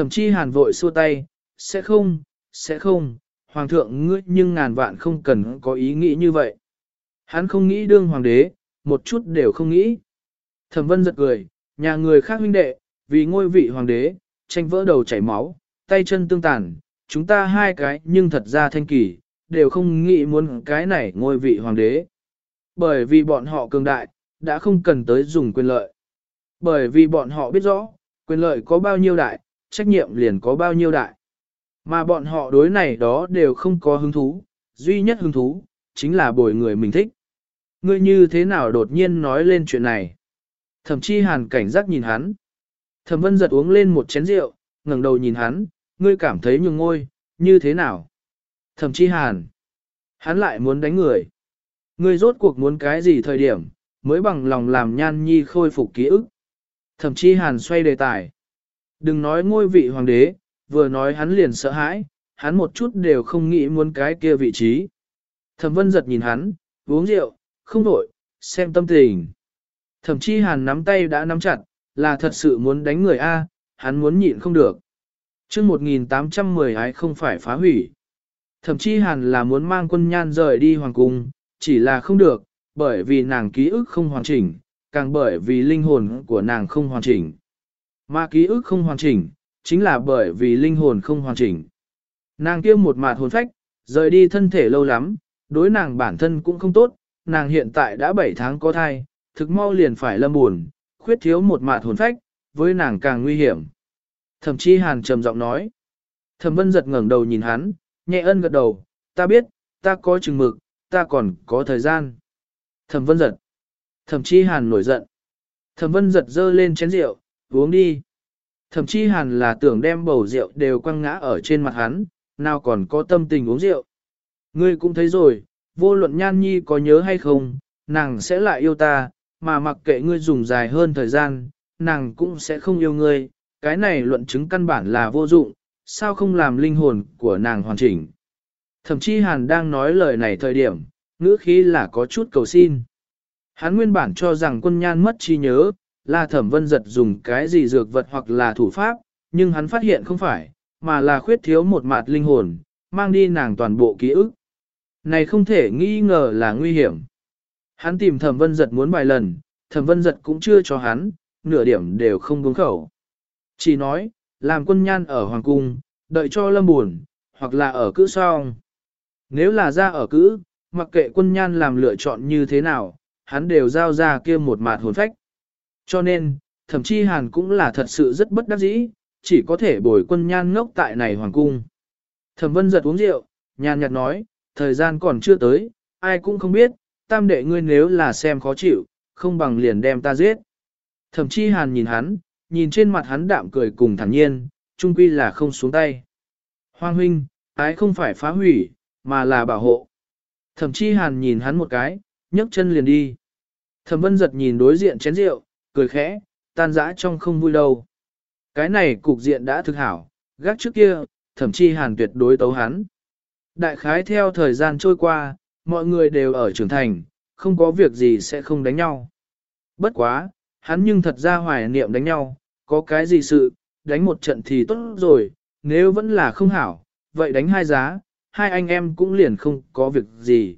Thậm chí hàn vội xua tay, sẽ không, sẽ không, hoàng thượng ngươi nhưng ngàn vạn không cần có ý nghĩ như vậy. Hắn không nghĩ đương hoàng đế, một chút đều không nghĩ. Thẩm vân giật cười, nhà người khác huynh đệ, vì ngôi vị hoàng đế, tranh vỡ đầu chảy máu, tay chân tương tàn, chúng ta hai cái nhưng thật ra thanh kỳ, đều không nghĩ muốn cái này ngôi vị hoàng đế. Bởi vì bọn họ cường đại, đã không cần tới dùng quyền lợi. Bởi vì bọn họ biết rõ, quyền lợi có bao nhiêu đại, trách nhiệm liền có bao nhiêu đại. Mà bọn họ đối này đó đều không có hứng thú, duy nhất hứng thú, chính là bồi người mình thích. Ngươi như thế nào đột nhiên nói lên chuyện này? Thẩm chi hàn cảnh giác nhìn hắn. Thẩm vân giật uống lên một chén rượu, ngẩng đầu nhìn hắn, ngươi cảm thấy nhường ngôi, như thế nào? Thẩm chi hàn. Hắn lại muốn đánh người. Ngươi rốt cuộc muốn cái gì thời điểm, mới bằng lòng làm nhan nhi khôi phục ký ức. Thẩm chi hàn xoay đề tài. Đừng nói ngôi vị hoàng đế, vừa nói hắn liền sợ hãi, hắn một chút đều không nghĩ muốn cái kia vị trí. Thẩm vân giật nhìn hắn, uống rượu, không đổi, xem tâm tình. Thẩm chi hàn nắm tay đã nắm chặt, là thật sự muốn đánh người A, hắn muốn nhịn không được. Trước 1810 ái không phải phá hủy. Thẩm chi hàn là muốn mang quân nhan rời đi hoàng cung, chỉ là không được, bởi vì nàng ký ức không hoàn chỉnh, càng bởi vì linh hồn của nàng không hoàn chỉnh. Mà ký ức không hoàn chỉnh, chính là bởi vì linh hồn không hoàn chỉnh. Nàng kia một mạt hồn phách, rời đi thân thể lâu lắm, đối nàng bản thân cũng không tốt, nàng hiện tại đã 7 tháng có thai, thực mau liền phải lâm buồn, khuyết thiếu một mạt hồn phách, với nàng càng nguy hiểm. Thẩm chi hàn trầm giọng nói. Thẩm vân giật ngẩng đầu nhìn hắn, nhẹ ân gật đầu, ta biết, ta có chừng mực, ta còn có thời gian. Thẩm vân giật. Thẩm chi hàn nổi giận. Thẩm vân giật dơ lên chén rượu, uống đi. Thậm chí hẳn là tưởng đem bầu rượu đều quăng ngã ở trên mặt hắn, nào còn có tâm tình uống rượu. Ngươi cũng thấy rồi, vô luận nhan nhi có nhớ hay không, nàng sẽ lại yêu ta, mà mặc kệ ngươi dùng dài hơn thời gian, nàng cũng sẽ không yêu ngươi. Cái này luận chứng căn bản là vô dụng, sao không làm linh hồn của nàng hoàn chỉnh. Thậm chí Hàn đang nói lời này thời điểm, ngữ khí là có chút cầu xin. Hắn nguyên bản cho rằng quân nhan mất trí nhớ, là thẩm vân giật dùng cái gì dược vật hoặc là thủ pháp, nhưng hắn phát hiện không phải, mà là khuyết thiếu một mạt linh hồn, mang đi nàng toàn bộ ký ức. Này không thể nghi ngờ là nguy hiểm. Hắn tìm thẩm vân giật muốn vài lần, thẩm vân giật cũng chưa cho hắn, nửa điểm đều không buông khẩu. Chỉ nói, làm quân nhan ở hoàng cung, đợi cho lâm buồn, hoặc là ở cữ song. Nếu là ra ở cữ, mặc kệ quân nhan làm lựa chọn như thế nào, hắn đều giao ra kia một mạt hồn phách. Cho nên, thậm chí hàn cũng là thật sự rất bất đắc dĩ, chỉ có thể bồi quân nhan ngốc tại này hoàng cung. Thẩm vân giật uống rượu, nhàn nhạt nói, thời gian còn chưa tới, ai cũng không biết, tam đệ ngươi nếu là xem khó chịu, không bằng liền đem ta giết. Thẩm chi hàn nhìn hắn, nhìn trên mặt hắn đạm cười cùng thản nhiên, trung quy là không xuống tay. Hoàng huynh, ái không phải phá hủy, mà là bảo hộ. Thẩm chi hàn nhìn hắn một cái, nhấc chân liền đi. Thẩm vân giật nhìn đối diện chén rượu, cười khẽ, tan dã trong không vui đâu. Cái này cục diện đã thực hảo, gác trước kia, thậm chi hàn tuyệt đối tấu hắn. Đại khái theo thời gian trôi qua, mọi người đều ở trưởng thành, không có việc gì sẽ không đánh nhau. Bất quá, hắn nhưng thật ra hoài niệm đánh nhau, có cái gì sự, đánh một trận thì tốt rồi, nếu vẫn là không hảo, vậy đánh hai giá, hai anh em cũng liền không có việc gì.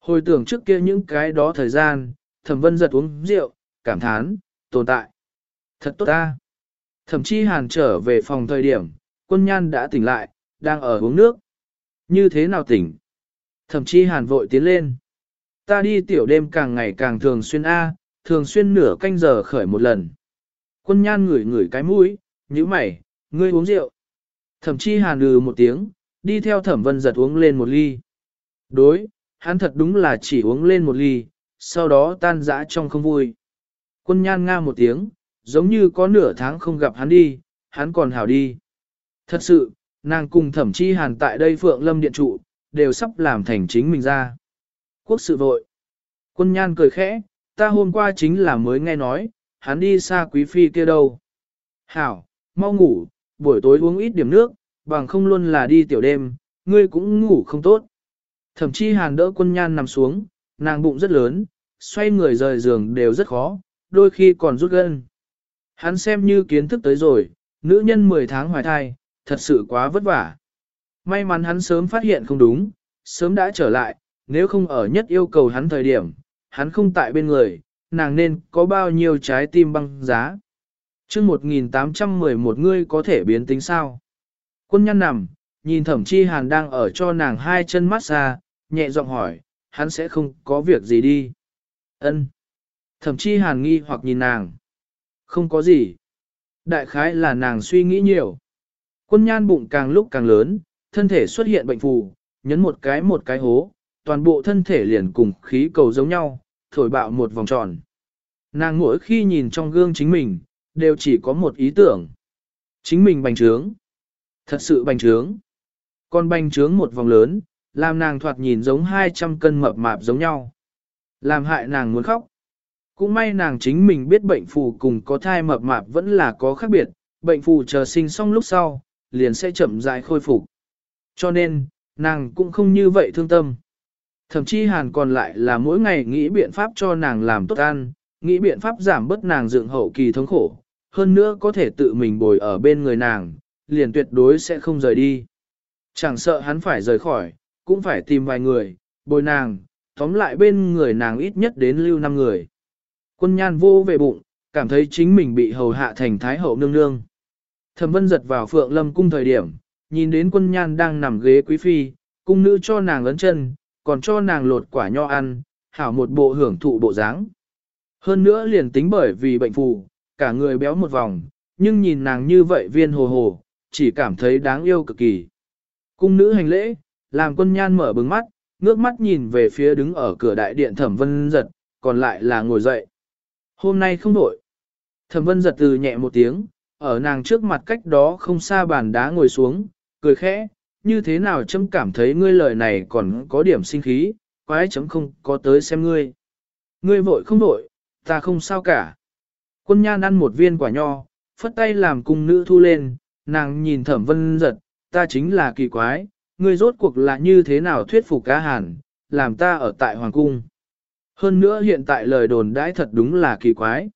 Hồi tưởng trước kia những cái đó thời gian, thẩm vân giật uống rượu, cảm thán, tồn tại. Thật tốt ta. Thẩm chi hàn trở về phòng thời điểm, quân nhan đã tỉnh lại, đang ở uống nước. Như thế nào tỉnh? Thẩm chi hàn vội tiến lên. Ta đi tiểu đêm càng ngày càng thường xuyên A, thường xuyên nửa canh giờ khởi một lần. Quân nhan ngửi ngửi cái mũi, như mày, ngươi uống rượu. Thẩm chi hàn lừ một tiếng, đi theo thẩm vân giật uống lên một ly. Đối, hắn thật đúng là chỉ uống lên một ly, sau đó tan dã trong không vui. Quân nhan nga một tiếng, giống như có nửa tháng không gặp hắn đi, hắn còn hảo đi. Thật sự, nàng cùng thẩm chi hàn tại đây phượng lâm điện trụ, đều sắp làm thành chính mình ra. Quốc sự vội. Quân nhan cười khẽ, ta hôm qua chính là mới nghe nói, hắn đi xa quý phi kia đâu. Hảo, mau ngủ, buổi tối uống ít điểm nước, bằng không luôn là đi tiểu đêm, ngươi cũng ngủ không tốt. Thẩm chi hàn đỡ quân nhan nằm xuống, nàng bụng rất lớn, xoay người rời giường đều rất khó, đôi khi còn rút gân. Hắn xem như kiến thức tới rồi, nữ nhân 10 tháng hoài thai, thật sự quá vất vả. May mắn hắn sớm phát hiện không đúng, sớm đã trở lại, nếu không ở nhất yêu cầu hắn thời điểm, hắn không tại bên người, nàng nên có bao nhiêu trái tim băng giá. chương 1811 ngươi có thể biến tính sao? Quân nhân nằm, nhìn thẩm chi hàn đang ở cho nàng hai chân mát xa, nhẹ giọng hỏi, hắn sẽ không có việc gì đi. ân Thậm chí hàn nghi hoặc nhìn nàng. Không có gì. Đại khái là nàng suy nghĩ nhiều. Quân nhan bụng càng lúc càng lớn, thân thể xuất hiện bệnh phù, nhấn một cái một cái hố, toàn bộ thân thể liền cùng khí cầu giống nhau, thổi bạo một vòng tròn. Nàng mỗi khi nhìn trong gương chính mình, đều chỉ có một ý tưởng. Chính mình bành trướng. Thật sự bành trướng. Còn bành trướng một vòng lớn, làm nàng thoạt nhìn giống 200 cân mập mạp giống nhau. Làm hại nàng muốn khóc. Cũng may nàng chính mình biết bệnh phù cùng có thai mập mạp vẫn là có khác biệt, bệnh phù chờ sinh xong lúc sau, liền sẽ chậm rãi khôi phục. Cho nên, nàng cũng không như vậy thương tâm. Thậm chí hàn còn lại là mỗi ngày nghĩ biện pháp cho nàng làm tốt ăn, nghĩ biện pháp giảm bớt nàng dựng hậu kỳ thống khổ, hơn nữa có thể tự mình bồi ở bên người nàng, liền tuyệt đối sẽ không rời đi. Chẳng sợ hắn phải rời khỏi, cũng phải tìm vài người, bồi nàng, tóm lại bên người nàng ít nhất đến lưu năm người. Quân nhan vô về bụng, cảm thấy chính mình bị hầu hạ thành thái hậu nương nương. Thẩm vân giật vào phượng lâm cung thời điểm, nhìn đến quân nhan đang nằm ghế quý phi, cung nữ cho nàng ấn chân, còn cho nàng lột quả nho ăn, hảo một bộ hưởng thụ bộ dáng. Hơn nữa liền tính bởi vì bệnh phù, cả người béo một vòng, nhưng nhìn nàng như vậy viên hồ hồ, chỉ cảm thấy đáng yêu cực kỳ. Cung nữ hành lễ, làm quân nhan mở bừng mắt, ngước mắt nhìn về phía đứng ở cửa đại điện thẩm vân giật, còn lại là ngồi dậy. Hôm nay không đổi. Thẩm vân giật từ nhẹ một tiếng, ở nàng trước mặt cách đó không xa bàn đá ngồi xuống, cười khẽ, như thế nào chấm cảm thấy ngươi lời này còn có điểm sinh khí, quái chấm không có tới xem ngươi. Ngươi vội không vội, ta không sao cả. Quân nhan ăn một viên quả nho, phất tay làm cung nữ thu lên, nàng nhìn thẩm vân giật, ta chính là kỳ quái, ngươi rốt cuộc là như thế nào thuyết phục cá hàn, làm ta ở tại hoàng cung. Hơn nữa hiện tại lời đồn đãi thật đúng là kỳ quái.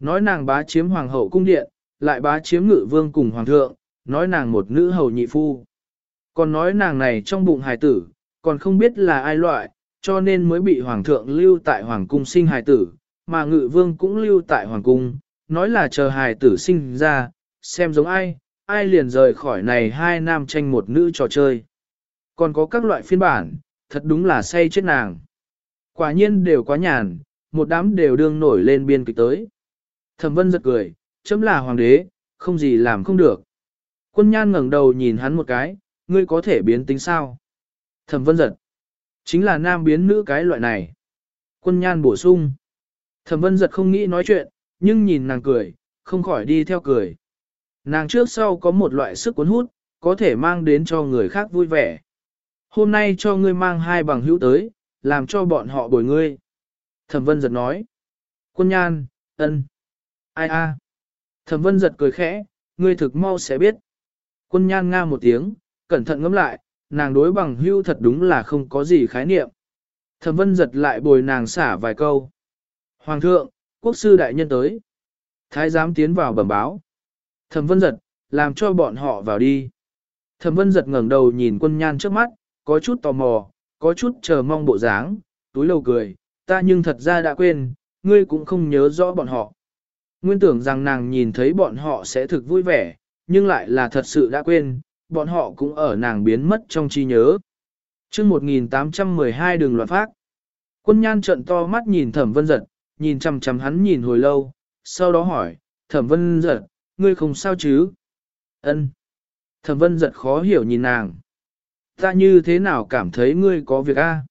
Nói nàng bá chiếm hoàng hậu cung điện, lại bá chiếm ngự vương cùng hoàng thượng, nói nàng một nữ hầu nhị phu. Còn nói nàng này trong bụng hài tử, còn không biết là ai loại, cho nên mới bị hoàng thượng lưu tại hoàng cung sinh hài tử, mà ngự vương cũng lưu tại hoàng cung, nói là chờ hài tử sinh ra, xem giống ai, ai liền rời khỏi này hai nam tranh một nữ trò chơi. Còn có các loại phiên bản, thật đúng là say chết nàng. Quả nhiên đều quá nhàn, một đám đều đương nổi lên biên kịch tới. Thẩm vân giật cười, chấm là hoàng đế, không gì làm không được. Quân nhan ngẩng đầu nhìn hắn một cái, ngươi có thể biến tính sao? Thẩm vân giật. Chính là nam biến nữ cái loại này. Quân nhan bổ sung. Thẩm vân giật không nghĩ nói chuyện, nhưng nhìn nàng cười, không khỏi đi theo cười. Nàng trước sau có một loại sức cuốn hút, có thể mang đến cho người khác vui vẻ. Hôm nay cho ngươi mang hai bằng hữu tới, làm cho bọn họ bồi ngươi. Thẩm vân giật nói. Quân nhan, ân, ai a. Thẩm vân giật cười khẽ, ngươi thực mau sẽ biết. Quân nhan nga một tiếng, cẩn thận ngẫm lại, nàng đối bằng hưu thật đúng là không có gì khái niệm. Thẩm vân giật lại bồi nàng xả vài câu. Hoàng thượng, quốc sư đại nhân tới. Thái giám tiến vào bẩm báo. Thẩm vân giật, làm cho bọn họ vào đi. Thẩm vân giật ngẩng đầu nhìn quân nhan trước mắt, có chút tò mò, có chút chờ mong bộ dáng, túi lầu cười, ta nhưng thật ra đã quên, ngươi cũng không nhớ rõ bọn họ. Nguyên tưởng rằng nàng nhìn thấy bọn họ sẽ thực vui vẻ, nhưng lại là thật sự đã quên, bọn họ cũng ở nàng biến mất trong trí nhớ. chương 1812 đường loạn phát. Quân nhan trận to mắt nhìn thẩm vân giật, nhìn chằm chằm hắn nhìn hồi lâu, sau đó hỏi, thẩm vân giật, ngươi không sao chứ? Ân. Thẩm vân giật khó hiểu nhìn nàng. Ta như thế nào cảm thấy ngươi có việc a?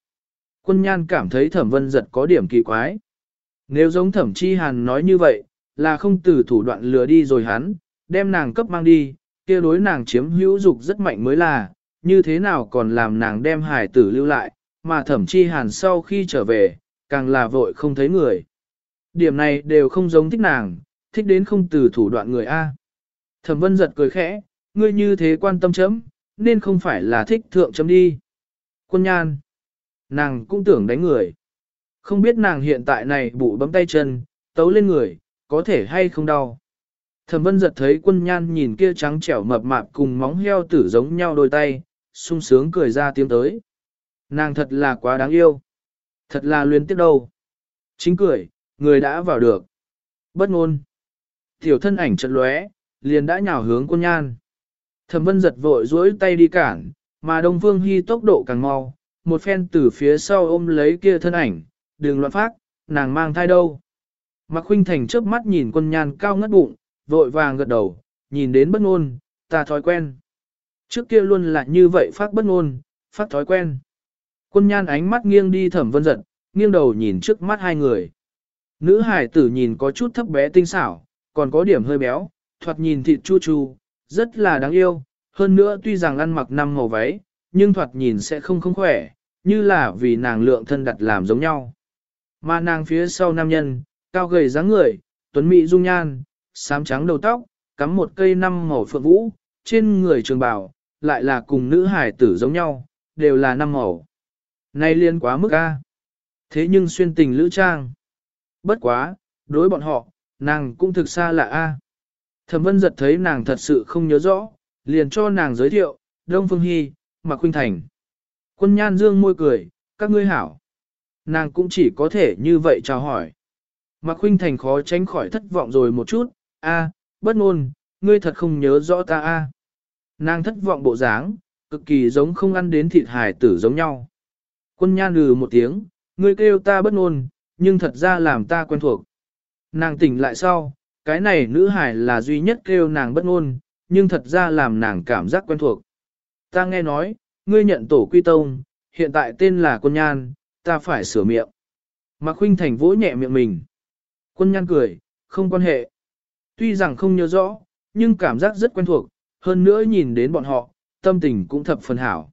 Quân nhan cảm thấy thẩm vân giật có điểm kỳ quái. Nếu giống thẩm chi hàn nói như vậy, là không từ thủ đoạn lừa đi rồi hắn, đem nàng cấp mang đi, kia đối nàng chiếm hữu dục rất mạnh mới là, như thế nào còn làm nàng đem hải tử lưu lại, mà thẩm chi hàn sau khi trở về, càng là vội không thấy người. Điểm này đều không giống thích nàng, thích đến không từ thủ đoạn người A. Thẩm vân giật cười khẽ, ngươi như thế quan tâm chấm, nên không phải là thích thượng chấm đi. Quân nhan, nàng cũng tưởng đánh người. Không biết nàng hiện tại này bụ bấm tay chân, tấu lên người, có thể hay không đau. Thẩm vân giật thấy quân nhan nhìn kia trắng trẻo mập mạp cùng móng heo tử giống nhau đôi tay, sung sướng cười ra tiếng tới. Nàng thật là quá đáng yêu. Thật là luyến tiếc đâu. Chính cười, người đã vào được. Bất ngôn. Tiểu thân ảnh chật lóe, liền đã nhào hướng quân nhan. Thẩm vân giật vội duỗi tay đi cản, mà Đông Phương Hy tốc độ càng mau, một phen từ phía sau ôm lấy kia thân ảnh, Đường loạn phát, nàng mang thai đâu. Mạc Khuynh Thành chớp mắt nhìn quân nhan cao ngất bụng, vội vàng gật đầu, nhìn đến bất ngôn, ta thói quen. Trước kia luôn là như vậy phát bất ngôn, phát thói quen. Quân nhan ánh mắt nghiêng đi thẩm vân giật, nghiêng đầu nhìn trước mắt hai người. Nữ hải tử nhìn có chút thấp bé tinh xảo, còn có điểm hơi béo, thoạt nhìn thịt chu chu, rất là đáng yêu, hơn nữa tuy rằng ăn mặc năm màu váy, nhưng thoạt nhìn sẽ không không khỏe, như là vì nàng lượng thân đặt làm giống nhau. Mà nàng phía sau nam nhân, cao gầy dáng người, tuấn mỹ dung nhan, xám trắng đầu tóc, cắm một cây năm màu phượng vũ, trên người trường bào, lại là cùng nữ hải tử giống nhau, đều là năm màu. Nay liên quá mức a. Thế nhưng xuyên tình lữ trang. Bất quá, đối bọn họ, nàng cũng thực xa là a. Thẩm vân giật thấy nàng thật sự không nhớ rõ, liền cho nàng giới thiệu, Đông Phương Hy, Mạc Khuynh Thành. Quân nhan dương môi cười, các ngươi hảo. Nàng cũng chỉ có thể như vậy chào hỏi. Mạc Khuynh Thành khó tránh khỏi thất vọng rồi một chút, a, bất ngôn, ngươi thật không nhớ rõ ta a. Nàng thất vọng bộ dáng, cực kỳ giống không ăn đến thịt Hải tử giống nhau. Quân nhan lừ một tiếng, ngươi kêu ta bất ngôn, nhưng thật ra làm ta quen thuộc. Nàng tỉnh lại sau, cái này nữ hải là duy nhất kêu nàng bất ngôn, nhưng thật ra làm nàng cảm giác quen thuộc. Ta nghe nói, ngươi nhận tổ quy tông, hiện tại tên là quân nhan, ta phải sửa miệng. Mạc Khuynh Thành vỗ nhẹ miệng mình. Quân nhan cười, không quan hệ. Tuy rằng không nhớ rõ, nhưng cảm giác rất quen thuộc, hơn nữa nhìn đến bọn họ, tâm tình cũng thập phần hảo.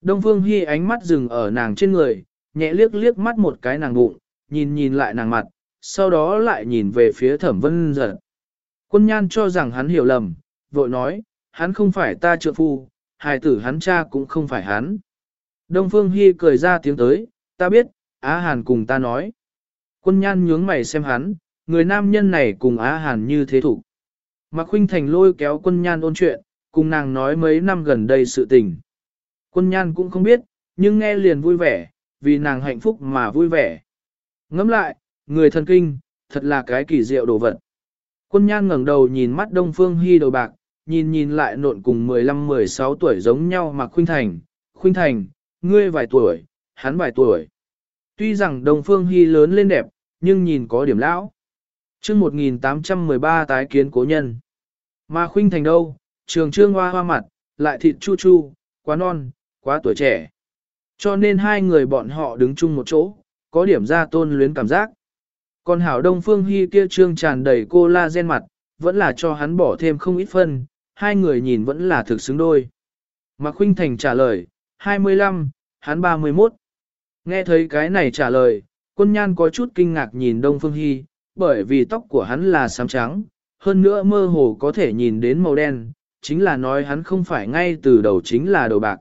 Đông Phương Hi ánh mắt dừng ở nàng trên người, nhẹ liếc liếc mắt một cái nàng bụng, nhìn nhìn lại nàng mặt, sau đó lại nhìn về phía thẩm vân giật. Quân nhan cho rằng hắn hiểu lầm, vội nói, hắn không phải ta trượng phu, hài tử hắn cha cũng không phải hắn. Đông Phương Hi cười ra tiếng tới, ta biết, Á Hàn cùng ta nói. Quân nhan nhướng mày xem hắn, người nam nhân này cùng Á Hàn như thế thủ. Mạc Khuynh Thành lôi kéo quân nhan ôn chuyện, cùng nàng nói mấy năm gần đây sự tình. Quân nhan cũng không biết, nhưng nghe liền vui vẻ, vì nàng hạnh phúc mà vui vẻ. Ngẫm lại, người thần kinh, thật là cái kỳ diệu đồ vật. Quân nhan ngẩng đầu nhìn mắt Đông Phương Hy đầu bạc, nhìn nhìn lại nộn cùng 15-16 tuổi giống nhau mà Khuynh Thành. Khuynh Thành, ngươi vài tuổi, hắn vài tuổi. Tuy rằng Đông Phương Hy lớn lên đẹp, nhưng nhìn có điểm lão. chương 1813 tái kiến cố nhân. Mà Khuynh Thành đâu, trường trương hoa hoa mặt, lại thịt chu chu, quá non, quá tuổi trẻ. Cho nên hai người bọn họ đứng chung một chỗ, có điểm ra tôn luyến cảm giác. Còn hảo Đông Phương Hy kia trương tràn đầy cô la gen mặt, vẫn là cho hắn bỏ thêm không ít phân, hai người nhìn vẫn là thực xứng đôi. Mạc Khuynh Thành trả lời, 25, hắn 31. Nghe thấy cái này trả lời, quân nhan có chút kinh ngạc nhìn Đông Phương Hy, bởi vì tóc của hắn là xám trắng, hơn nữa mơ hồ có thể nhìn đến màu đen, chính là nói hắn không phải ngay từ đầu chính là đầu bạc.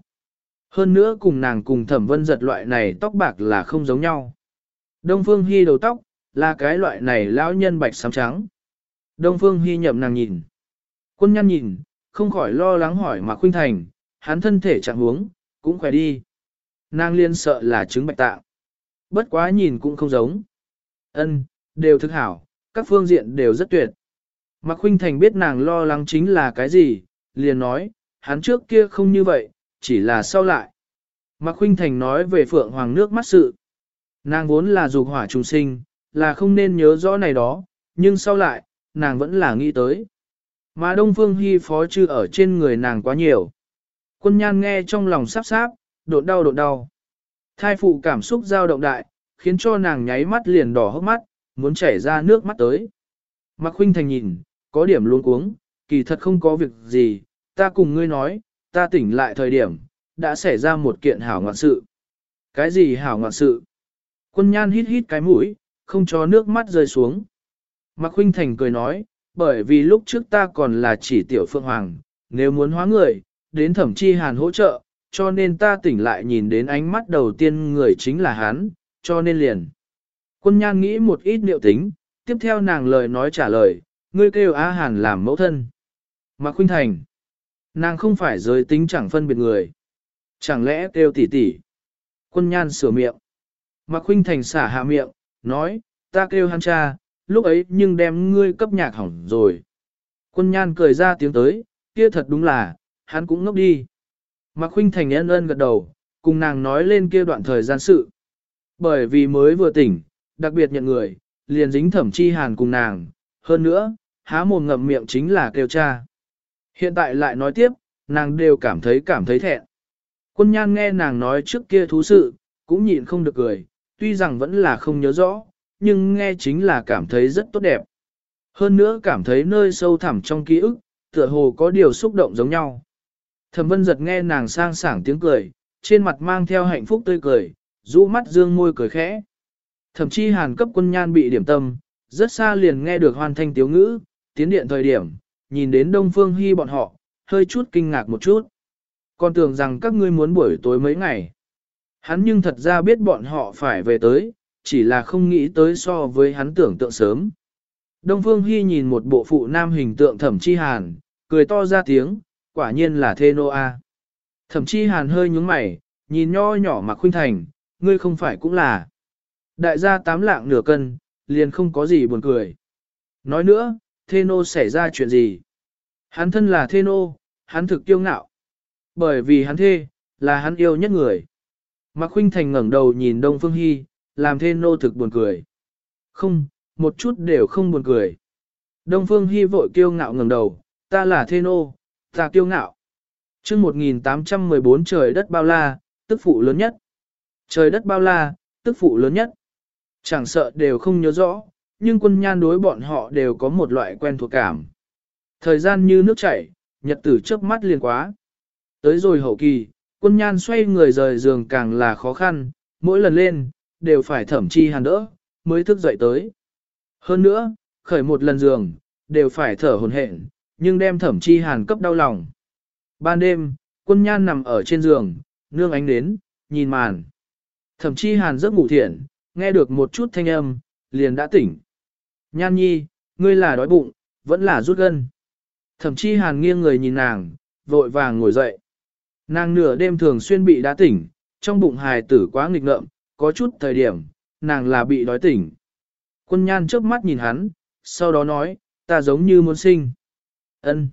Hơn nữa cùng nàng cùng thẩm vân giật loại này tóc bạc là không giống nhau. Đông Phương Hy đầu tóc, là cái loại này lão nhân bạch sám trắng. Đông Phương Hy nhậm nàng nhìn. Quân nhăn nhìn, không khỏi lo lắng hỏi mà khuynh thành, hắn thân thể chẳng huống, cũng khỏe đi. Nàng liên sợ là chứng bạch tạng. Bất quá nhìn cũng không giống. Ân, đều thực hảo, các phương diện đều rất tuyệt. Mạc Khuynh Thành biết nàng lo lắng chính là cái gì, liền nói, hắn trước kia không như vậy, chỉ là sau lại. Mạc Khuynh Thành nói về Phượng Hoàng nước mắt sự. Nàng vốn là dục hỏa trùng sinh, là không nên nhớ rõ này đó, nhưng sau lại, nàng vẫn là nghĩ tới. Mà Đông Phương Hy phó chư ở trên người nàng quá nhiều. Quân nhan nghe trong lòng sắp sáp, đột đau đột đau. Thai phụ cảm xúc dao động đại, khiến cho nàng nháy mắt liền đỏ hốc mắt, muốn chảy ra nước mắt tới. Mạc Khuynh Thành nhìn, có điểm luôn cuống, kỳ thật không có việc gì, ta cùng ngươi nói, ta tỉnh lại thời điểm, đã xảy ra một kiện hảo ngoạn sự. Cái gì hảo ngoạn sự? Quân nhan hít hít cái mũi, không cho nước mắt rơi xuống. Mạc Khuynh Thành cười nói, bởi vì lúc trước ta còn là chỉ tiểu phượng hoàng, nếu muốn hóa người, đến thẩm chi hàn hỗ trợ, cho nên ta tỉnh lại nhìn đến ánh mắt đầu tiên người chính là hắn, cho nên liền. Quân nhan nghĩ một ít liệu tính, tiếp theo nàng lời nói trả lời, ngươi kêu Á Hàn làm mẫu thân. Mạc Khuynh Thành. Nàng không phải giới tính chẳng phân biệt người. Chẳng lẽ kêu tỷ tỷ. Quân nhan sửa miệng. Mạc Khuynh Thành xả hạ miệng, nói, ta kêu hắn cha, lúc ấy nhưng đem ngươi cấp nhạc hỏng rồi. Quân nhan cười ra tiếng tới, kia thật đúng là, hắn cũng ngốc đi. Mạc Khuynh Thành ân ân gật đầu, cùng nàng nói lên kia đoạn thời gian sự. Bởi vì mới vừa tỉnh, đặc biệt nhận người, liền dính thẩm chi hàn cùng nàng, hơn nữa, há mồm ngậm miệng chính là kêu cha. Hiện tại lại nói tiếp, nàng đều cảm thấy cảm thấy thẹn. Quân nhan nghe nàng nói trước kia thú sự, cũng nhịn không được cười, tuy rằng vẫn là không nhớ rõ, nhưng nghe chính là cảm thấy rất tốt đẹp. Hơn nữa cảm thấy nơi sâu thẳm trong ký ức, tựa hồ có điều xúc động giống nhau. Thẩm vân giật nghe nàng sang sảng tiếng cười, trên mặt mang theo hạnh phúc tươi cười, rũ mắt dương môi cười khẽ. Thậm chí hàn cấp quân nhan bị điểm tâm, rất xa liền nghe được hoàn thanh tiếu ngữ, tiến điện thời điểm, nhìn đến Đông Phương Hy bọn họ, hơi chút kinh ngạc một chút. Còn tưởng rằng các ngươi muốn buổi tối mấy ngày. Hắn nhưng thật ra biết bọn họ phải về tới, chỉ là không nghĩ tới so với hắn tưởng tượng sớm. Đông Phương Hy nhìn một bộ phụ nam hình tượng thẩm chi hàn, cười to ra tiếng, quả nhiên là thê nô a. Thẩm chi hàn hơi nhúng mày, nhìn nho nhỏ mà khuynh thành, ngươi không phải cũng là. Đại gia tám lạng nửa cân, liền không có gì buồn cười. Nói nữa, thê nô xảy ra chuyện gì? Hắn thân là thê nô, hắn thực kiêu ngạo. Bởi vì hắn thê, là hắn yêu nhất người. Mạc Khuynh Thành ngẩng đầu nhìn Đông Phương Hy, làm thê nô thực buồn cười. Không, một chút đều không buồn cười. Đông Phương Hy vội kiêu ngạo ngẩng đầu, ta là thê nô, ta kiêu ngạo. chương 1814 trời đất bao la, tức phụ lớn nhất. Trời đất bao la, tức phụ lớn nhất. Chẳng sợ đều không nhớ rõ, nhưng quân nhan đối bọn họ đều có một loại quen thuộc cảm. Thời gian như nước chảy, nhật tử chớp mắt liền quá. Tới rồi hậu kỳ, quân nhan xoay người rời giường càng là khó khăn, mỗi lần lên, đều phải thẩm chi hàn đỡ, mới thức dậy tới. Hơn nữa, khởi một lần giường, đều phải thở hồn hển, nhưng đem thẩm chi hàn cấp đau lòng. Ban đêm, quân nhan nằm ở trên giường, nương ánh đến, nhìn màn. Thẩm chi hàn giấc ngủ thiện, nghe được một chút thanh âm, liền đã tỉnh. Nhan nhi, ngươi là đói bụng, vẫn là rút gân. Thẩm chi hàn nghiêng người nhìn nàng, vội vàng ngồi dậy. Nàng nửa đêm thường xuyên bị đã tỉnh, trong bụng hài tử quá nghịch ngợm, có chút thời điểm, nàng là bị đói tỉnh. Quân nhan trước mắt nhìn hắn, sau đó nói, ta giống như muốn sinh. ân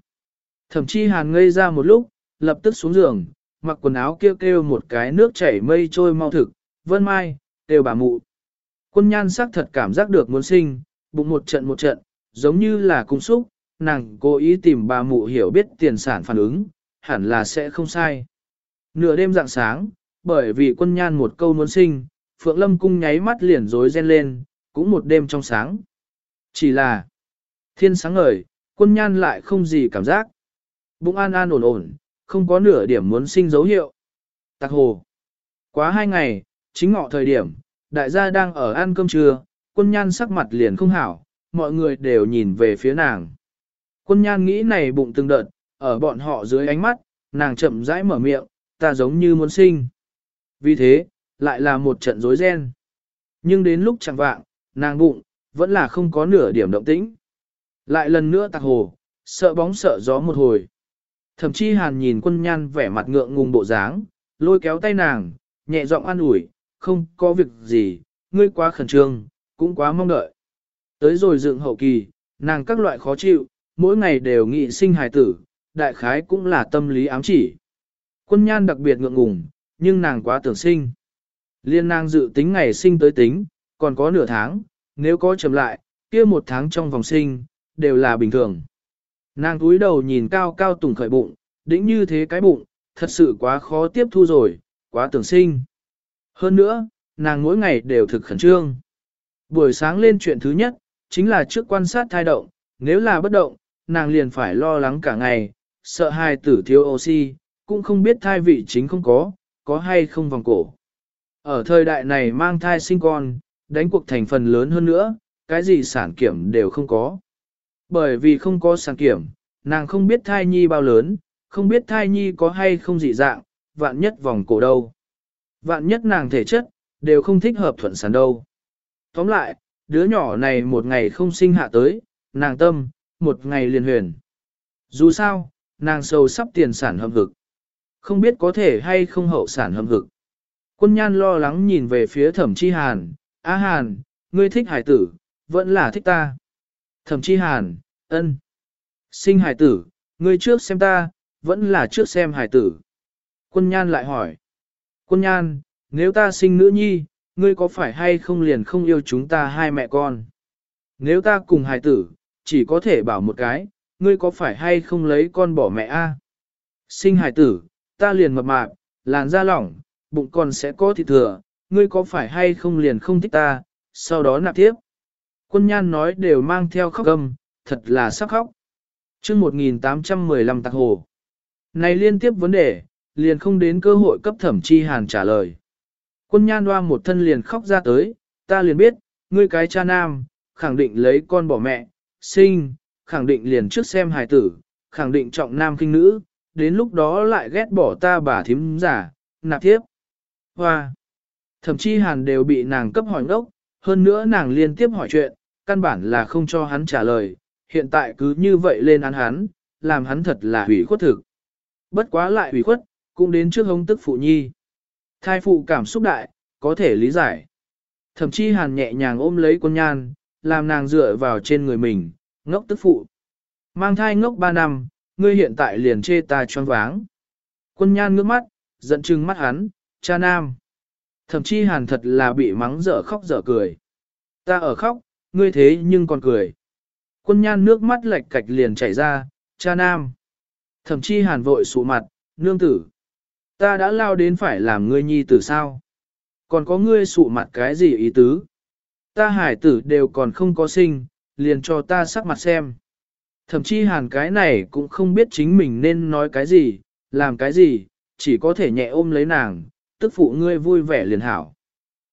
Thẩm chi hàn ngây ra một lúc, lập tức xuống giường, mặc quần áo kêu kêu một cái nước chảy mây trôi mau thực, vân mai, đều bà mụ. Quân nhan sắc thật cảm giác được muốn sinh, bụng một trận một trận, giống như là cung xúc, nàng cố ý tìm bà mụ hiểu biết tiền sản phản ứng, hẳn là sẽ không sai. Nửa đêm dạng sáng, bởi vì quân nhan một câu muốn sinh, Phượng Lâm cung nháy mắt liền rối ren lên, cũng một đêm trong sáng. Chỉ là thiên sáng ngời, quân nhan lại không gì cảm giác. Bụng an an ổn ổn, không có nửa điểm muốn sinh dấu hiệu. Tạc hồ. Quá hai ngày, chính ngọ thời điểm, đại gia đang ở ăn cơm trưa, quân nhan sắc mặt liền không hảo, mọi người đều nhìn về phía nàng. Quân nhan nghĩ này bụng từng đợt, ở bọn họ dưới ánh mắt, nàng chậm rãi mở miệng, ta giống như muốn sinh. Vì thế, lại là một trận rối ren. Nhưng đến lúc chẳng vạng, nàng bụng, vẫn là không có nửa điểm động tĩnh. Lại lần nữa tạc hồ, sợ bóng sợ gió một hồi. Thậm chí hàn nhìn quân nhan vẻ mặt ngượng ngùng bộ dáng, lôi kéo tay nàng, nhẹ giọng an ủi, không có việc gì, ngươi quá khẩn trương, cũng quá mong đợi. Tới rồi dựng hậu kỳ, nàng các loại khó chịu, mỗi ngày đều nghị sinh hài tử, đại khái cũng là tâm lý ám chỉ. Quân nhan đặc biệt ngượng ngùng, nhưng nàng quá tưởng sinh. Liên nàng dự tính ngày sinh tới tính, còn có nửa tháng, nếu có chậm lại, kia một tháng trong vòng sinh, đều là bình thường. Nàng túi đầu nhìn cao cao tùng khởi bụng, đĩnh như thế cái bụng, thật sự quá khó tiếp thu rồi, quá tưởng sinh. Hơn nữa, nàng mỗi ngày đều thực khẩn trương. Buổi sáng lên chuyện thứ nhất, chính là trước quan sát thai động, nếu là bất động, nàng liền phải lo lắng cả ngày, sợ hai tử thiếu oxy, cũng không biết thai vị chính không có, có hay không vòng cổ. Ở thời đại này mang thai sinh con, đánh cuộc thành phần lớn hơn nữa, cái gì sản kiểm đều không có. Bởi vì không có sản kiểm, nàng không biết thai nhi bao lớn, không biết thai nhi có hay không dị dạng, vạn nhất vòng cổ đâu. Vạn nhất nàng thể chất, đều không thích hợp thuận sản đâu. Tóm lại, đứa nhỏ này một ngày không sinh hạ tới, nàng tâm, một ngày liền huyền. Dù sao, nàng sâu sắp tiền sản hâm hực. Không biết có thể hay không hậu sản hâm hực. Quân nhan lo lắng nhìn về phía thẩm chi hàn, Á hàn, ngươi thích hải tử, vẫn là thích ta. Thẩm chi hàn, ân. Sinh hải tử, ngươi trước xem ta, vẫn là trước xem hải tử. Quân nhan lại hỏi. Quân nhan, nếu ta sinh nữ nhi, ngươi có phải hay không liền không yêu chúng ta hai mẹ con? Nếu ta cùng hải tử, chỉ có thể bảo một cái, ngươi có phải hay không lấy con bỏ mẹ a? Sinh hải tử, ta liền mập mạp, làn da lỏng, bụng còn sẽ có thịt thừa, ngươi có phải hay không liền không thích ta, sau đó nạp tiếp. Quân nhan nói đều mang theo khóc gầm, thật là sắc khóc. chương 1815 tạc hồ. Này liên tiếp vấn đề, liền không đến cơ hội cấp thẩm chi hàn trả lời. Quân nhan đoa một thân liền khóc ra tới, ta liền biết, ngươi cái cha nam, khẳng định lấy con bỏ mẹ, sinh, khẳng định liền trước xem hài tử, khẳng định trọng nam kinh nữ, đến lúc đó lại ghét bỏ ta bà thím giả, nạp tiếp. Hoa! Thậm chí hàn đều bị nàng cấp hỏi ngốc, hơn nữa nàng liên tiếp hỏi chuyện, căn bản là không cho hắn trả lời, hiện tại cứ như vậy lên án hắn, làm hắn thật là hủy khuất thực. Bất quá lại hủy khuất, cũng đến trước hống tức phụ nhi. Thai phụ cảm xúc đại, có thể lý giải. Thậm chí hàn nhẹ nhàng ôm lấy quân nhan, làm nàng dựa vào trên người mình, ngốc tức phụ. Mang thai ngốc 3 năm, ngươi hiện tại liền chê ta choáng váng. Quân nhan ngước mắt, giận trừng mắt hắn, cha nam. Thậm chí hàn thật là bị mắng dở khóc dở cười. Ta ở khóc, ngươi thế nhưng còn cười. Quân nhan nước mắt lệch cạch liền chảy ra, cha nam. Thậm chí hàn vội sụ mặt, nương tử. Ta đã lao đến phải làm ngươi nhi tử sao? Còn có ngươi sụ mặt cái gì ý tứ? Ta hải tử đều còn không có sinh, liền cho ta sắc mặt xem. Thậm chí hàn cái này cũng không biết chính mình nên nói cái gì, làm cái gì, chỉ có thể nhẹ ôm lấy nàng, tức phụ ngươi vui vẻ liền hảo.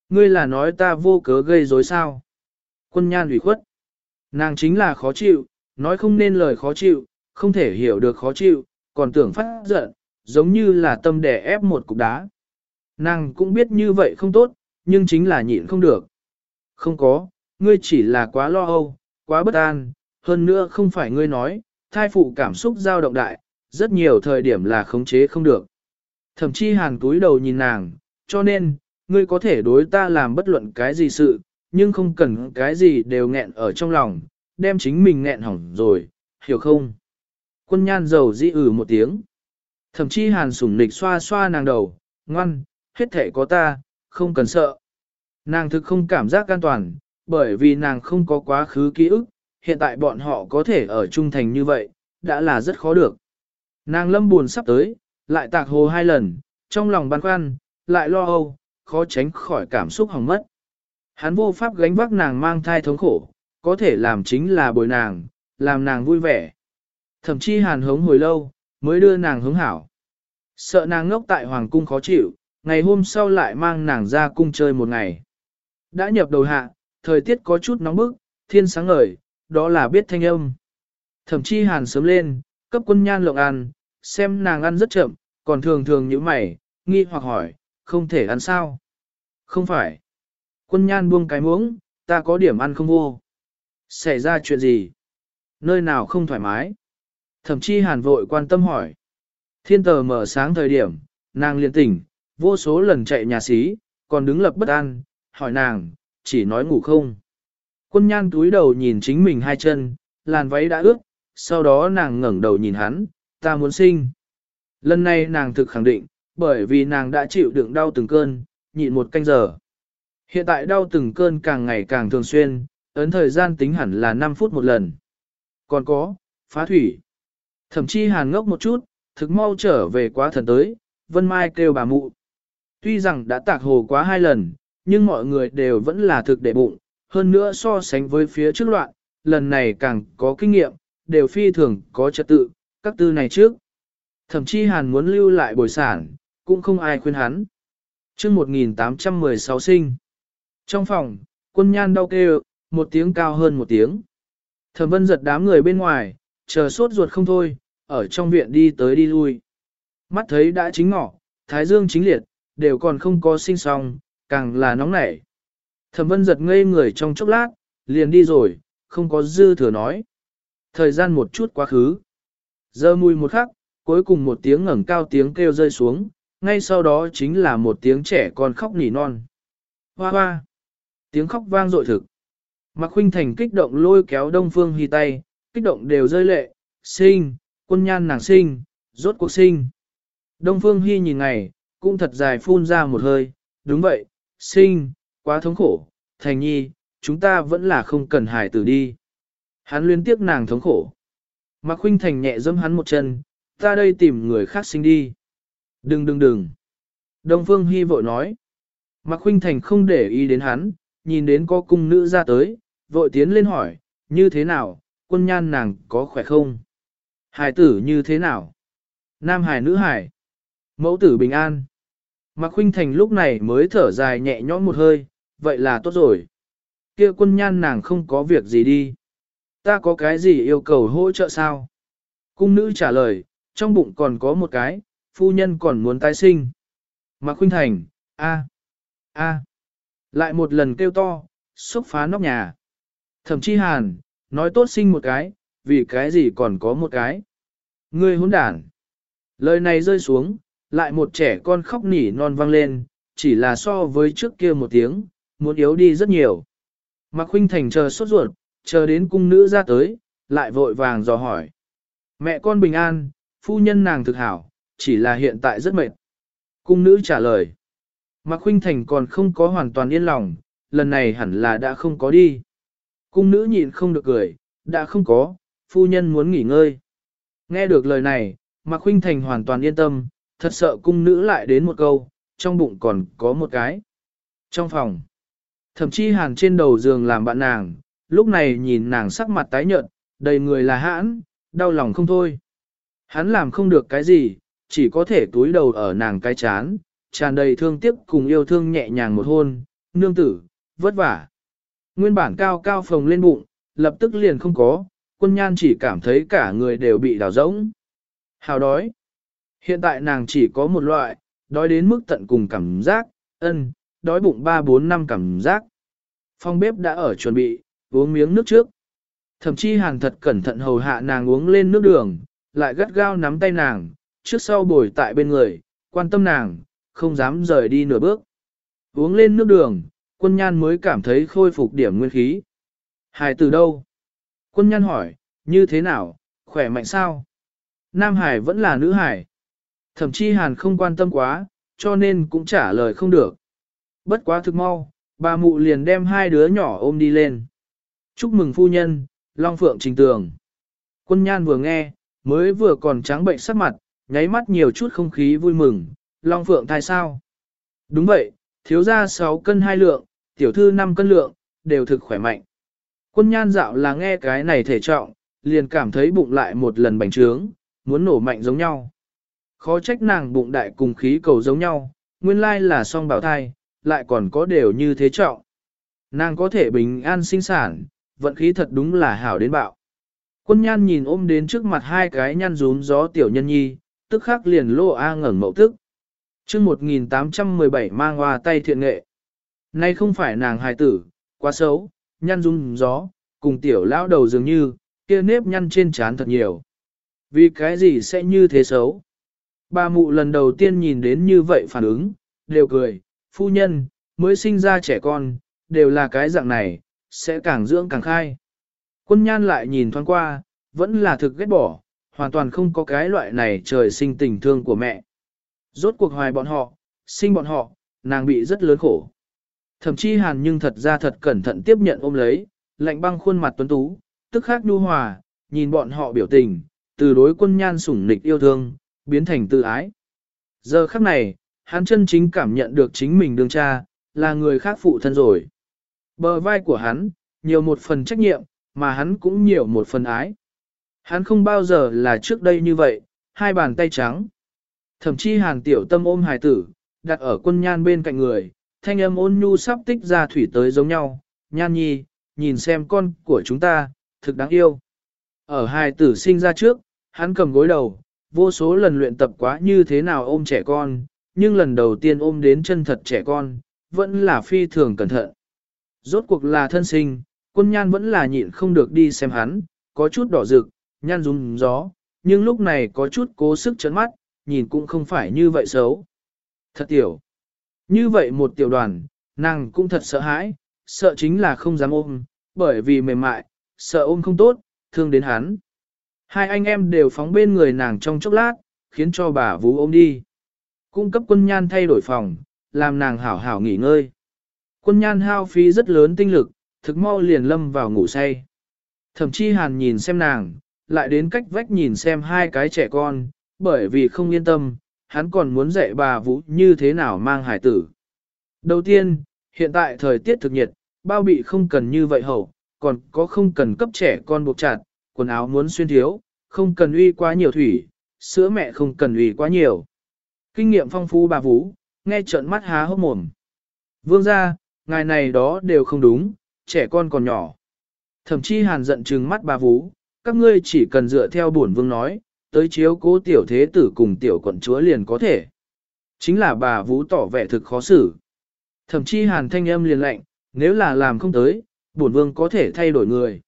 Ngươi là nói ta vô cớ gây rối sao? Quân nhan ủy khuất. Nàng chính là khó chịu, nói không nên lời khó chịu, không thể hiểu được khó chịu, còn tưởng phát giận, giống như là tâm đè ép một cục đá. Nàng cũng biết như vậy không tốt, nhưng chính là nhịn không được. Không có, ngươi chỉ là quá lo âu, quá bất an, hơn nữa không phải ngươi nói, thai phụ cảm xúc dao động đại, rất nhiều thời điểm là khống chế không được. Thậm chí hàn túi đầu nhìn nàng, cho nên, ngươi có thể đối ta làm bất luận cái gì sự, nhưng không cần cái gì đều nghẹn ở trong lòng, đem chính mình nghẹn hỏng rồi, hiểu không? Quân nhan dầu dĩ ử một tiếng. Thậm chí hàn sủng nịch xoa xoa nàng đầu, ngoan, hết thể có ta, không cần sợ. Nàng thực không cảm giác an toàn, bởi vì nàng không có quá khứ ký ức, hiện tại bọn họ có thể ở trung thành như vậy, đã là rất khó được. Nàng lâm buồn sắp tới, lại tạc hồ hai lần, trong lòng băn khoăn, lại lo âu, khó tránh khỏi cảm xúc hỏng mất. Hắn vô pháp gánh vác nàng mang thai thống khổ, có thể làm chính là bồi nàng, làm nàng vui vẻ. Thậm chí hàn hống hồi lâu, mới đưa nàng hứng hảo. Sợ nàng ngốc tại hoàng cung khó chịu, ngày hôm sau lại mang nàng ra cung chơi một ngày. Đã nhập đầu hạ, thời tiết có chút nóng bức, thiên sáng ngời, đó là biết thanh âm. Thậm chí hàn sớm lên, cấp quân nhan lộng ăn, xem nàng ăn rất chậm, còn thường thường như mày, nghi hoặc hỏi, không thể ăn sao? Không phải. Quân nhan buông cái muỗng, ta có điểm ăn không vô. Xảy ra chuyện gì? Nơi nào không thoải mái? Thậm chí hàn vội quan tâm hỏi. Thiên tờ mở sáng thời điểm, nàng liền tỉnh, vô số lần chạy nhà xí, còn đứng lập bất an, hỏi nàng, chỉ nói ngủ không. Quân nhan túi đầu nhìn chính mình hai chân, làn váy đã ướt, sau đó nàng ngẩng đầu nhìn hắn, ta muốn sinh. Lần này nàng thực khẳng định, bởi vì nàng đã chịu đựng đau từng cơn, nhịn một canh giờ. Hiện tại đau từng cơn càng ngày càng thường xuyên, ấn thời gian tính hẳn là 5 phút một lần. Còn có, phá thủy. Thậm chí hàn ngốc một chút, thực mau trở về quá thần tới, Vân Mai kêu bà mụ. Tuy rằng đã tạc hồ quá hai lần, nhưng mọi người đều vẫn là thực để bụng, hơn nữa so sánh với phía trước loạn, lần này càng có kinh nghiệm, đều phi thường có trật tự, các tư này trước. Thậm chí hàn muốn lưu lại bồi sản, cũng không ai khuyên hắn. chương 1816 sinh. Trong phòng, quân nhan đau kêu, một tiếng cao hơn một tiếng. Thẩm vân giật đám người bên ngoài, chờ sốt ruột không thôi, ở trong viện đi tới đi lui. Mắt thấy đã chính ngọ, thái dương chính liệt, đều còn không có sinh xong, càng là nóng nảy. Thẩm vân giật ngây người trong chốc lát, liền đi rồi, không có dư thừa nói. Thời gian một chút quá khứ. Giờ mùi một khắc, cuối cùng một tiếng ngẩng cao tiếng kêu rơi xuống, ngay sau đó chính là một tiếng trẻ con khóc nỉ non. Hoa hoa! Tiếng khóc vang dội thực. Mạc Khuynh Thành kích động lôi kéo Đông Phương Hy tay, kích động đều rơi lệ, sinh, quân nhan nàng sinh, rốt cuộc sinh. Đông Phương Hy nhìn ngày, cũng thật dài phun ra một hơi, đúng vậy, sinh, quá thống khổ, Thành Nhi, chúng ta vẫn là không cần hài tử đi. Hắn liên tiếc nàng thống khổ. Mạc Khuynh Thành nhẹ dẫm hắn một chân, ta đây tìm người khác sinh đi. Đừng đừng đừng. Đông Phương Hy vội nói. Mạc Khuynh Thành không để ý đến hắn, nhìn đến có cung nữ ra tới, vội tiến lên hỏi, như thế nào, quân nhan nàng có khỏe không? Hải tử như thế nào? Nam hải nữ hải. Mẫu tử bình an. Mạc Khuynh Thành lúc này mới thở dài nhẹ nhõm một hơi, vậy là tốt rồi. Kia quân nhan nàng không có việc gì đi. Ta có cái gì yêu cầu hỗ trợ sao? Cung nữ trả lời, trong bụng còn có một cái, phu nhân còn muốn tái sinh. Mạc Khuynh Thành, a, a, lại một lần kêu to, xúc phá nóc nhà. Thẩm chi hàn, nói tốt sinh một cái, vì cái gì còn có một cái. Ngươi hỗn đản. Lời này rơi xuống, lại một trẻ con khóc nỉ non vang lên, chỉ là so với trước kia một tiếng, muốn yếu đi rất nhiều. Mạc Khuynh Thành chờ sốt ruột, chờ đến cung nữ ra tới, lại vội vàng dò hỏi. Mẹ con bình an, phu nhân nàng thực hảo, chỉ là hiện tại rất mệt. Cung nữ trả lời. Mạc Khuynh Thành còn không có hoàn toàn yên lòng, lần này hẳn là đã không có đi. Cung nữ nhịn không được cười, đã không có, phu nhân muốn nghỉ ngơi. Nghe được lời này, Mạc Khuynh Thành hoàn toàn yên tâm, thật sợ cung nữ lại đến một câu, trong bụng còn có một cái. Trong phòng, thậm chí hàn trên đầu giường làm bạn nàng, lúc này nhìn nàng sắc mặt tái nhợt, đầy người là hãn, đau lòng không thôi. Hắn làm không được cái gì, chỉ có thể túi đầu ở nàng cái chán, tràn đầy thương tiếc cùng yêu thương nhẹ nhàng một hôn, nương tử, vất vả. Nguyên bản cao cao phồng lên bụng, lập tức liền không có, quân nhan chỉ cảm thấy cả người đều bị đào rỗng. Hào đói. Hiện tại nàng chỉ có một loại, đói đến mức tận cùng cảm giác, ân, đói bụng 3-4 năm cảm giác. Phong bếp đã ở chuẩn bị, uống miếng nước trước. Thậm chí hàng thật cẩn thận hầu hạ nàng uống lên nước đường, lại gắt gao nắm tay nàng, trước sau bồi tại bên người, quan tâm nàng, không dám rời đi nửa bước. Uống lên nước đường, quân nhan mới cảm thấy khôi phục điểm nguyên khí. Hải từ đâu? Quân nhan hỏi, như thế nào, khỏe mạnh sao? Nam Hải vẫn là nữ Hải. Thậm chí Hàn không quan tâm quá, cho nên cũng trả lời không được. Bất quá thực mau, bà mụ liền đem hai đứa nhỏ ôm đi lên. Chúc mừng phu nhân, Long Phượng trình tường. Quân nhan vừa nghe, mới vừa còn trắng bệnh sắc mặt, nháy mắt nhiều chút không khí vui mừng, Long Phượng thai sao? Đúng vậy, thiếu ra 6 cân 2 lượng, tiểu thư 5 cân lượng, đều thực khỏe mạnh. Quân nhan dạo là nghe cái này thể trọng, liền cảm thấy bụng lại một lần bành trướng, muốn nổ mạnh giống nhau. Khó trách nàng bụng đại cùng khí cầu giống nhau, nguyên lai là song bảo thai, lại còn có đều như thế trọng. Nàng có thể bình an sinh sản, vận khí thật đúng là hảo đến bạo. Quân nhan nhìn ôm đến trước mặt hai cái nhăn rúm gió tiểu nhân nhi, tức khắc liền lô A ngẩn mậu tức. chương 1817 mang hoa tay thiện nghệ. Nay không phải nàng hài tử, quá xấu, nhăn rúm gió, cùng tiểu lão đầu dường như, kia nếp nhăn trên trán thật nhiều. Vì cái gì sẽ như thế xấu? Bà mụ lần đầu tiên nhìn đến như vậy phản ứng, đều cười, phu nhân, mới sinh ra trẻ con, đều là cái dạng này, sẽ càng dưỡng càng khai. Quân nhan lại nhìn thoáng qua, vẫn là thực ghét bỏ, hoàn toàn không có cái loại này trời sinh tình thương của mẹ. Rốt cuộc hoài bọn họ, sinh bọn họ, nàng bị rất lớn khổ. Thậm chí hàn nhưng thật ra thật cẩn thận tiếp nhận ôm lấy, lạnh băng khuôn mặt tuấn tú, tức khắc nhu hòa, nhìn bọn họ biểu tình, từ đối quân nhan sủng nịch yêu thương, biến thành tự ái. Giờ khắc này, hắn chân chính cảm nhận được chính mình đương cha, là người khác phụ thân rồi. Bờ vai của hắn, nhiều một phần trách nhiệm, mà hắn cũng nhiều một phần ái. Hắn không bao giờ là trước đây như vậy, hai bàn tay trắng. Thậm chí hàn tiểu tâm ôm hài tử, đặt ở quân nhan bên cạnh người, thanh âm ôn nhu sắp tích ra thủy tới giống nhau. Nhan nhi, nhìn xem con của chúng ta, thực đáng yêu. Ở hài tử sinh ra trước, hắn cầm gối đầu, vô số lần luyện tập quá như thế nào ôm trẻ con, nhưng lần đầu tiên ôm đến chân thật trẻ con, vẫn là phi thường cẩn thận. Rốt cuộc là thân sinh, quân nhan vẫn là nhịn không được đi xem hắn, có chút đỏ rực, nhan rung gió, nhưng lúc này có chút cố sức chấn mắt, nhìn cũng không phải như vậy xấu. Thật tiểu. Như vậy một tiểu đoàn, nàng cũng thật sợ hãi, sợ chính là không dám ôm, bởi vì mềm mại, sợ ôm không tốt, thương đến hắn. Hai anh em đều phóng bên người nàng trong chốc lát, khiến cho bà vú ôm đi. Cung cấp quân nhan thay đổi phòng, làm nàng hảo hảo nghỉ ngơi. Quân nhan hao phí rất lớn tinh lực, thực mau liền lâm vào ngủ say. Thậm chí hàn nhìn xem nàng, lại đến cách vách nhìn xem hai cái trẻ con, bởi vì không yên tâm, hắn còn muốn dạy bà Vũ như thế nào mang hải tử. Đầu tiên, hiện tại thời tiết thực nhiệt, bao bị không cần như vậy hậu, còn có không cần cấp trẻ con buộc chặt, quần áo muốn xuyên thiếu, không cần uy quá nhiều thủy, sữa mẹ không cần uy quá nhiều. Kinh nghiệm phong phú bà Vũ, nghe trợn mắt há hốc mồm. Vương ra, ngài này đó đều không đúng, trẻ con còn nhỏ. Thậm chí hàn giận trừng mắt bà Vũ, các ngươi chỉ cần dựa theo bổn vương nói, tới chiếu cố tiểu thế tử cùng tiểu quận chúa liền có thể. Chính là bà Vũ tỏ vẻ thực khó xử. Thậm chí hàn thanh âm liền lạnh, nếu là làm không tới, bổn vương có thể thay đổi người.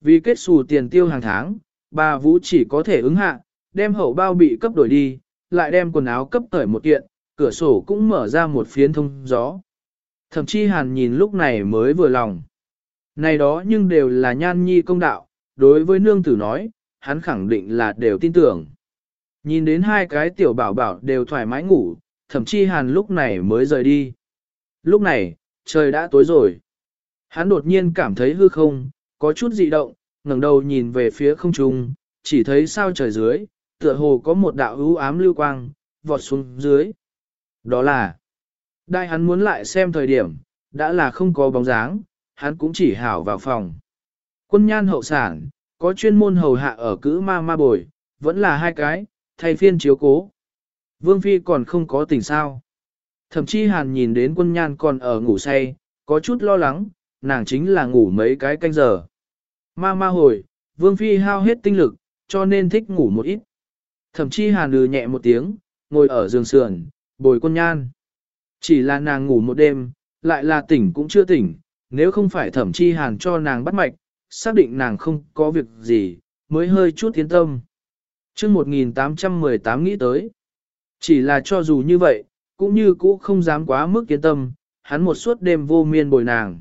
Vì kết xù tiền tiêu hàng tháng, bà Vũ chỉ có thể ứng hạ, đem hậu bao bị cấp đổi đi, lại đem quần áo cấp tởi một kiện, cửa sổ cũng mở ra một phiến thông gió. Thậm chí hàn nhìn lúc này mới vừa lòng. Này đó nhưng đều là nhan nhi công đạo, đối với nương tử nói, hắn khẳng định là đều tin tưởng. Nhìn đến hai cái tiểu bảo bảo đều thoải mái ngủ, thậm chí hàn lúc này mới rời đi. Lúc này, trời đã tối rồi. Hắn đột nhiên cảm thấy hư không, có chút dị động, ngẩng đầu nhìn về phía không trung, chỉ thấy sao trời dưới, tựa hồ có một đạo ưu ám lưu quang, vọt xuống dưới. Đó là, đại hắn muốn lại xem thời điểm, đã là không có bóng dáng, hắn cũng chỉ hảo vào phòng. Quân nhan hậu sản, có chuyên môn hầu hạ ở cữ ma ma bồi, vẫn là hai cái, thay phiên chiếu cố. Vương Phi còn không có tỉnh sao. Thậm chí hàn nhìn đến quân nhan còn ở ngủ say, có chút lo lắng, nàng chính là ngủ mấy cái canh giờ. Ma ma hồi, Vương Phi hao hết tinh lực, cho nên thích ngủ một ít. Thậm chí hàn lừ nhẹ một tiếng, ngồi ở giường sườn, bồi quân nhan. Chỉ là nàng ngủ một đêm, lại là tỉnh cũng chưa tỉnh, nếu không phải thẩm chi hàn cho nàng bắt mạch, xác định nàng không có việc gì, mới hơi chút tiến tâm. chương 1818 nghĩ tới. Chỉ là cho dù như vậy, cũng như cũ không dám quá mức kiến tâm, hắn một suốt đêm vô miên bồi nàng.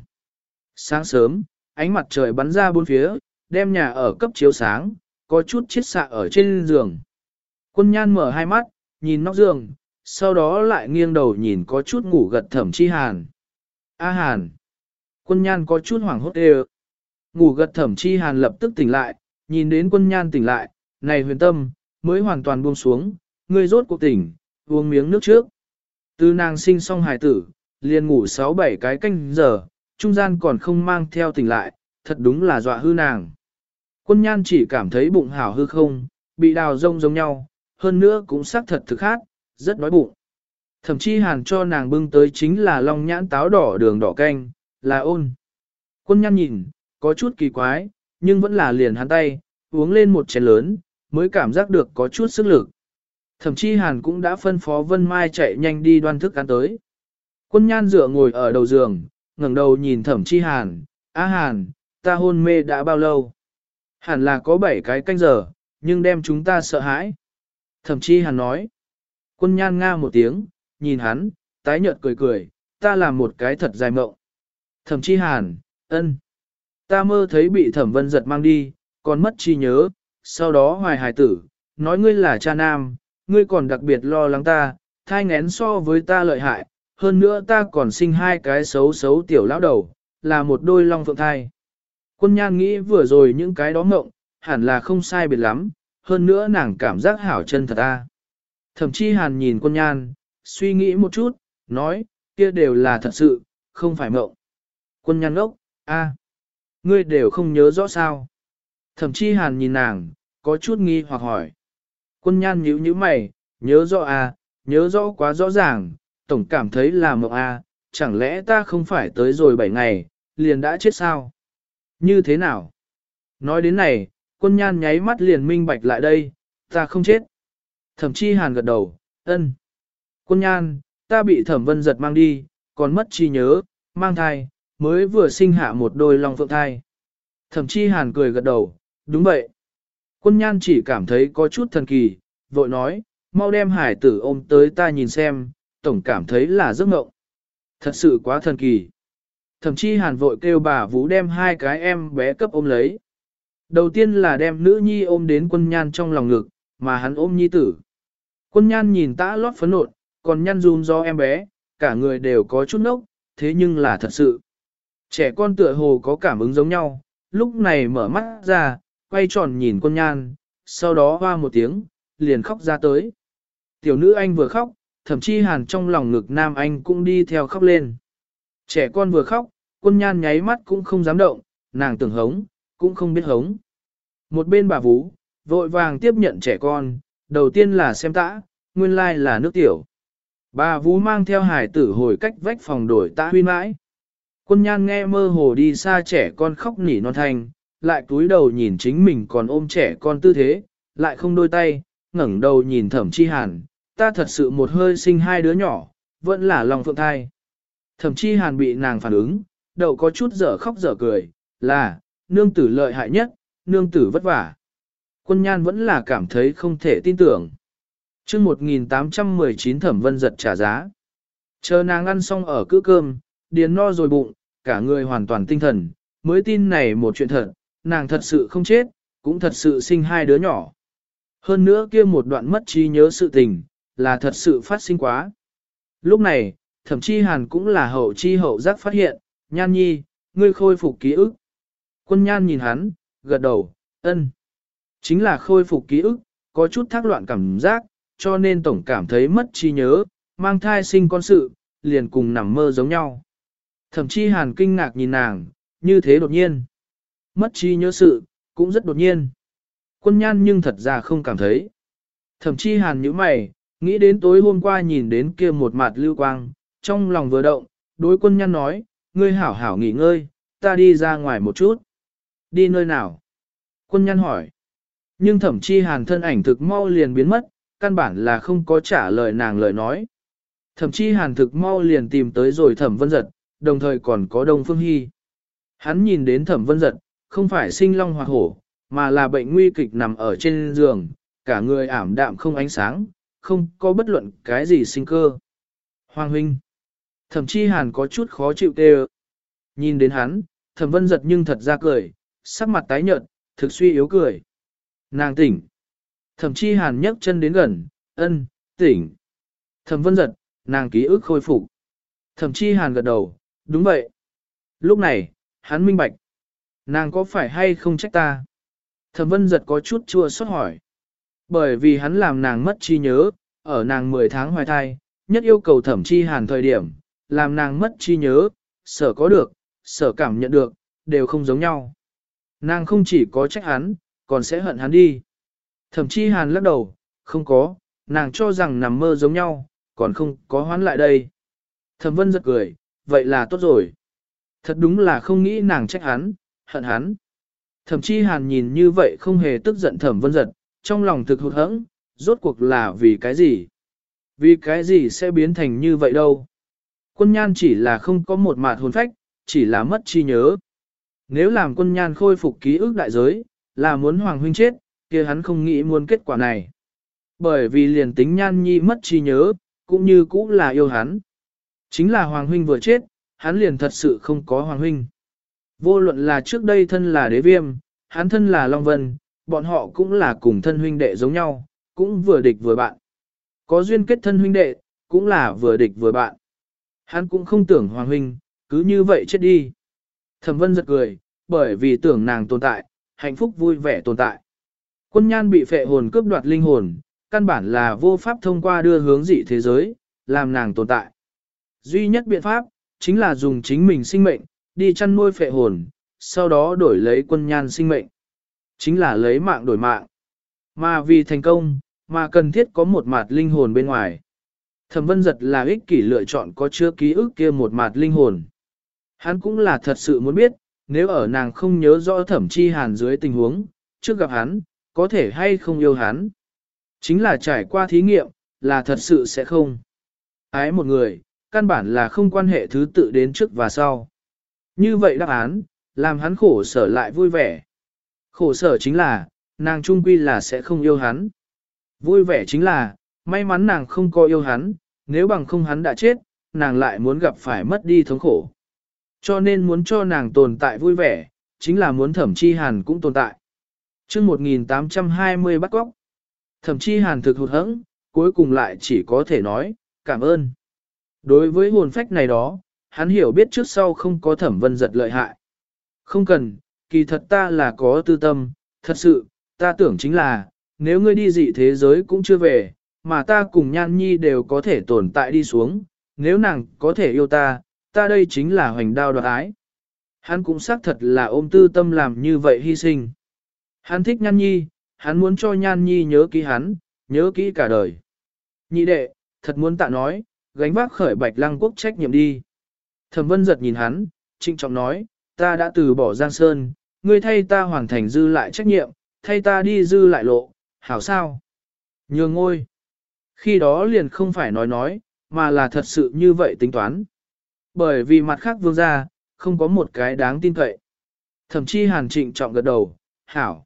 Sáng sớm, ánh mặt trời bắn ra bốn phía, đem nhà ở cấp chiếu sáng, có chút chiết xạ ở trên giường. Quân nhan mở hai mắt, nhìn nóc giường, sau đó lại nghiêng đầu nhìn có chút ngủ gật thẩm chi hàn. A hàn. Quân nhan có chút hoảng hốt đều. Ngủ gật thẩm chi hàn lập tức tỉnh lại, nhìn đến quân nhan tỉnh lại, này huyền tâm, mới hoàn toàn buông xuống, ngươi rốt cuộc tỉnh, uống miếng nước trước. Từ nàng sinh xong hài tử, liền ngủ 6-7 cái canh giờ, trung gian còn không mang theo tỉnh lại, thật đúng là dọa hư nàng. Quân nhan chỉ cảm thấy bụng hảo hư không, bị đào rông giống nhau, hơn nữa cũng xác thật thực khác, rất đói bụng. Thậm chí hàn cho nàng bưng tới chính là long nhãn táo đỏ đường đỏ canh, là ôn. Quân nhan nhìn, có chút kỳ quái, nhưng vẫn là liền hắn tay, uống lên một chén lớn, mới cảm giác được có chút sức lực. Thậm chí hàn cũng đã phân phó Vân Mai chạy nhanh đi đoan thức ăn tới. Quân nhan dựa ngồi ở đầu giường, ngẩng đầu nhìn thẩm chi hàn, á hàn, ta hôn mê đã bao lâu? Hẳn là có bảy cái canh giờ, nhưng đem chúng ta sợ hãi. Thẩm chi hàn nói. Quân nhan nga một tiếng, nhìn hắn, tái nhợt cười cười, ta làm một cái thật dài mộng. Thẩm chi hàn, ân. Ta mơ thấy bị thẩm vân giật mang đi, còn mất chi nhớ, sau đó hoài hài tử, nói ngươi là cha nam, ngươi còn đặc biệt lo lắng ta, thai ngén so với ta lợi hại, hơn nữa ta còn sinh hai cái xấu xấu tiểu lão đầu, là một đôi long phượng thai. Quân nhan nghĩ vừa rồi những cái đó ngộng, hẳn là không sai biệt lắm, hơn nữa nàng cảm giác hảo chân thật ta. Thậm chí hàn nhìn quân nhan, suy nghĩ một chút, nói, kia đều là thật sự, không phải mộng. Quân nhan ốc, a, ngươi đều không nhớ rõ sao. Thậm chí hàn nhìn nàng, có chút nghi hoặc hỏi. Quân nhan nhíu nhíu mày, nhớ rõ a, nhớ rõ quá rõ ràng, tổng cảm thấy là mộng a, chẳng lẽ ta không phải tới rồi 7 ngày, liền đã chết sao? Như thế nào? Nói đến này, quân nhan nháy mắt liền minh bạch lại đây, ta không chết. Thẩm chi hàn gật đầu, ân. Quân nhan, ta bị thẩm vân giật mang đi, còn mất chi nhớ, mang thai, mới vừa sinh hạ một đôi long phượng thai. Thẩm chi hàn cười gật đầu, Đúng vậy. Quân nhan chỉ cảm thấy có chút thần kỳ, vội nói, mau đem hải tử ôm tới ta nhìn xem, tổng cảm thấy là giấc mộng. Thật sự quá thần kỳ. Thậm chí hàn vội kêu bà Vũ đem hai cái em bé cấp ôm lấy. Đầu tiên là đem nữ nhi ôm đến quân nhan trong lòng ngực, mà hắn ôm nhi tử. Quân nhan nhìn tã lót phấn nộn, còn nhăn run do em bé, cả người đều có chút nốc, thế nhưng là thật sự. Trẻ con tựa hồ có cảm ứng giống nhau, lúc này mở mắt ra, quay tròn nhìn quân nhan, sau đó hoa một tiếng, liền khóc ra tới. Tiểu nữ anh vừa khóc, thậm chí hàn trong lòng ngực nam anh cũng đi theo khóc lên. Trẻ con vừa khóc, quân nhan nháy mắt cũng không dám động, nàng tưởng hống, cũng không biết hống. Một bên bà Vũ, vội vàng tiếp nhận trẻ con, đầu tiên là xem tã, nguyên lai là nước tiểu. Bà Vũ mang theo hải tử hồi cách vách phòng đổi tã huy mãi. Quân nhan nghe mơ hồ đi xa trẻ con khóc nỉ non thanh, lại cúi đầu nhìn chính mình còn ôm trẻ con tư thế, lại không đôi tay, ngẩng đầu nhìn thẩm chi hàn, ta thật sự một hơi sinh hai đứa nhỏ, vẫn là lòng phượng thai. Thẩm chi hàn bị nàng phản ứng, đậu có chút dở khóc dở cười, là, nương tử lợi hại nhất, nương tử vất vả. Quân nhan vẫn là cảm thấy không thể tin tưởng. chương 1819 thẩm vân giật trả giá. Chờ nàng ăn xong ở cữ cơm, điền no rồi bụng, cả người hoàn toàn tinh thần, mới tin này một chuyện thật, nàng thật sự không chết, cũng thật sự sinh hai đứa nhỏ. Hơn nữa kia một đoạn mất trí nhớ sự tình, là thật sự phát sinh quá. Lúc này, thậm chí hàn cũng là hậu chi hậu giác phát hiện, nhan nhi, ngươi khôi phục ký ức. Quân nhan nhìn hắn, gật đầu, ân. Chính là khôi phục ký ức, có chút thác loạn cảm giác, cho nên tổng cảm thấy mất trí nhớ, mang thai sinh con sự, liền cùng nằm mơ giống nhau. Thậm chí hàn kinh ngạc nhìn nàng, như thế đột nhiên. Mất trí nhớ sự, cũng rất đột nhiên. Quân nhan nhưng thật ra không cảm thấy. Thậm chí hàn như mày, nghĩ đến tối hôm qua nhìn đến kia một mặt lưu quang, trong lòng vừa động, đối quân nhân nói, ngươi hảo hảo nghỉ ngơi, ta đi ra ngoài một chút. Đi nơi nào? Quân nhân hỏi. Nhưng thẩm chi hàn thân ảnh thực mau liền biến mất, căn bản là không có trả lời nàng lời nói. Thẩm chi hàn thực mau liền tìm tới rồi thẩm vân giật, đồng thời còn có đông phương hy. Hắn nhìn đến thẩm vân giật, không phải sinh long hoặc hổ, mà là bệnh nguy kịch nằm ở trên giường, cả người ảm đạm không ánh sáng, không có bất luận cái gì sinh cơ. Hoàng huynh, thẩm chi hàn có chút khó chịu tê Nhìn đến hắn, thẩm vân giật nhưng thật ra cười, sắc mặt tái nhợt, thực suy yếu cười. Nàng tỉnh. Thẩm chi hàn nhấc chân đến gần, ân, tỉnh. Thẩm vân giật, nàng ký ức khôi phục. Thẩm chi hàn gật đầu, đúng vậy. Lúc này, hắn minh bạch. Nàng có phải hay không trách ta? Thẩm vân giật có chút chua xót hỏi. Bởi vì hắn làm nàng mất trí nhớ, ở nàng 10 tháng hoài thai, nhất yêu cầu thẩm chi hàn thời điểm, làm nàng mất trí nhớ, sở có được, sở cảm nhận được, đều không giống nhau. Nàng không chỉ có trách hắn, còn sẽ hận hắn đi. Thẩm chi hàn lắc đầu, không có, nàng cho rằng nằm mơ giống nhau, còn không có hoán lại đây. Thẩm vân giật cười, vậy là tốt rồi. Thật đúng là không nghĩ nàng trách hắn, hận hắn. Thẩm chi hàn nhìn như vậy không hề tức giận thẩm vân giật, trong lòng thực hụt hẫng, rốt cuộc là vì cái gì? Vì cái gì sẽ biến thành như vậy đâu? Quân nhan chỉ là không có một mạt hồn phách, chỉ là mất chi nhớ. Nếu làm quân nhan khôi phục ký ức đại giới, là muốn hoàng huynh chết, kia hắn không nghĩ muốn kết quả này. Bởi vì liền tính nhan nhi mất chi nhớ, cũng như cũ là yêu hắn. Chính là hoàng huynh vừa chết, hắn liền thật sự không có hoàng huynh. Vô luận là trước đây thân là đế viêm, hắn thân là Long Vân, bọn họ cũng là cùng thân huynh đệ giống nhau, cũng vừa địch vừa bạn. Có duyên kết thân huynh đệ, cũng là vừa địch vừa bạn. Hắn cũng không tưởng Hoàng huynh, cứ như vậy chết đi. Thẩm vân giật cười, bởi vì tưởng nàng tồn tại, hạnh phúc vui vẻ tồn tại. Quân nhan bị phệ hồn cướp đoạt linh hồn, căn bản là vô pháp thông qua đưa hướng dị thế giới, làm nàng tồn tại. Duy nhất biện pháp, chính là dùng chính mình sinh mệnh, đi chăn nuôi phệ hồn, sau đó đổi lấy quân nhan sinh mệnh. Chính là lấy mạng đổi mạng. Mà vì thành công, mà cần thiết có một mặt linh hồn bên ngoài. Thẩm vân giật là ích kỷ lựa chọn có chứa ký ức kia một mặt linh hồn. Hắn cũng là thật sự muốn biết, nếu ở nàng không nhớ rõ thẩm chi hàn dưới tình huống, trước gặp hắn, có thể hay không yêu hắn. Chính là trải qua thí nghiệm, là thật sự sẽ không. Ái một người, căn bản là không quan hệ thứ tự đến trước và sau. Như vậy đáp án, làm hắn khổ sở lại vui vẻ. Khổ sở chính là, nàng trung quy là sẽ không yêu hắn. Vui vẻ chính là, may mắn nàng không có yêu hắn, nếu bằng không hắn đã chết, nàng lại muốn gặp phải mất đi thống khổ. Cho nên muốn cho nàng tồn tại vui vẻ, chính là muốn thẩm chi hàn cũng tồn tại. chương 1820 bắt góc, thẩm chi hàn thực hụt hẫng, cuối cùng lại chỉ có thể nói, cảm ơn. Đối với hồn phách này đó, hắn hiểu biết trước sau không có thẩm vân giật lợi hại. Không cần, kỳ thật ta là có tư tâm, thật sự, ta tưởng chính là, nếu ngươi đi dị thế giới cũng chưa về, mà ta cùng nhan nhi đều có thể tồn tại đi xuống, nếu nàng có thể yêu ta, ta đây chính là hoành đao đoạt ái. Hắn cũng xác thật là ôm tư tâm làm như vậy hy sinh. Hắn thích nhan nhi, hắn muốn cho nhan nhi nhớ kỹ hắn, nhớ kỹ cả đời. Nhị đệ, thật muốn tạ nói, gánh vác khởi bạch lăng quốc trách nhiệm đi. Thẩm vân giật nhìn hắn, trinh trọng nói, ta đã từ bỏ Giang Sơn, ngươi thay ta hoàn thành dư lại trách nhiệm, thay ta đi dư lại lộ, hảo sao? Nhường ngôi. Khi đó liền không phải nói nói, mà là thật sự như vậy tính toán. Bởi vì mặt khác vương gia, không có một cái đáng tin cậy. Thẩm chi hàn trịnh trọng gật đầu, hảo.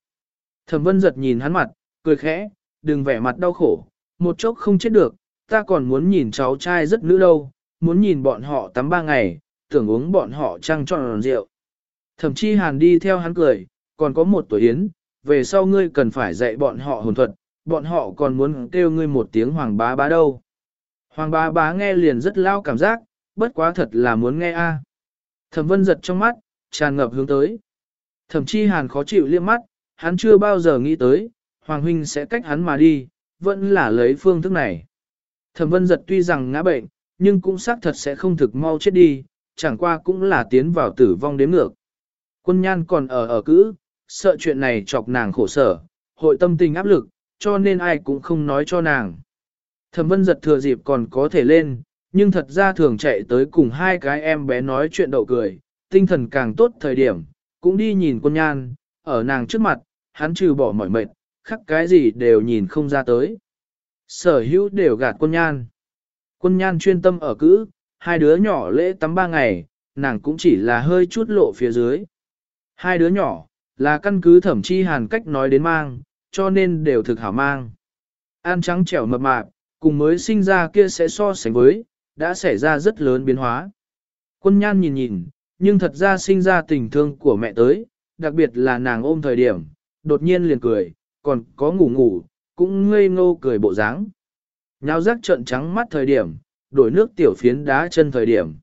Thẩm vân giật nhìn hắn mặt, cười khẽ, đừng vẻ mặt đau khổ, một chốc không chết được, ta còn muốn nhìn cháu trai rất nữ đâu, muốn nhìn bọn họ tắm ba ngày, tưởng uống bọn họ trăng tròn rượu. Thẩm chi hàn đi theo hắn cười, còn có một tuổi yến, về sau ngươi cần phải dạy bọn họ hồn thuật, bọn họ còn muốn kêu ngươi một tiếng hoàng bá bá đâu. Hoàng bá bá nghe liền rất lao cảm giác, bất quá thật là muốn nghe a. Thẩm vân giật trong mắt, tràn ngập hướng tới. Thẩm chi hàn khó chịu liếc mắt, hắn chưa bao giờ nghĩ tới, Hoàng huynh sẽ cách hắn mà đi, vẫn là lấy phương thức này. Thẩm vân giật tuy rằng ngã bệnh, nhưng cũng xác thật sẽ không thực mau chết đi, chẳng qua cũng là tiến vào tử vong đếm ngược. Quân nhan còn ở ở cữ, sợ chuyện này chọc nàng khổ sở, hội tâm tình áp lực, cho nên ai cũng không nói cho nàng. Thẩm vân giật thừa dịp còn có thể lên, nhưng thật ra thường chạy tới cùng hai cái em bé nói chuyện đậu cười, tinh thần càng tốt thời điểm, cũng đi nhìn quân nhan, ở nàng trước mặt, hắn trừ bỏ mỏi mệt, khắc cái gì đều nhìn không ra tới. Sở hữu đều gạt quân nhan. Quân nhan chuyên tâm ở cữ, hai đứa nhỏ lễ tắm ba ngày, nàng cũng chỉ là hơi chút lộ phía dưới. Hai đứa nhỏ, là căn cứ thẩm chi hàn cách nói đến mang, cho nên đều thực hảo mang. An trắng trẻo mập mạp, cùng mới sinh ra kia sẽ so sánh với, đã xảy ra rất lớn biến hóa. Quân nhan nhìn nhìn, nhưng thật ra sinh ra tình thương của mẹ tới, đặc biệt là nàng ôm thời điểm, đột nhiên liền cười, còn có ngủ ngủ, cũng ngây ngô cười bộ dáng. nhao rắc trợn trắng mắt thời điểm, đổi nước tiểu phiến đá chân thời điểm.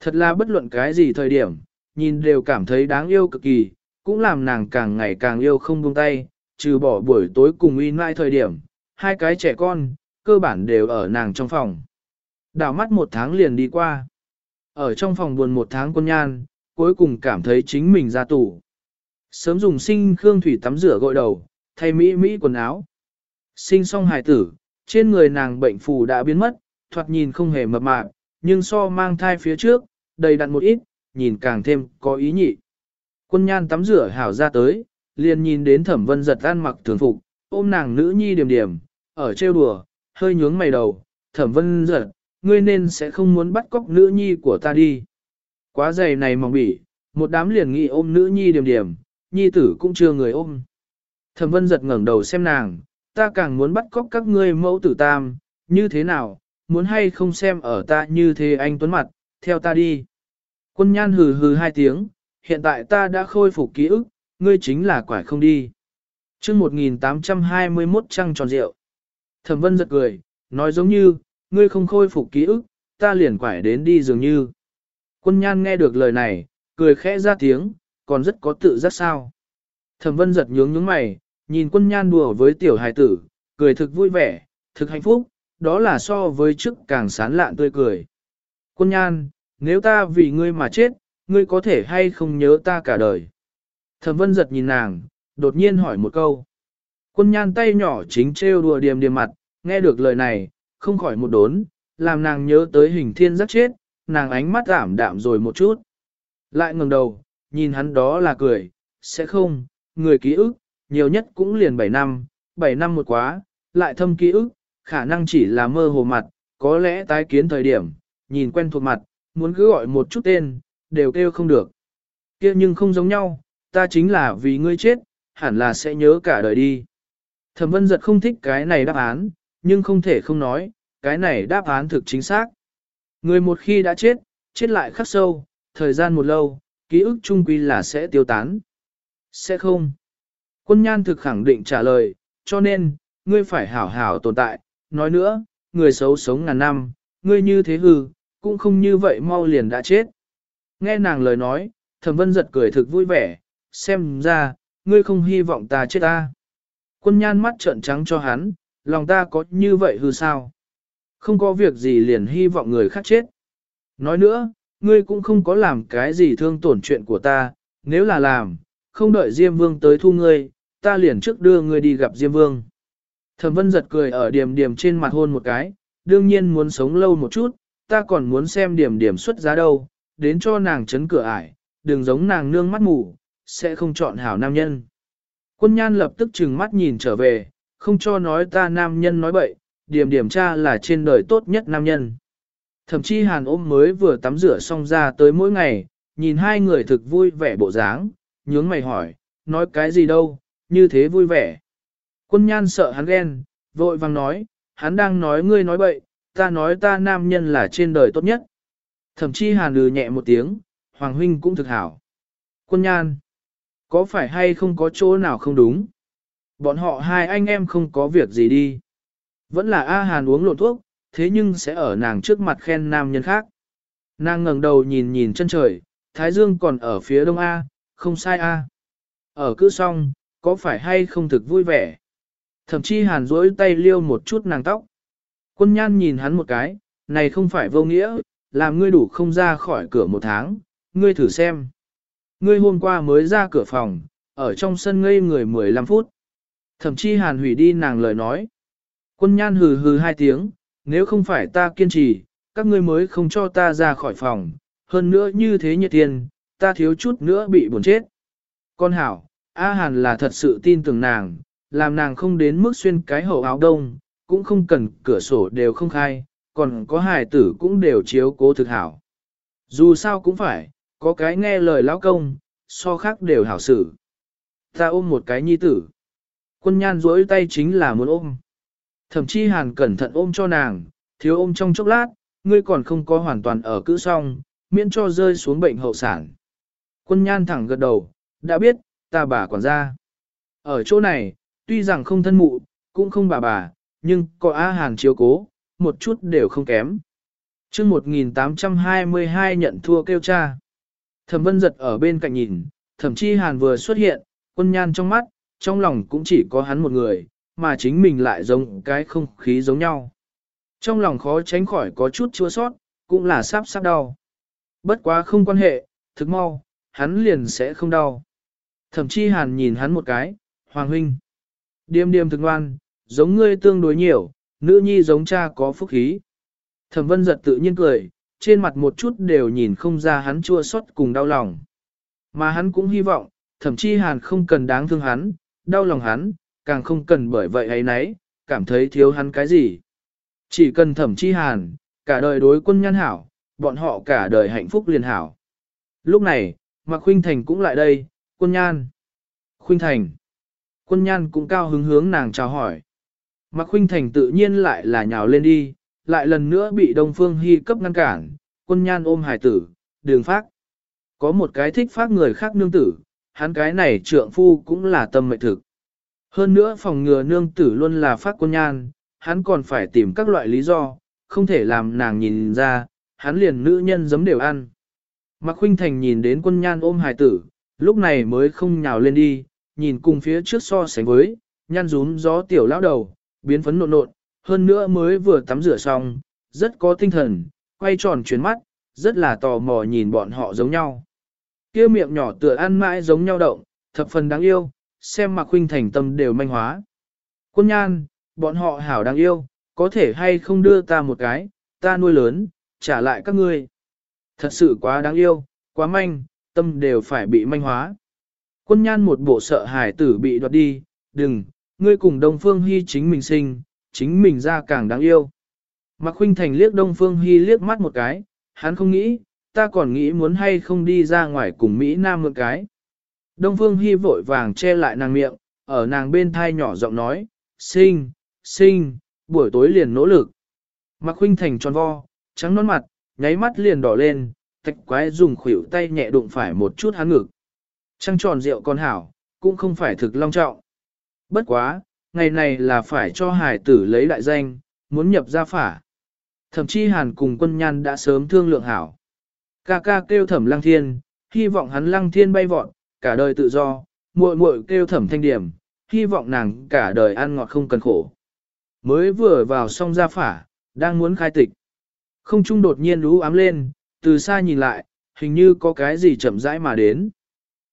Thật là bất luận cái gì thời điểm, nhìn đều cảm thấy đáng yêu cực kỳ, cũng làm nàng càng ngày càng yêu không buông tay, trừ bỏ buổi tối cùng y mai thời điểm, hai cái trẻ con, cơ bản đều ở nàng trong phòng. Đảo mắt một tháng liền đi qua. Ở trong phòng buồn một tháng quân nhan, cuối cùng cảm thấy chính mình ra tủ. Sớm dùng sinh khương thủy tắm rửa gội đầu, thay mỹ mỹ quần áo. Sinh xong hài tử, trên người nàng bệnh phù đã biến mất, thoạt nhìn không hề mập mạp, nhưng so mang thai phía trước, đầy đặn một ít, nhìn càng thêm có ý nhị. Quân nhan tắm rửa hảo ra tới, liền nhìn đến thẩm vân giật ăn mặc thường phục, ôm nàng nữ nhi điểm điểm, ở trêu đùa, hơi nhướng mày đầu, thẩm vân giật, ngươi nên sẽ không muốn bắt cóc nữ nhi của ta đi. Quá dày này mỏng bỉ, một đám liền nghị ôm nữ nhi điểm điểm, nhi tử cũng chưa người ôm. Thẩm vân giật ngẩng đầu xem nàng, ta càng muốn bắt cóc các ngươi mẫu tử tam, như thế nào, muốn hay không xem ở ta như thế anh tuấn mặt, theo ta đi. Quân nhan hừ hừ hai tiếng, hiện tại ta đã khôi phục ký ức, ngươi chính là quải không đi. chương 1821 trăng tròn rượu. Thẩm vân giật cười, nói giống như, ngươi không khôi phục ký ức, ta liền quải đến đi dường như. Quân nhan nghe được lời này, cười khẽ ra tiếng, còn rất có tự giác sao. Thẩm vân giật nhướng nhướng mày, nhìn quân nhan đùa với tiểu hài tử, cười thực vui vẻ, thực hạnh phúc, đó là so với trước càng sán lạn tươi cười. Quân nhan, nếu ta vì ngươi mà chết, ngươi có thể hay không nhớ ta cả đời. Thẩm vân giật nhìn nàng, đột nhiên hỏi một câu. Quân nhan tay nhỏ chính trêu đùa điềm điềm mặt, nghe được lời này, không khỏi một đốn, làm nàng nhớ tới hình thiên rất chết, nàng ánh mắt giảm đạm rồi một chút. Lại ngẩng đầu, nhìn hắn đó là cười, sẽ không, người ký ức, nhiều nhất cũng liền 7 năm, 7 năm một quá, lại thâm ký ức, khả năng chỉ là mơ hồ mặt, có lẽ tái kiến thời điểm, nhìn quen thuộc mặt, muốn cứ gọi một chút tên, đều kêu không được. kia nhưng không giống nhau, ta chính là vì ngươi chết, hẳn là sẽ nhớ cả đời đi. Thẩm vân giật không thích cái này đáp án, nhưng không thể không nói, cái này đáp án thực chính xác. Người một khi đã chết, chết lại khắc sâu, thời gian một lâu, ký ức trung quy là sẽ tiêu tán. Sẽ không. Quân nhan thực khẳng định trả lời, cho nên, ngươi phải hảo hảo tồn tại, nói nữa, người xấu sống ngàn năm, ngươi như thế hư, cũng không như vậy mau liền đã chết. Nghe nàng lời nói, thẩm vân giật cười thực vui vẻ, xem ra, ngươi không hy vọng ta chết ta. Quân nhan mắt trợn trắng cho hắn, lòng ta có như vậy hư sao? Không có việc gì liền hy vọng người khác chết. Nói nữa, ngươi cũng không có làm cái gì thương tổn chuyện của ta, nếu là làm, không đợi Diêm Vương tới thu ngươi, ta liền trước đưa ngươi đi gặp Diêm Vương. Thẩm vân giật cười ở điểm điểm trên mặt hôn một cái, đương nhiên muốn sống lâu một chút, ta còn muốn xem điểm điểm xuất giá đâu, đến cho nàng chấn cửa ải, đừng giống nàng nương mắt mù, sẽ không chọn hảo nam nhân. Quân nhan lập tức trừng mắt nhìn trở về, không cho nói ta nam nhân nói bậy, điểm điểm cha là trên đời tốt nhất nam nhân. Thậm chí hàn ôm mới vừa tắm rửa xong ra tới mỗi ngày, nhìn hai người thực vui vẻ bộ dáng, nhướng mày hỏi, nói cái gì đâu, như thế vui vẻ. Quân nhan sợ hắn ghen, vội vàng nói, hắn đang nói ngươi nói bậy, ta nói ta nam nhân là trên đời tốt nhất. Thậm chí hàn lừ nhẹ một tiếng, Hoàng huynh cũng thực hảo. Quân nhan, có phải hay không có chỗ nào không đúng? Bọn họ hai anh em không có việc gì đi. Vẫn là A Hàn uống lộn thuốc, thế nhưng sẽ ở nàng trước mặt khen nam nhân khác. Nàng ngẩng đầu nhìn nhìn chân trời, Thái Dương còn ở phía đông A, không sai A. Ở cứ song, có phải hay không thực vui vẻ? Thậm chí Hàn duỗi tay liêu một chút nàng tóc. Quân nhan nhìn hắn một cái, này không phải vô nghĩa, làm ngươi đủ không ra khỏi cửa một tháng, ngươi thử xem. Ngươi hôm qua mới ra cửa phòng, ở trong sân ngây người 15 phút. Thậm chí hàn hủy đi nàng lời nói. Quân nhan hừ hừ hai tiếng, nếu không phải ta kiên trì, các ngươi mới không cho ta ra khỏi phòng, hơn nữa như thế nhiệt tiền, ta thiếu chút nữa bị buồn chết. Con hảo, A Hàn là thật sự tin tưởng nàng, làm nàng không đến mức xuyên cái hậu áo đông, cũng không cần cửa sổ đều không khai, còn có hài tử cũng đều chiếu cố thực hảo. Dù sao cũng phải, có cái nghe lời lão công, so khác đều hảo xử. Ta ôm một cái nhi tử. Quân nhan duỗi tay chính là muốn ôm. Thậm chí hàn cẩn thận ôm cho nàng, thiếu ôm trong chốc lát, ngươi còn không có hoàn toàn ở cữ xong, miễn cho rơi xuống bệnh hậu sản. Quân nhan thẳng gật đầu, đã biết, ta bà quản gia. Ở chỗ này, tuy rằng không thân mụ, cũng không bà bà, nhưng có A Hàn chiếu cố, một chút đều không kém. chương 1822 nhận thua kêu cha. Thẩm vân giật ở bên cạnh nhìn, thậm chí hàn vừa xuất hiện, quân nhan trong mắt, trong lòng cũng chỉ có hắn một người, mà chính mình lại giống cái không khí giống nhau. Trong lòng khó tránh khỏi có chút chua sót, cũng là sắp sắp đau. Bất quá không quan hệ, thực mau, hắn liền sẽ không đau. Thẩm chi hàn nhìn hắn một cái, Hoàng huynh. Điềm điềm thực ngoan, giống ngươi tương đối nhiều, nữ nhi giống cha có phúc khí. Thẩm vân giật tự nhiên cười, trên mặt một chút đều nhìn không ra hắn chua xót cùng đau lòng. Mà hắn cũng hy vọng, thậm chí hàn không cần đáng thương hắn, đau lòng hắn, càng không cần bởi vậy ấy nấy, cảm thấy thiếu hắn cái gì. Chỉ cần thẩm chi hàn, cả đời đối quân nhân hảo, bọn họ cả đời hạnh phúc liền hảo. Lúc này, Mạc Khuynh Thành cũng lại đây, quân nhan. Khuynh Thành. Quân nhan cũng cao hứng hướng nàng chào hỏi. Mạc Khuynh Thành tự nhiên lại là nhào lên đi, lại lần nữa bị Đông Phương Hi cấp ngăn cản, quân nhan ôm hải tử, đường phát. Có một cái thích phát người khác nương tử, hắn cái này trượng phu cũng là tâm mệnh thực. Hơn nữa phòng ngừa nương tử luôn là phát quân nhan, hắn còn phải tìm các loại lý do, không thể làm nàng nhìn ra, hắn liền nữ nhân giấm đều ăn. Mạc Khuynh Thành nhìn đến quân nhan ôm hài tử, lúc này mới không nhào lên đi, nhìn cùng phía trước so sánh với, nhan rúm gió tiểu lão đầu, biến phấn nộn nộn, hơn nữa mới vừa tắm rửa xong, rất có tinh thần, quay tròn chuyến mắt, rất là tò mò nhìn bọn họ giống nhau. Kia miệng nhỏ tựa ăn mãi giống nhau động, thập phần đáng yêu, xem mặc huynh thành tâm đều manh hóa. Quân nhan, bọn họ hảo đáng yêu, có thể hay không đưa ta một cái, ta nuôi lớn, trả lại các ngươi. Thật sự quá đáng yêu, quá manh, tâm đều phải bị manh hóa. Quân nhan một bộ sợ hài tử bị đoạt đi, đừng, ngươi cùng Đông Phương Hy chính mình sinh, chính mình ra càng đáng yêu. Mạc Khuynh Thành liếc Đông Phương Hy liếc mắt một cái, hắn không nghĩ, ta còn nghĩ muốn hay không đi ra ngoài cùng Mỹ Nam một cái. Đông Phương Hy vội vàng che lại nàng miệng, ở nàng bên thai nhỏ giọng nói, sinh, sinh, buổi tối liền nỗ lực. Mạc Khuynh Thành tròn vo, trắng nón mặt, nháy mắt liền đỏ lên, thạch quái dùng khuỷu tay nhẹ đụng phải một chút hắn ngực. Trăng tròn rượu con hảo, cũng không phải thực long trọng. Bất quá, ngày này là phải cho hải tử lấy đại danh, muốn nhập gia phả. Thậm chí hàn cùng quân nhan đã sớm thương lượng hảo. Ca ca kêu thẩm lăng thiên, hy vọng hắn lăng thiên bay vọt, cả đời tự do, muội muội kêu thẩm thanh điểm, hy vọng nàng cả đời ăn ngọt không cần khổ. Mới vừa vào xong gia phả, đang muốn khai tịch. Không trung đột nhiên lũ ám lên, từ xa nhìn lại, hình như có cái gì chậm rãi mà đến.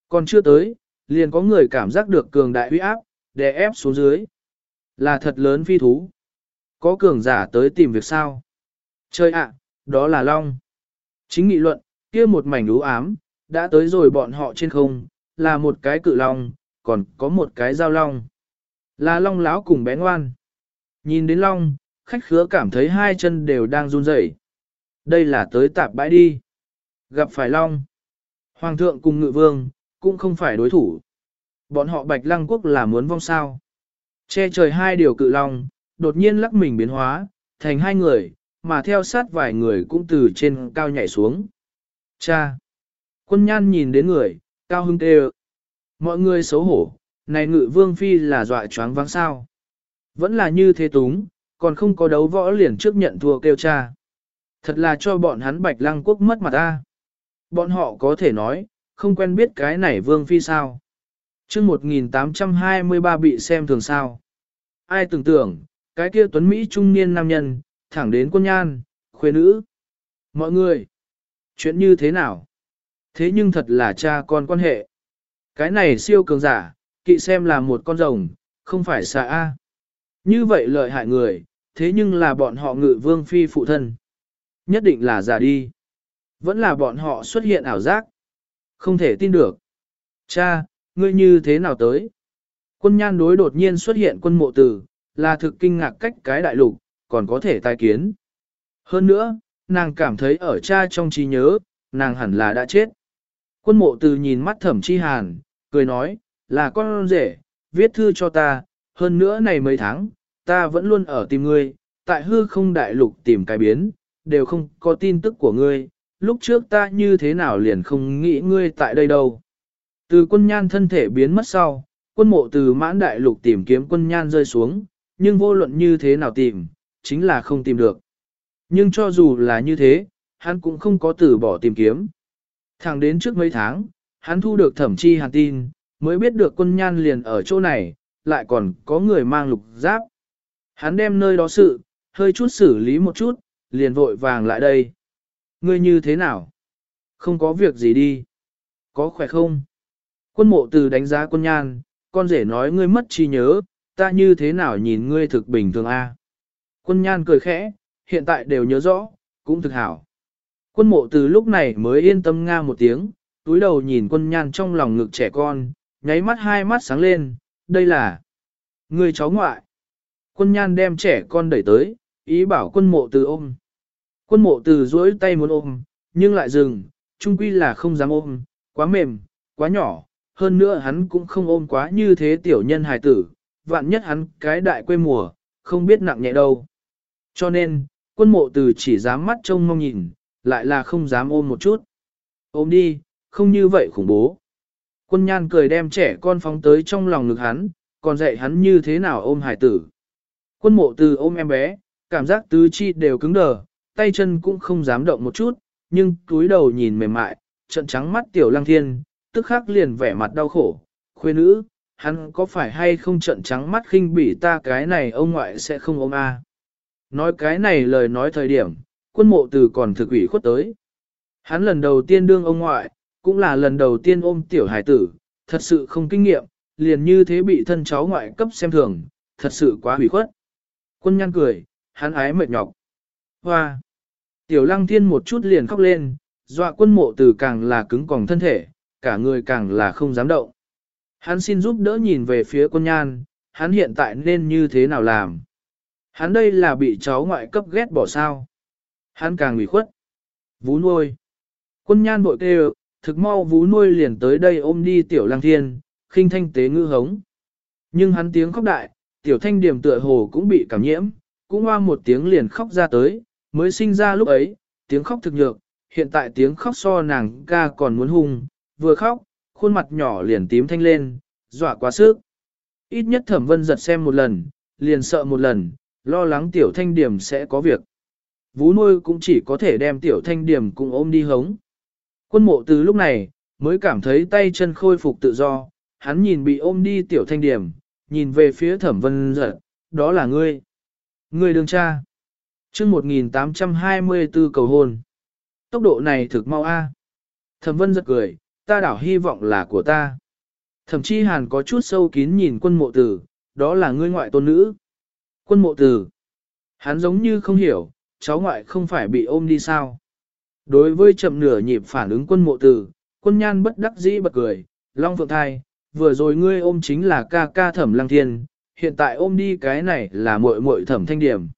Còn chưa tới, liền có người cảm giác được cường đại uy áp, đè ép xuống dưới. Là thật lớn phi thú. Có cường giả tới tìm việc sao? Chơi ạ, đó là Long. Chính nghị luận, kia một mảnh đú ám, đã tới rồi bọn họ trên không, là một cái cự long, còn có một cái dao long. Là long láo cùng bé ngoan. Nhìn đến long, khách khứa cảm thấy hai chân đều đang run rẩy. Đây là tới tạp bãi đi. Gặp phải long. Hoàng thượng cùng ngự vương, cũng không phải đối thủ. Bọn họ bạch lăng quốc là muốn vong sao. Che trời hai điều cự long, đột nhiên lắc mình biến hóa, thành hai người, mà theo sát vài người cũng từ trên cao nhảy xuống. Cha! Quân nhan nhìn đến người, cao hưng tê Mọi người xấu hổ, này ngự vương phi là dọa choáng váng sao. Vẫn là như thế túng, còn không có đấu võ liền trước nhận thua kêu cha. Thật là cho bọn hắn bạch lăng quốc mất mặt ta. Bọn họ có thể nói, không quen biết cái này vương phi sao chương 1823 bị xem thường sao. Ai tưởng tưởng, cái kia tuấn Mỹ trung niên nam nhân, thẳng đến quân nhan, khuê nữ. Mọi người, chuyện như thế nào? Thế nhưng thật là cha con quan hệ. Cái này siêu cường giả, kỵ xem là một con rồng, không phải xà A. Như vậy lợi hại người, thế nhưng là bọn họ ngự vương phi phụ thân. Nhất định là giả đi. Vẫn là bọn họ xuất hiện ảo giác. Không thể tin được. Cha, ngươi như thế nào tới? Quân nhan đối đột nhiên xuất hiện quân mộ tử, là thực kinh ngạc cách cái đại lục, còn có thể tai kiến. Hơn nữa, nàng cảm thấy ở cha trong trí nhớ, nàng hẳn là đã chết. Quân mộ từ nhìn mắt thẩm chi hàn, cười nói, là con rể, viết thư cho ta, hơn nữa này mấy tháng, ta vẫn luôn ở tìm ngươi, tại hư không đại lục tìm cái biến, đều không có tin tức của ngươi, lúc trước ta như thế nào liền không nghĩ ngươi tại đây đâu. Từ quân nhan thân thể biến mất sau, quân mộ từ mãn đại lục tìm kiếm quân nhan rơi xuống, nhưng vô luận như thế nào tìm, chính là không tìm được. Nhưng cho dù là như thế, hắn cũng không có từ bỏ tìm kiếm. Thẳng đến trước mấy tháng, hắn thu được thẩm chi hàn tin, mới biết được quân nhan liền ở chỗ này, lại còn có người mang lục giáp. Hắn đem nơi đó sự, hơi chút xử lý một chút, liền vội vàng lại đây. Ngươi như thế nào? Không có việc gì đi. Có khỏe không? Quân mộ từ đánh giá quân nhan, con rể nói ngươi mất trí nhớ, ta như thế nào nhìn ngươi thực bình thường a? Quân nhan cười khẽ, hiện tại đều nhớ rõ, cũng thực hảo. Quân mộ từ lúc này mới yên tâm nga một tiếng, túi đầu nhìn quân nhan trong lòng ngực trẻ con, nháy mắt hai mắt sáng lên, đây là người cháu ngoại. Quân nhan đem trẻ con đẩy tới, ý bảo quân mộ từ ôm. Quân mộ từ duỗi tay muốn ôm, nhưng lại dừng, trung quy là không dám ôm, quá mềm, quá nhỏ, hơn nữa hắn cũng không ôm quá như thế tiểu nhân hài tử, vạn nhất hắn cái đại quê mùa, không biết nặng nhẹ đâu. Cho nên, quân mộ từ chỉ dám mắt trông mong nhìn, lại là không dám ôm một chút. Ôm đi, không như vậy khủng bố. Quân nhan cười đem trẻ con phóng tới trong lòng ngực hắn, còn dạy hắn như thế nào ôm hải tử. Quân mộ từ ôm em bé, cảm giác tứ chi đều cứng đờ, tay chân cũng không dám động một chút, nhưng túi đầu nhìn mềm mại, trận trắng mắt tiểu lăng thiên, tức khắc liền vẻ mặt đau khổ. Khuê nữ, hắn có phải hay không trận trắng mắt khinh bỉ ta cái này ông ngoại sẽ không ôm a Nói cái này lời nói thời điểm, quân mộ từ còn thực ủy khuất tới. Hắn lần đầu tiên đương ông ngoại, cũng là lần đầu tiên ôm tiểu hải tử, thật sự không kinh nghiệm, liền như thế bị thân cháu ngoại cấp xem thường, thật sự quá hủy khuất. Quân nhăn cười, hắn ái mệt nhọc. Hoa! Tiểu lăng thiên một chút liền khóc lên, dọa quân mộ từ càng là cứng còng thân thể, cả người càng là không dám động. Hắn xin giúp đỡ nhìn về phía quân nhan, hắn hiện tại nên như thế nào làm. Hắn đây là bị cháu ngoại cấp ghét bỏ sao. Hắn càng ủy khuất. Vú nuôi. Quân nhan bội kêu, thực mau vú nuôi liền tới đây ôm đi tiểu lang thiên, khinh thanh tế ngư hống. Nhưng hắn tiếng khóc đại, tiểu thanh điểm tựa hồ cũng bị cảm nhiễm, cũng hoa một tiếng liền khóc ra tới, mới sinh ra lúc ấy, tiếng khóc thực nhược, hiện tại tiếng khóc so nàng ca còn muốn hung, vừa khóc, khuôn mặt nhỏ liền tím thanh lên, dọa quá sức. Ít nhất thẩm vân giật xem một lần, liền sợ một lần, lo lắng tiểu thanh điểm sẽ có việc. Vú nuôi cũng chỉ có thể đem tiểu thanh điểm cùng ôm đi hống. Quân mộ từ lúc này, mới cảm thấy tay chân khôi phục tự do, hắn nhìn bị ôm đi tiểu thanh điểm, nhìn về phía thẩm vân giật, đó là ngươi. Ngươi đường cha. chương 1824 cầu hôn. Tốc độ này thực mau a. Thẩm vân giật cười, ta đảo hy vọng là của ta. thậm chi hàn có chút sâu kín nhìn quân mộ tử, đó là ngươi ngoại tôn nữ. Quân mộ tử. Hắn giống như không hiểu, cháu ngoại không phải bị ôm đi sao. Đối với chậm nửa nhịp phản ứng quân mộ tử, quân nhan bất đắc dĩ bật cười, long phượng thai, vừa rồi ngươi ôm chính là ca ca thẩm lăng thiên, hiện tại ôm đi cái này là muội muội thẩm thanh điểm.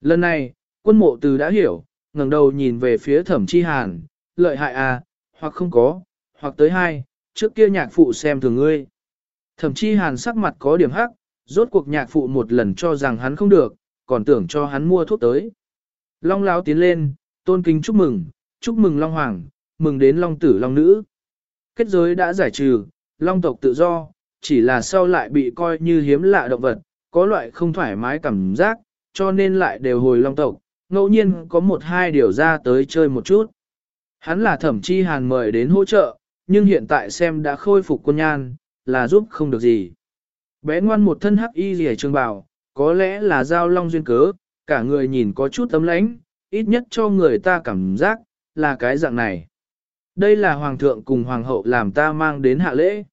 Lần này, quân mộ từ đã hiểu, ngẩng đầu nhìn về phía thẩm chi hàn, lợi hại à, hoặc không có, hoặc tới hai, trước kia nhạc phụ xem thường ngươi. thậm chi hàn sắc mặt có điểm hắc, rốt cuộc nhạc phụ một lần cho rằng hắn không được, còn tưởng cho hắn mua thuốc tới. Long Lão tiến lên, tôn kính chúc mừng, chúc mừng Long Hoàng, mừng đến Long Tử Long Nữ. Kết giới đã giải trừ, Long tộc tự do, chỉ là sau lại bị coi như hiếm lạ động vật, có loại không thoải mái cảm giác, cho nên lại đều hồi Long tộc, ngẫu nhiên có một hai điều ra tới chơi một chút. Hắn là thẩm chi hàn mời đến hỗ trợ, nhưng hiện tại xem đã khôi phục quân nhan, là giúp không được gì. Bé ngoan một thân hắc y rìa trường bào, có lẽ là giao long duyên cớ, cả người nhìn có chút tấm lãnh, ít nhất cho người ta cảm giác, là cái dạng này. Đây là hoàng thượng cùng hoàng hậu làm ta mang đến hạ lễ.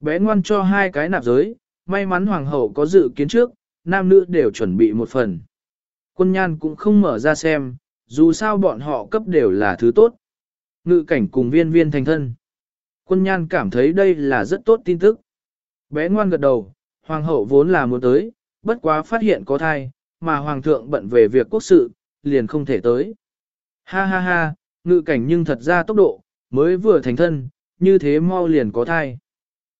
Bé ngoan cho hai cái nạp giới, may mắn hoàng hậu có dự kiến trước, nam nữ đều chuẩn bị một phần. Quân nhan cũng không mở ra xem, dù sao bọn họ cấp đều là thứ tốt. Ngự cảnh cùng viên viên thành thân. Quân nhan cảm thấy đây là rất tốt tin tức. Bé ngoan gật đầu, hoàng hậu vốn là muốn tới, bất quá phát hiện có thai, mà hoàng thượng bận về việc quốc sự, liền không thể tới. Ha ha ha, ngự cảnh nhưng thật ra tốc độ, mới vừa thành thân, như thế mau liền có thai.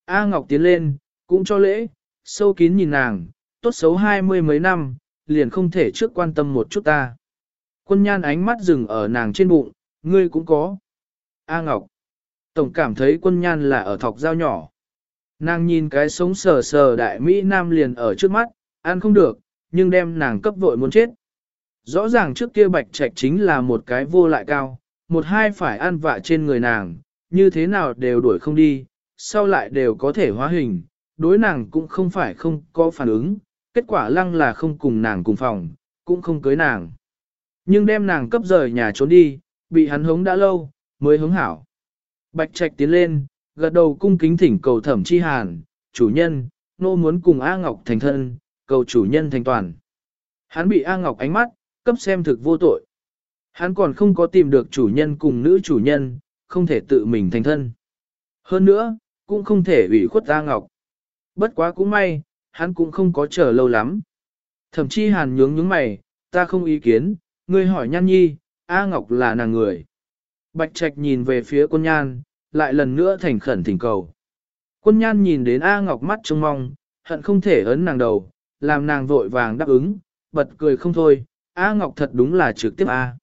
A Ngọc tiến lên, cũng cho lễ, sâu kín nhìn nàng, tốt xấu hai mươi mấy năm, liền không thể trước quan tâm một chút ta. Quân nhan ánh mắt dừng ở nàng trên bụng, ngươi cũng có. A Ngọc. Tổng cảm thấy quân nhan là ở thọc dao nhỏ. Nàng nhìn cái sống sờ sờ đại Mỹ Nam liền ở trước mắt, ăn không được, nhưng đem nàng cấp vội muốn chết. Rõ ràng trước kia bạch trạch chính là một cái vô lại cao, một hai phải ăn vạ trên người nàng, như thế nào đều đuổi không đi, sau lại đều có thể hóa hình, đối nàng cũng không phải không có phản ứng, kết quả lăng là không cùng nàng cùng phòng, cũng không cưới nàng. Nhưng đem nàng cấp rời nhà trốn đi, bị hắn hống đã lâu, mới hống hảo. Bạch Trạch tiến lên, gật đầu cung kính thỉnh cầu thẩm chi hàn, chủ nhân, nô muốn cùng A Ngọc thành thân, cầu chủ nhân thành toàn. Hắn bị A Ngọc ánh mắt, cấp xem thực vô tội. Hắn còn không có tìm được chủ nhân cùng nữ chủ nhân, không thể tự mình thành thân. Hơn nữa, cũng không thể ủy khuất A Ngọc. Bất quá cũng may, hắn cũng không có chờ lâu lắm. Thậm chí hàn nhướng nhướng mày, ta không ý kiến, ngươi hỏi nhan nhi, A Ngọc là nàng người. Bạch Trạch nhìn về phía quân nhan, lại lần nữa thành khẩn thỉnh cầu. Quân nhan nhìn đến A Ngọc mắt trông mong, hận không thể ấn nàng đầu, làm nàng vội vàng đáp ứng, bật cười không thôi, A Ngọc thật đúng là trực tiếp A.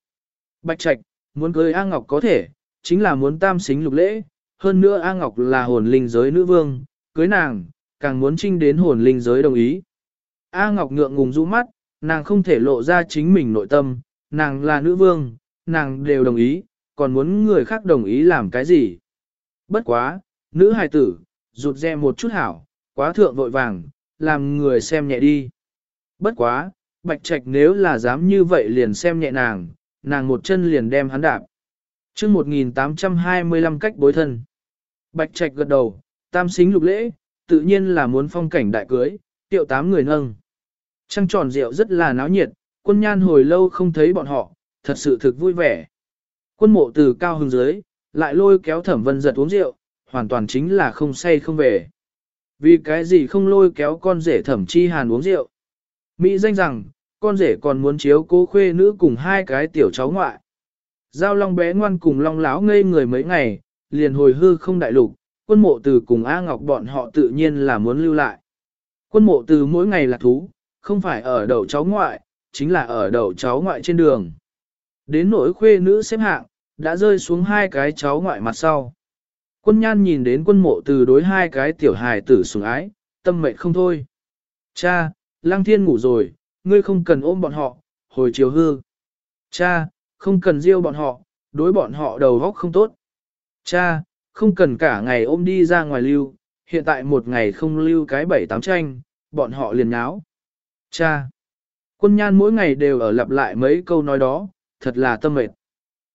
Bạch Trạch, muốn cưới A Ngọc có thể, chính là muốn tam xính lục lễ, hơn nữa A Ngọc là hồn linh giới nữ vương, cưới nàng, càng muốn trinh đến hồn linh giới đồng ý. A Ngọc ngượng ngùng rũ mắt, nàng không thể lộ ra chính mình nội tâm, nàng là nữ vương, nàng đều đồng ý, còn muốn người khác đồng ý làm cái gì. Bất quá, nữ hài tử, rụt rè một chút hảo, quá thượng vội vàng, làm người xem nhẹ đi. Bất quá, bạch trạch nếu là dám như vậy liền xem nhẹ nàng, nàng một chân liền đem hắn đạp. chương 1825 cách bối thân. Bạch trạch gật đầu, tam xính lục lễ, tự nhiên là muốn phong cảnh đại cưới, tiệu tám người nâng. Trăng tròn rượu rất là náo nhiệt, quân nhan hồi lâu không thấy bọn họ, thật sự thực vui vẻ. Quân mộ từ cao hứng dưới, lại lôi kéo thẩm vân giật uống rượu, hoàn toàn chính là không say không về. Vì cái gì không lôi kéo con rể thẩm chi hàn uống rượu. Mỹ danh rằng, con rể còn muốn chiếu cố khuê nữ cùng hai cái tiểu cháu ngoại. Giao long bé ngoan cùng long láo ngây người mấy ngày, liền hồi hư không đại lục, quân mộ từ cùng A Ngọc bọn họ tự nhiên là muốn lưu lại. Quân mộ từ mỗi ngày là thú, không phải ở đầu cháu ngoại, chính là ở đầu cháu ngoại trên đường. Đến nỗi khuê nữ xếp hạng, đã rơi xuống hai cái cháu ngoại mặt sau. Quân nhan nhìn đến quân mộ từ đối hai cái tiểu hài tử sủng ái, tâm mệnh không thôi. Cha, lang thiên ngủ rồi, ngươi không cần ôm bọn họ, hồi chiều hư. Cha, không cần riêu bọn họ, đối bọn họ đầu góc không tốt. Cha, không cần cả ngày ôm đi ra ngoài lưu, hiện tại một ngày không lưu cái bảy tám tranh, bọn họ liền náo. Cha, quân nhan mỗi ngày đều ở lặp lại mấy câu nói đó, thật là tâm mệt.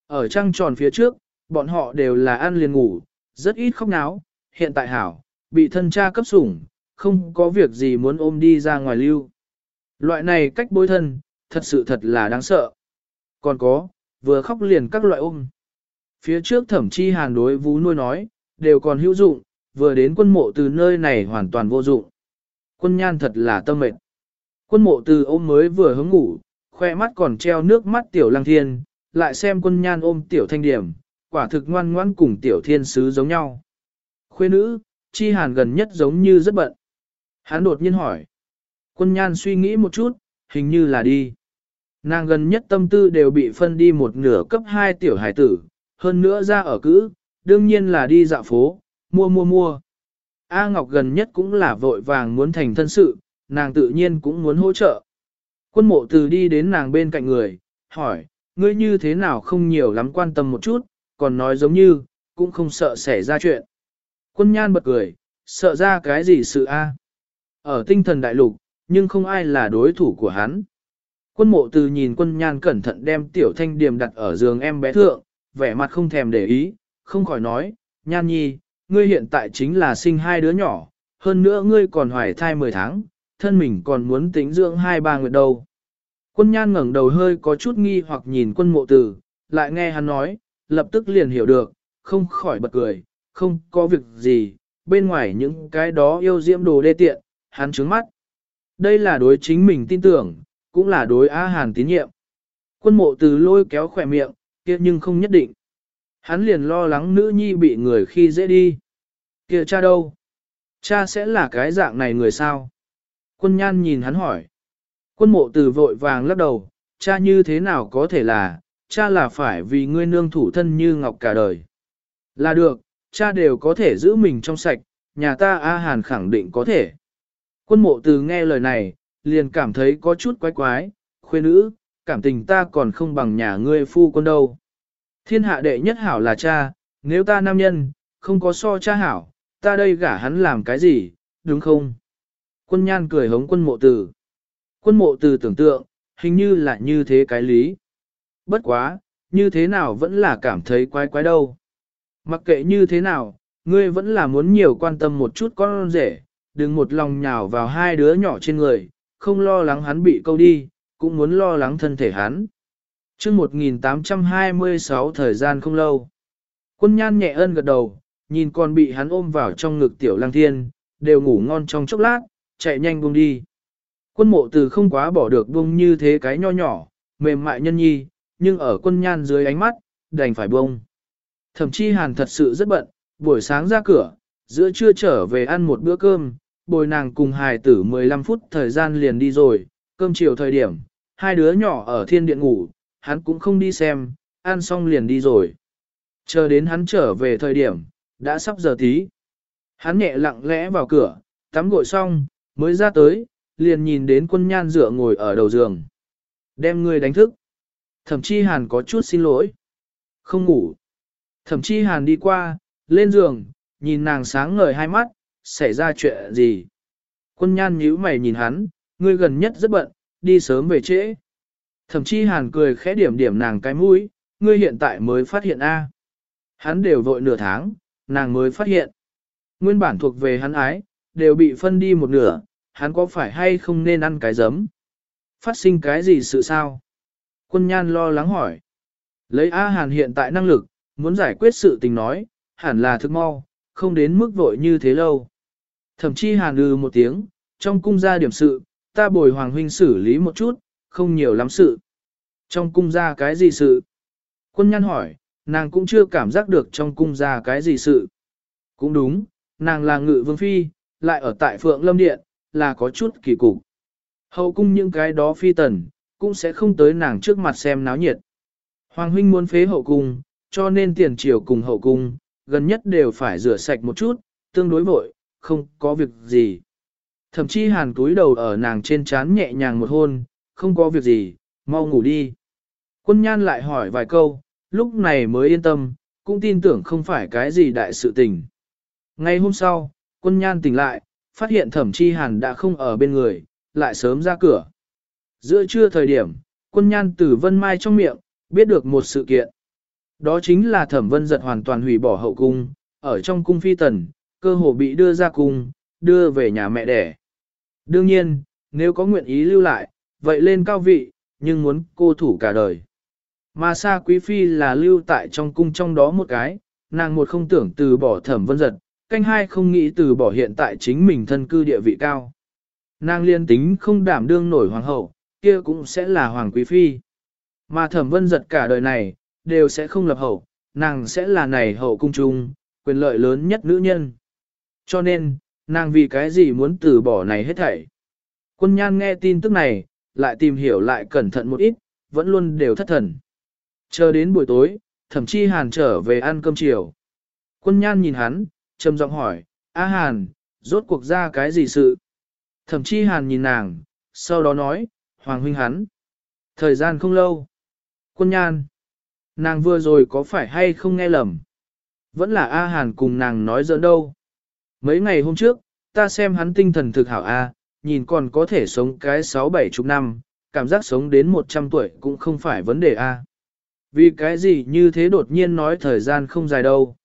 Ở trăng tròn phía trước, bọn họ đều là ăn liền ngủ, rất ít khóc náo, hiện tại hảo, bị thân cha cấp sủng, không có việc gì muốn ôm đi ra ngoài lưu. Loại này cách bối thân, thật sự thật là đáng sợ. Còn có, vừa khóc liền các loại ôm. Phía trước thẩm chi hàn đối vú nuôi nói, đều còn hữu dụng, vừa đến quân mộ từ nơi này hoàn toàn vô dụng. Quân nhan thật là tâm mệt. Quân mộ từ ôm mới vừa hứng ngủ, khoe mắt còn treo nước mắt tiểu lăng thiên, lại xem quân nhan ôm tiểu thanh điểm, quả thực ngoan ngoan cùng tiểu thiên sứ giống nhau. Khuê nữ, chi hàn gần nhất giống như rất bận. Hắn đột nhiên hỏi. Quân nhan suy nghĩ một chút, hình như là đi. Nàng gần nhất tâm tư đều bị phân đi một nửa cấp 2 tiểu hải tử, hơn nữa ra ở cữ, đương nhiên là đi dạo phố, mua mua mua. A Ngọc gần nhất cũng là vội vàng muốn thành thân sự, nàng tự nhiên cũng muốn hỗ trợ. Quân mộ từ đi đến nàng bên cạnh người, hỏi, ngươi như thế nào không nhiều lắm quan tâm một chút, còn nói giống như, cũng không sợ xảy ra chuyện. Quân nhan bật cười, sợ ra cái gì sự a? Ở tinh thần đại lục, nhưng không ai là đối thủ của hắn. Quân mộ từ nhìn quân nhan cẩn thận đem tiểu thanh điểm đặt ở giường em bé thượng, vẻ mặt không thèm để ý, không khỏi nói, nhan nhi, ngươi hiện tại chính là sinh hai đứa nhỏ, hơn nữa ngươi còn hoài thai 10 tháng, thân mình còn muốn tính dưỡng hai ba nguyệt đâu. Quân nhan ngẩng đầu hơi có chút nghi hoặc nhìn quân mộ tử, lại nghe hắn nói, lập tức liền hiểu được, không khỏi bật cười, không có việc gì, bên ngoài những cái đó yêu diễm đồ đê tiện, hắn trướng mắt. Đây là đối chính mình tin tưởng, cũng là đối Á Hàn tín nhiệm. Quân mộ từ lôi kéo khỏe miệng, kia nhưng không nhất định. Hắn liền lo lắng nữ nhi bị người khi dễ đi. kia cha đâu? Cha sẽ là cái dạng này người sao? Quân nhan nhìn hắn hỏi. Quân mộ từ vội vàng lắc đầu, cha như thế nào có thể là, cha là phải vì ngươi nương thủ thân như ngọc cả đời. Là được, cha đều có thể giữ mình trong sạch, nhà ta A Hàn khẳng định có thể. Quân mộ từ nghe lời này, liền cảm thấy có chút quái quái, khuê nữ, cảm tình ta còn không bằng nhà ngươi phu quân đâu. Thiên hạ đệ nhất hảo là cha, nếu ta nam nhân, không có so cha hảo, ta đây gả hắn làm cái gì, đúng không? Quân nhan cười hống quân mộ từ. Quân mộ từ tưởng tượng, hình như là như thế cái lý. Bất quá, như thế nào vẫn là cảm thấy quái quái đâu. Mặc kệ như thế nào, ngươi vẫn là muốn nhiều quan tâm một chút con rể, đừng một lòng nhào vào hai đứa nhỏ trên người, không lo lắng hắn bị câu đi, cũng muốn lo lắng thân thể hắn. chương 1826 thời gian không lâu. Quân nhan nhẹ ân gật đầu, nhìn con bị hắn ôm vào trong ngực tiểu lang thiên, đều ngủ ngon trong chốc lát, chạy nhanh buông đi. Quân mộ từ không quá bỏ được buông như thế cái nho nhỏ, mềm mại nhân nhi, nhưng ở quân nhan dưới ánh mắt, đành phải buông. Thậm chí hàn thật sự rất bận, buổi sáng ra cửa, giữa trưa trở về ăn một bữa cơm, bồi nàng cùng hài tử 15 phút thời gian liền đi rồi, cơm chiều thời điểm, hai đứa nhỏ ở thiên điện ngủ, hắn cũng không đi xem, ăn xong liền đi rồi. Chờ đến hắn trở về thời điểm, đã sắp giờ tí. Hắn nhẹ lặng lẽ vào cửa, tắm gội xong, mới ra tới, liền nhìn đến quân nhan dựa ngồi ở đầu giường. Đem người đánh thức. Thẩm Chi hàn có chút xin lỗi. Không ngủ. Thẩm Chi hàn đi qua, lên giường, nhìn nàng sáng ngời hai mắt, xảy ra chuyện gì. Quân nhan nhíu mày nhìn hắn, ngươi gần nhất rất bận, đi sớm về trễ. Thẩm Chi hàn cười khẽ điểm điểm nàng cái mũi, ngươi hiện tại mới phát hiện A. Hắn đều vội nửa tháng, nàng mới phát hiện. Nguyên bản thuộc về hắn ái, đều bị phân đi một nửa, hắn có phải hay không nên ăn cái giấm? Phát sinh cái gì sự sao? Quân nhan lo lắng hỏi. Lấy A Hàn hiện tại năng lực, muốn giải quyết sự tình nói, hẳn là thức mau, không đến mức vội như thế lâu. Thậm chí Hàn ư một tiếng, trong cung ra điểm sự, ta bồi Hoàng Huynh xử lý một chút, không nhiều lắm sự. Trong cung ra cái gì sự? Quân nhan hỏi, nàng cũng chưa cảm giác được trong cung ra cái gì sự. Cũng đúng, nàng là ngự vương phi, lại ở tại phượng lâm điện, là có chút kỳ cục. Hậu cung những cái đó phi tần, cũng sẽ không tới nàng trước mặt xem náo nhiệt. Hoàng huynh muốn phế hậu cung, cho nên tiền triều cùng hậu cung, gần nhất đều phải rửa sạch một chút, tương đối vội, không có việc gì. Thậm chí hàn túi đầu ở nàng trên trán nhẹ nhàng một hôn, không có việc gì, mau ngủ đi. Quân nhan lại hỏi vài câu, lúc này mới yên tâm, cũng tin tưởng không phải cái gì đại sự tình. Ngay hôm sau, quân nhan tỉnh lại, phát hiện thẩm chi hàn đã không ở bên người, lại sớm ra cửa. Giữa trưa thời điểm, quân nhan từ vân mai trong miệng, biết được một sự kiện. Đó chính là thẩm vân giật hoàn toàn hủy bỏ hậu cung, ở trong cung phi tần, cơ hồ bị đưa ra cung, đưa về nhà mẹ đẻ. Đương nhiên, nếu có nguyện ý lưu lại, vậy lên cao vị, nhưng muốn cô thủ cả đời. Mà xa quý phi là lưu tại trong cung trong đó một cái, nàng một không tưởng từ bỏ thẩm vân giật, canh hai không nghĩ từ bỏ hiện tại chính mình thân cư địa vị cao. Nàng liên tính không đảm đương nổi hoàng hậu, kia cũng sẽ là hoàng quý phi. Mà thẩm vân giật cả đời này, đều sẽ không lập hậu, nàng sẽ là này hậu cung trung, quyền lợi lớn nhất nữ nhân. Cho nên, nàng vì cái gì muốn từ bỏ này hết thảy. Quân nhan nghe tin tức này, lại tìm hiểu lại cẩn thận một ít, vẫn luôn đều thất thần. Chờ đến buổi tối, thẩm chi hàn trở về ăn cơm chiều. Quân nhan nhìn hắn, trầm giọng hỏi, A hàn, rốt cuộc ra cái gì sự? Thẩm chi hàn nhìn nàng, sau đó nói, Hoàng huynh hắn. Thời gian không lâu. Quân nhan. Nàng vừa rồi có phải hay không nghe lầm? Vẫn là A hàn cùng nàng nói giỡn đâu. Mấy ngày hôm trước, ta xem hắn tinh thần thực hảo A, nhìn còn có thể sống cái sáu bảy chục năm, cảm giác sống đến 100 tuổi cũng không phải vấn đề A. Vì cái gì như thế đột nhiên nói thời gian không dài đâu.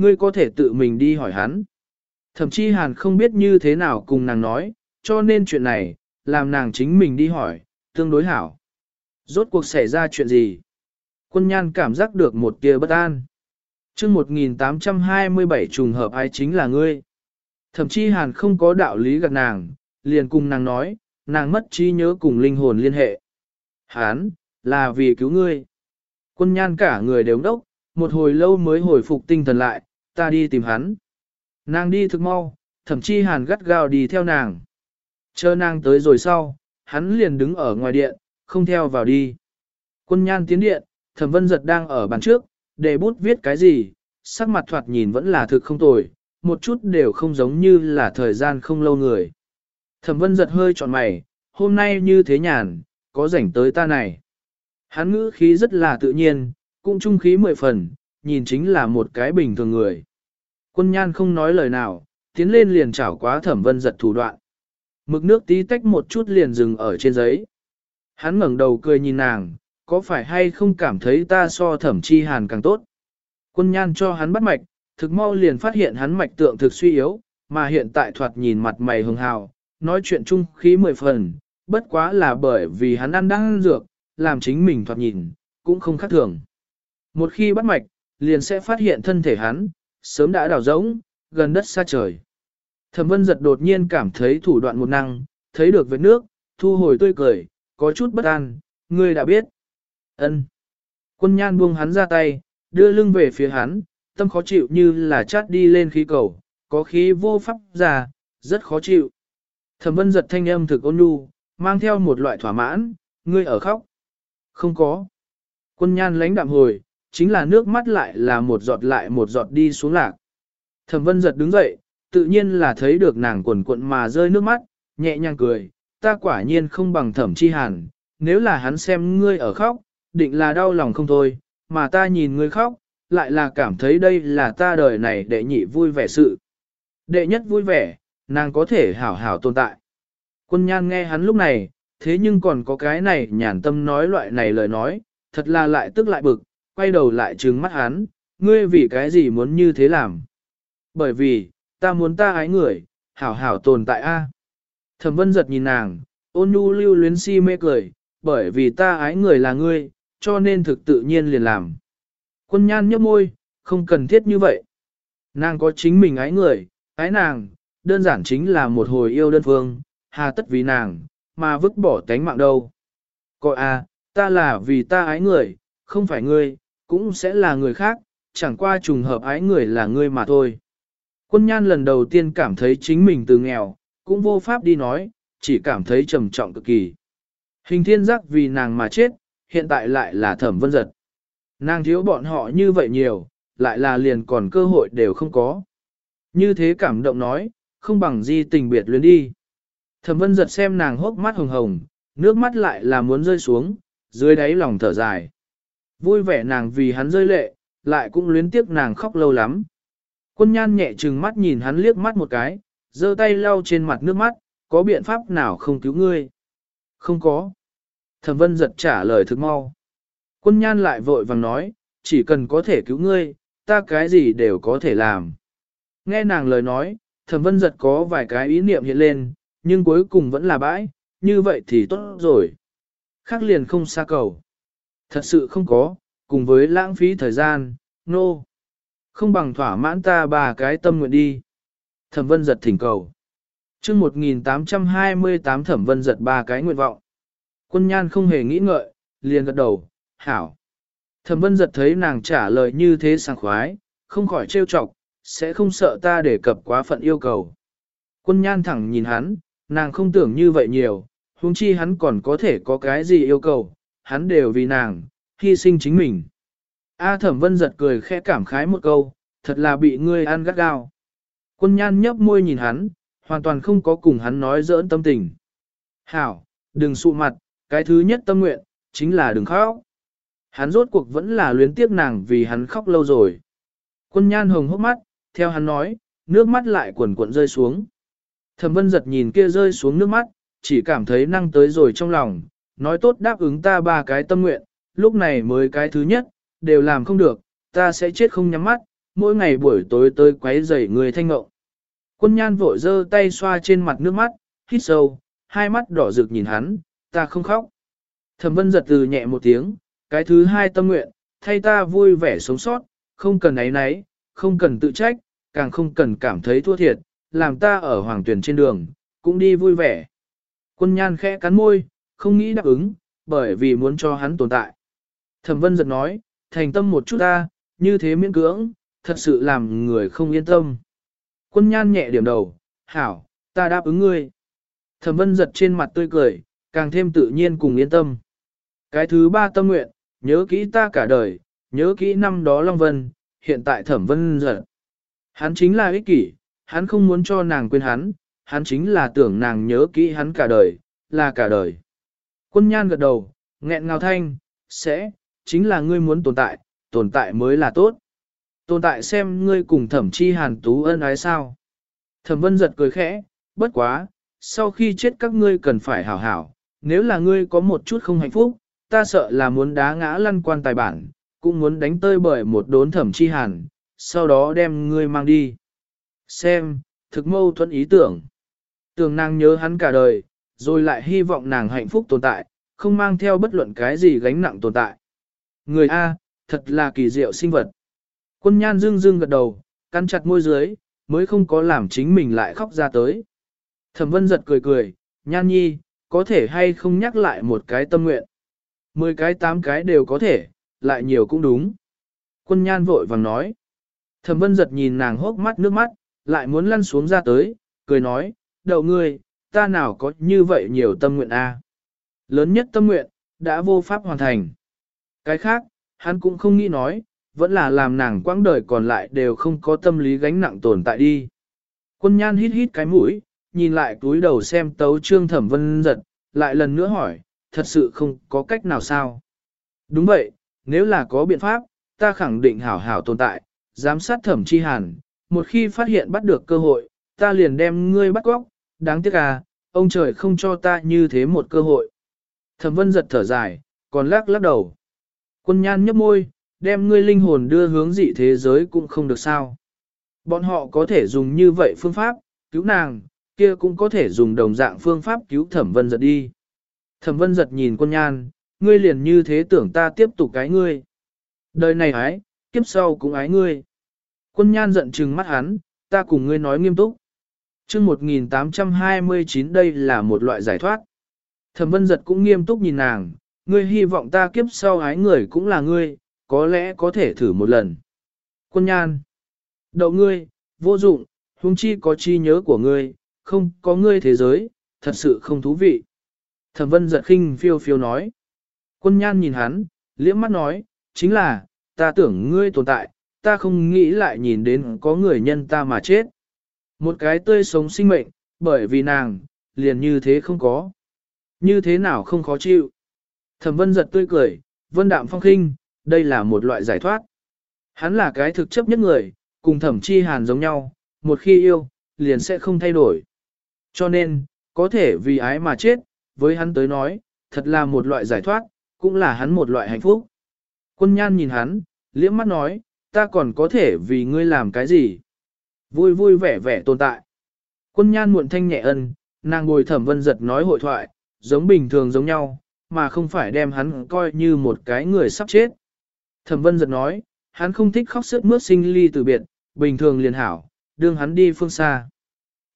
Ngươi có thể tự mình đi hỏi hắn. Thậm chí Hàn không biết như thế nào cùng nàng nói, cho nên chuyện này, làm nàng chính mình đi hỏi, tương đối hảo. Rốt cuộc xảy ra chuyện gì? Quân nhan cảm giác được một tia bất an. chương 1827 trùng hợp ai chính là ngươi. Thậm chí Hàn không có đạo lý gặp nàng, liền cùng nàng nói, nàng mất trí nhớ cùng linh hồn liên hệ. Hán, là vì cứu ngươi. Quân nhan cả người đều đốc, một hồi lâu mới hồi phục tinh thần lại, ta đi tìm hắn. Nàng đi thực mau, thậm chí hàn gắt gao đi theo nàng. Chờ nàng tới rồi sau, hắn liền đứng ở ngoài điện, không theo vào đi. Quân nhan tiến điện, thẩm vân giật đang ở bàn trước, để bút viết cái gì, sắc mặt thoạt nhìn vẫn là thực không tồi, một chút đều không giống như là thời gian không lâu người. Thẩm vân giật hơi trọn mày, hôm nay như thế nhàn, có rảnh tới ta này. Hắn ngữ khí rất là tự nhiên, cũng trung khí mười phần, nhìn chính là một cái bình thường người. Quân nhan không nói lời nào, tiến lên liền chảo quá thẩm vân giật thủ đoạn. Mực nước tí tách một chút liền dừng ở trên giấy. Hắn ngẩng đầu cười nhìn nàng, có phải hay không cảm thấy ta so thẩm chi hàn càng tốt. Quân nhan cho hắn bắt mạch, thực mau liền phát hiện hắn mạch tượng thực suy yếu, mà hiện tại thoạt nhìn mặt mày hường hào, nói chuyện chung khí mười phần, bất quá là bởi vì hắn ăn đang dược, làm chính mình thoạt nhìn, cũng không khác thường. Một khi bắt mạch, liền sẽ phát hiện thân thể hắn, sớm đã đào rỗng, gần đất xa trời. Thẩm vân giật đột nhiên cảm thấy thủ đoạn một năng, thấy được vết nước, thu hồi tươi cười, có chút bất an, ngươi đã biết. ân Quân nhan buông hắn ra tay, đưa lưng về phía hắn, tâm khó chịu như là chát đi lên khí cầu, có khí vô pháp ra, rất khó chịu. Thẩm vân giật thanh âm thực ôn nhu, mang theo một loại thỏa mãn, ngươi ở khóc. Không có. Quân nhan lãnh đạm hồi, chính là nước mắt lại là một giọt lại một giọt đi xuống lạc. Thẩm vân giật đứng dậy, tự nhiên là thấy được nàng quần cuộn mà rơi nước mắt, nhẹ nhàng cười, ta quả nhiên không bằng thẩm chi hàn, nếu là hắn xem ngươi ở khóc, định là đau lòng không thôi, mà ta nhìn ngươi khóc, lại là cảm thấy đây là ta đời này đệ nhị vui vẻ sự. Đệ nhất vui vẻ, nàng có thể hảo hảo tồn tại. Quân nhan nghe hắn lúc này, thế nhưng còn có cái này nhàn tâm nói loại này lời nói, thật là lại tức lại bực, quay đầu lại trừng mắt hắn, ngươi vì cái gì muốn như thế làm? Bởi vì, ta muốn ta ái người, hảo hảo tồn tại a. Thẩm vân giật nhìn nàng, ôn nhu lưu luyến si mê cười, bởi vì ta ái người là ngươi, cho nên thực tự nhiên liền làm. Quân nhan nhấp môi, không cần thiết như vậy. Nàng có chính mình ái người, ái nàng, đơn giản chính là một hồi yêu đơn phương, hà tất vì nàng, mà vứt bỏ tánh mạng đâu. Coi a, ta là vì ta ái người, không phải ngươi, cũng sẽ là người khác, chẳng qua trùng hợp ái người là ngươi mà thôi. Quân nhan lần đầu tiên cảm thấy chính mình từ nghèo, cũng vô pháp đi nói, chỉ cảm thấy trầm trọng cực kỳ. Hình thiên giác vì nàng mà chết, hiện tại lại là thẩm vân giật. Nàng thiếu bọn họ như vậy nhiều, lại là liền còn cơ hội đều không có. Như thế cảm động nói, không bằng di tình biệt luyến đi. Thẩm vân giật xem nàng hốc mắt hồng hồng, nước mắt lại là muốn rơi xuống, dưới đáy lòng thở dài. Vui vẻ nàng vì hắn rơi lệ, lại cũng luyến tiếc nàng khóc lâu lắm. Quân nhan nhẹ trừng mắt nhìn hắn liếc mắt một cái, giơ tay lau trên mặt nước mắt, có biện pháp nào không cứu ngươi? Không có. Thẩm vân giật trả lời thực mau. Quân nhan lại vội vàng nói, chỉ cần có thể cứu ngươi, ta cái gì đều có thể làm. Nghe nàng lời nói, thẩm vân giật có vài cái ý niệm hiện lên, nhưng cuối cùng vẫn là bãi, như vậy thì tốt rồi. Khác liền không xa cầu. Thật sự không có, cùng với lãng phí thời gian, nô. No. Không bằng thỏa mãn ta ba cái tâm nguyện đi. Thẩm vân giật thỉnh cầu. chương 1828 thẩm vân giật ba cái nguyện vọng. Quân nhan không hề nghĩ ngợi, liền gật đầu, hảo. Thẩm vân giật thấy nàng trả lời như thế sảng khoái, không khỏi trêu chọc, sẽ không sợ ta để cập quá phận yêu cầu. Quân nhan thẳng nhìn hắn, nàng không tưởng như vậy nhiều, huống chi hắn còn có thể có cái gì yêu cầu, hắn đều vì nàng, hy sinh chính mình. A thẩm vân giật cười khẽ cảm khái một câu, thật là bị ngươi ăn gắt gao. Quân nhan nhấp môi nhìn hắn, hoàn toàn không có cùng hắn nói giỡn tâm tình. Hảo, đừng sụ mặt, cái thứ nhất tâm nguyện, chính là đừng khóc. Hắn rốt cuộc vẫn là luyến tiếc nàng vì hắn khóc lâu rồi. Quân nhan hồng hốc mắt, theo hắn nói, nước mắt lại cuộn cuộn rơi xuống. Thẩm vân giật nhìn kia rơi xuống nước mắt, chỉ cảm thấy năng tới rồi trong lòng, nói tốt đáp ứng ta ba cái tâm nguyện, lúc này mới cái thứ nhất, đều làm không được, ta sẽ chết không nhắm mắt, mỗi ngày buổi tối tới quấy rầy người thanh ngộng. Quân nhan vội giơ tay xoa trên mặt nước mắt, hít sâu, hai mắt đỏ rực nhìn hắn, ta không khóc. Thẩm vân giật từ nhẹ một tiếng, cái thứ hai tâm nguyện, thay ta vui vẻ sống sót, không cần ấy náy, không cần tự trách, càng không cần cảm thấy thua thiệt, làm ta ở hoàng tuyển trên đường, cũng đi vui vẻ. Quân nhan khẽ cắn môi, không nghĩ đáp ứng, bởi vì muốn cho hắn tồn tại. Thẩm vân giật nói, thành tâm một chút ta, như thế miễn cưỡng, thật sự làm người không yên tâm. Quân nhan nhẹ điểm đầu, hảo, ta đáp ứng ngươi. Thẩm vân giật trên mặt tươi cười, càng thêm tự nhiên cùng yên tâm. Cái thứ ba tâm nguyện, nhớ kỹ ta cả đời, nhớ kỹ năm đó Long Vân, hiện tại thẩm vân giật. Hắn chính là ích kỷ, hắn không muốn cho nàng quên hắn, hắn chính là tưởng nàng nhớ kỹ hắn cả đời, là cả đời. Quân nhan gật đầu, nghẹn ngào thanh, sẽ, chính là ngươi muốn tồn tại, tồn tại mới là tốt. Tồn tại xem ngươi cùng thẩm chi hàn tú ân ái sao. Thẩm vân giật cười khẽ, bất quá, sau khi chết các ngươi cần phải hảo hảo, nếu là ngươi có một chút không hạnh phúc, ta sợ là muốn đá ngã lăn quan tài bản, cũng muốn đánh tơi bởi một đốn thẩm chi hàn, sau đó đem ngươi mang đi. Xem, thực mâu thuẫn ý tưởng. Tưởng nàng nhớ hắn cả đời, rồi lại hy vọng nàng hạnh phúc tồn tại, không mang theo bất luận cái gì gánh nặng tồn tại. Người A, thật là kỳ diệu sinh vật. Quân nhan dương dương gật đầu, cắn chặt môi dưới, mới không có làm chính mình lại khóc ra tới. Thẩm vân giật cười cười, nhan nhi, có thể hay không nhắc lại một cái tâm nguyện. Mười cái tám cái đều có thể, lại nhiều cũng đúng. Quân nhan vội vàng nói. Thẩm vân giật nhìn nàng hốc mắt nước mắt, lại muốn lăn xuống ra tới, cười nói, đậu ngươi, ta nào có như vậy nhiều tâm nguyện a? Lớn nhất tâm nguyện, đã vô pháp hoàn thành. Cái khác, hắn cũng không nghĩ nói, vẫn là làm nàng quãng đời còn lại đều không có tâm lý gánh nặng tồn tại đi. Quân nhan hít hít cái mũi, nhìn lại túi đầu xem tấu trương thẩm vân giật, lại lần nữa hỏi, thật sự không có cách nào sao? Đúng vậy, nếu là có biện pháp, ta khẳng định hảo hảo tồn tại, giám sát thẩm chi hàn, một khi phát hiện bắt được cơ hội, ta liền đem ngươi bắt góc, đáng tiếc à, ông trời không cho ta như thế một cơ hội. Thẩm vân giật thở dài, còn lắc lắc đầu. Quân nhan nhấp môi, đem ngươi linh hồn đưa hướng dị thế giới cũng không được sao. Bọn họ có thể dùng như vậy phương pháp, cứu nàng, kia cũng có thể dùng đồng dạng phương pháp cứu thẩm vân giật đi. Thẩm vân giật nhìn quân nhan, ngươi liền như thế tưởng ta tiếp tục cái ngươi. Đời này ái, kiếp sau cũng ái ngươi. Quân nhan giận trừng mắt hắn, ta cùng ngươi nói nghiêm túc chương 1829 đây là một loại giải thoát. Thẩm vân giật cũng nghiêm túc nhìn nàng, ngươi hy vọng ta kiếp sau ái người cũng là ngươi, có lẽ có thể thử một lần. Quân nhan. Đậu ngươi, vô dụng, huống chi có chi nhớ của ngươi, không có ngươi thế giới, thật sự không thú vị. Thẩm vân giật khinh phiêu phiêu nói. Quân nhan nhìn hắn, liễm mắt nói, chính là, ta tưởng ngươi tồn tại, ta không nghĩ lại nhìn đến có người nhân ta mà chết. Một cái tươi sống sinh mệnh, bởi vì nàng, liền như thế không có. Như thế nào không khó chịu. Thẩm vân giật tươi cười, vân đạm phong khinh, đây là một loại giải thoát. Hắn là cái thực chấp nhất người, cùng thẩm chi hàn giống nhau, một khi yêu, liền sẽ không thay đổi. Cho nên, có thể vì ái mà chết, với hắn tới nói, thật là một loại giải thoát, cũng là hắn một loại hạnh phúc. Quân nhan nhìn hắn, liễm mắt nói, ta còn có thể vì ngươi làm cái gì? Vui vui vẻ vẻ tồn tại. Quân nhan muộn thanh nhẹ ân, nàng bồi thẩm vân giật nói hội thoại, giống bình thường giống nhau, mà không phải đem hắn coi như một cái người sắp chết. Thẩm vân giật nói, hắn không thích khóc sướt mướt sinh ly từ biệt, bình thường liền hảo, đương hắn đi phương xa.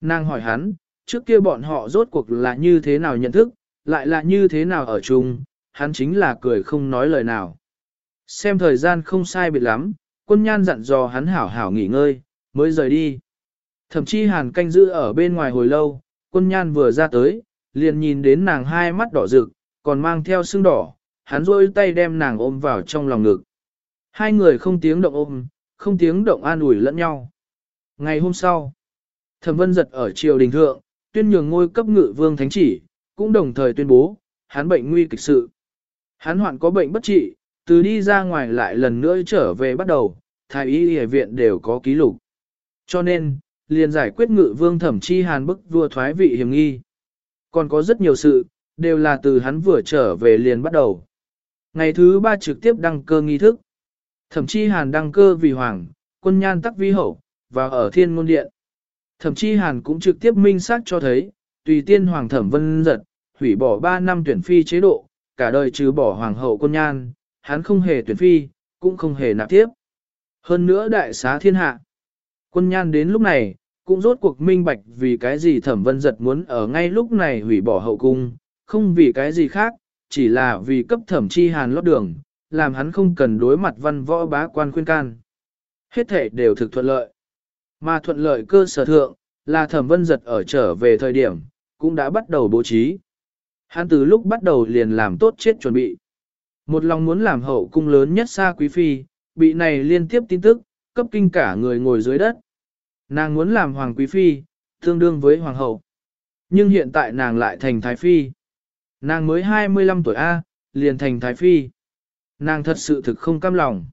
Nàng hỏi hắn, trước kia bọn họ rốt cuộc là như thế nào nhận thức, lại là như thế nào ở chung, hắn chính là cười không nói lời nào. Xem thời gian không sai biệt lắm, quân nhan dặn dò hắn hảo hảo nghỉ ngơi, mới rời đi. Thậm chí hàn canh giữ ở bên ngoài hồi lâu, quân nhan vừa ra tới, liền nhìn đến nàng hai mắt đỏ rực, còn mang theo sưng đỏ, hắn rôi tay đem nàng ôm vào trong lòng ngực. Hai người không tiếng động ôm, không tiếng động an ủi lẫn nhau. Ngày hôm sau, thẩm vân giật ở triều đình thượng, tuyên nhường ngôi cấp ngự vương thánh chỉ, cũng đồng thời tuyên bố, hắn bệnh nguy kịch sự. Hắn hoạn có bệnh bất trị, từ đi ra ngoài lại lần nữa trở về bắt đầu, thái y y viện đều có ký lục. Cho nên, liền giải quyết ngự vương thẩm chi hàn bức vua thoái vị hiểm nghi. Còn có rất nhiều sự, đều là từ hắn vừa trở về liền bắt đầu. Ngày thứ ba trực tiếp đăng cơ nghi thức. Thẩm chi hàn đăng cơ vì hoàng, quân nhan tắc vi hậu, và ở thiên ngôn điện. Thẩm chi hàn cũng trực tiếp minh xác cho thấy, tùy tiên hoàng thẩm vân giật, hủy bỏ 3 năm tuyển phi chế độ, cả đời trừ bỏ hoàng hậu quân nhan, hắn không hề tuyển phi, cũng không hề nạp tiếp. Hơn nữa đại xá thiên hạ. Quân nhan đến lúc này, cũng rốt cuộc minh bạch vì cái gì thẩm vân giật muốn ở ngay lúc này hủy bỏ hậu cung, không vì cái gì khác, chỉ là vì cấp thẩm chi hàn lót đường, làm hắn không cần đối mặt văn võ bá quan khuyên can. Hết thể đều thực thuận lợi. Mà thuận lợi cơ sở thượng, là thẩm vân giật ở trở về thời điểm, cũng đã bắt đầu bố trí. Hắn từ lúc bắt đầu liền làm tốt chết chuẩn bị. Một lòng muốn làm hậu cung lớn nhất xa quý phi, bị này liên tiếp tin tức, cấp kinh cả người ngồi dưới đất. Nàng muốn làm hoàng quý phi, tương đương với hoàng hậu. Nhưng hiện tại nàng lại thành thái phi. Nàng mới 25 tuổi A, liền thành thái phi. Nàng thật sự thực không cam lòng.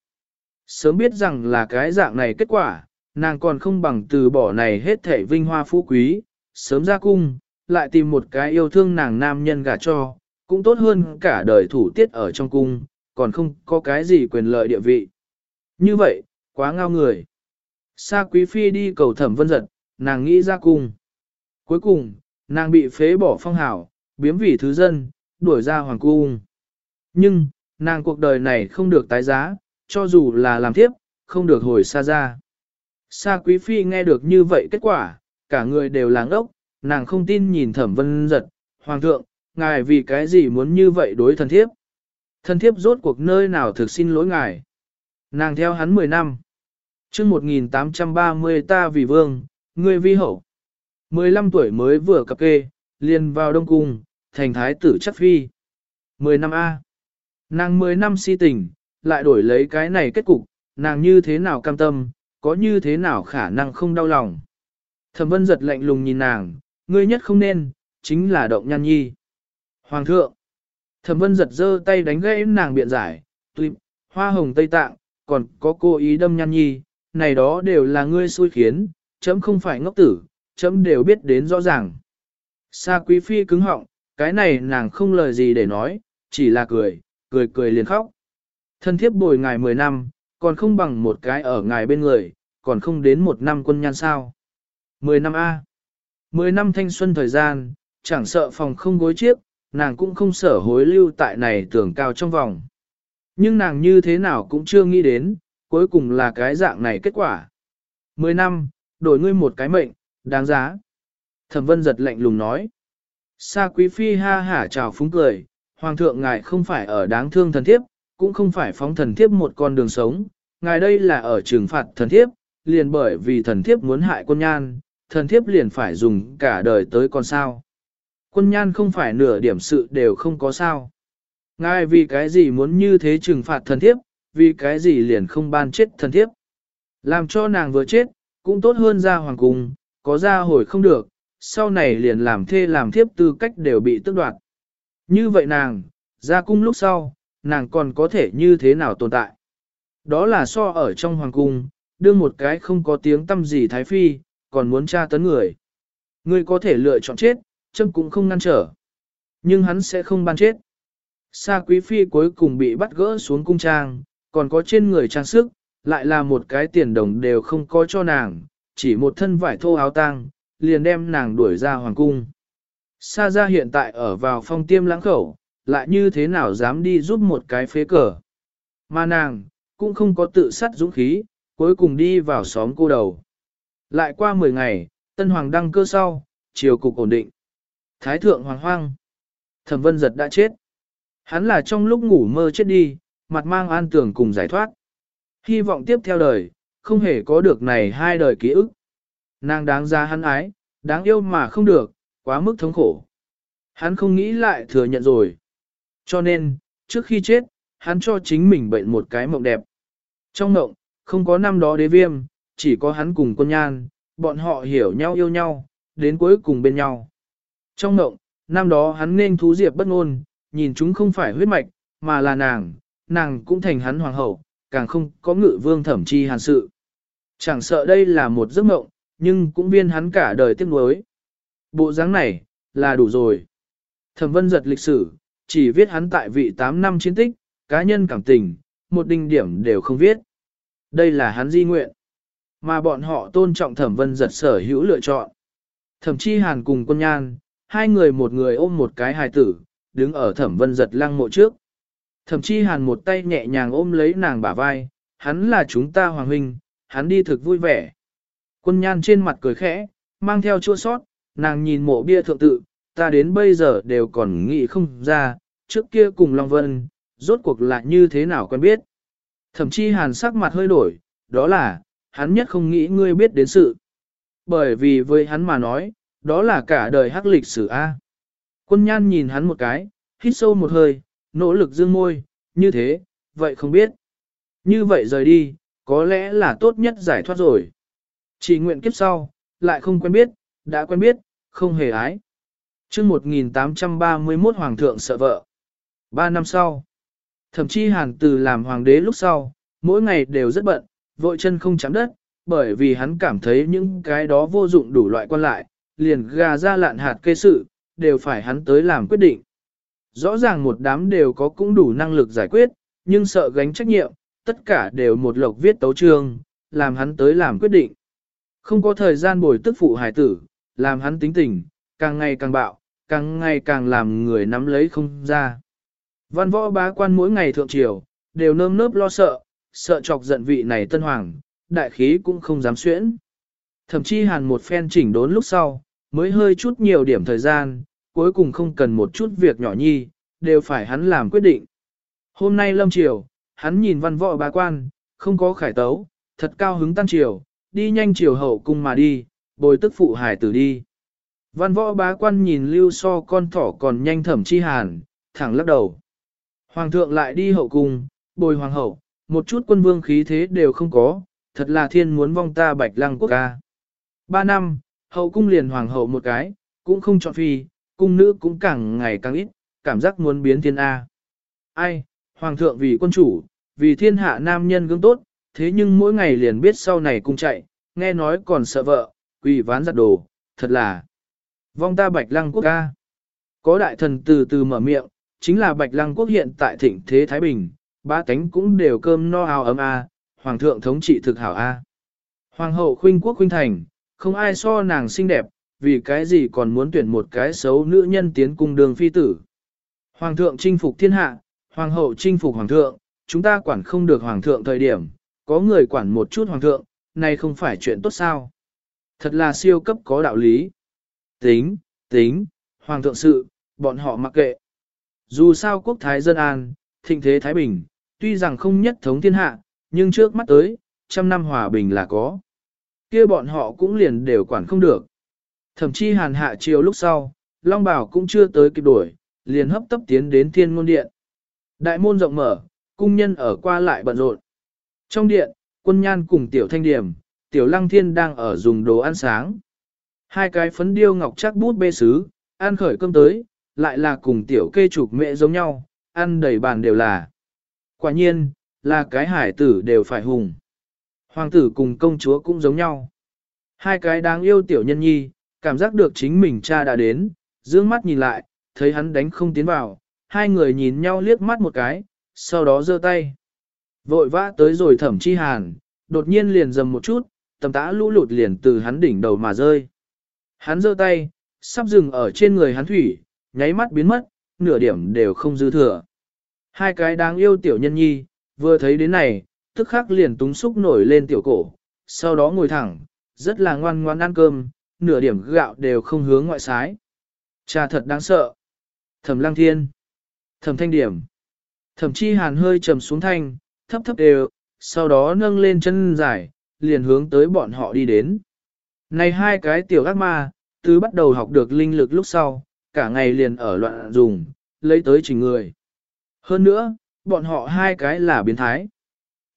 Sớm biết rằng là cái dạng này kết quả, nàng còn không bằng từ bỏ này hết thể vinh hoa phú quý, sớm ra cung, lại tìm một cái yêu thương nàng nam nhân gả cho, cũng tốt hơn cả đời thủ tiết ở trong cung, còn không có cái gì quyền lợi địa vị. Như vậy, quá ngao người. Sa quý phi đi cầu thẩm vân giật, nàng nghĩ ra cung. Cuối cùng, nàng bị phế bỏ phong hảo, biếm vị thứ dân, đuổi ra hoàng cung. Nhưng, nàng cuộc đời này không được tái giá, cho dù là làm tiếp, không được hồi xa ra. Sa quý phi nghe được như vậy kết quả, cả người đều láng ốc, nàng không tin nhìn thẩm vân giật, hoàng thượng, ngài vì cái gì muốn như vậy đối thần thiếp. Thần thiếp rốt cuộc nơi nào thực xin lỗi ngài. Nàng theo hắn 10 năm. chương 1830 ta vì vương, ngươi vi hậu. 15 tuổi mới vừa cập kê, liền vào Đông Cung, thành thái tử chắc phi. 10 năm A. Nàng 10 năm si tình, lại đổi lấy cái này kết cục, nàng như thế nào cam tâm, có như thế nào khả năng không đau lòng. Thẩm vân giật lạnh lùng nhìn nàng, ngươi nhất không nên, chính là động nhan nhi. Hoàng thượng, thẩm vân giật giơ tay đánh gãy nàng biện giải, tuy, hoa hồng Tây Tạng, còn có cô ý đâm nhan nhi, này đó đều là ngươi xui khiến, chấm không phải ngốc tử, chấm đều biết đến rõ ràng. Sa quý phi cứng họng, cái này nàng không lời gì để nói, chỉ là cười, cười cười liền khóc. Thân thiếp bồi ngài 10 năm, còn không bằng một cái ở ngài bên người, còn không đến một năm quân nhan sao. 10 năm A. 10 năm thanh xuân thời gian, chẳng sợ phòng không gối chiếc, nàng cũng không sở hối lưu tại này tưởng cao trong vòng. Nhưng nàng như thế nào cũng chưa nghĩ đến, cuối cùng là cái dạng này kết quả. 10 năm, đổi ngươi một cái mệnh, đáng giá. Thẩm vân giật lạnh lùng nói. Sa quý phi ha hả chào phúng cười, hoàng thượng ngài không phải ở đáng thương thần thiếp, cũng không phải phóng thần thiếp một con đường sống, ngài đây là ở trừng phạt thần thiếp, liền bởi vì thần thiếp muốn hại quân nhan, thần thiếp liền phải dùng cả đời tới con sao. Quân nhan không phải nửa điểm sự đều không có sao. Ngài vì cái gì muốn như thế trừng phạt thần thiếp, vì cái gì liền không ban chết thần thiếp. Làm cho nàng vừa chết, cũng tốt hơn ra hoàng cung, có ra hồi không được, sau này liền làm thê làm thiếp tư cách đều bị tức đoạt. Như vậy nàng, ra cung lúc sau, nàng còn có thể như thế nào tồn tại. Đó là so ở trong hoàng cung, đưa một cái không có tiếng tâm gì thái phi, còn muốn tra tấn người. Người có thể lựa chọn chết, châm cũng không ngăn trở. Nhưng hắn sẽ không ban chết. Sa quý phi cuối cùng bị bắt gỡ xuống cung trang, còn có trên người trang sức, lại là một cái tiền đồng đều không có cho nàng, chỉ một thân vải thô áo tang, liền đem nàng đuổi ra hoàng cung. Sa ra hiện tại ở vào phong tiêm lãng khẩu, lại như thế nào dám đi giúp một cái phế cờ. Mà nàng, cũng không có tự sát dũng khí, cuối cùng đi vào xóm cô đầu. Lại qua 10 ngày, tân hoàng đăng cơ sau, triều cục ổn định. Thái thượng hoàng hoang. Thẩm vân giật đã chết. Hắn là trong lúc ngủ mơ chết đi, mặt mang an tưởng cùng giải thoát. Hy vọng tiếp theo đời, không hề có được này hai đời ký ức. Nàng đáng ra hắn ái, đáng yêu mà không được, quá mức thống khổ. Hắn không nghĩ lại thừa nhận rồi. Cho nên, trước khi chết, hắn cho chính mình bệnh một cái mộng đẹp. Trong mộng, không có năm đó đế viêm, chỉ có hắn cùng quân nhan, bọn họ hiểu nhau yêu nhau, đến cuối cùng bên nhau. Trong mộng, năm đó hắn nên thú diệp bất ngôn, nhìn chúng không phải huyết mạch, mà là nàng, nàng cũng thành hắn hoàng hậu, càng không có ngự vương thẩm chi hàn sự. Chẳng sợ đây là một giấc mộng, nhưng cũng viên hắn cả đời tiếc nuối. Bộ dáng này, là đủ rồi. Thẩm vân giật lịch sử, chỉ viết hắn tại vị 8 năm chiến tích, cá nhân cảm tình, một đinh điểm đều không viết. Đây là hắn di nguyện. Mà bọn họ tôn trọng thẩm vân giật sở hữu lựa chọn. Thẩm chi hàn cùng quân nhan, hai người một người ôm một cái hài tử, đứng ở thẩm vân giật lăng mộ trước. Thẩm chi hàn một tay nhẹ nhàng ôm lấy nàng bả vai, hắn là chúng ta hoàng huynh, hắn đi thực vui vẻ. Quân nhan trên mặt cười khẽ, mang theo chua sót, nàng nhìn mộ bia thượng tự, ta đến bây giờ đều còn nghĩ không ra, trước kia cùng Long Vân, rốt cuộc là như thế nào quen biết. Thậm chí hàn sắc mặt hơi đổi, đó là, hắn nhất không nghĩ ngươi biết đến sự. Bởi vì với hắn mà nói, đó là cả đời hắc lịch sử A. Quân nhan nhìn hắn một cái, hít sâu một hơi, nỗ lực dương môi, như thế, vậy không biết. Như vậy rời đi, có lẽ là tốt nhất giải thoát rồi. Chỉ nguyện kiếp sau, lại không quen biết, đã quen biết, không hề ái. chương 1831 Hoàng thượng sợ vợ. Ba năm sau, thậm chí hàn từ làm hoàng đế lúc sau, mỗi ngày đều rất bận, vội chân không chạm đất, bởi vì hắn cảm thấy những cái đó vô dụng đủ loại quan lại, liền gà ra lạn hạt kê sự, đều phải hắn tới làm quyết định. Rõ ràng một đám đều có cũng đủ năng lực giải quyết, nhưng sợ gánh trách nhiệm, tất cả đều một lộc viết tấu trương, làm hắn tới làm quyết định. Không có thời gian bồi tức phụ hải tử, làm hắn tính tình, càng ngày càng bạo, càng ngày càng làm người nắm lấy không ra. Văn võ bá quan mỗi ngày thượng triều, đều nơm nớp lo sợ, sợ chọc giận vị này tân hoàng, đại khí cũng không dám xuyễn. Thậm chí hàn một phen chỉnh đốn lúc sau, mới hơi chút nhiều điểm thời gian, cuối cùng không cần một chút việc nhỏ nhi, đều phải hắn làm quyết định. Hôm nay lâm triều, hắn nhìn văn võ bá quan, không có khải tấu, thật cao hứng tan triều, đi nhanh triều hậu cung mà đi, bồi tức phụ hải tử đi. Văn võ bá quan nhìn lưu so con thỏ còn nhanh thẩm chi hàn, thẳng lắc đầu. Hoàng thượng lại đi hậu cung, bồi hoàng hậu, một chút quân vương khí thế đều không có, thật là thiên muốn vong ta bạch lăng quốc ca. Ba năm, hậu cung liền hoàng hậu một cái, cũng không chọn phi, cung nữ cũng càng ngày càng ít, cảm giác muốn biến thiên A. Ai, hoàng thượng vì quân chủ, vì thiên hạ nam nhân gương tốt, thế nhưng mỗi ngày liền biết sau này cung chạy, nghe nói còn sợ vợ, quỳ ván giặt đồ, thật là vong ta bạch lăng quốc ca. Có đại thần từ từ mở miệng, chính là bạch lăng quốc hiện tại thịnh thế Thái Bình, ba cánh cũng đều cơm no áo ấm A, hoàng thượng thống trị thực hảo A. Hoàng hậu khuynh quốc khuynh thành, không ai so nàng xinh đẹp, vì cái gì còn muốn tuyển một cái xấu nữ nhân tiến cung đường phi tử. Hoàng thượng chinh phục thiên hạ, hoàng hậu chinh phục hoàng thượng, chúng ta quản không được hoàng thượng thời điểm, có người quản một chút hoàng thượng, này không phải chuyện tốt sao. Thật là siêu cấp có đạo lý. Tính, tính, hoàng thượng sự, bọn họ mặc kệ. Dù sao quốc thái dân an, thịnh thế Thái Bình, tuy rằng không nhất thống thiên hạ, nhưng trước mắt tới, trăm năm hòa bình là có. kia bọn họ cũng liền đều quản không được. Thậm chí hàn hạ chiều lúc sau, Long Bảo cũng chưa tới kịp đuổi, liền hấp tấp tiến đến thiên môn điện. Đại môn rộng mở, cung nhân ở qua lại bận rộn. Trong điện, quân nhan cùng tiểu thanh điểm, tiểu lăng thiên đang ở dùng đồ ăn sáng. Hai cái phấn điêu ngọc chắc bút bê sứ, ăn khởi cơm tới, lại là cùng tiểu kê trục mẹ giống nhau, ăn đầy bàn đều là. Quả nhiên, là cái hải tử đều phải hùng. Hoàng tử cùng công chúa cũng giống nhau. Hai cái đáng yêu tiểu nhân nhi, cảm giác được chính mình cha đã đến, dương mắt nhìn lại, thấy hắn đánh không tiến vào, hai người nhìn nhau liếc mắt một cái, sau đó giơ tay. Vội vã tới rồi thẩm chi hàn, đột nhiên liền dầm một chút, tầm tã lũ lụt liền từ hắn đỉnh đầu mà rơi. Hắn giơ tay, sắp dừng ở trên người hắn thủy, nháy mắt biến mất, nửa điểm đều không dư thừa. Hai cái đáng yêu tiểu nhân nhi, vừa thấy đến này, tức khắc liền túng xúc nổi lên tiểu cổ, sau đó ngồi thẳng, rất là ngoan ngoan ăn cơm, nửa điểm gạo đều không hướng ngoại sái. Cha thật đáng sợ. Thẩm lăng thiên. Thẩm thanh điểm. Thẩm chi hàn hơi trầm xuống thanh, thấp thấp đều, sau đó nâng lên chân dài, liền hướng tới bọn họ đi đến. Này hai cái tiểu ác ma, từ bắt đầu học được linh lực lúc sau, cả ngày liền ở loạn dùng, lấy tới chỉnh người. Hơn nữa, bọn họ hai cái là biến thái.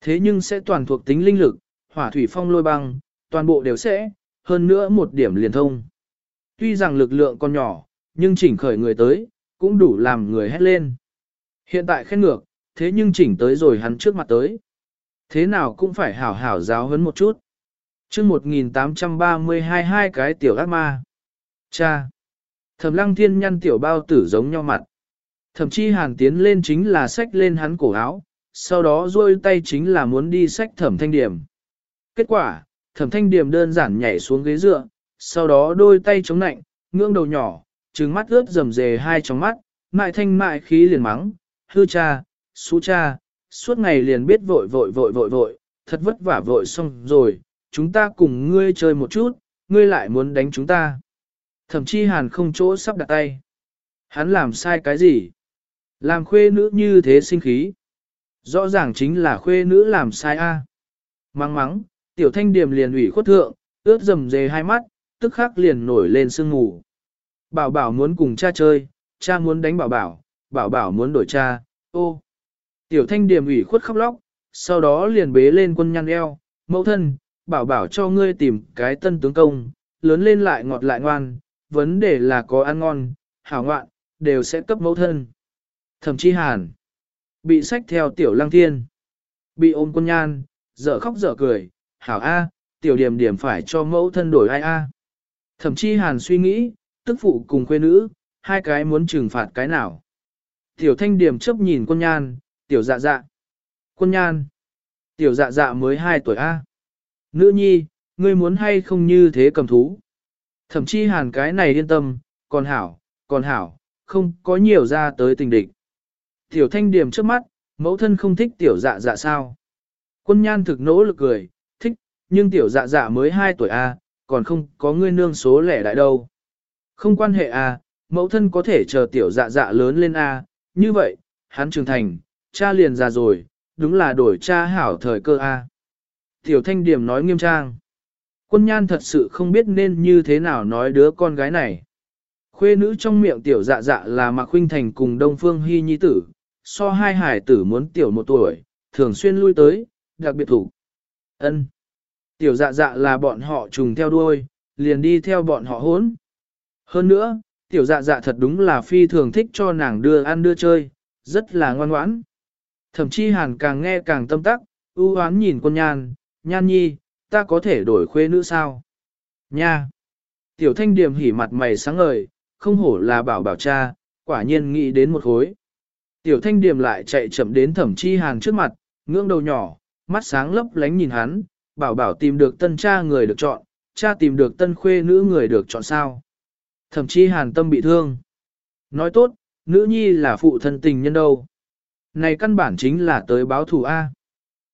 Thế nhưng sẽ toàn thuộc tính linh lực, hỏa thủy phong lôi băng, toàn bộ đều sẽ, hơn nữa một điểm liền thông. Tuy rằng lực lượng còn nhỏ, nhưng chỉnh khởi người tới, cũng đủ làm người hét lên. Hiện tại khen ngược, thế nhưng chỉnh tới rồi hắn trước mặt tới. Thế nào cũng phải hảo hảo giáo hấn một chút. chương 1832 hai cái tiểu ác ma. Cha! Thẩm lăng thiên nhăn tiểu bao tử giống nhau mặt. Thậm chí hàn tiến lên chính là xách lên hắn cổ áo, sau đó duỗi tay chính là muốn đi xách thẩm thanh điểm. Kết quả, thẩm thanh điểm đơn giản nhảy xuống ghế dựa, sau đó đôi tay chống nạnh, ngưỡng đầu nhỏ, trừng mắt ướt rầm rề hai trong mắt, mại thanh mại khí liền mắng, hư cha, xú cha, suốt ngày liền biết vội vội vội vội vội, thật vất vả vội xong rồi, chúng ta cùng ngươi chơi một chút, ngươi lại muốn đánh chúng ta. Thậm chí hàn không chỗ sắp đặt tay. Hắn làm sai cái gì? Làm khuê nữ như thế sinh khí. Rõ ràng chính là khuê nữ làm sai a. Mắng mắng, tiểu thanh điểm liền ủy khuất thượng, ướt dầm dề hai mắt, tức khắc liền nổi lên sương ngủ. Bảo bảo muốn cùng cha chơi, cha muốn đánh bảo bảo, bảo bảo muốn đổi cha, ô. Tiểu thanh điểm ủy khuất khóc lóc, sau đó liền bế lên quân nhăn eo, mẫu thân, bảo bảo cho ngươi tìm cái tân tướng công, lớn lên lại ngọt lại ngoan, vấn đề là có ăn ngon, hảo ngoạn, đều sẽ cấp mẫu thân. Thậm chí hàn, bị sách theo tiểu lăng thiên, bị ôm quân nhan, dở khóc dở cười, hảo A, tiểu điểm điểm phải cho mẫu thân đổi ai A. Thậm chí hàn suy nghĩ, tức phụ cùng quê nữ, hai cái muốn trừng phạt cái nào. Tiểu thanh điểm chấp nhìn quân nhan, tiểu dạ dạ. Quân nhan, tiểu dạ dạ mới 2 tuổi A. Nữ nhi, ngươi muốn hay không như thế cầm thú. Thậm chí hàn cái này yên tâm, còn hảo, còn hảo, không có nhiều ra tới tình địch. Tiểu thanh điểm trước mắt, mẫu thân không thích tiểu dạ dạ sao. Quân nhan thực nỗ lực cười, nhưng tiểu dạ dạ mới 2 tuổi A, còn không có ngươi nương số lẻ đại đâu. Không quan hệ A, mẫu thân có thể chờ tiểu dạ dạ lớn lên A, như vậy, hắn trưởng thành, cha liền già rồi, đúng là đổi cha hảo thời cơ A. Tiểu thanh điểm nói nghiêm trang. Quân nhan thật sự không biết nên như thế nào nói đứa con gái này. Khuê nữ trong miệng tiểu dạ dạ là Mạc Khuynh Thành cùng Đông Phương Hy Nhi tử, so hai hải tử muốn tiểu một tuổi, thường xuyên lui tới, đặc biệt thủ. ân Tiểu dạ dạ là bọn họ trùng theo đuôi, liền đi theo bọn họ hốn. Hơn nữa, tiểu dạ dạ thật đúng là phi thường thích cho nàng đưa ăn đưa chơi, rất là ngoan ngoãn. Thậm chí hàn càng nghe càng tâm tắc, ưu hoán nhìn con nhan, nhan nhi, ta có thể đổi khuê nữ sao? Nha! Tiểu thanh điểm hỉ mặt mày sáng ngời, không hổ là bảo bảo cha, quả nhiên nghĩ đến một khối. Tiểu thanh điểm lại chạy chậm đến thẩm chi hàn trước mặt, ngưỡng đầu nhỏ, mắt sáng lấp lánh nhìn hắn, bảo bảo tìm được tân cha người được chọn, cha tìm được tân khuê nữ người được chọn sao. Thậm chí hàn tâm bị thương. Nói tốt, nữ nhi là phụ thân tình nhân đâu. Này căn bản chính là tới báo thù A.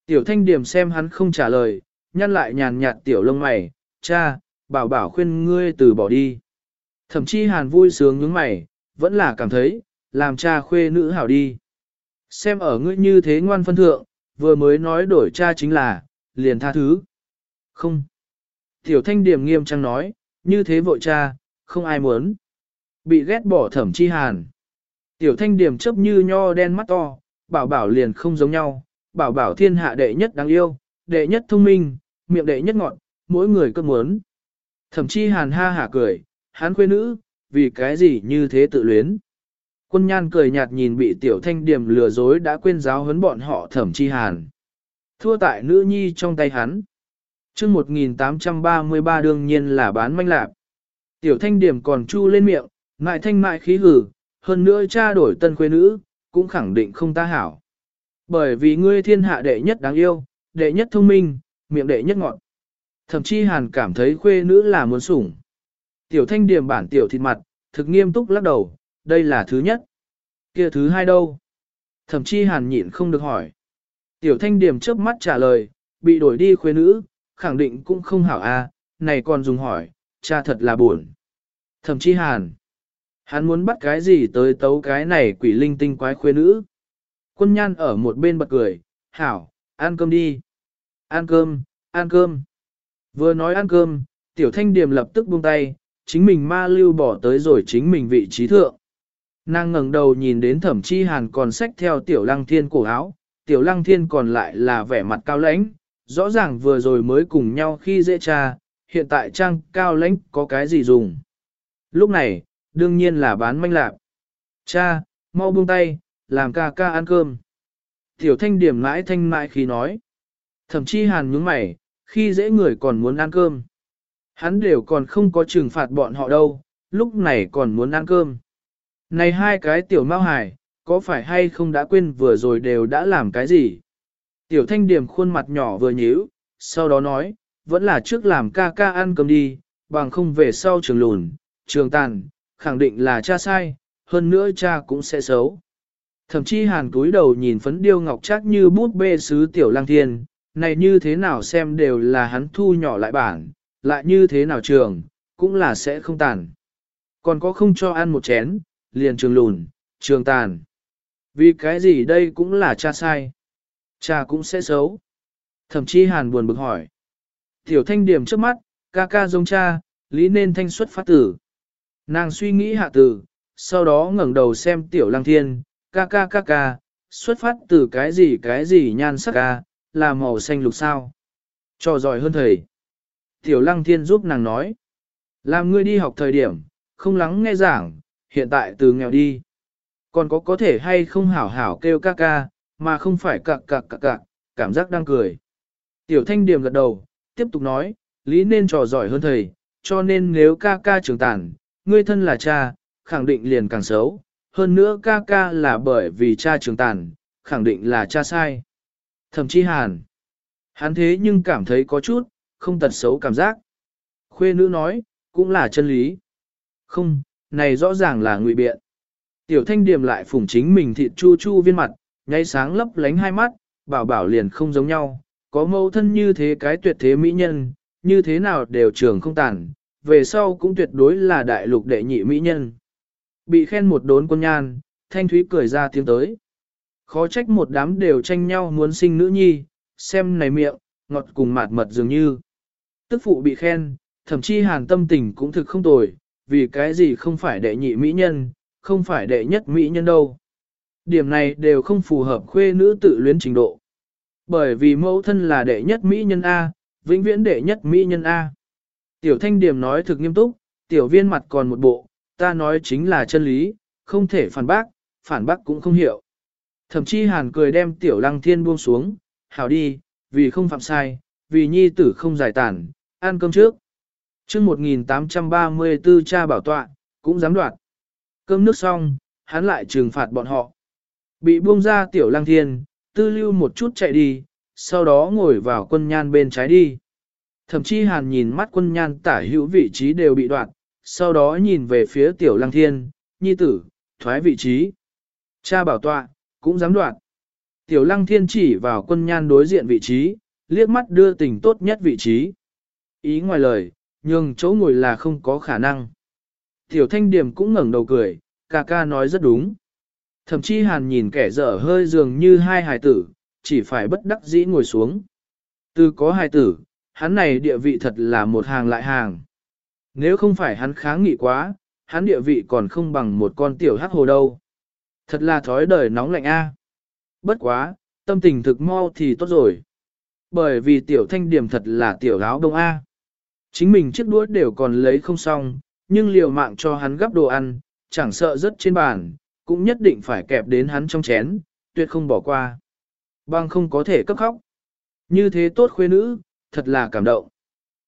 Tiểu thanh điểm xem hắn không trả lời, nhăn lại nhàn nhạt tiểu lông mày, cha, bảo bảo khuyên ngươi từ bỏ đi. Thậm chí hàn vui sướng những mày, vẫn là cảm thấy, làm cha khuê nữ hảo đi. Xem ở ngươi như thế ngoan phân thượng, vừa mới nói đổi cha chính là, liền tha thứ. Không. Tiểu thanh điểm nghiêm trang nói, như thế vội cha, không ai muốn. Bị ghét bỏ thẩm chi hàn. Tiểu thanh điểm chấp như nho đen mắt to, bảo bảo liền không giống nhau, bảo bảo thiên hạ đệ nhất đáng yêu, đệ nhất thông minh, miệng đệ nhất ngọn, mỗi người cơ muốn. Thẩm chi hàn ha hả cười, hắn quê nữ, vì cái gì như thế tự luyến. Quân nhan cười nhạt nhìn bị tiểu thanh điểm lừa dối đã quên giáo huấn bọn họ thẩm chi hàn. Thua tại nữ nhi trong tay hắn. chương 1833 đương nhiên là bán manh lạp. Tiểu thanh điểm còn chu lên miệng, mại thanh mại khí hử, hơn nữa cha đổi tân quê nữ, cũng khẳng định không ta hảo. Bởi vì ngươi thiên hạ đệ nhất đáng yêu, đệ nhất thông minh, miệng đệ nhất ngọn. Thậm chí hàn cảm thấy khuê nữ là muốn sủng. Tiểu thanh điểm bản tiểu thịt mặt, thực nghiêm túc lắc đầu, đây là thứ nhất. Kia thứ hai đâu? Thậm chí hàn nhịn không được hỏi. Tiểu thanh điểm chớp mắt trả lời, bị đổi đi khuê nữ, khẳng định cũng không hảo a, à, này còn dùng hỏi, cha thật là buồn. Thậm chí hàn. Hắn muốn bắt cái gì tới tấu cái này quỷ linh tinh quái khuê nữ. Quân nhan ở một bên bật cười, hảo, ăn cơm đi. Ăn cơm, ăn cơm. Vừa nói ăn cơm, tiểu thanh điểm lập tức buông tay, chính mình ma lưu bỏ tới rồi chính mình vị trí thượng. Nàng ngẩng đầu nhìn đến thẩm chi hàn còn xách theo tiểu lăng thiên cổ áo, tiểu lăng thiên còn lại là vẻ mặt cao lãnh, rõ ràng vừa rồi mới cùng nhau khi dễ cha, hiện tại trang cao lãnh có cái gì dùng. Lúc này, đương nhiên là bán manh lạc. Cha, mau buông tay, làm ca ca ăn cơm. Tiểu thanh điểm mãi thanh mãi khi nói. Thậm chí hàn nhướng mày, khi dễ người còn muốn ăn cơm. Hắn đều còn không có trừng phạt bọn họ đâu, lúc này còn muốn ăn cơm. Này hai cái tiểu mao hải, có phải hay không đã quên vừa rồi đều đã làm cái gì? Tiểu thanh điểm khuôn mặt nhỏ vừa nhíu, sau đó nói, vẫn là trước làm ca ca ăn cơm đi, bằng không về sau trường lùn, trường tàn, khẳng định là cha sai, hơn nữa cha cũng sẽ xấu. Thậm chí hàn túi đầu nhìn phấn điêu ngọc chắc như bút bê sứ tiểu lang thiên, này như thế nào xem đều là hắn thu nhỏ lại bản, lại như thế nào trường, cũng là sẽ không tàn. Còn có không cho ăn một chén, liền trường lùn, trường tàn. Vì cái gì đây cũng là cha sai. Cha cũng sẽ xấu. Thậm chí hàn buồn bực hỏi. Tiểu thanh điểm trước mắt, ca ca giống cha, lý nên thanh xuất phát tử. Nàng suy nghĩ hạ tử, sau đó ngẩng đầu xem tiểu lăng thiên, ca ca ca ca, xuất phát từ cái gì cái gì nhan sắc ca, là màu xanh lục sao. Cho giỏi hơn thầy. Tiểu lăng thiên giúp nàng nói. Làm ngươi đi học thời điểm, không lắng nghe giảng, hiện tại từ nghèo đi. Còn có có thể hay không hảo hảo kêu ca ca, mà không phải cạc cạc cạc cạc, cảm giác đang cười. Tiểu thanh điểm gật đầu, tiếp tục nói, lý nên trò giỏi hơn thầy, cho nên nếu ca ca trưởng tàn, ngươi thân là cha, khẳng định liền càng xấu, hơn nữa ca ca là bởi vì cha trưởng tàn, khẳng định là cha sai. Thậm chí hàn, hắn thế nhưng cảm thấy có chút, không tật xấu cảm giác. Khuê nữ nói, cũng là chân lý. Không, này rõ ràng là ngụy biện. Tiểu thanh điểm lại phủng chính mình thịt chu chu viên mặt, nháy sáng lấp lánh hai mắt, bảo bảo liền không giống nhau, có mâu thân như thế cái tuyệt thế mỹ nhân, như thế nào đều trường không tàn, về sau cũng tuyệt đối là đại lục đệ nhị mỹ nhân. Bị khen một đốn quân nhan, thanh thúy cười ra tiếng tới. Khó trách một đám đều tranh nhau muốn sinh nữ nhi, xem này miệng, ngọt cùng mạt mật dường như. Tức phụ bị khen, thậm chí hàn tâm tình cũng thực không tồi, vì cái gì không phải đệ nhị mỹ nhân, không phải đệ nhất mỹ nhân đâu. Điểm này đều không phù hợp khuê nữ tự luyến trình độ. Bởi vì mẫu thân là đệ nhất mỹ nhân A, vĩnh viễn đệ nhất mỹ nhân A. Tiểu thanh điểm nói thực nghiêm túc, tiểu viên mặt còn một bộ, ta nói chính là chân lý, không thể phản bác, phản bác cũng không hiểu. Thậm chí hàn cười đem tiểu lăng thiên buông xuống, hảo đi, vì không phạm sai, vì nhi tử không giải tản, ăn cơm trước. Trước 1834 cha bảo tọa, cũng dám đoạt. Cơm nước xong, hắn lại trừng phạt bọn họ. Bị buông ra tiểu lăng thiên, tư lưu một chút chạy đi, sau đó ngồi vào quân nhan bên trái đi. Thậm chí hàn nhìn mắt quân nhan tả hữu vị trí đều bị đoạn, sau đó nhìn về phía tiểu lăng thiên, nhi tử, thoái vị trí. Cha bảo tọa, cũng dám đoạn. Tiểu lăng thiên chỉ vào quân nhan đối diện vị trí, liếc mắt đưa tình tốt nhất vị trí. Ý ngoài lời, nhưng chỗ ngồi là không có khả năng. Tiểu thanh điểm cũng ngẩng đầu cười, ca ca nói rất đúng. Thậm chí hàn nhìn kẻ dở hơi dường như hai hài tử, chỉ phải bất đắc dĩ ngồi xuống. Từ có hài tử, hắn này địa vị thật là một hàng lại hàng. Nếu không phải hắn kháng nghị quá, hắn địa vị còn không bằng một con tiểu hắc hồ đâu. Thật là thói đời nóng lạnh a. Bất quá, tâm tình thực mau thì tốt rồi. Bởi vì tiểu thanh điểm thật là tiểu áo đông A. Chính mình chiếc đuối đều còn lấy không xong, nhưng liều mạng cho hắn gắp đồ ăn, chẳng sợ rất trên bàn, cũng nhất định phải kẹp đến hắn trong chén, tuyệt không bỏ qua. Bằng không có thể cấp khóc. Như thế tốt khuê nữ, thật là cảm động.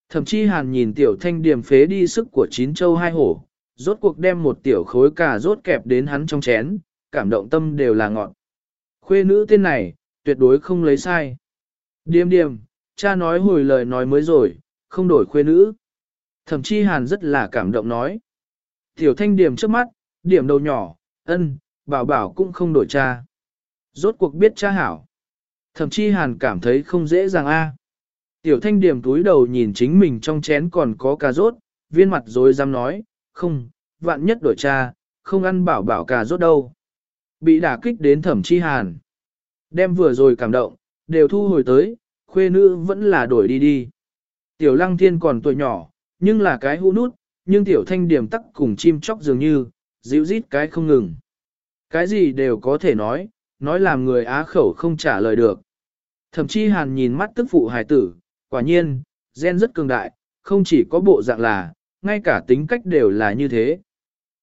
Thậm chí hàn nhìn tiểu thanh điểm phế đi sức của chín châu hai hổ, rốt cuộc đem một tiểu khối cà rốt kẹp đến hắn trong chén, cảm động tâm đều là ngọn. Khuê nữ tên này, tuyệt đối không lấy sai. Điềm điềm, cha nói hồi lời nói mới rồi, không đổi khuê nữ. Thẩm Chi hàn rất là cảm động nói. Tiểu thanh điểm trước mắt, điểm đầu nhỏ, ân, bảo bảo cũng không đổi cha. Rốt cuộc biết cha hảo. Thẩm Chi hàn cảm thấy không dễ dàng a. Tiểu thanh điểm túi đầu nhìn chính mình trong chén còn có cà rốt, viên mặt rồi dám nói, không, vạn nhất đổi cha, không ăn bảo bảo cà rốt đâu. Bị đả kích đến thẩm chi hàn. Đem vừa rồi cảm động, đều thu hồi tới, khuê nữ vẫn là đổi đi đi. Tiểu lăng thiên còn tuổi nhỏ, nhưng là cái hũ nút, nhưng tiểu thanh điểm tắc cùng chim chóc dường như, dịu rít cái không ngừng. Cái gì đều có thể nói, nói làm người á khẩu không trả lời được. Thậm chí hàn nhìn mắt tức phụ hài tử, quả nhiên, gen rất cường đại, không chỉ có bộ dạng là, ngay cả tính cách đều là như thế.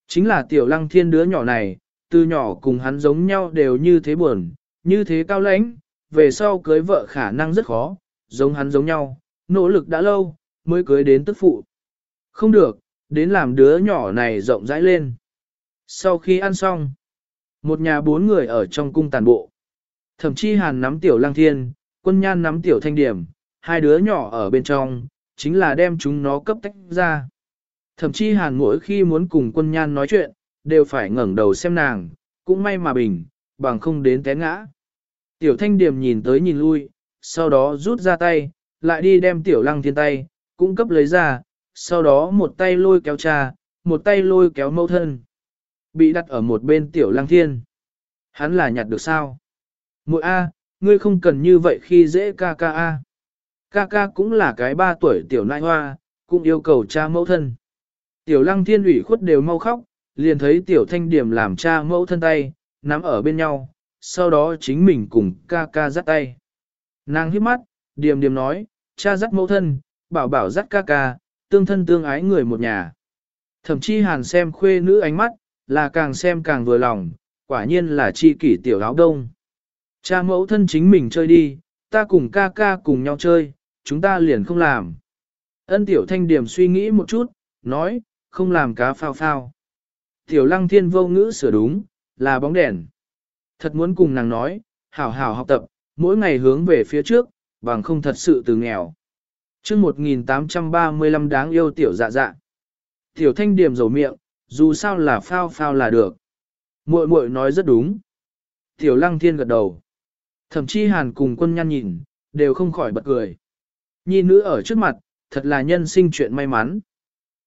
Chính là tiểu lăng thiên đứa nhỏ này, từ nhỏ cùng hắn giống nhau đều như thế buồn, như thế cao lãnh, về sau cưới vợ khả năng rất khó, giống hắn giống nhau, nỗ lực đã lâu, mới cưới đến tức phụ. Không được, đến làm đứa nhỏ này rộng rãi lên. Sau khi ăn xong, một nhà bốn người ở trong cung tàn bộ. Thậm chí hàn nắm tiểu lang thiên, quân nhan nắm tiểu thanh điểm, hai đứa nhỏ ở bên trong, chính là đem chúng nó cấp tách ra. Thậm chí hàn mỗi khi muốn cùng quân nhan nói chuyện, đều phải ngẩng đầu xem nàng, cũng may mà bình, bằng không đến té ngã. Tiểu thanh điểm nhìn tới nhìn lui, sau đó rút ra tay, lại đi đem tiểu lăng thiên tay, cũng cấp lấy ra, sau đó một tay lôi kéo cha, một tay lôi kéo mẫu thân. Bị đặt ở một bên tiểu lăng thiên. Hắn là nhặt được sao? Muội A, ngươi không cần như vậy khi dễ ca ca A. Ca ca cũng là cái ba tuổi tiểu nai hoa, cũng yêu cầu cha mẫu thân. Tiểu lăng thiên ủy khuất đều mau khóc, liền thấy tiểu thanh điểm làm cha mẫu thân tay, nắm ở bên nhau, sau đó chính mình cùng ca ca dắt tay. Nàng hiếp mắt, điềm điềm nói, cha dắt mẫu thân, bảo bảo dắt ca ca, tương thân tương ái người một nhà. Thậm chí hàn xem khuê nữ ánh mắt, là càng xem càng vừa lòng, quả nhiên là chi kỷ tiểu áo đông. Cha mẫu thân chính mình chơi đi, ta cùng ca ca cùng nhau chơi, chúng ta liền không làm. Ân tiểu thanh điểm suy nghĩ một chút, nói, không làm cá phao phao. Tiểu lăng thiên vô ngữ sửa đúng, là bóng đèn. Thật muốn cùng nàng nói, hảo hảo học tập, mỗi ngày hướng về phía trước, bằng không thật sự từ nghèo chương 1835 đáng yêu tiểu dạ dạ. Tiểu thanh điểm dầu miệng, dù sao là phao phao là được. muội muội nói rất đúng. Tiểu lăng thiên gật đầu. Thậm chí hàn cùng quân nhăn nhìn, đều không khỏi bật cười. Nhi nữ ở trước mặt, thật là nhân sinh chuyện may mắn.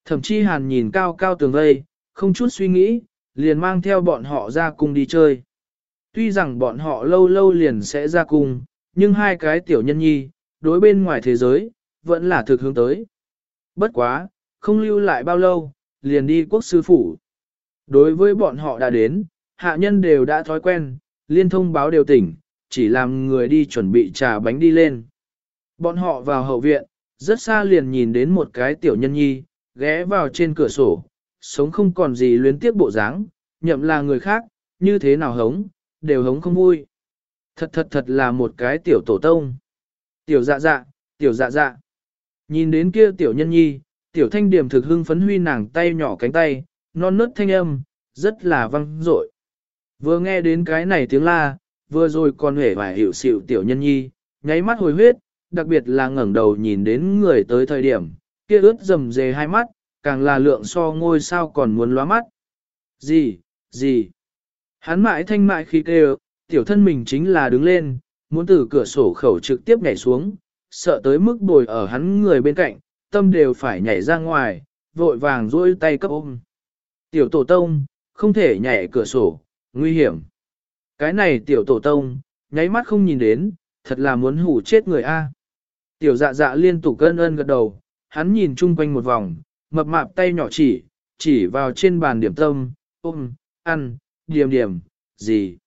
Thậm chí hàn nhìn cao cao tường vây, không chút suy nghĩ, liền mang theo bọn họ ra cung đi chơi. Tuy rằng bọn họ lâu lâu liền sẽ ra cung, nhưng hai cái tiểu nhân nhi, đối bên ngoài thế giới, vẫn là thực hướng tới. Bất quá, không lưu lại bao lâu, liền đi quốc sư phủ. Đối với bọn họ đã đến, hạ nhân đều đã thói quen, liên thông báo đều tỉnh, chỉ làm người đi chuẩn bị trà bánh đi lên. Bọn họ vào hậu viện, rất xa liền nhìn đến một cái tiểu nhân nhi, ghé vào trên cửa sổ, sống không còn gì luyến tiếc bộ dáng, nhậm là người khác, như thế nào hống, đều hống không vui. Thật thật thật là một cái tiểu tổ tông. Tiểu dạ dạ, tiểu dạ dạ. Nhìn đến kia tiểu nhân nhi, tiểu thanh điểm thực hưng phấn huy nàng tay nhỏ cánh tay, non nớt thanh âm, rất là văng dội. Vừa nghe đến cái này tiếng la, vừa rồi còn hể vài hiểu xịu tiểu nhân nhi, nháy mắt hồi huyết, đặc biệt là ngẩng đầu nhìn đến người tới thời điểm, kia ướt rầm rề hai mắt, càng là lượng so ngôi sao còn muốn lóa mắt. Gì, gì? Hắn mãi thanh mại khi kêu, tiểu thân mình chính là đứng lên, muốn từ cửa sổ khẩu trực tiếp nhảy xuống, sợ tới mức bồi ở hắn người bên cạnh, tâm đều phải nhảy ra ngoài, vội vàng duỗi tay cấp ôm. Tiểu tổ tông, không thể nhảy cửa sổ, nguy hiểm. Cái này tiểu tổ tông, nháy mắt không nhìn đến, thật là muốn hủ chết người a. Tiểu dạ dạ liên tục cơn ơn gật đầu, hắn nhìn chung quanh một vòng, mập mạp tay nhỏ chỉ, chỉ vào trên bàn điểm tâm, ôm, ăn, điểm điểm, gì.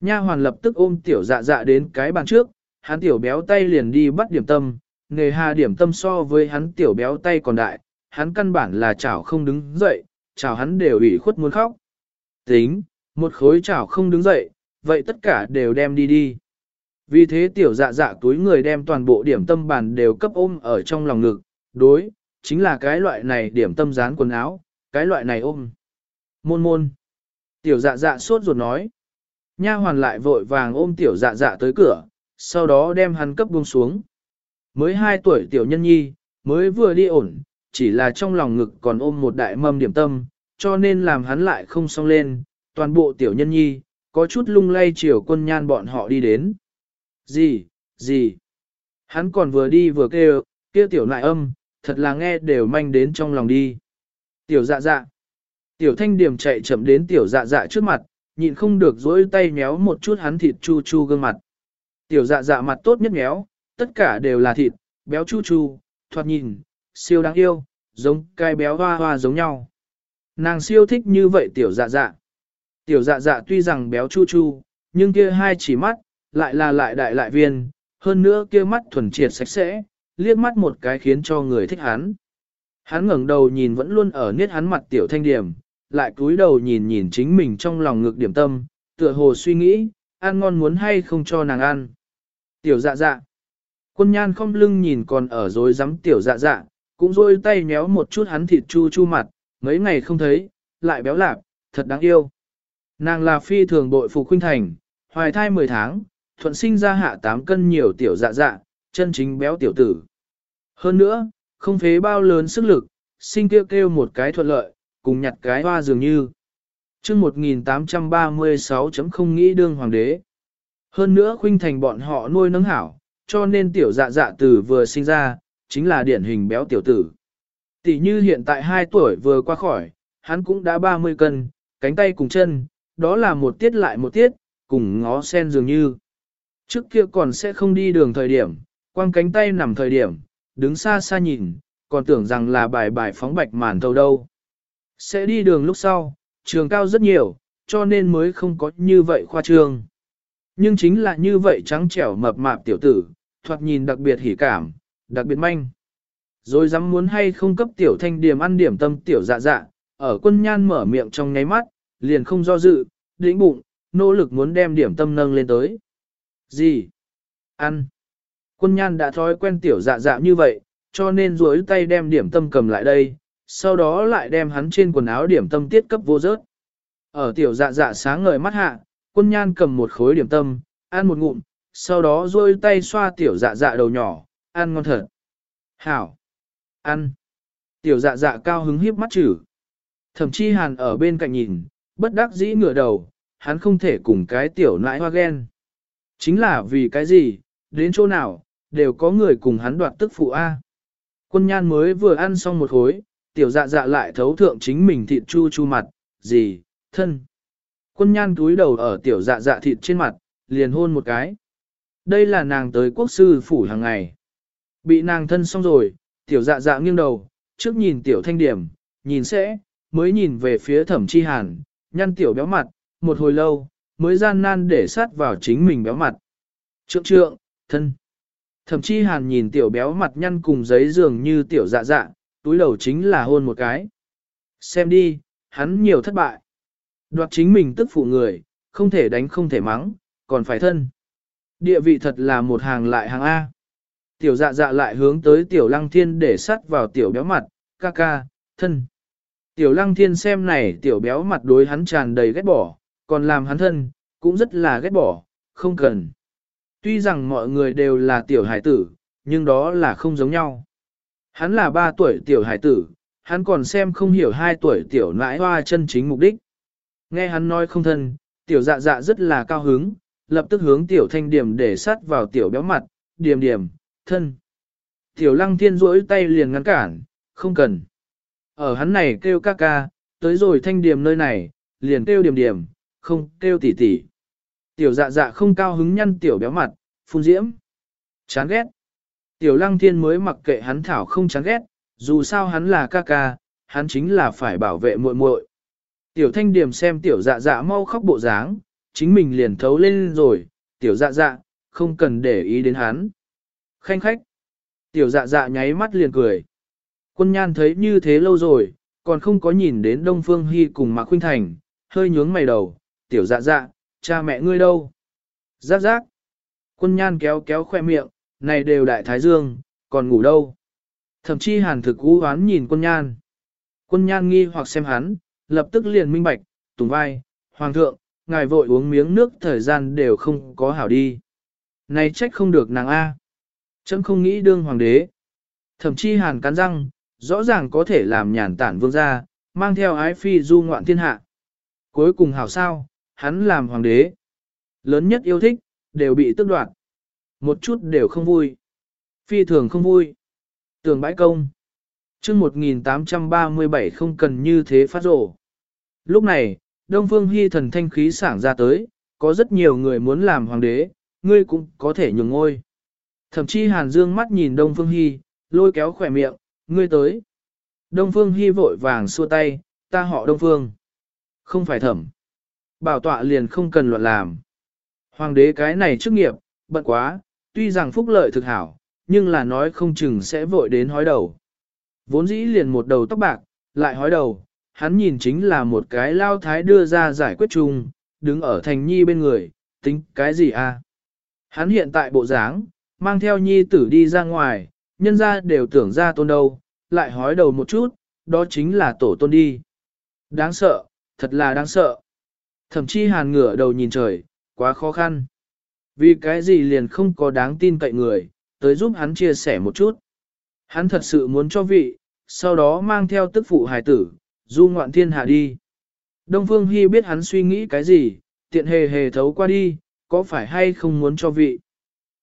Nha hoàn lập tức ôm tiểu dạ dạ đến cái bàn trước, hắn tiểu béo tay liền đi bắt điểm tâm, nghề hà điểm tâm so với hắn tiểu béo tay còn đại, hắn căn bản là chảo không đứng dậy, chảo hắn đều ủy khuất muốn khóc. Tính, một khối chảo không đứng dậy, vậy tất cả đều đem đi đi. Vì thế tiểu dạ dạ túi người đem toàn bộ điểm tâm bàn đều cấp ôm ở trong lòng ngực, đối, chính là cái loại này điểm tâm dán quần áo, cái loại này ôm. Môn môn. Tiểu dạ dạ sốt ruột nói. Nha hoàn lại vội vàng ôm tiểu dạ dạ tới cửa, sau đó đem hắn cấp buông xuống. Mới 2 tuổi tiểu nhân nhi, mới vừa đi ổn, chỉ là trong lòng ngực còn ôm một đại mâm điểm tâm, cho nên làm hắn lại không xong lên, toàn bộ tiểu nhân nhi, có chút lung lay chiều quân nhan bọn họ đi đến. Gì, gì? Hắn còn vừa đi vừa kêu, kia tiểu lại âm, thật là nghe đều manh đến trong lòng đi. Tiểu dạ dạ. Tiểu thanh điểm chạy chậm đến tiểu dạ dạ trước mặt, nhịn không được dỗi tay méo một chút hắn thịt chu chu gương mặt. Tiểu dạ dạ mặt tốt nhất méo, tất cả đều là thịt, béo chu chu, thoạt nhìn, siêu đáng yêu, giống cái béo hoa hoa giống nhau. Nàng siêu thích như vậy tiểu dạ dạ. Tiểu dạ dạ tuy rằng béo chu chu, nhưng kia hai chỉ mắt, lại là lại đại lại viên, hơn nữa kia mắt thuần triệt sạch sẽ, liếc mắt một cái khiến cho người thích hắn. Hắn ngẩng đầu nhìn vẫn luôn ở niết hắn mặt tiểu thanh điểm, lại cúi đầu nhìn nhìn chính mình trong lòng ngực điểm tâm, tựa hồ suy nghĩ, ăn ngon muốn hay không cho nàng ăn. Tiểu dạ dạ. Quân nhan không lưng nhìn còn ở dối rắm tiểu dạ dạ, cũng rôi tay méo một chút hắn thịt chu chu mặt, mấy ngày không thấy, lại béo lạp, thật đáng yêu. Nàng là phi thường bội phục khuynh thành, hoài thai 10 tháng, thuận sinh ra hạ 8 cân nhiều tiểu dạ dạ, chân chính béo tiểu tử. Hơn nữa, không phế bao lớn sức lực, sinh kêu kêu một cái thuận lợi, cùng nhặt cái hoa dường như. chương 1836 không nghĩ đương hoàng đế. Hơn nữa khuynh thành bọn họ nuôi nấng hảo, cho nên tiểu dạ dạ tử vừa sinh ra, chính là điển hình béo tiểu tử. Tỷ như hiện tại 2 tuổi vừa qua khỏi, hắn cũng đã 30 cân, cánh tay cùng chân, đó là một tiết lại một tiết, cùng ngó sen dường như. Trước kia còn sẽ không đi đường thời điểm, quăng cánh tay nằm thời điểm, đứng xa xa nhìn, còn tưởng rằng là bài bài phóng bạch màn thầu đâu. Sẽ đi đường lúc sau, trường cao rất nhiều, cho nên mới không có như vậy khoa trương. Nhưng chính là như vậy trắng trẻo mập mạp tiểu tử, thoạt nhìn đặc biệt hỉ cảm, đặc biệt manh. Rồi dám muốn hay không cấp tiểu thanh điểm ăn điểm tâm tiểu dạ dạ, ở quân nhan mở miệng trong nháy mắt, liền không do dự, đĩnh bụng, nỗ lực muốn đem điểm tâm nâng lên tới. Gì? Ăn. Quân nhan đã thói quen tiểu dạ dạ như vậy, cho nên duỗi tay đem điểm tâm cầm lại đây, sau đó lại đem hắn trên quần áo điểm tâm tiết cấp vô rớt. Ở tiểu dạ dạ sáng ngời mắt hạ, quân nhan cầm một khối điểm tâm, ăn một ngụm, sau đó duỗi tay xoa tiểu dạ dạ đầu nhỏ, ăn ngon thật. Hảo! Ăn! Tiểu dạ dạ cao hứng hiếp mắt chử. Thậm chí hàn ở bên cạnh nhìn, bất đắc dĩ ngửa đầu, hắn không thể cùng cái tiểu nãi hoa ghen. Chính là vì cái gì, đến chỗ nào, đều có người cùng hắn đoạt tức phụ A. Quân nhan mới vừa ăn xong một khối, tiểu dạ dạ lại thấu thượng chính mình thịt chu chu mặt, gì, thân. Quân nhan túi đầu ở tiểu dạ dạ thịt trên mặt, liền hôn một cái. Đây là nàng tới quốc sư phủ hàng ngày. Bị nàng thân xong rồi, tiểu dạ dạ nghiêng đầu, trước nhìn tiểu thanh điểm, nhìn sẽ, mới nhìn về phía thẩm chi hàn, nhăn tiểu béo mặt, một hồi lâu, mới gian nan để sát vào chính mình béo mặt. Trượng trượng, thân. thẩm chi hàn nhìn tiểu béo mặt nhăn cùng giấy dường như tiểu dạ dạ, túi đầu chính là hôn một cái. Xem đi, hắn nhiều thất bại. Đoạt chính mình tức phụ người, không thể đánh không thể mắng, còn phải thân. Địa vị thật là một hàng lại hàng A. Tiểu dạ dạ lại hướng tới tiểu lăng thiên để sắt vào tiểu béo mặt, ca ca, thân. Tiểu lăng thiên xem này tiểu béo mặt đối hắn tràn đầy ghét bỏ, còn làm hắn thân, cũng rất là ghét bỏ, không cần. Tuy rằng mọi người đều là tiểu hải tử, nhưng đó là không giống nhau. Hắn là 3 tuổi tiểu hải tử, hắn còn xem không hiểu 2 tuổi tiểu nãi hoa chân chính mục đích. Nghe hắn nói không thân, tiểu dạ dạ rất là cao hứng, lập tức hướng tiểu thanh điểm để sát vào tiểu béo mặt, điểm điểm, thân. Tiểu lăng thiên rỗi tay liền ngăn cản, không cần. Ở hắn này kêu ca ca, tới rồi thanh điểm nơi này, liền kêu điểm điểm, không kêu tỉ tỉ. Tiểu dạ dạ không cao hứng nhăn tiểu béo mặt, phun diễm. Chán ghét. Tiểu lăng thiên mới mặc kệ hắn thảo không chán ghét, dù sao hắn là ca ca, hắn chính là phải bảo vệ muội muội. Tiểu thanh điểm xem tiểu dạ dạ mau khóc bộ dáng, chính mình liền thấu lên rồi, tiểu dạ dạ, không cần để ý đến hắn. Khanh khách. Tiểu dạ dạ nháy mắt liền cười. Quân nhan thấy như thế lâu rồi, còn không có nhìn đến Đông Phương Hy cùng Mạc Khuynh Thành, hơi nhướng mày đầu, tiểu dạ dạ, cha mẹ ngươi đâu? Giáp giáp. Quân nhan kéo kéo khoe miệng, này đều đại thái dương, còn ngủ đâu? Thậm chí hàn thực cú hoán nhìn quân nhan. Quân nhan nghi hoặc xem hắn, lập tức liền minh bạch, tùng vai, hoàng thượng, ngài vội uống miếng nước thời gian đều không có hảo đi. Này trách không được nàng A. Chấm không nghĩ đương hoàng đế. Thậm chí hàn cắn răng, rõ ràng có thể làm nhàn tản vương gia, mang theo ái phi du ngoạn thiên hạ. Cuối cùng hảo sao, hắn làm hoàng đế. Lớn nhất yêu thích, đều bị tức đoạt. Một chút đều không vui. Phi thường không vui. Tường bãi công chương 1837 không cần như thế phát rổ. Lúc này, Đông Phương Hy thần thanh khí sảng ra tới, có rất nhiều người muốn làm hoàng đế, ngươi cũng có thể nhường ngôi. Thậm chí Hàn Dương mắt nhìn Đông Phương Hy, lôi kéo khỏe miệng, ngươi tới. Đông Phương Hy vội vàng xua tay, ta họ Đông Phương. Không phải thẩm. Bảo tọa liền không cần luận làm. Hoàng đế cái này chức nghiệp, bận quá, tuy rằng phúc lợi thực hảo, nhưng là nói không chừng sẽ vội đến hói đầu. Vốn dĩ liền một đầu tóc bạc, lại hói đầu, hắn nhìn chính là một cái lao thái đưa ra giải quyết chung, đứng ở thành nhi bên người, tính cái gì à? Hắn hiện tại bộ dáng, mang theo nhi tử đi ra ngoài, nhân ra đều tưởng ra tôn đâu, lại hói đầu một chút, đó chính là tổ tôn đi. Đáng sợ, thật là đáng sợ. Thậm chí hàn ngửa đầu nhìn trời, quá khó khăn. Vì cái gì liền không có đáng tin cậy người, tới giúp hắn chia sẻ một chút. Hắn thật sự muốn cho vị, sau đó mang theo tức phụ hài tử, du ngoạn thiên hạ đi. Đông Phương Hy biết hắn suy nghĩ cái gì, tiện hề hề thấu qua đi, có phải hay không muốn cho vị.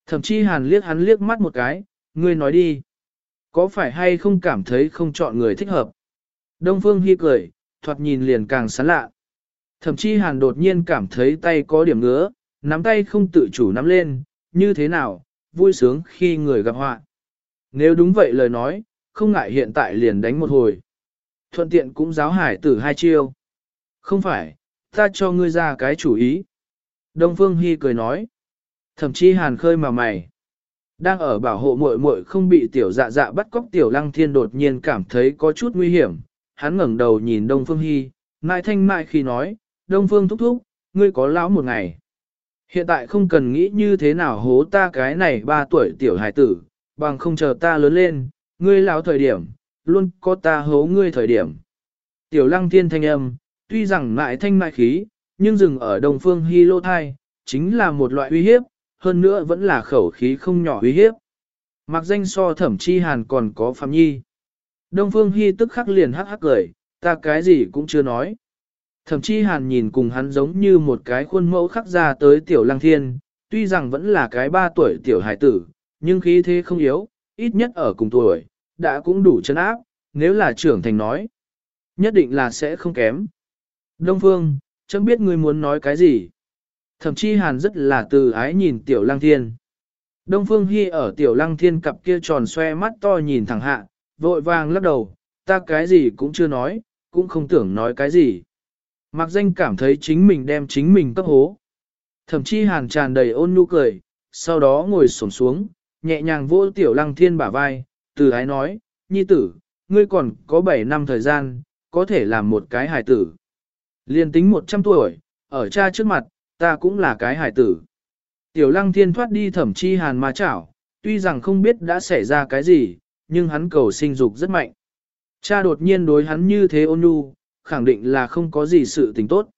Thậm chí hàn liếc hắn liếc mắt một cái, ngươi nói đi. Có phải hay không cảm thấy không chọn người thích hợp? Đông Phương Hy cười, thoạt nhìn liền càng sán lạ. Thậm chí hàn đột nhiên cảm thấy tay có điểm ngứa, nắm tay không tự chủ nắm lên, như thế nào, vui sướng khi người gặp họa. Nếu đúng vậy lời nói, không ngại hiện tại liền đánh một hồi. Thuận tiện cũng giáo hải tử hai chiêu. Không phải, ta cho ngươi ra cái chủ ý. Đông Phương Hy cười nói. Thậm chí hàn khơi mà mày. Đang ở bảo hộ muội muội không bị tiểu dạ dạ bắt cóc tiểu lăng thiên đột nhiên cảm thấy có chút nguy hiểm. Hắn ngẩng đầu nhìn Đông Phương Hy, mại thanh mại khi nói, Đông Phương thúc thúc, ngươi có lão một ngày. Hiện tại không cần nghĩ như thế nào hố ta cái này ba tuổi tiểu hải tử, bằng không chờ ta lớn lên, ngươi lão thời điểm, luôn có ta hố ngươi thời điểm. Tiểu lăng thiên thanh âm, tuy rằng mại thanh mại khí, nhưng dừng ở Đông Phương Hy lô thai, chính là một loại uy hiếp, hơn nữa vẫn là khẩu khí không nhỏ uy hiếp. Mặc danh so thẩm chi hàn còn có phạm nhi. Đông Phương Hy tức khắc liền hắc hắc cười, ta cái gì cũng chưa nói. Thẩm chi hàn nhìn cùng hắn giống như một cái khuôn mẫu khắc ra tới tiểu lăng thiên, tuy rằng vẫn là cái ba tuổi tiểu hải tử, nhưng khí thế không yếu, ít nhất ở cùng tuổi, đã cũng đủ chân áp, nếu là trưởng thành nói. Nhất định là sẽ không kém. Đông Phương, chẳng biết ngươi muốn nói cái gì. Thậm chí hàn rất là từ ái nhìn tiểu lăng thiên. Đông Phương Hy ở tiểu lăng thiên cặp kia tròn xoe mắt to nhìn thẳng hạ, vội vàng lắc đầu, ta cái gì cũng chưa nói, cũng không tưởng nói cái gì. Mạc danh cảm thấy chính mình đem chính mình cấp hố. Thậm chí hàn tràn đầy ôn nhu cười, sau đó ngồi xổm xuống, nhẹ nhàng vỗ tiểu lăng thiên bả vai, từ ái nói, nhi tử, ngươi còn có 7 năm thời gian, có thể làm một cái hài tử. Liên tính 100 tuổi, ở cha trước mặt, ta cũng là cái hài tử. Tiểu lăng thiên thoát đi thẩm chi hàn ma chảo, tuy rằng không biết đã xảy ra cái gì, nhưng hắn cầu sinh dục rất mạnh. Cha đột nhiên đối hắn như thế ôn nhu, khẳng định là không có gì sự tình tốt.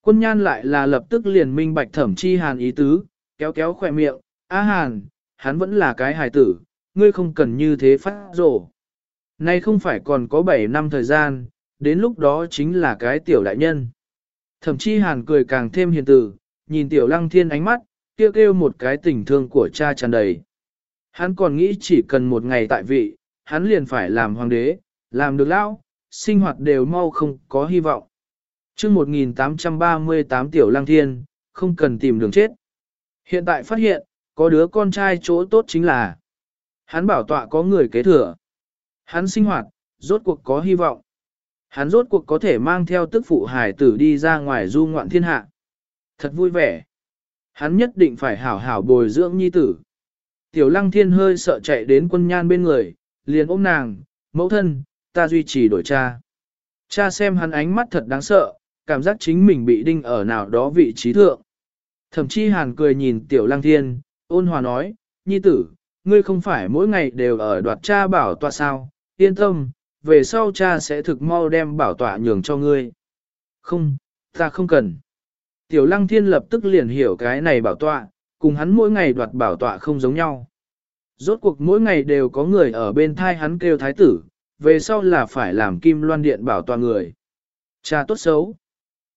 Quân nhan lại là lập tức liền minh bạch thẩm chi hàn ý tứ, kéo kéo khỏe miệng, á hàn, hắn vẫn là cái hài tử, ngươi không cần như thế phát rổ. Nay không phải còn có 7 năm thời gian, đến lúc đó chính là cái tiểu đại nhân. thậm chí hàn cười càng thêm hiền tử, nhìn tiểu lăng thiên ánh mắt, kêu kêu một cái tình thương của cha tràn đầy. Hắn còn nghĩ chỉ cần một ngày tại vị, hắn liền phải làm hoàng đế, làm được lão, sinh hoạt đều mau không có hy vọng. Trước 1838 tiểu lăng thiên, không cần tìm đường chết. Hiện tại phát hiện, có đứa con trai chỗ tốt chính là hắn bảo tọa có người kế thừa. Hắn sinh hoạt, rốt cuộc có hy vọng. Hắn rốt cuộc có thể mang theo tức phụ hải tử đi ra ngoài du ngoạn thiên hạ. Thật vui vẻ. Hắn nhất định phải hảo hảo bồi dưỡng nhi tử. Tiểu lăng thiên hơi sợ chạy đến quân nhan bên người, liền ôm nàng, mẫu thân, ta duy trì đổi cha. Cha xem hắn ánh mắt thật đáng sợ, cảm giác chính mình bị đinh ở nào đó vị trí thượng. Thậm chí hàn cười nhìn tiểu lăng thiên, ôn hòa nói, nhi tử, ngươi không phải mỗi ngày đều ở đoạt cha bảo tọa sao, yên tâm, về sau cha sẽ thực mau đem bảo tọa nhường cho ngươi. Không, ta không cần. Tiểu lăng thiên lập tức liền hiểu cái này bảo tọa, cùng hắn mỗi ngày đoạt bảo tọa không giống nhau. Rốt cuộc mỗi ngày đều có người ở bên thai hắn kêu thái tử, về sau là phải làm kim loan điện bảo tọa người. Cha tốt xấu.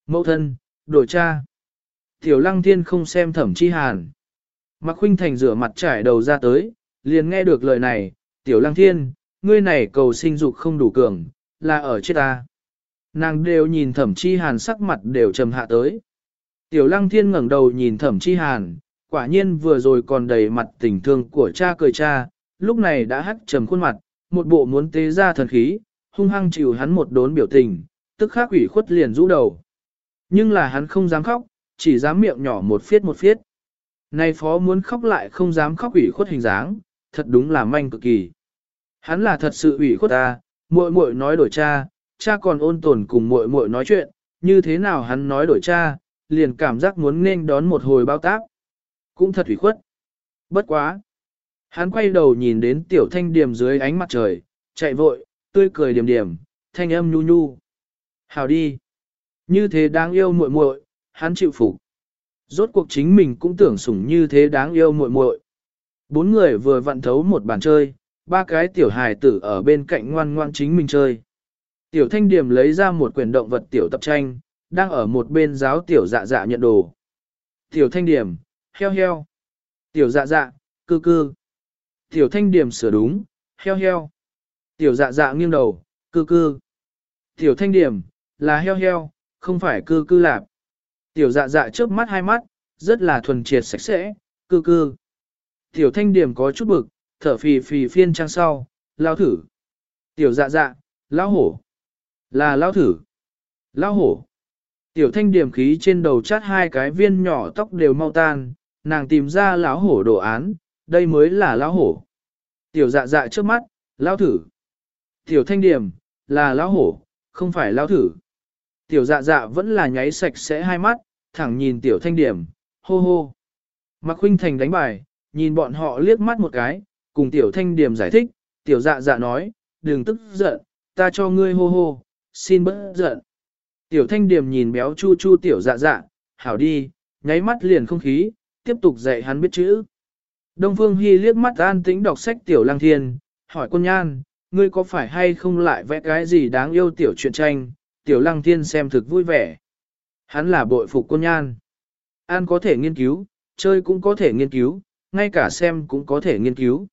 Mẫu thân, đổi cha. Tiểu lăng thiên không xem thẩm chi hàn. Mạc Khuynh Thành rửa mặt trải đầu ra tới, liền nghe được lời này, tiểu lăng thiên, ngươi này cầu sinh dục không đủ cường, là ở chết ta. Nàng đều nhìn thẩm chi hàn sắc mặt đều trầm hạ tới. Tiểu lăng thiên ngẩng đầu nhìn thẩm chi hàn, quả nhiên vừa rồi còn đầy mặt tình thương của cha cười cha, lúc này đã hắt trầm khuôn mặt, một bộ muốn tế ra thần khí, hung hăng chịu hắn một đốn biểu tình, tức khắc ủy khuất liền rũ đầu. Nhưng là hắn không dám khóc, chỉ dám miệng nhỏ một phiết một phiết. Nay phó muốn khóc lại không dám khóc ủy khuất hình dáng, thật đúng là manh cực kỳ. Hắn là thật sự ủy khuất ta, muội muội nói đổi cha, cha còn ôn tồn cùng muội muội nói chuyện, như thế nào hắn nói đổi cha, liền cảm giác muốn nên đón một hồi bao tác. Cũng thật ủy khuất. Bất quá. Hắn quay đầu nhìn đến tiểu thanh điểm dưới ánh mặt trời, chạy vội, tươi cười điểm điểm, thanh âm nhu nhu. Hào đi. Như thế đáng yêu muội muội, hắn chịu phục. Rốt cuộc chính mình cũng tưởng sủng như thế đáng yêu muội muội. Bốn người vừa vặn thấu một bàn chơi, ba cái tiểu hài tử ở bên cạnh ngoan ngoan chính mình chơi. Tiểu thanh điểm lấy ra một quyển động vật tiểu tập tranh, đang ở một bên giáo tiểu dạ dạ nhận đồ. Tiểu thanh điểm, heo heo. Tiểu dạ dạ, cư cư. Tiểu thanh điểm sửa đúng, heo heo. Tiểu dạ dạ nghiêng đầu, cư cư. Tiểu thanh điểm, là heo heo, không phải cư cư lạp. Tiểu dạ dạ trước mắt hai mắt, rất là thuần triệt sạch sẽ, cư cư. Tiểu thanh điểm có chút bực, thở phì phì phiên trang sau, lao thử. Tiểu dạ dạ, lao hổ. Là lao thử. Lao hổ. Tiểu thanh điểm khí trên đầu chát hai cái viên nhỏ tóc đều mau tan, nàng tìm ra lão hổ đồ án, đây mới là lão hổ. Tiểu dạ dạ trước mắt, lao thử. Tiểu thanh điểm, là lão hổ, không phải lao thử. Tiểu dạ dạ vẫn là nháy sạch sẽ hai mắt, thẳng nhìn tiểu thanh điểm, hô hô. Mạc Khuynh Thành đánh bài, nhìn bọn họ liếc mắt một cái, cùng tiểu thanh điểm giải thích, tiểu dạ dạ nói, đừng tức giận, ta cho ngươi hô hô, xin bớt giận. Tiểu thanh điểm nhìn béo chu chu tiểu dạ dạ, hảo đi, nháy mắt liền không khí, tiếp tục dạy hắn biết chữ. Đông Phương Hy liếc mắt an tĩnh đọc sách tiểu lang thiên, hỏi quân nhan, ngươi có phải hay không lại vẽ cái gì đáng yêu tiểu truyện tranh, tiểu lăng thiên xem thực vui vẻ. Hắn là bội phục quân nhan. An có thể nghiên cứu, chơi cũng có thể nghiên cứu, ngay cả xem cũng có thể nghiên cứu.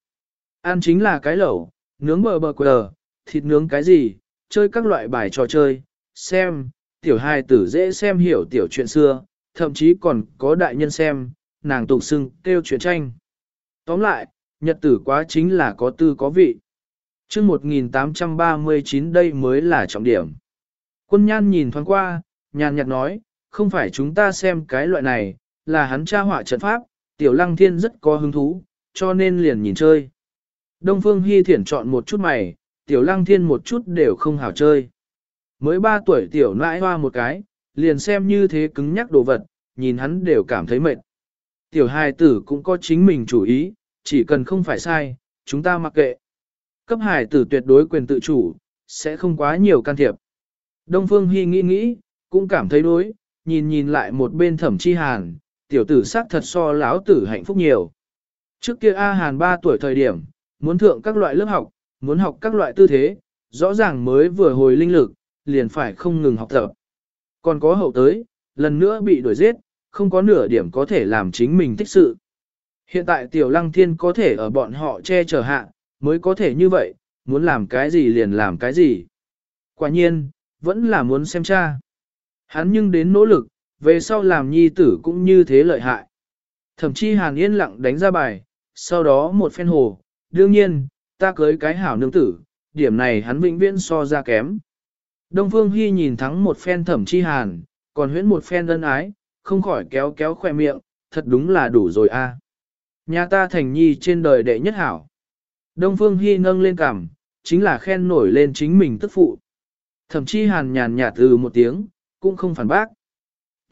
An chính là cái lẩu, nướng bờ bờ quờ, thịt nướng cái gì, chơi các loại bài trò chơi, xem, tiểu hài tử dễ xem hiểu tiểu chuyện xưa, thậm chí còn có đại nhân xem, nàng tục xưng kêu chuyện tranh. Tóm lại, nhật tử quá chính là có tư có vị. chương 1839 đây mới là trọng điểm. Quân nhan nhìn thoáng qua, nhàn nhạt nói, không phải chúng ta xem cái loại này, là hắn tra họa trận pháp, tiểu lăng thiên rất có hứng thú, cho nên liền nhìn chơi. Đông Phương Hy thiển chọn một chút mày, tiểu lăng thiên một chút đều không hảo chơi. Mới ba tuổi tiểu nãi hoa một cái, liền xem như thế cứng nhắc đồ vật, nhìn hắn đều cảm thấy mệt. Tiểu hài tử cũng có chính mình chủ ý, chỉ cần không phải sai, chúng ta mặc kệ. Cấp hài tử tuyệt đối quyền tự chủ, sẽ không quá nhiều can thiệp. Đông Phương Hy nghĩ nghĩ, cũng cảm thấy đối, nhìn nhìn lại một bên thẩm chi hàn, tiểu tử sắc thật so lão tử hạnh phúc nhiều. Trước kia A Hàn 3 tuổi thời điểm, muốn thượng các loại lớp học, muốn học các loại tư thế, rõ ràng mới vừa hồi linh lực, liền phải không ngừng học tập. Còn có hậu tới, lần nữa bị đuổi giết, không có nửa điểm có thể làm chính mình thích sự. Hiện tại tiểu lăng thiên có thể ở bọn họ che chở hạ, mới có thể như vậy, muốn làm cái gì liền làm cái gì. Quả nhiên, vẫn là muốn xem cha. Hắn nhưng đến nỗ lực, về sau làm nhi tử cũng như thế lợi hại. Thậm chí hàn yên lặng đánh ra bài, sau đó một phen hồ, đương nhiên, ta cưới cái hảo nương tử, điểm này hắn vĩnh viễn so ra kém. Đông Phương Hy nhìn thắng một phen thẩm chi hàn, còn huyễn một phen ân ái, không khỏi kéo kéo khoe miệng, thật đúng là đủ rồi a. Nhà ta thành nhi trên đời đệ nhất hảo. Đông Phương Hy nâng lên cằm, chính là khen nổi lên chính mình tức phụ. Thẩm chi hàn nhàn nhạt từ một tiếng, cũng không phản bác.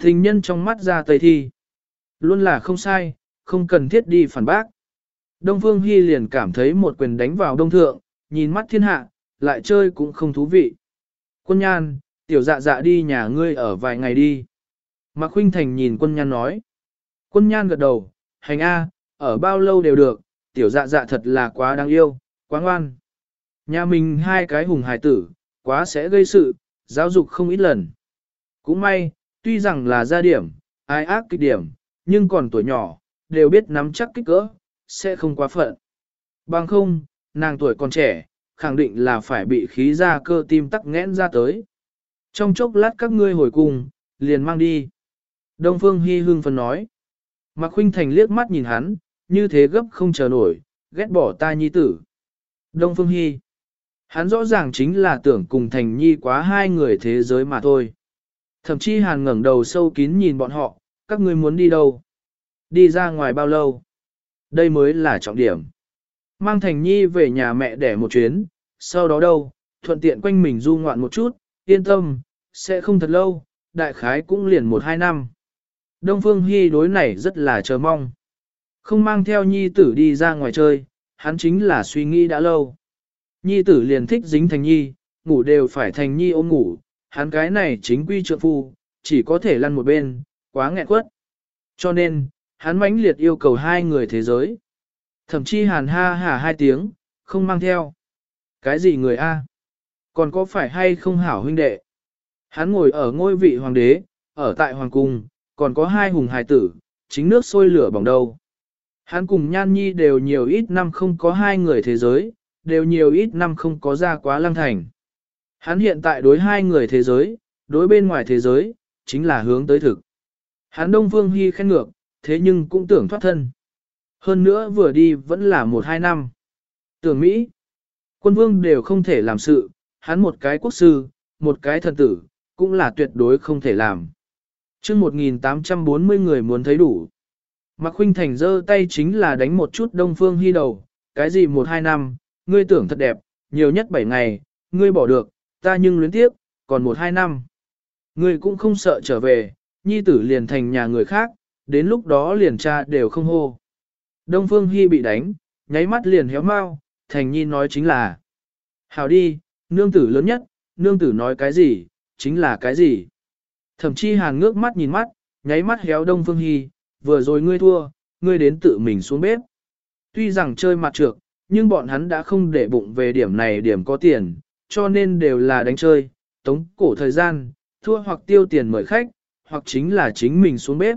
Tình nhân trong mắt ra tây thi. Luôn là không sai, không cần thiết đi phản bác. Đông Phương Hy liền cảm thấy một quyền đánh vào đông thượng, nhìn mắt thiên hạ, lại chơi cũng không thú vị. Quân nhan, tiểu dạ dạ đi nhà ngươi ở vài ngày đi. Mạc Khuynh Thành nhìn quân nhan nói. Quân nhan gật đầu, hành A, ở bao lâu đều được, tiểu dạ dạ thật là quá đáng yêu, quá ngoan. Nhà mình hai cái hùng hài tử, quá sẽ gây sự, giáo dục không ít lần. Cũng may, tuy rằng là gia điểm, ai ác kích điểm, nhưng còn tuổi nhỏ, đều biết nắm chắc kích cỡ, sẽ không quá phận. Bằng không, nàng tuổi còn trẻ, khẳng định là phải bị khí ra cơ tim tắc nghẽn ra tới. Trong chốc lát các ngươi hồi cùng, liền mang đi. Đông Phương Hy hương phân nói. Mạc Khuynh Thành liếc mắt nhìn hắn, như thế gấp không chờ nổi, ghét bỏ ta nhi tử. Đông Phương Hy. Hắn rõ ràng chính là tưởng cùng Thành Nhi quá hai người thế giới mà thôi. Thậm chí hàn ngẩng đầu sâu kín nhìn bọn họ, các ngươi muốn đi đâu? Đi ra ngoài bao lâu? Đây mới là trọng điểm. Mang Thành Nhi về nhà mẹ để một chuyến, sau đó đâu, thuận tiện quanh mình du ngoạn một chút, yên tâm, sẽ không thật lâu, đại khái cũng liền một hai năm. Đông Phương Hy đối này rất là chờ mong. Không mang theo Nhi tử đi ra ngoài chơi, hắn chính là suy nghĩ đã lâu. Nhi tử liền thích dính thành Nhi, ngủ đều phải thành Nhi ôm ngủ, hắn cái này chính quy trượng phu, chỉ có thể lăn một bên, quá nghẹn quất. Cho nên, hắn mãnh liệt yêu cầu hai người thế giới. Thậm chí hàn ha hả hai tiếng, không mang theo. Cái gì người A? Còn có phải hay không hảo huynh đệ? Hắn ngồi ở ngôi vị hoàng đế, ở tại hoàng cung, còn có hai hùng hài tử, chính nước sôi lửa bỏng đầu. Hắn cùng Nhan Nhi đều nhiều ít năm không có hai người thế giới, đều nhiều ít năm không có ra quá lăng thành. Hắn hiện tại đối hai người thế giới, đối bên ngoài thế giới, chính là hướng tới thực. Hắn Đông Phương Hy khen ngược, thế nhưng cũng tưởng thoát thân. Hơn nữa vừa đi vẫn là một hai năm. Tưởng Mỹ, quân vương đều không thể làm sự, hắn một cái quốc sư, một cái thần tử, cũng là tuyệt đối không thể làm. chương 1840 người muốn thấy đủ. Mạc Khuynh Thành giơ tay chính là đánh một chút Đông Phương Hy đầu, cái gì một hai năm, ngươi tưởng thật đẹp, nhiều nhất bảy ngày, ngươi bỏ được, ta nhưng luyến tiếp, còn một hai năm. Ngươi cũng không sợ trở về, nhi tử liền thành nhà người khác, đến lúc đó liền cha đều không hô. Đông Phương Hy bị đánh, nháy mắt liền héo mau, thành nhi nói chính là. hào đi, nương tử lớn nhất, nương tử nói cái gì, chính là cái gì. Thậm chí hàn ngước mắt nhìn mắt, nháy mắt héo Đông Phương Hy, vừa rồi ngươi thua, ngươi đến tự mình xuống bếp. Tuy rằng chơi mặt trược, nhưng bọn hắn đã không để bụng về điểm này điểm có tiền, cho nên đều là đánh chơi, tống cổ thời gian, thua hoặc tiêu tiền mời khách, hoặc chính là chính mình xuống bếp.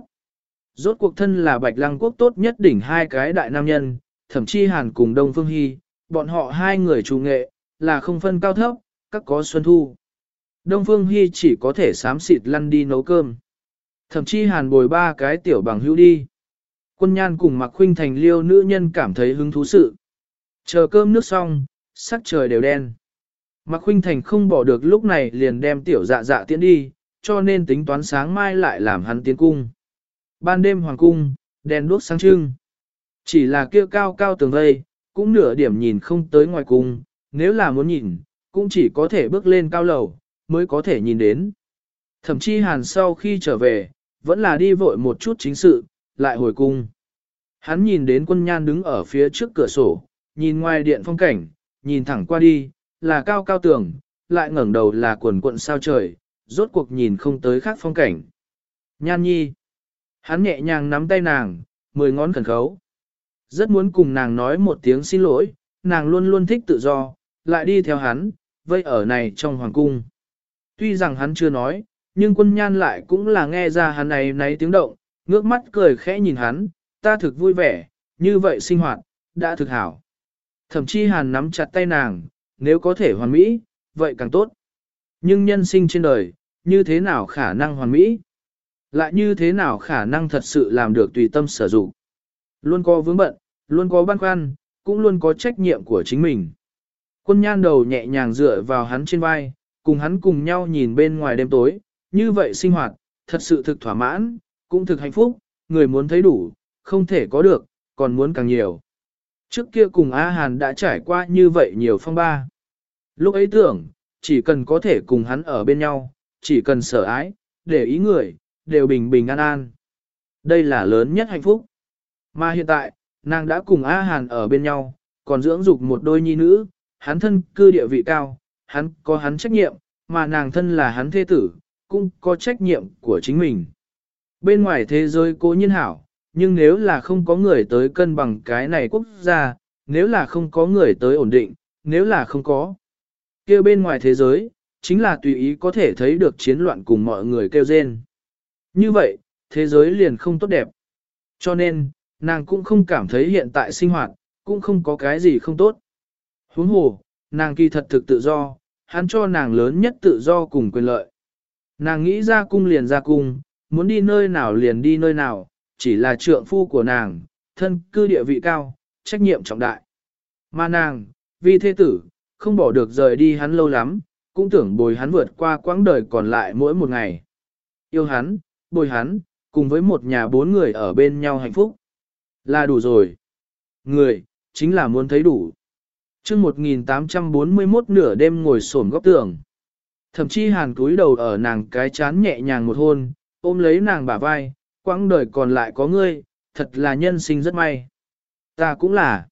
Rốt cuộc thân là Bạch Lăng Quốc tốt nhất đỉnh hai cái đại nam nhân, thậm chí Hàn cùng Đông Phương Hy, bọn họ hai người chủ nghệ, là không phân cao thấp, các có xuân thu. Đông Phương Hy chỉ có thể sám xịt lăn đi nấu cơm. Thậm chí Hàn bồi ba cái tiểu bằng hữu đi. Quân nhan cùng Mạc Khuynh thành liêu nữ nhân cảm thấy hứng thú sự. Chờ cơm nước xong, sắc trời đều đen. Mạc Khuynh Thành không bỏ được lúc này liền đem tiểu dạ dạ tiến đi, cho nên tính toán sáng mai lại làm hắn tiến cung. Ban đêm hoàng cung, đèn đuốc sáng trưng. Chỉ là kia cao cao tường vây, cũng nửa điểm nhìn không tới ngoài cung, nếu là muốn nhìn, cũng chỉ có thể bước lên cao lầu, mới có thể nhìn đến. Thậm chí hàn sau khi trở về, vẫn là đi vội một chút chính sự, lại hồi cung. Hắn nhìn đến quân nhan đứng ở phía trước cửa sổ, nhìn ngoài điện phong cảnh, nhìn thẳng qua đi, là cao cao tường, lại ngẩng đầu là quần quận sao trời, rốt cuộc nhìn không tới khác phong cảnh. Nhan nhi. Hắn nhẹ nhàng nắm tay nàng, mười ngón khẩn khấu. Rất muốn cùng nàng nói một tiếng xin lỗi, nàng luôn luôn thích tự do, lại đi theo hắn, vây ở này trong hoàng cung. Tuy rằng hắn chưa nói, nhưng quân nhan lại cũng là nghe ra hắn này nấy tiếng động, ngước mắt cười khẽ nhìn hắn, ta thực vui vẻ, như vậy sinh hoạt, đã thực hảo. Thậm chí hàn nắm chặt tay nàng, nếu có thể hoàn mỹ, vậy càng tốt. Nhưng nhân sinh trên đời, như thế nào khả năng hoàn mỹ? Lại như thế nào khả năng thật sự làm được tùy tâm sở dụng. Luôn có vướng bận, luôn có băn khoăn, cũng luôn có trách nhiệm của chính mình. Quân nhan đầu nhẹ nhàng dựa vào hắn trên vai, cùng hắn cùng nhau nhìn bên ngoài đêm tối, như vậy sinh hoạt, thật sự thực thỏa mãn, cũng thực hạnh phúc, người muốn thấy đủ, không thể có được, còn muốn càng nhiều. Trước kia cùng A Hàn đã trải qua như vậy nhiều phong ba. Lúc ấy tưởng, chỉ cần có thể cùng hắn ở bên nhau, chỉ cần sở ái, để ý người, đều bình bình an an. Đây là lớn nhất hạnh phúc. Mà hiện tại, nàng đã cùng A Hàn ở bên nhau, còn dưỡng dục một đôi nhi nữ, hắn thân cư địa vị cao, hắn có hắn trách nhiệm, mà nàng thân là hắn thế tử, cũng có trách nhiệm của chính mình. Bên ngoài thế giới cố nhiên hảo, nhưng nếu là không có người tới cân bằng cái này quốc gia, nếu là không có người tới ổn định, nếu là không có, kêu bên ngoài thế giới, chính là tùy ý có thể thấy được chiến loạn cùng mọi người kêu rên. Như vậy, thế giới liền không tốt đẹp. Cho nên, nàng cũng không cảm thấy hiện tại sinh hoạt, cũng không có cái gì không tốt. Huống hồ, nàng kỳ thật thực tự do, hắn cho nàng lớn nhất tự do cùng quyền lợi. Nàng nghĩ ra cung liền ra cung, muốn đi nơi nào liền đi nơi nào, chỉ là trượng phu của nàng, thân cư địa vị cao, trách nhiệm trọng đại. Mà nàng, vì thế tử, không bỏ được rời đi hắn lâu lắm, cũng tưởng bồi hắn vượt qua quãng đời còn lại mỗi một ngày. Yêu hắn, bồi hắn, cùng với một nhà bốn người ở bên nhau hạnh phúc. Là đủ rồi. Người, chính là muốn thấy đủ. chương 1841 nửa đêm ngồi xổm góc tường. Thậm chí hàn cúi đầu ở nàng cái chán nhẹ nhàng một hôn, ôm lấy nàng bả vai, quãng đời còn lại có ngươi, thật là nhân sinh rất may. Ta cũng là.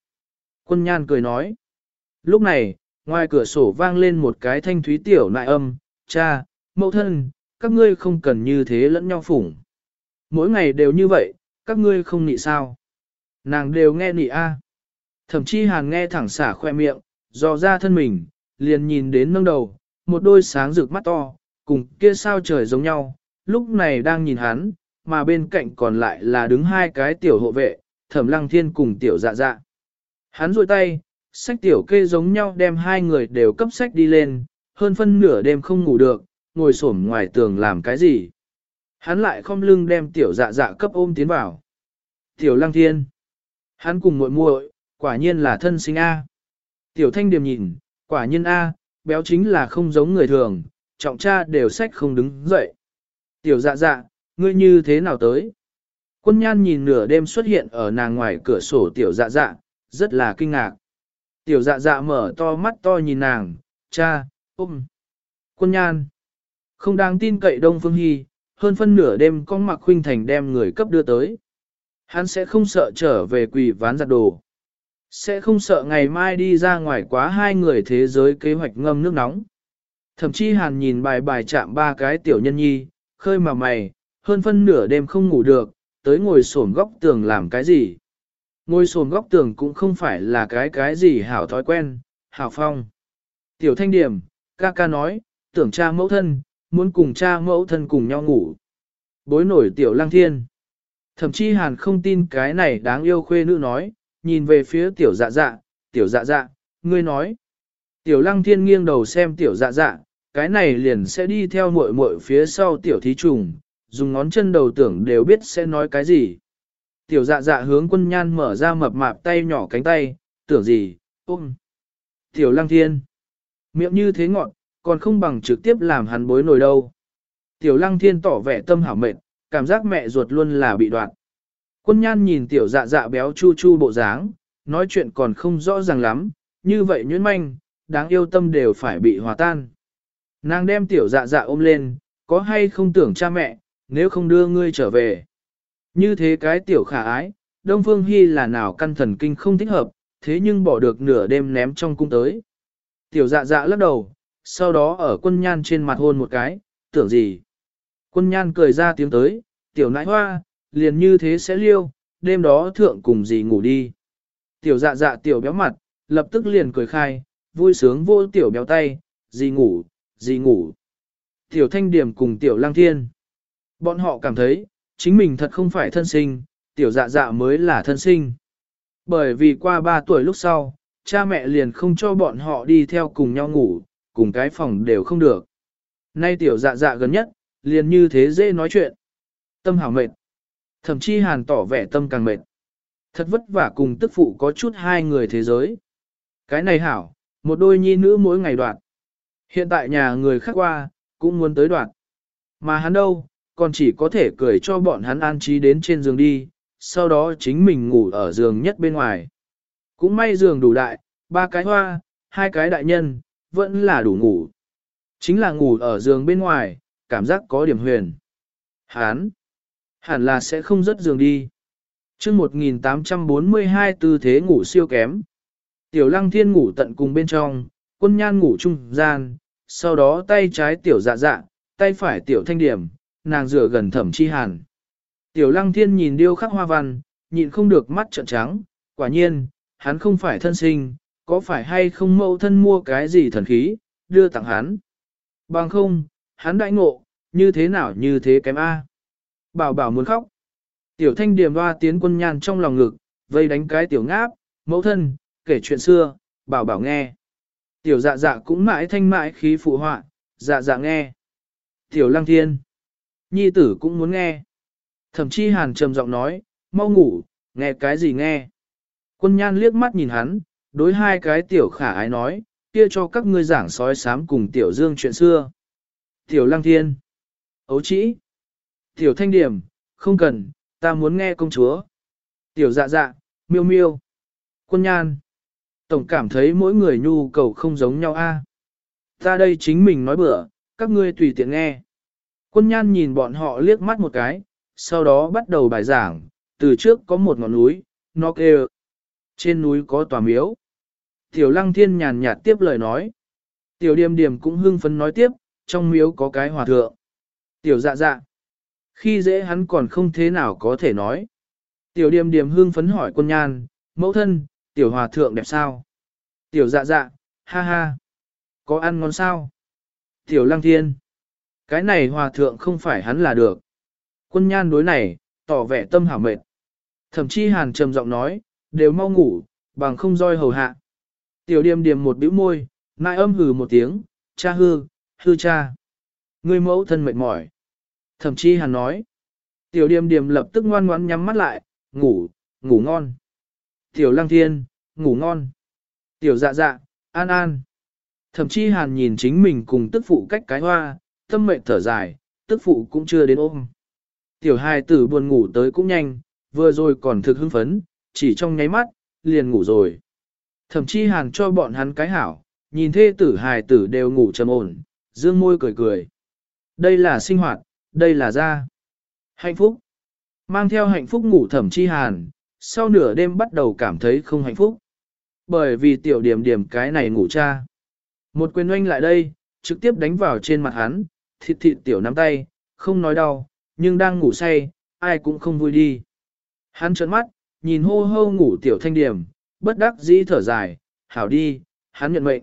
Quân nhan cười nói. Lúc này, ngoài cửa sổ vang lên một cái thanh thúy tiểu nại âm, cha, mẫu thân, các ngươi không cần như thế lẫn nhau phủng. Mỗi ngày đều như vậy, các ngươi không nị sao. Nàng đều nghe nị a. Thậm chí hàn nghe thẳng xả khoe miệng, dò ra thân mình, liền nhìn đến nâng đầu, một đôi sáng rực mắt to, cùng kia sao trời giống nhau, lúc này đang nhìn hắn, mà bên cạnh còn lại là đứng hai cái tiểu hộ vệ, thẩm lăng thiên cùng tiểu dạ dạ. Hắn rôi tay, sách tiểu kê giống nhau đem hai người đều cấp sách đi lên, hơn phân nửa đêm không ngủ được, ngồi xổm ngoài tường làm cái gì. Hắn lại không lưng đem tiểu dạ dạ cấp ôm tiến vào. Tiểu lăng thiên. Hắn cùng muội muội, quả nhiên là thân sinh A. Tiểu thanh điềm nhìn, quả nhiên A, béo chính là không giống người thường, trọng cha đều sách không đứng dậy. Tiểu dạ dạ, ngươi như thế nào tới? Quân nhan nhìn nửa đêm xuất hiện ở nàng ngoài cửa sổ tiểu dạ dạ, rất là kinh ngạc. Tiểu dạ dạ mở to mắt to nhìn nàng, cha, ôm. Quân nhan. Không đáng tin cậy Đông Phương Hy, hơn phân nửa đêm con mặc huynh thành đem người cấp đưa tới. Hắn sẽ không sợ trở về quỷ ván giặt đồ. Sẽ không sợ ngày mai đi ra ngoài quá hai người thế giới kế hoạch ngâm nước nóng. Thậm chí hàn nhìn bài bài chạm ba cái tiểu nhân nhi, khơi mà mày, hơn phân nửa đêm không ngủ được, tới ngồi xổm góc tường làm cái gì. Ngồi xổm góc tường cũng không phải là cái cái gì hảo thói quen, hảo phong. Tiểu thanh điểm, ca ca nói, tưởng cha mẫu thân, muốn cùng cha mẫu thân cùng nhau ngủ. Bối nổi tiểu lăng thiên. Thậm chí hàn không tin cái này đáng yêu khuê nữ nói, nhìn về phía tiểu dạ dạ, tiểu dạ dạ, ngươi nói. Tiểu lăng thiên nghiêng đầu xem tiểu dạ dạ, cái này liền sẽ đi theo muội muội phía sau tiểu thí trùng, dùng ngón chân đầu tưởng đều biết sẽ nói cái gì. Tiểu dạ dạ hướng quân nhan mở ra mập mạp tay nhỏ cánh tay, tưởng gì, ôm. Tiểu lăng thiên, miệng như thế ngọn, còn không bằng trực tiếp làm hắn bối nổi đâu. Tiểu lăng thiên tỏ vẻ tâm hảo mệnh, cảm giác mẹ ruột luôn là bị đoạn. Quân nhan nhìn tiểu dạ dạ béo chu chu bộ dáng, nói chuyện còn không rõ ràng lắm, như vậy nhuyễn manh, đáng yêu tâm đều phải bị hòa tan. Nàng đem tiểu dạ dạ ôm lên, có hay không tưởng cha mẹ, nếu không đưa ngươi trở về. Như thế cái tiểu khả ái, Đông Phương Hy là nào căn thần kinh không thích hợp, thế nhưng bỏ được nửa đêm ném trong cung tới. Tiểu dạ dạ lắc đầu, sau đó ở quân nhan trên mặt hôn một cái, tưởng gì. Quân nhan cười ra tiếng tới, tiểu nãi hoa, liền như thế sẽ liêu, đêm đó thượng cùng gì ngủ đi. Tiểu dạ dạ tiểu béo mặt, lập tức liền cười khai, vui sướng vô tiểu béo tay, gì ngủ, gì ngủ. Tiểu thanh điểm cùng tiểu lang thiên. Bọn họ cảm thấy, chính mình thật không phải thân sinh, tiểu dạ dạ mới là thân sinh. Bởi vì qua 3 tuổi lúc sau, cha mẹ liền không cho bọn họ đi theo cùng nhau ngủ, cùng cái phòng đều không được. Nay tiểu dạ dạ gần nhất, liền như thế dễ nói chuyện. Tâm hảo mệt. Thậm chí hàn tỏ vẻ tâm càng mệt. Thật vất vả cùng tức phụ có chút hai người thế giới. Cái này hảo, một đôi nhi nữ mỗi ngày đoạn. Hiện tại nhà người khác qua, cũng muốn tới đoạn. Mà hắn đâu, còn chỉ có thể cười cho bọn hắn an trí đến trên giường đi, sau đó chính mình ngủ ở giường nhất bên ngoài. Cũng may giường đủ đại, ba cái hoa, hai cái đại nhân, vẫn là đủ ngủ. Chính là ngủ ở giường bên ngoài, cảm giác có điểm huyền. Hán, hẳn là sẽ không rớt giường đi. chương 1842 tư thế ngủ siêu kém. Tiểu lăng thiên ngủ tận cùng bên trong, quân nhan ngủ trung gian, sau đó tay trái tiểu dạ dạ, tay phải tiểu thanh điểm, nàng rửa gần thẩm chi hàn. Tiểu lăng thiên nhìn điêu khắc hoa văn, nhịn không được mắt trợn trắng, quả nhiên, hắn không phải thân sinh, có phải hay không mẫu thân mua cái gì thần khí, đưa tặng hắn. Bằng không, hắn đại ngộ, như thế nào như thế kém A. Bảo bảo muốn khóc. Tiểu thanh điểm hoa tiến quân nhan trong lòng ngực, vây đánh cái tiểu ngáp, mẫu thân, kể chuyện xưa, bảo bảo nghe. Tiểu dạ dạ cũng mãi thanh mãi khí phụ họa, dạ dạ nghe. Tiểu lăng thiên. Nhi tử cũng muốn nghe. Thậm chí hàn trầm giọng nói, mau ngủ, nghe cái gì nghe. Quân nhan liếc mắt nhìn hắn, đối hai cái tiểu khả ái nói, kia cho các ngươi giảng sói sám cùng tiểu dương chuyện xưa. Tiểu lăng thiên. Ấu chỉ. Tiểu thanh điểm, không cần, ta muốn nghe công chúa. Tiểu dạ dạ, miêu miêu. Quân nhan. Tổng cảm thấy mỗi người nhu cầu không giống nhau a. Ta đây chính mình nói bữa, các ngươi tùy tiện nghe. Quân nhan nhìn bọn họ liếc mắt một cái, sau đó bắt đầu bài giảng, từ trước có một ngọn núi, nó kêu. Trên núi có tòa miếu. Tiểu lăng thiên nhàn nhạt tiếp lời nói. Tiểu điềm điềm cũng hưng phấn nói tiếp, trong miếu có cái hòa thượng. Tiểu dạ dạ. Khi dễ hắn còn không thế nào có thể nói. Tiểu điềm điềm hưng phấn hỏi quân nhan, mẫu thân, tiểu hòa thượng đẹp sao? Tiểu dạ dạ, ha ha. Có ăn ngon sao? Tiểu lăng thiên. Cái này hòa thượng không phải hắn là được. Quân nhan đối này, tỏ vẻ tâm hảo mệt. Thậm chí hàn trầm giọng nói, đều mau ngủ, bằng không roi hầu hạ. Tiểu điềm điềm một bĩu môi, nại âm hừ một tiếng, cha hư, hư cha. Người mẫu thân mệt mỏi. Thậm chí hàn nói. Tiểu điềm điềm lập tức ngoan ngoãn nhắm mắt lại, ngủ, ngủ ngon. Tiểu lăng thiên, ngủ ngon. Tiểu dạ dạ, an an. Thậm chí hàn nhìn chính mình cùng tức phụ cách cái hoa, tâm mệnh thở dài, tức phụ cũng chưa đến ôm. Tiểu hài tử buồn ngủ tới cũng nhanh, vừa rồi còn thực hưng phấn, chỉ trong nháy mắt, liền ngủ rồi. Thậm chí hàn cho bọn hắn cái hảo, nhìn thê tử hài tử đều ngủ trầm ổn, dương môi cười cười. Đây là sinh hoạt, đây là gia. Hạnh phúc. Mang theo hạnh phúc ngủ thẩm chi hàn, sau nửa đêm bắt đầu cảm thấy không hạnh phúc. Bởi vì tiểu điểm điểm cái này ngủ cha. Một quyền oanh lại đây, trực tiếp đánh vào trên mặt hắn, thịt thịt tiểu nắm tay, không nói đau, nhưng đang ngủ say, ai cũng không vui đi. Hắn trợn mắt, nhìn hô hô ngủ tiểu thanh điểm, bất đắc dĩ thở dài, hảo đi, hắn nhận mệnh.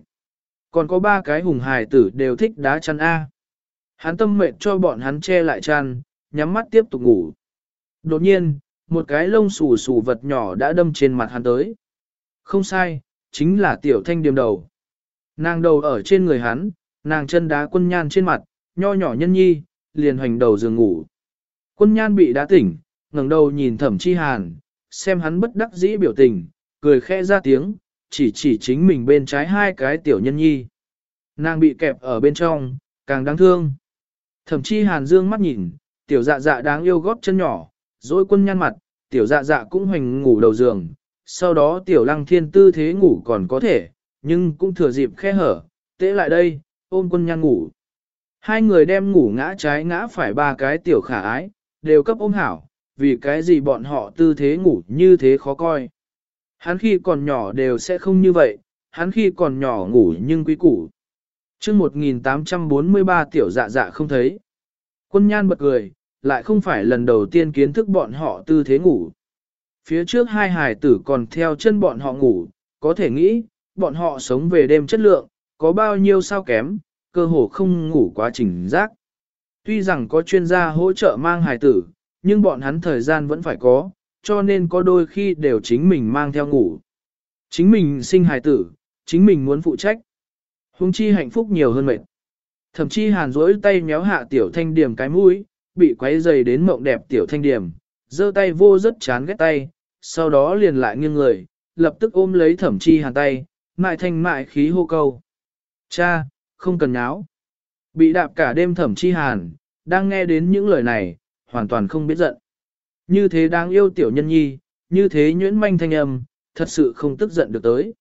Còn có ba cái hùng hài tử đều thích đá chăn A. Hắn tâm mệnh cho bọn hắn che lại chăn, nhắm mắt tiếp tục ngủ. Đột nhiên, một cái lông xù xù vật nhỏ đã đâm trên mặt hắn tới. Không sai, chính là tiểu thanh điểm đầu. Nàng đầu ở trên người hắn, nàng chân đá quân nhan trên mặt, nho nhỏ nhân nhi, liền hoành đầu giường ngủ. Quân nhan bị đá tỉnh, ngẩng đầu nhìn thẩm chi hàn, xem hắn bất đắc dĩ biểu tình, cười khẽ ra tiếng, chỉ chỉ chính mình bên trái hai cái tiểu nhân nhi. Nàng bị kẹp ở bên trong, càng đáng thương. Thẩm chi hàn dương mắt nhìn, tiểu dạ dạ đáng yêu gót chân nhỏ, dối quân nhăn mặt, tiểu dạ dạ cũng hoành ngủ đầu giường, sau đó tiểu lăng thiên tư thế ngủ còn có thể, nhưng cũng thừa dịp khe hở, tế lại đây, ôm quân nhan ngủ. Hai người đem ngủ ngã trái ngã phải ba cái tiểu khả ái, đều cấp ôm hảo, vì cái gì bọn họ tư thế ngủ như thế khó coi. Hắn khi còn nhỏ đều sẽ không như vậy, hắn khi còn nhỏ ngủ nhưng quý củ. chương 1843 tiểu dạ dạ không thấy. Quân nhan bật cười, lại không phải lần đầu tiên kiến thức bọn họ tư thế ngủ. Phía trước hai hài tử còn theo chân bọn họ ngủ, có thể nghĩ, bọn họ sống về đêm chất lượng, có bao nhiêu sao kém, cơ hồ không ngủ quá trình giác. Tuy rằng có chuyên gia hỗ trợ mang hài tử, nhưng bọn hắn thời gian vẫn phải có, cho nên có đôi khi đều chính mình mang theo ngủ. Chính mình sinh hài tử, chính mình muốn phụ trách. Hùng chi hạnh phúc nhiều hơn mệt. Thậm chí hàn rỗi tay méo hạ tiểu thanh điểm cái mũi, bị quấy dày đến mộng đẹp tiểu thanh điểm, giơ tay vô rất chán ghét tay, sau đó liền lại nghiêng người, lập tức ôm lấy thẩm chi hàn tay, mại thanh mại khí hô câu. Cha, không cần nháo. Bị đạp cả đêm thẩm chi hàn, đang nghe đến những lời này, hoàn toàn không biết giận. Như thế đáng yêu tiểu nhân nhi, như thế nhuyễn manh thanh âm, thật sự không tức giận được tới.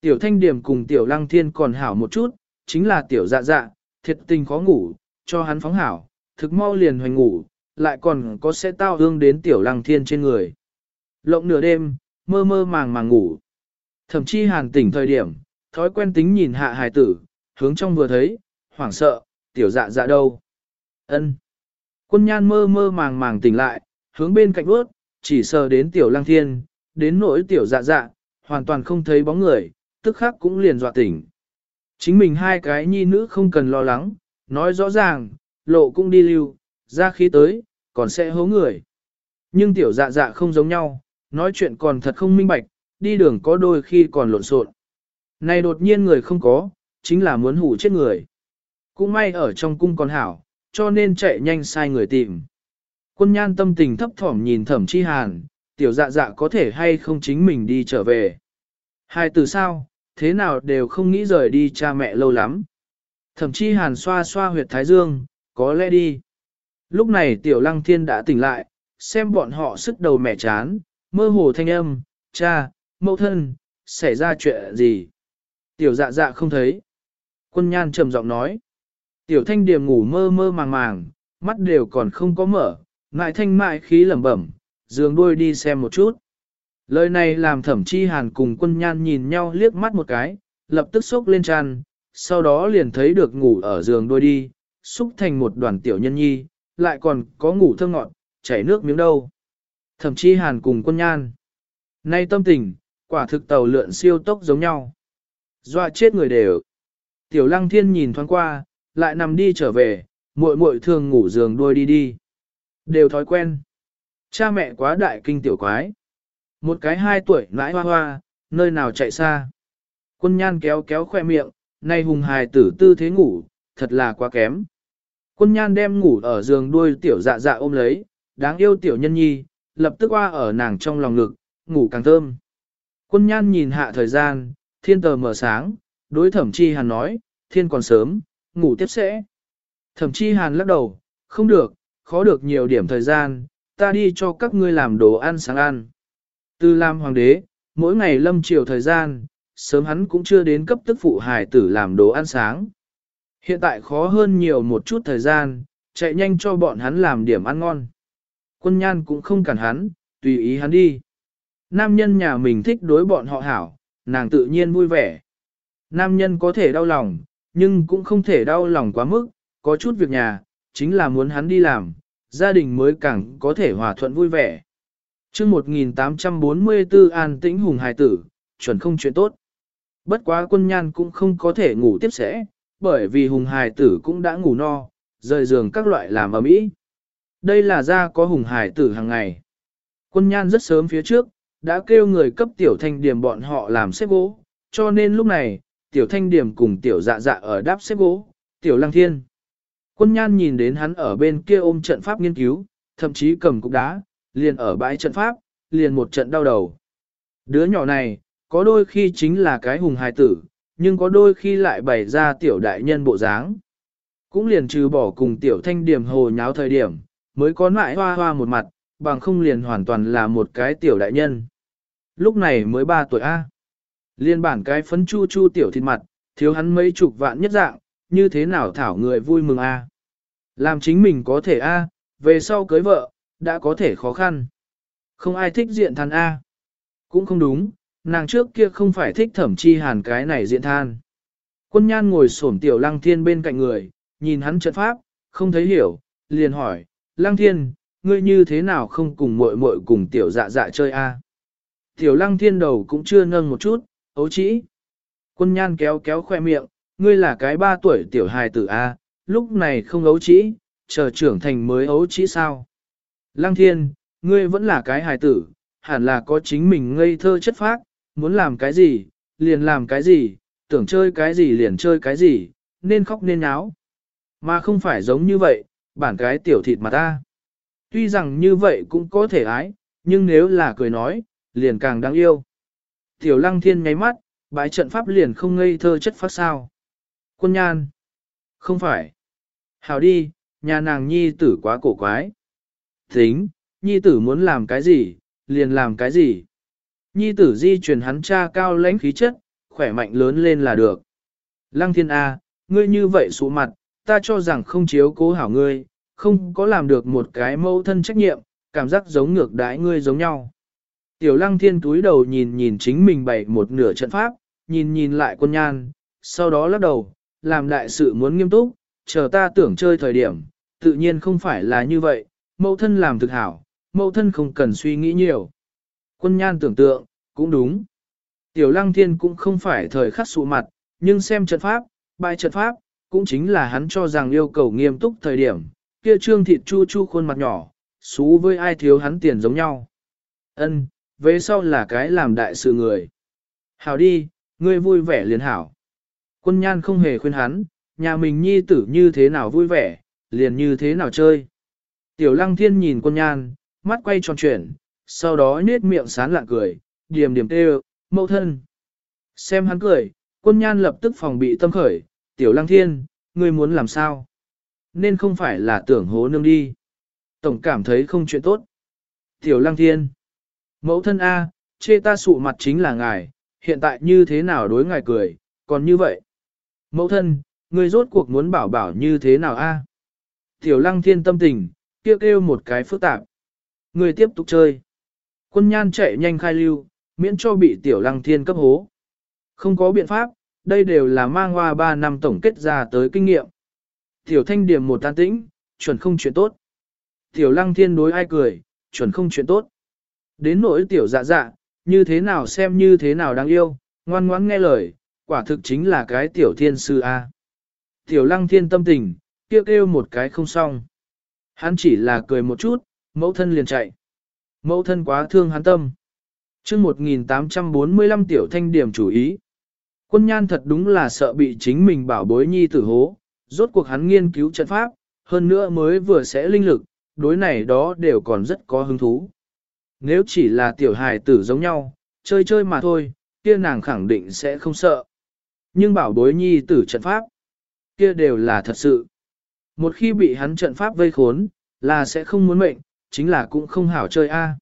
Tiểu thanh điểm cùng tiểu lăng thiên còn hảo một chút, chính là tiểu dạ dạ, thiệt tình khó ngủ, cho hắn phóng hảo, thực mau liền hoành ngủ, lại còn có sẽ tao hương đến tiểu lăng thiên trên người. Lộng nửa đêm, mơ mơ màng màng ngủ. Thậm chí hàn tỉnh thời điểm, thói quen tính nhìn hạ hài tử, hướng trong vừa thấy, hoảng sợ, tiểu dạ dạ đâu. ân Quân nhan mơ mơ màng màng tỉnh lại, hướng bên cạnh bước, chỉ sờ đến tiểu lăng thiên, đến nỗi tiểu dạ dạ, hoàn toàn không thấy bóng người, tức khắc cũng liền dọa tỉnh. Chính mình hai cái nhi nữ không cần lo lắng, nói rõ ràng, lộ cũng đi lưu, ra khí tới, còn sẽ hố người. Nhưng tiểu dạ dạ không giống nhau, nói chuyện còn thật không minh bạch, đi đường có đôi khi còn lộn xộn. Này đột nhiên người không có, chính là muốn hủ chết người. Cũng may ở trong cung còn hảo, cho nên chạy nhanh sai người tìm. Quân nhan tâm tình thấp thỏm nhìn thẩm chi hàn, tiểu dạ dạ có thể hay không chính mình đi trở về. Hai từ sao, thế nào đều không nghĩ rời đi cha mẹ lâu lắm. Thẩm chi hàn xoa xoa huyệt thái dương, có lẽ đi. Lúc này tiểu lăng thiên đã tỉnh lại, xem bọn họ sức đầu mẹ chán, mơ hồ thanh âm, cha, mẫu thân, xảy ra chuyện gì. Tiểu dạ dạ không thấy. Quân nhan trầm giọng nói. Tiểu thanh điểm ngủ mơ mơ màng màng, mắt đều còn không có mở, ngại thanh mại khí lẩm bẩm, dường đuôi đi xem một chút. Lời này làm thẩm chi hàn cùng quân nhan nhìn nhau liếc mắt một cái, lập tức xốc lên tràn, sau đó liền thấy được ngủ ở giường đuôi đi, xúc thành một đoàn tiểu nhân nhi, lại còn có ngủ thơ ngọn, chảy nước miếng đâu. Thẩm chi hàn cùng quân nhan. Nay tâm tình, quả thực tàu lượn siêu tốc giống nhau. Doa chết người đều. Tiểu lăng thiên nhìn thoáng qua, lại nằm đi trở về, muội muội thường ngủ giường đuôi đi đi. Đều thói quen. Cha mẹ quá đại kinh tiểu quái. Một cái hai tuổi nãi hoa hoa, nơi nào chạy xa. Quân nhan kéo kéo khoe miệng, nay hùng hài tử tư thế ngủ, thật là quá kém. Quân nhan đem ngủ ở giường đuôi tiểu dạ dạ ôm lấy, đáng yêu tiểu nhân nhi, lập tức qua ở nàng trong lòng ngực, ngủ càng thơm. Quân nhan nhìn hạ thời gian, thiên tờ mở sáng, đối thẩm chi hàn nói, thiên còn sớm, ngủ tiếp sẽ. Thẩm chi hàn lắc đầu, không được, khó được nhiều điểm thời gian, ta đi cho các ngươi làm đồ ăn sáng ăn. Từ làm hoàng đế, mỗi ngày lâm chiều thời gian, sớm hắn cũng chưa đến cấp tức phụ hài tử làm đồ ăn sáng. Hiện tại khó hơn nhiều một chút thời gian, chạy nhanh cho bọn hắn làm điểm ăn ngon. Quân nhan cũng không cản hắn, tùy ý hắn đi. Nam nhân nhà mình thích đối bọn họ hảo, nàng tự nhiên vui vẻ. Nam nhân có thể đau lòng, nhưng cũng không thể đau lòng quá mức, có chút việc nhà, chính là muốn hắn đi làm, gia đình mới càng có thể hòa thuận vui vẻ. chương 1844 an tĩnh hùng hài tử, chuẩn không chuyện tốt. Bất quá quân nhan cũng không có thể ngủ tiếp sẽ, bởi vì hùng hài tử cũng đã ngủ no, rời giường các loại làm ở mỹ. Đây là ra có hùng hài tử hàng ngày. Quân nhan rất sớm phía trước, đã kêu người cấp tiểu thanh điểm bọn họ làm xếp gỗ, cho nên lúc này, tiểu thanh điểm cùng tiểu dạ dạ ở đáp xếp gỗ, tiểu lăng thiên. Quân nhan nhìn đến hắn ở bên kia ôm trận pháp nghiên cứu, thậm chí cầm cục đá, liền ở bãi trận pháp, liền một trận đau đầu. Đứa nhỏ này, có đôi khi chính là cái hùng hài tử, nhưng có đôi khi lại bày ra tiểu đại nhân bộ dáng. Cũng liền trừ bỏ cùng tiểu thanh điểm hồ nháo thời điểm, mới có nại hoa hoa một mặt, bằng không liền hoàn toàn là một cái tiểu đại nhân. Lúc này mới 3 tuổi A. Liên bản cái phấn chu chu tiểu thịt mặt, thiếu hắn mấy chục vạn nhất dạng, như thế nào thảo người vui mừng A. Làm chính mình có thể A, về sau cưới vợ, đã có thể khó khăn. Không ai thích diện than A. Cũng không đúng, nàng trước kia không phải thích thẩm chi hàn cái này diện than. Quân nhan ngồi xổm tiểu lăng thiên bên cạnh người, nhìn hắn trận pháp, không thấy hiểu, liền hỏi, lăng thiên, ngươi như thế nào không cùng muội muội cùng tiểu dạ dạ chơi a? Tiểu lăng thiên đầu cũng chưa nâng một chút, ấu chỉ. Quân nhan kéo kéo khoe miệng, ngươi là cái ba tuổi tiểu hài tử a, lúc này không ấu chỉ, chờ trưởng thành mới ấu chỉ sao? Lăng thiên, ngươi vẫn là cái hài tử, hẳn là có chính mình ngây thơ chất phác, muốn làm cái gì, liền làm cái gì, tưởng chơi cái gì liền chơi cái gì, nên khóc nên náo. Mà không phải giống như vậy, bản cái tiểu thịt mà ta. Tuy rằng như vậy cũng có thể ái, nhưng nếu là cười nói, liền càng đáng yêu. Tiểu lăng thiên nháy mắt, bãi trận pháp liền không ngây thơ chất phát sao. Quân nhan. Không phải. Hào đi, nhà nàng nhi tử quá cổ quái. Tính, nhi tử muốn làm cái gì, liền làm cái gì. Nhi tử di truyền hắn cha cao lãnh khí chất, khỏe mạnh lớn lên là được. Lăng thiên A, ngươi như vậy sụ mặt, ta cho rằng không chiếu cố hảo ngươi, không có làm được một cái mâu thân trách nhiệm, cảm giác giống ngược đái ngươi giống nhau. Tiểu lăng thiên túi đầu nhìn nhìn chính mình bày một nửa trận pháp, nhìn nhìn lại quân nhan, sau đó lắc đầu, làm đại sự muốn nghiêm túc, chờ ta tưởng chơi thời điểm, tự nhiên không phải là như vậy, mẫu thân làm thực hảo, mẫu thân không cần suy nghĩ nhiều. Quân nhan tưởng tượng, cũng đúng. Tiểu lăng thiên cũng không phải thời khắc sụ mặt, nhưng xem trận pháp, bài trận pháp, cũng chính là hắn cho rằng yêu cầu nghiêm túc thời điểm, kia trương thịt chu chu khuôn mặt nhỏ, xú với ai thiếu hắn tiền giống nhau. Ân, về sau là cái làm đại sự người. Hảo đi, ngươi vui vẻ liền hảo. Quân nhan không hề khuyên hắn, nhà mình nhi tử như thế nào vui vẻ, liền như thế nào chơi. Tiểu lăng thiên nhìn quân nhan, mắt quay tròn chuyển, sau đó nết miệng sán lạ cười, điềm điềm tê mẫu thân. Xem hắn cười, quân nhan lập tức phòng bị tâm khởi, tiểu lăng thiên, ngươi muốn làm sao? Nên không phải là tưởng hố nương đi. Tổng cảm thấy không chuyện tốt. Tiểu lăng thiên. Mẫu thân A, chê ta sụ mặt chính là ngài, hiện tại như thế nào đối ngài cười, còn như vậy. Mẫu thân, người rốt cuộc muốn bảo bảo như thế nào A? Tiểu lăng thiên tâm tình, kêu kêu một cái phức tạp. Người tiếp tục chơi. Quân nhan chạy nhanh khai lưu, miễn cho bị tiểu lăng thiên cấp hố. Không có biện pháp, đây đều là mang hoa 3 năm tổng kết ra tới kinh nghiệm. Tiểu thanh điểm một tan tĩnh, chuẩn không chuyện tốt. Tiểu lăng thiên đối ai cười, chuẩn không chuyện tốt. Đến nỗi tiểu dạ dạ, như thế nào xem như thế nào đáng yêu, ngoan ngoãn nghe lời, quả thực chính là cái tiểu thiên sư A. Tiểu lăng thiên tâm tình, kêu kêu một cái không xong. Hắn chỉ là cười một chút, mẫu thân liền chạy. Mẫu thân quá thương hắn tâm. chương 1845 tiểu thanh điểm chủ ý. Quân nhan thật đúng là sợ bị chính mình bảo bối nhi tử hố, rốt cuộc hắn nghiên cứu trận pháp, hơn nữa mới vừa sẽ linh lực, đối này đó đều còn rất có hứng thú. Nếu chỉ là tiểu hài tử giống nhau, chơi chơi mà thôi, kia nàng khẳng định sẽ không sợ. Nhưng bảo bối nhi tử trận pháp, kia đều là thật sự. Một khi bị hắn trận pháp vây khốn, là sẽ không muốn mệnh, chính là cũng không hảo chơi a.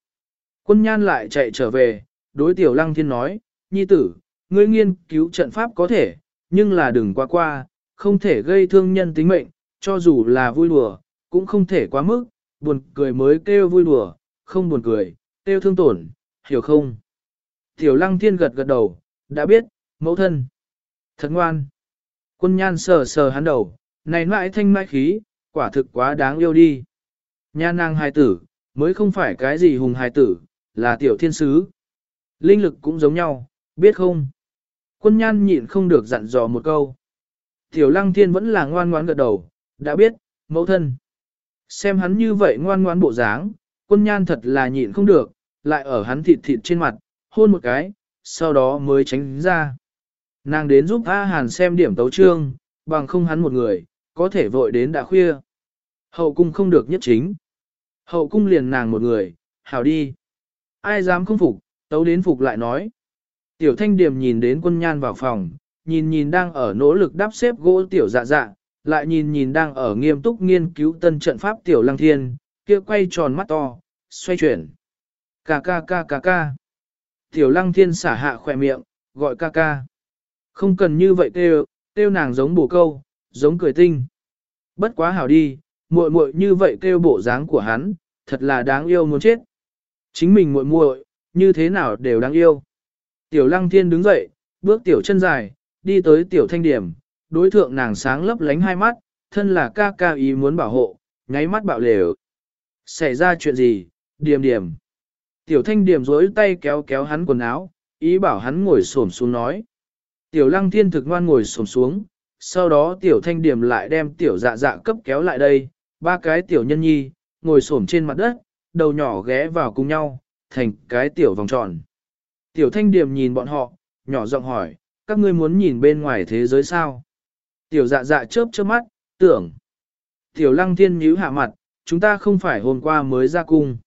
Quân nhan lại chạy trở về, đối tiểu lăng thiên nói, nhi tử, ngươi nghiên cứu trận pháp có thể, nhưng là đừng qua qua, không thể gây thương nhân tính mệnh, cho dù là vui đùa, cũng không thể quá mức, buồn cười mới kêu vui đùa, không buồn cười, kêu thương tổn, hiểu không? Tiểu lăng thiên gật gật đầu, đã biết, mẫu thân. Thật ngoan. Quân nhan sờ sờ hắn đầu, này mãi thanh mãi khí, quả thực quá đáng yêu đi. Nha nàng hài tử, mới không phải cái gì hùng hài tử, là tiểu thiên sứ. Linh lực cũng giống nhau, biết không? Quân nhan nhịn không được dặn dò một câu. Tiểu lăng thiên vẫn là ngoan ngoãn gật đầu, đã biết, mẫu thân. Xem hắn như vậy ngoan ngoãn bộ dáng, quân nhan thật là nhịn không được, lại ở hắn thịt thịt trên mặt, hôn một cái, sau đó mới tránh ra. Nàng đến giúp A Hàn xem điểm tấu trương, bằng không hắn một người, có thể vội đến đã khuya. Hậu cung không được nhất chính. Hậu cung liền nàng một người, hảo đi. Ai dám không phục, tấu đến phục lại nói. Tiểu thanh điểm nhìn đến quân nhan vào phòng, nhìn nhìn đang ở nỗ lực đắp xếp gỗ tiểu dạ dạ, lại nhìn nhìn đang ở nghiêm túc nghiên cứu tân trận pháp tiểu lăng thiên, kia quay tròn mắt to, xoay chuyển. Ca ca ca ca ca. Tiểu lăng thiên xả hạ khỏe miệng, gọi ca ca. Không cần như vậy kêu, kêu nàng giống bổ câu, giống cười tinh. Bất quá hảo đi, muội muội như vậy kêu bộ dáng của hắn, thật là đáng yêu muốn chết. Chính mình muội muội, như thế nào đều đáng yêu. Tiểu lăng thiên đứng dậy, bước tiểu chân dài, đi tới tiểu thanh điểm, đối thượng nàng sáng lấp lánh hai mắt, thân là ca ca ý muốn bảo hộ, nháy mắt bạo lều. Xảy ra chuyện gì, điểm điểm. Tiểu thanh điểm rối tay kéo kéo hắn quần áo, ý bảo hắn ngồi xổm xuống nói. Tiểu lăng thiên thực ngoan ngồi xổm xuống, sau đó tiểu thanh điểm lại đem tiểu dạ dạ cấp kéo lại đây, ba cái tiểu nhân nhi, ngồi xổm trên mặt đất, đầu nhỏ ghé vào cùng nhau, thành cái tiểu vòng tròn. Tiểu thanh điểm nhìn bọn họ, nhỏ giọng hỏi, các ngươi muốn nhìn bên ngoài thế giới sao? Tiểu dạ dạ chớp chớp mắt, tưởng. Tiểu lăng thiên nhíu hạ mặt, chúng ta không phải hôm qua mới ra cung.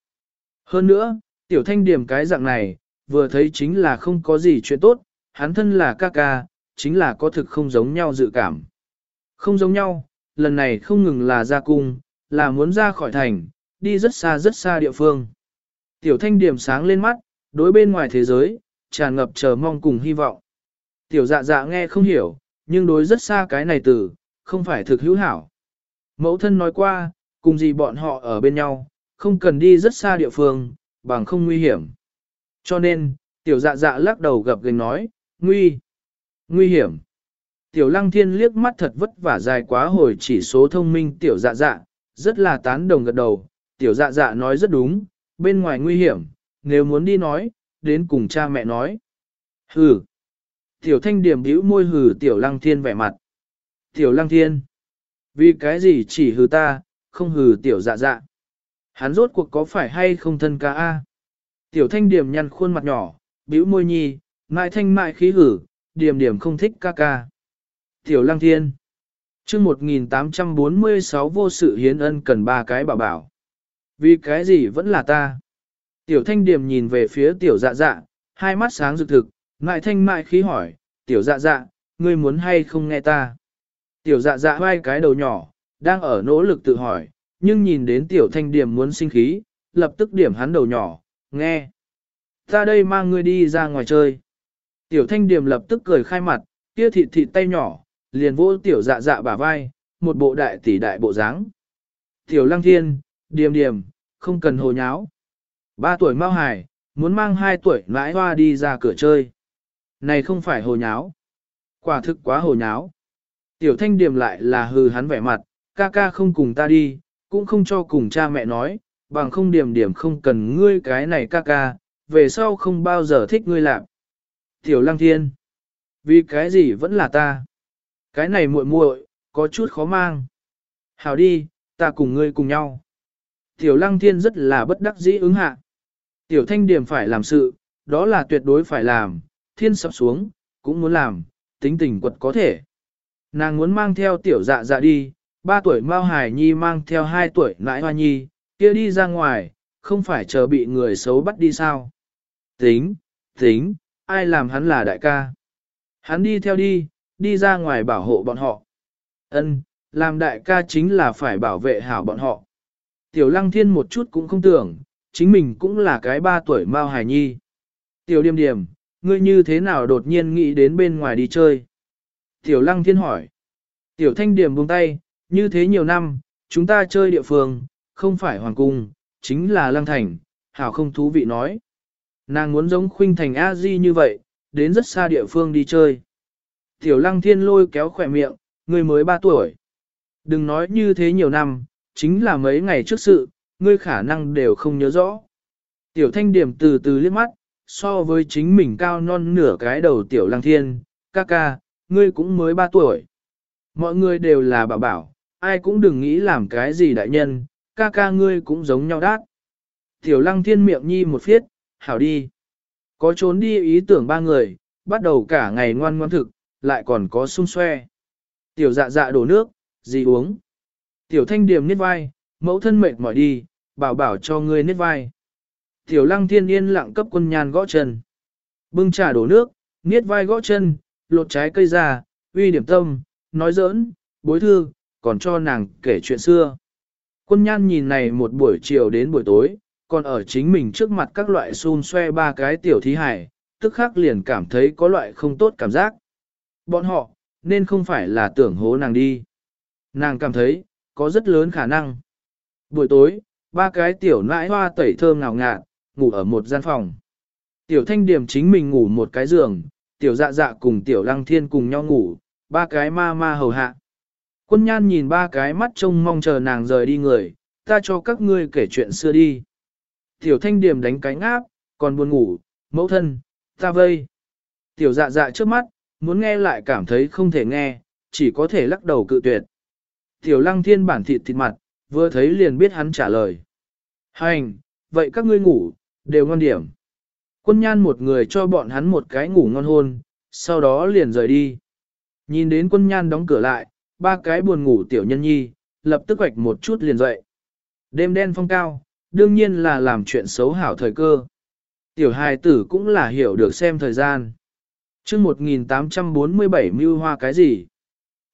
Hơn nữa, tiểu thanh điểm cái dạng này, vừa thấy chính là không có gì chuyện tốt, hắn thân là ca ca, chính là có thực không giống nhau dự cảm. Không giống nhau, lần này không ngừng là ra cung, là muốn ra khỏi thành, đi rất xa rất xa địa phương. Tiểu thanh điểm sáng lên mắt, đối bên ngoài thế giới, tràn ngập chờ mong cùng hy vọng. Tiểu dạ dạ nghe không hiểu, nhưng đối rất xa cái này từ, không phải thực hữu hảo. Mẫu thân nói qua, cùng gì bọn họ ở bên nhau, không cần đi rất xa địa phương, bằng không nguy hiểm. Cho nên, tiểu dạ dạ lắc đầu gập gành nói, nguy, nguy hiểm. Tiểu lăng thiên liếc mắt thật vất vả dài quá hồi chỉ số thông minh tiểu dạ dạ, rất là tán đồng gật đầu, tiểu dạ dạ nói rất đúng, bên ngoài nguy hiểm, nếu muốn đi nói, đến cùng cha mẹ nói. Hừ. Tiểu thanh điểm hữu môi hừ tiểu lăng thiên vẻ mặt. Tiểu lăng thiên. Vì cái gì chỉ hừ ta, không hừ tiểu dạ dạ. Hắn rốt cuộc có phải hay không thân ca a? Tiểu thanh điểm nhăn khuôn mặt nhỏ, bĩu môi nhi, mại thanh mại khí hử, điểm điểm không thích ca ca. Tiểu lăng thiên. chương 1846 vô sự hiến ân cần ba cái bảo bảo. Vì cái gì vẫn là ta. Tiểu thanh điểm nhìn về phía tiểu dạ dạ, hai mắt sáng rực thực, mại thanh mại khí hỏi, tiểu dạ dạ, ngươi muốn hay không nghe ta? Tiểu dạ dạ vai cái đầu nhỏ, đang ở nỗ lực tự hỏi, nhưng nhìn đến tiểu thanh điểm muốn sinh khí, lập tức điểm hắn đầu nhỏ, nghe. Ta đây mang ngươi đi ra ngoài chơi. Tiểu thanh điểm lập tức cười khai mặt, kia thịt thịt tay nhỏ, liền vỗ tiểu dạ dạ bả vai, một bộ đại tỷ đại bộ dáng. Tiểu lăng thiên, điểm điểm, không cần hồ nháo. Ba tuổi mau hải, muốn mang hai tuổi nãi hoa đi ra cửa chơi. Này không phải hồ nháo. Quả thực quá hồ nháo. Tiểu thanh điểm lại là hừ hắn vẻ mặt, ca ca không cùng ta đi, cũng không cho cùng cha mẹ nói, bằng không điểm điểm không cần ngươi cái này ca ca, về sau không bao giờ thích ngươi làm. Tiểu lăng thiên. Vì cái gì vẫn là ta. Cái này muội muội có chút khó mang. Hào đi, ta cùng ngươi cùng nhau. Tiểu lăng thiên rất là bất đắc dĩ ứng hạ. Tiểu thanh điểm phải làm sự, đó là tuyệt đối phải làm, thiên sập xuống, cũng muốn làm, tính tình quật có thể. Nàng muốn mang theo tiểu dạ dạ đi, ba tuổi Mao Hải Nhi mang theo hai tuổi nãi hoa nhi, kia đi ra ngoài, không phải chờ bị người xấu bắt đi sao. Tính, tính, ai làm hắn là đại ca. Hắn đi theo đi, đi ra ngoài bảo hộ bọn họ. Ân, làm đại ca chính là phải bảo vệ hảo bọn họ. Tiểu lăng thiên một chút cũng không tưởng, chính mình cũng là cái ba tuổi Mao Hải Nhi. Tiểu điềm điềm, ngươi như thế nào đột nhiên nghĩ đến bên ngoài đi chơi? Tiểu lăng thiên hỏi. Tiểu thanh điềm buông tay, như thế nhiều năm, chúng ta chơi địa phương, không phải hoàng cung, chính là lăng thành, hảo không thú vị nói. Nàng muốn giống khuynh thành a di như vậy, đến rất xa địa phương đi chơi. Tiểu lăng thiên lôi kéo khỏe miệng, ngươi mới 3 tuổi. Đừng nói như thế nhiều năm, chính là mấy ngày trước sự, ngươi khả năng đều không nhớ rõ. Tiểu thanh điểm từ từ liếc mắt, so với chính mình cao non nửa cái đầu tiểu lăng thiên, ca ca, ngươi cũng mới 3 tuổi. Mọi người đều là bảo bảo, ai cũng đừng nghĩ làm cái gì đại nhân, ca ca ngươi cũng giống nhau đát. Tiểu lăng thiên miệng nhi một phiết, hảo đi. Có trốn đi ý tưởng ba người, bắt đầu cả ngày ngoan ngoan thực, lại còn có sung xoe. Tiểu dạ dạ đổ nước, gì uống. Tiểu thanh điểm niết vai, mẫu thân mệt mỏi đi, bảo bảo cho ngươi niết vai. Tiểu lăng thiên yên lặng cấp quân nhàn gõ chân. Bưng trà đổ nước, niết vai gõ chân, lột trái cây ra, uy điểm tâm, nói giỡn, bối thư, còn cho nàng kể chuyện xưa. Quân nhan nhìn này một buổi chiều đến buổi tối, còn ở chính mình trước mặt các loại xun xoe ba cái tiểu thí hải, tức khắc liền cảm thấy có loại không tốt cảm giác. Bọn họ, nên không phải là tưởng hố nàng đi. Nàng cảm thấy, có rất lớn khả năng. Buổi tối, ba cái tiểu nãi hoa tẩy thơm ngào ngạt, ngủ ở một gian phòng. Tiểu thanh điểm chính mình ngủ một cái giường, tiểu dạ dạ cùng tiểu lăng thiên cùng nhau ngủ, ba cái ma ma hầu hạ. Quân nhan nhìn ba cái mắt trông mong chờ nàng rời đi người, ta cho các ngươi kể chuyện xưa đi. Tiểu thanh điểm đánh cánh áp, còn buồn ngủ, mẫu thân, ta vây. Tiểu dạ dạ trước mắt, muốn nghe lại cảm thấy không thể nghe, chỉ có thể lắc đầu cự tuyệt. Tiểu lăng thiên bản thịt thịt mặt, vừa thấy liền biết hắn trả lời. Hành, vậy các ngươi ngủ, đều ngon điểm. Quân nhan một người cho bọn hắn một cái ngủ ngon hôn, sau đó liền rời đi. Nhìn đến quân nhan đóng cửa lại, ba cái buồn ngủ tiểu nhân nhi, lập tức hoạch một chút liền dậy. Đêm đen phong cao, đương nhiên là làm chuyện xấu hảo thời cơ. Tiểu hài tử cũng là hiểu được xem thời gian. trước 1847 mưu hoa cái gì?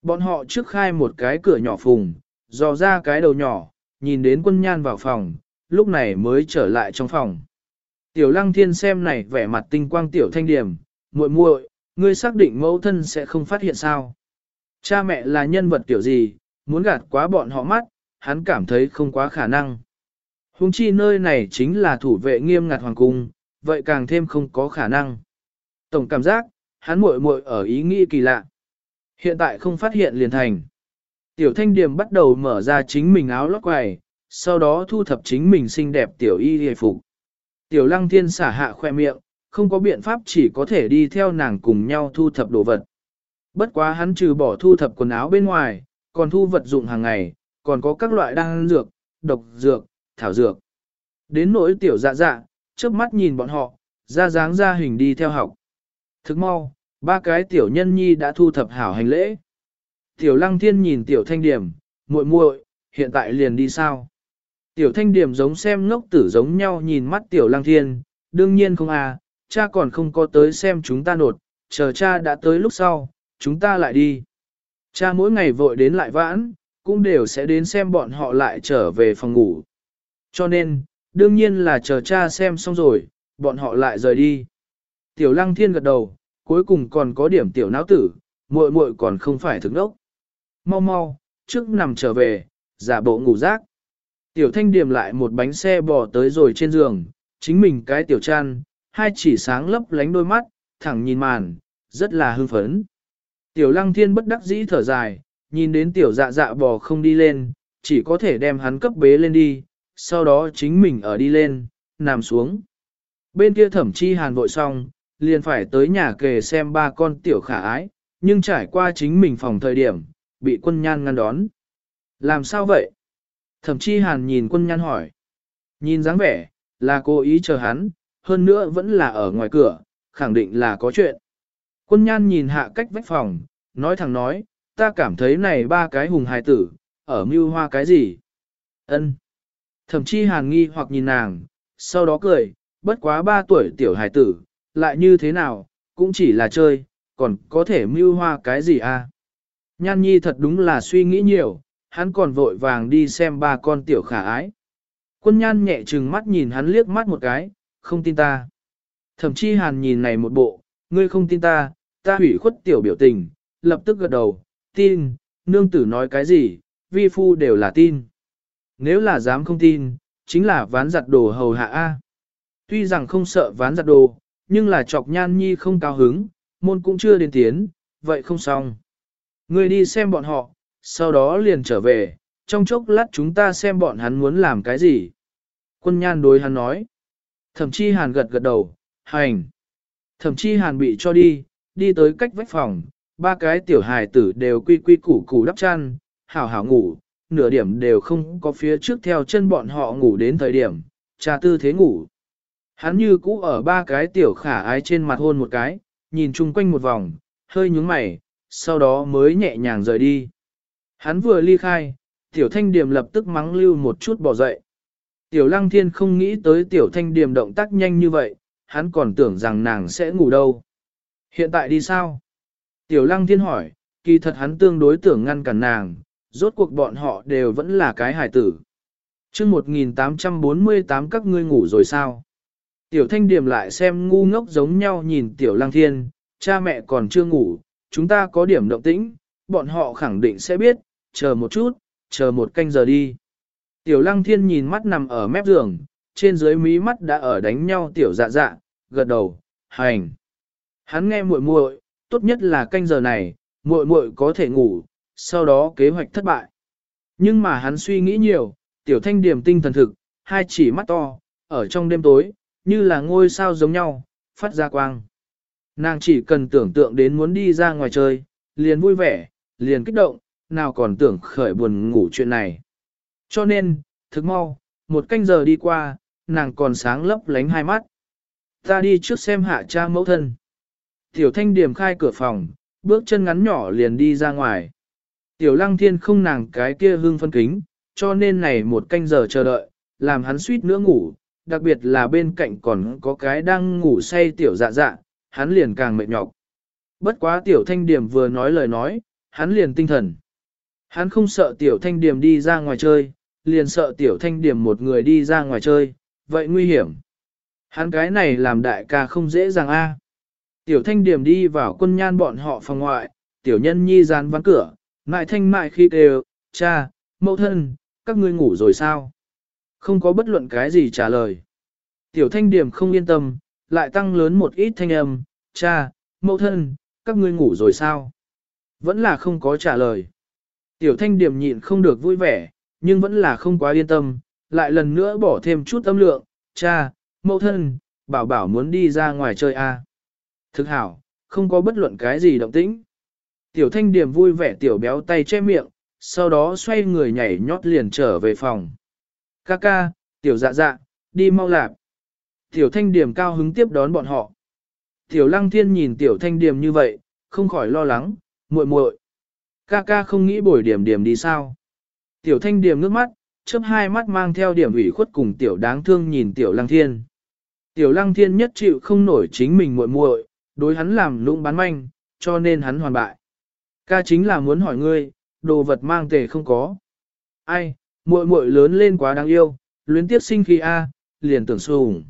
Bọn họ trước khai một cái cửa nhỏ phùng, dò ra cái đầu nhỏ, nhìn đến quân nhan vào phòng, lúc này mới trở lại trong phòng. Tiểu lăng thiên xem này vẻ mặt tinh quang tiểu thanh điểm, muội muội, ngươi xác định mẫu thân sẽ không phát hiện sao. Cha mẹ là nhân vật tiểu gì, muốn gạt quá bọn họ mắt, hắn cảm thấy không quá khả năng. Hùng chi nơi này chính là thủ vệ nghiêm ngặt hoàng cung, vậy càng thêm không có khả năng. Tổng cảm giác, hắn muội muội ở ý nghĩ kỳ lạ. Hiện tại không phát hiện liền thành. Tiểu thanh điểm bắt đầu mở ra chính mình áo lót quài, sau đó thu thập chính mình xinh đẹp tiểu y hề phục. Tiểu lăng thiên xả hạ khoe miệng, không có biện pháp chỉ có thể đi theo nàng cùng nhau thu thập đồ vật. Bất quá hắn trừ bỏ thu thập quần áo bên ngoài, còn thu vật dụng hàng ngày, còn có các loại đan dược, độc dược, thảo dược. Đến nỗi tiểu dạ dạ, trước mắt nhìn bọn họ, ra dáng ra hình đi theo học. Thức mau, ba cái tiểu nhân nhi đã thu thập hảo hành lễ. Tiểu lăng thiên nhìn tiểu thanh điểm, muội muội, hiện tại liền đi sao? Tiểu thanh điểm giống xem ngốc tử giống nhau nhìn mắt tiểu lăng thiên, đương nhiên không à, cha còn không có tới xem chúng ta nột, chờ cha đã tới lúc sau, chúng ta lại đi. Cha mỗi ngày vội đến lại vãn, cũng đều sẽ đến xem bọn họ lại trở về phòng ngủ. Cho nên, đương nhiên là chờ cha xem xong rồi, bọn họ lại rời đi. Tiểu lăng thiên gật đầu, cuối cùng còn có điểm tiểu não tử, muội muội còn không phải thức đốc. Mau mau, trước nằm trở về, giả bộ ngủ rác. Tiểu thanh điểm lại một bánh xe bò tới rồi trên giường, chính mình cái tiểu chăn, hai chỉ sáng lấp lánh đôi mắt, thẳng nhìn màn, rất là hưng phấn. Tiểu lăng thiên bất đắc dĩ thở dài, nhìn đến tiểu dạ dạ bò không đi lên, chỉ có thể đem hắn cấp bế lên đi, sau đó chính mình ở đi lên, nằm xuống. Bên kia thẩm chi hàn vội xong, liền phải tới nhà kề xem ba con tiểu khả ái, nhưng trải qua chính mình phòng thời điểm, bị quân nhan ngăn đón. Làm sao vậy? Thẩm chi hàn nhìn quân nhan hỏi. Nhìn dáng vẻ, là cố ý chờ hắn, hơn nữa vẫn là ở ngoài cửa, khẳng định là có chuyện. Quân nhan nhìn hạ cách vách phòng, nói thẳng nói, ta cảm thấy này ba cái hùng hài tử, ở mưu hoa cái gì? ân Thẩm chi hàn nghi hoặc nhìn nàng, sau đó cười, bất quá ba tuổi tiểu hài tử, lại như thế nào, cũng chỉ là chơi, còn có thể mưu hoa cái gì à? Nhan nhi thật đúng là suy nghĩ nhiều, hắn còn vội vàng đi xem ba con tiểu khả ái. Quân nhan nhẹ trừng mắt nhìn hắn liếc mắt một cái, không tin ta. Thậm chí hàn nhìn này một bộ, ngươi không tin ta, ta hủy khuất tiểu biểu tình, lập tức gật đầu, tin, nương tử nói cái gì, vi phu đều là tin. Nếu là dám không tin, chính là ván giặt đồ hầu hạ A. Tuy rằng không sợ ván giặt đồ, nhưng là chọc nhan nhi không cao hứng, môn cũng chưa đến tiến, vậy không xong. Ngươi đi xem bọn họ, sau đó liền trở về, trong chốc lát chúng ta xem bọn hắn muốn làm cái gì. Quân nhan đối hắn nói. Thẩm chi hàn gật gật đầu, hành. Thẩm chi hàn bị cho đi, đi tới cách vách phòng, ba cái tiểu hài tử đều quy quy củ củ đắp chăn, hảo hảo ngủ, nửa điểm đều không có phía trước theo chân bọn họ ngủ đến thời điểm, trà tư thế ngủ. Hắn như cũ ở ba cái tiểu khả ái trên mặt hôn một cái, nhìn chung quanh một vòng, hơi nhúng mày, sau đó mới nhẹ nhàng rời đi. Hắn vừa ly khai, tiểu thanh điểm lập tức mắng lưu một chút bỏ dậy. Tiểu lăng thiên không nghĩ tới tiểu thanh điểm động tác nhanh như vậy, hắn còn tưởng rằng nàng sẽ ngủ đâu. Hiện tại đi sao? Tiểu lăng thiên hỏi, kỳ thật hắn tương đối tưởng ngăn cản nàng, rốt cuộc bọn họ đều vẫn là cái hài tử. chương 1848 các ngươi ngủ rồi sao? Tiểu thanh điểm lại xem ngu ngốc giống nhau nhìn tiểu lăng thiên, cha mẹ còn chưa ngủ, chúng ta có điểm động tĩnh, bọn họ khẳng định sẽ biết, chờ một chút, chờ một canh giờ đi. Tiểu lăng thiên nhìn mắt nằm ở mép giường, trên dưới mí mắt đã ở đánh nhau tiểu dạ dạ, gật đầu, hành. Hắn nghe muội muội, tốt nhất là canh giờ này, muội muội có thể ngủ, sau đó kế hoạch thất bại. Nhưng mà hắn suy nghĩ nhiều, tiểu thanh điểm tinh thần thực, hai chỉ mắt to, ở trong đêm tối, như là ngôi sao giống nhau, phát ra quang. Nàng chỉ cần tưởng tượng đến muốn đi ra ngoài chơi, liền vui vẻ, liền kích động, nào còn tưởng khởi buồn ngủ chuyện này. Cho nên, thức mau, một canh giờ đi qua, nàng còn sáng lấp lánh hai mắt. Ta đi trước xem hạ cha mẫu thân. Tiểu thanh điểm khai cửa phòng, bước chân ngắn nhỏ liền đi ra ngoài. Tiểu lăng thiên không nàng cái kia hương phân kính, cho nên này một canh giờ chờ đợi, làm hắn suýt nữa ngủ, đặc biệt là bên cạnh còn có cái đang ngủ say tiểu dạ dạ, hắn liền càng mệt nhọc. Bất quá tiểu thanh điểm vừa nói lời nói, hắn liền tinh thần. Hắn không sợ tiểu thanh điểm đi ra ngoài chơi, liền sợ tiểu thanh điểm một người đi ra ngoài chơi, vậy nguy hiểm. Hắn cái này làm đại ca không dễ dàng a. Tiểu thanh điểm đi vào quân nhan bọn họ phòng ngoại, tiểu nhân nhi dán ván cửa, mại thanh mại khi đều, cha, mẫu thân, các ngươi ngủ rồi sao? Không có bất luận cái gì trả lời. Tiểu thanh điểm không yên tâm, lại tăng lớn một ít thanh âm, cha, mẫu thân, các ngươi ngủ rồi sao? Vẫn là không có trả lời. Tiểu thanh điểm nhịn không được vui vẻ, nhưng vẫn là không quá yên tâm, lại lần nữa bỏ thêm chút âm lượng, cha, mẫu thân, bảo bảo muốn đi ra ngoài chơi. À? Thực hảo, không có bất luận cái gì động tĩnh. Tiểu thanh điểm vui vẻ tiểu béo tay che miệng, sau đó xoay người nhảy nhót liền trở về phòng. Ca ca, tiểu dạ dạ, đi mau lạp. Tiểu thanh điểm cao hứng tiếp đón bọn họ. Tiểu lăng thiên nhìn tiểu thanh điểm như vậy, không khỏi lo lắng, muội muội. Ca ca không nghĩ bồi điểm điểm đi sao. Tiểu thanh điểm nước mắt, chớp hai mắt mang theo điểm ủy khuất cùng tiểu đáng thương nhìn tiểu lăng thiên. Tiểu lăng thiên nhất chịu không nổi chính mình muội muội, đối hắn làm lũng bán manh, cho nên hắn hoàn bại. Ca chính là muốn hỏi ngươi, đồ vật mang tề không có. Ai, muội muội lớn lên quá đáng yêu, luyến tiếp sinh khi A, liền tưởng sùng.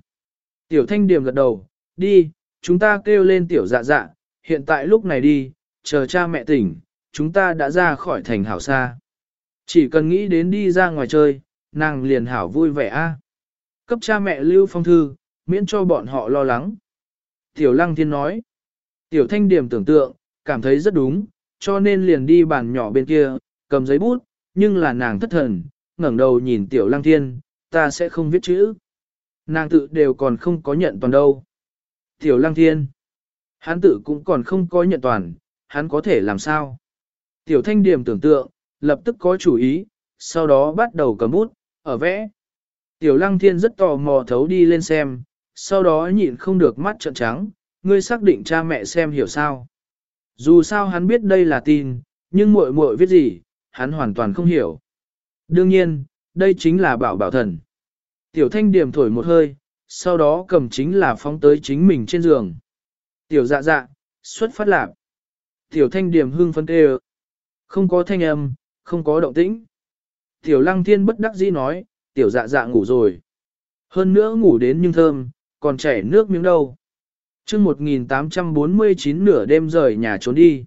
Tiểu thanh điểm gật đầu, đi, chúng ta kêu lên tiểu dạ dạ, hiện tại lúc này đi, chờ cha mẹ tỉnh, chúng ta đã ra khỏi thành hảo xa. Chỉ cần nghĩ đến đi ra ngoài chơi, nàng liền hảo vui vẻ a. Cấp cha mẹ lưu phong thư, miễn cho bọn họ lo lắng. Tiểu lăng thiên nói. Tiểu thanh điểm tưởng tượng, cảm thấy rất đúng, cho nên liền đi bàn nhỏ bên kia, cầm giấy bút, nhưng là nàng thất thần, ngẩng đầu nhìn tiểu lăng thiên, ta sẽ không viết chữ. Nàng tự đều còn không có nhận toàn đâu. Tiểu lăng thiên, hắn tự cũng còn không có nhận toàn, hắn có thể làm sao? Tiểu thanh điểm tưởng tượng, lập tức có chủ ý, sau đó bắt đầu cầm bút, ở vẽ. Tiểu lăng thiên rất tò mò thấu đi lên xem, sau đó nhịn không được mắt trợn trắng, ngươi xác định cha mẹ xem hiểu sao. Dù sao hắn biết đây là tin, nhưng muội muội viết gì, hắn hoàn toàn không hiểu. Đương nhiên, đây chính là bảo bảo thần. Tiểu thanh điểm thổi một hơi, sau đó cầm chính là phóng tới chính mình trên giường. Tiểu dạ dạ, xuất phát lạc. Tiểu thanh điểm hưng phân tê Không có thanh âm, không có động tĩnh. Tiểu lăng thiên bất đắc dĩ nói, tiểu dạ dạ ngủ rồi. Hơn nữa ngủ đến nhưng thơm, còn chảy nước miếng đâu. chương 1849 nửa đêm rời nhà trốn đi.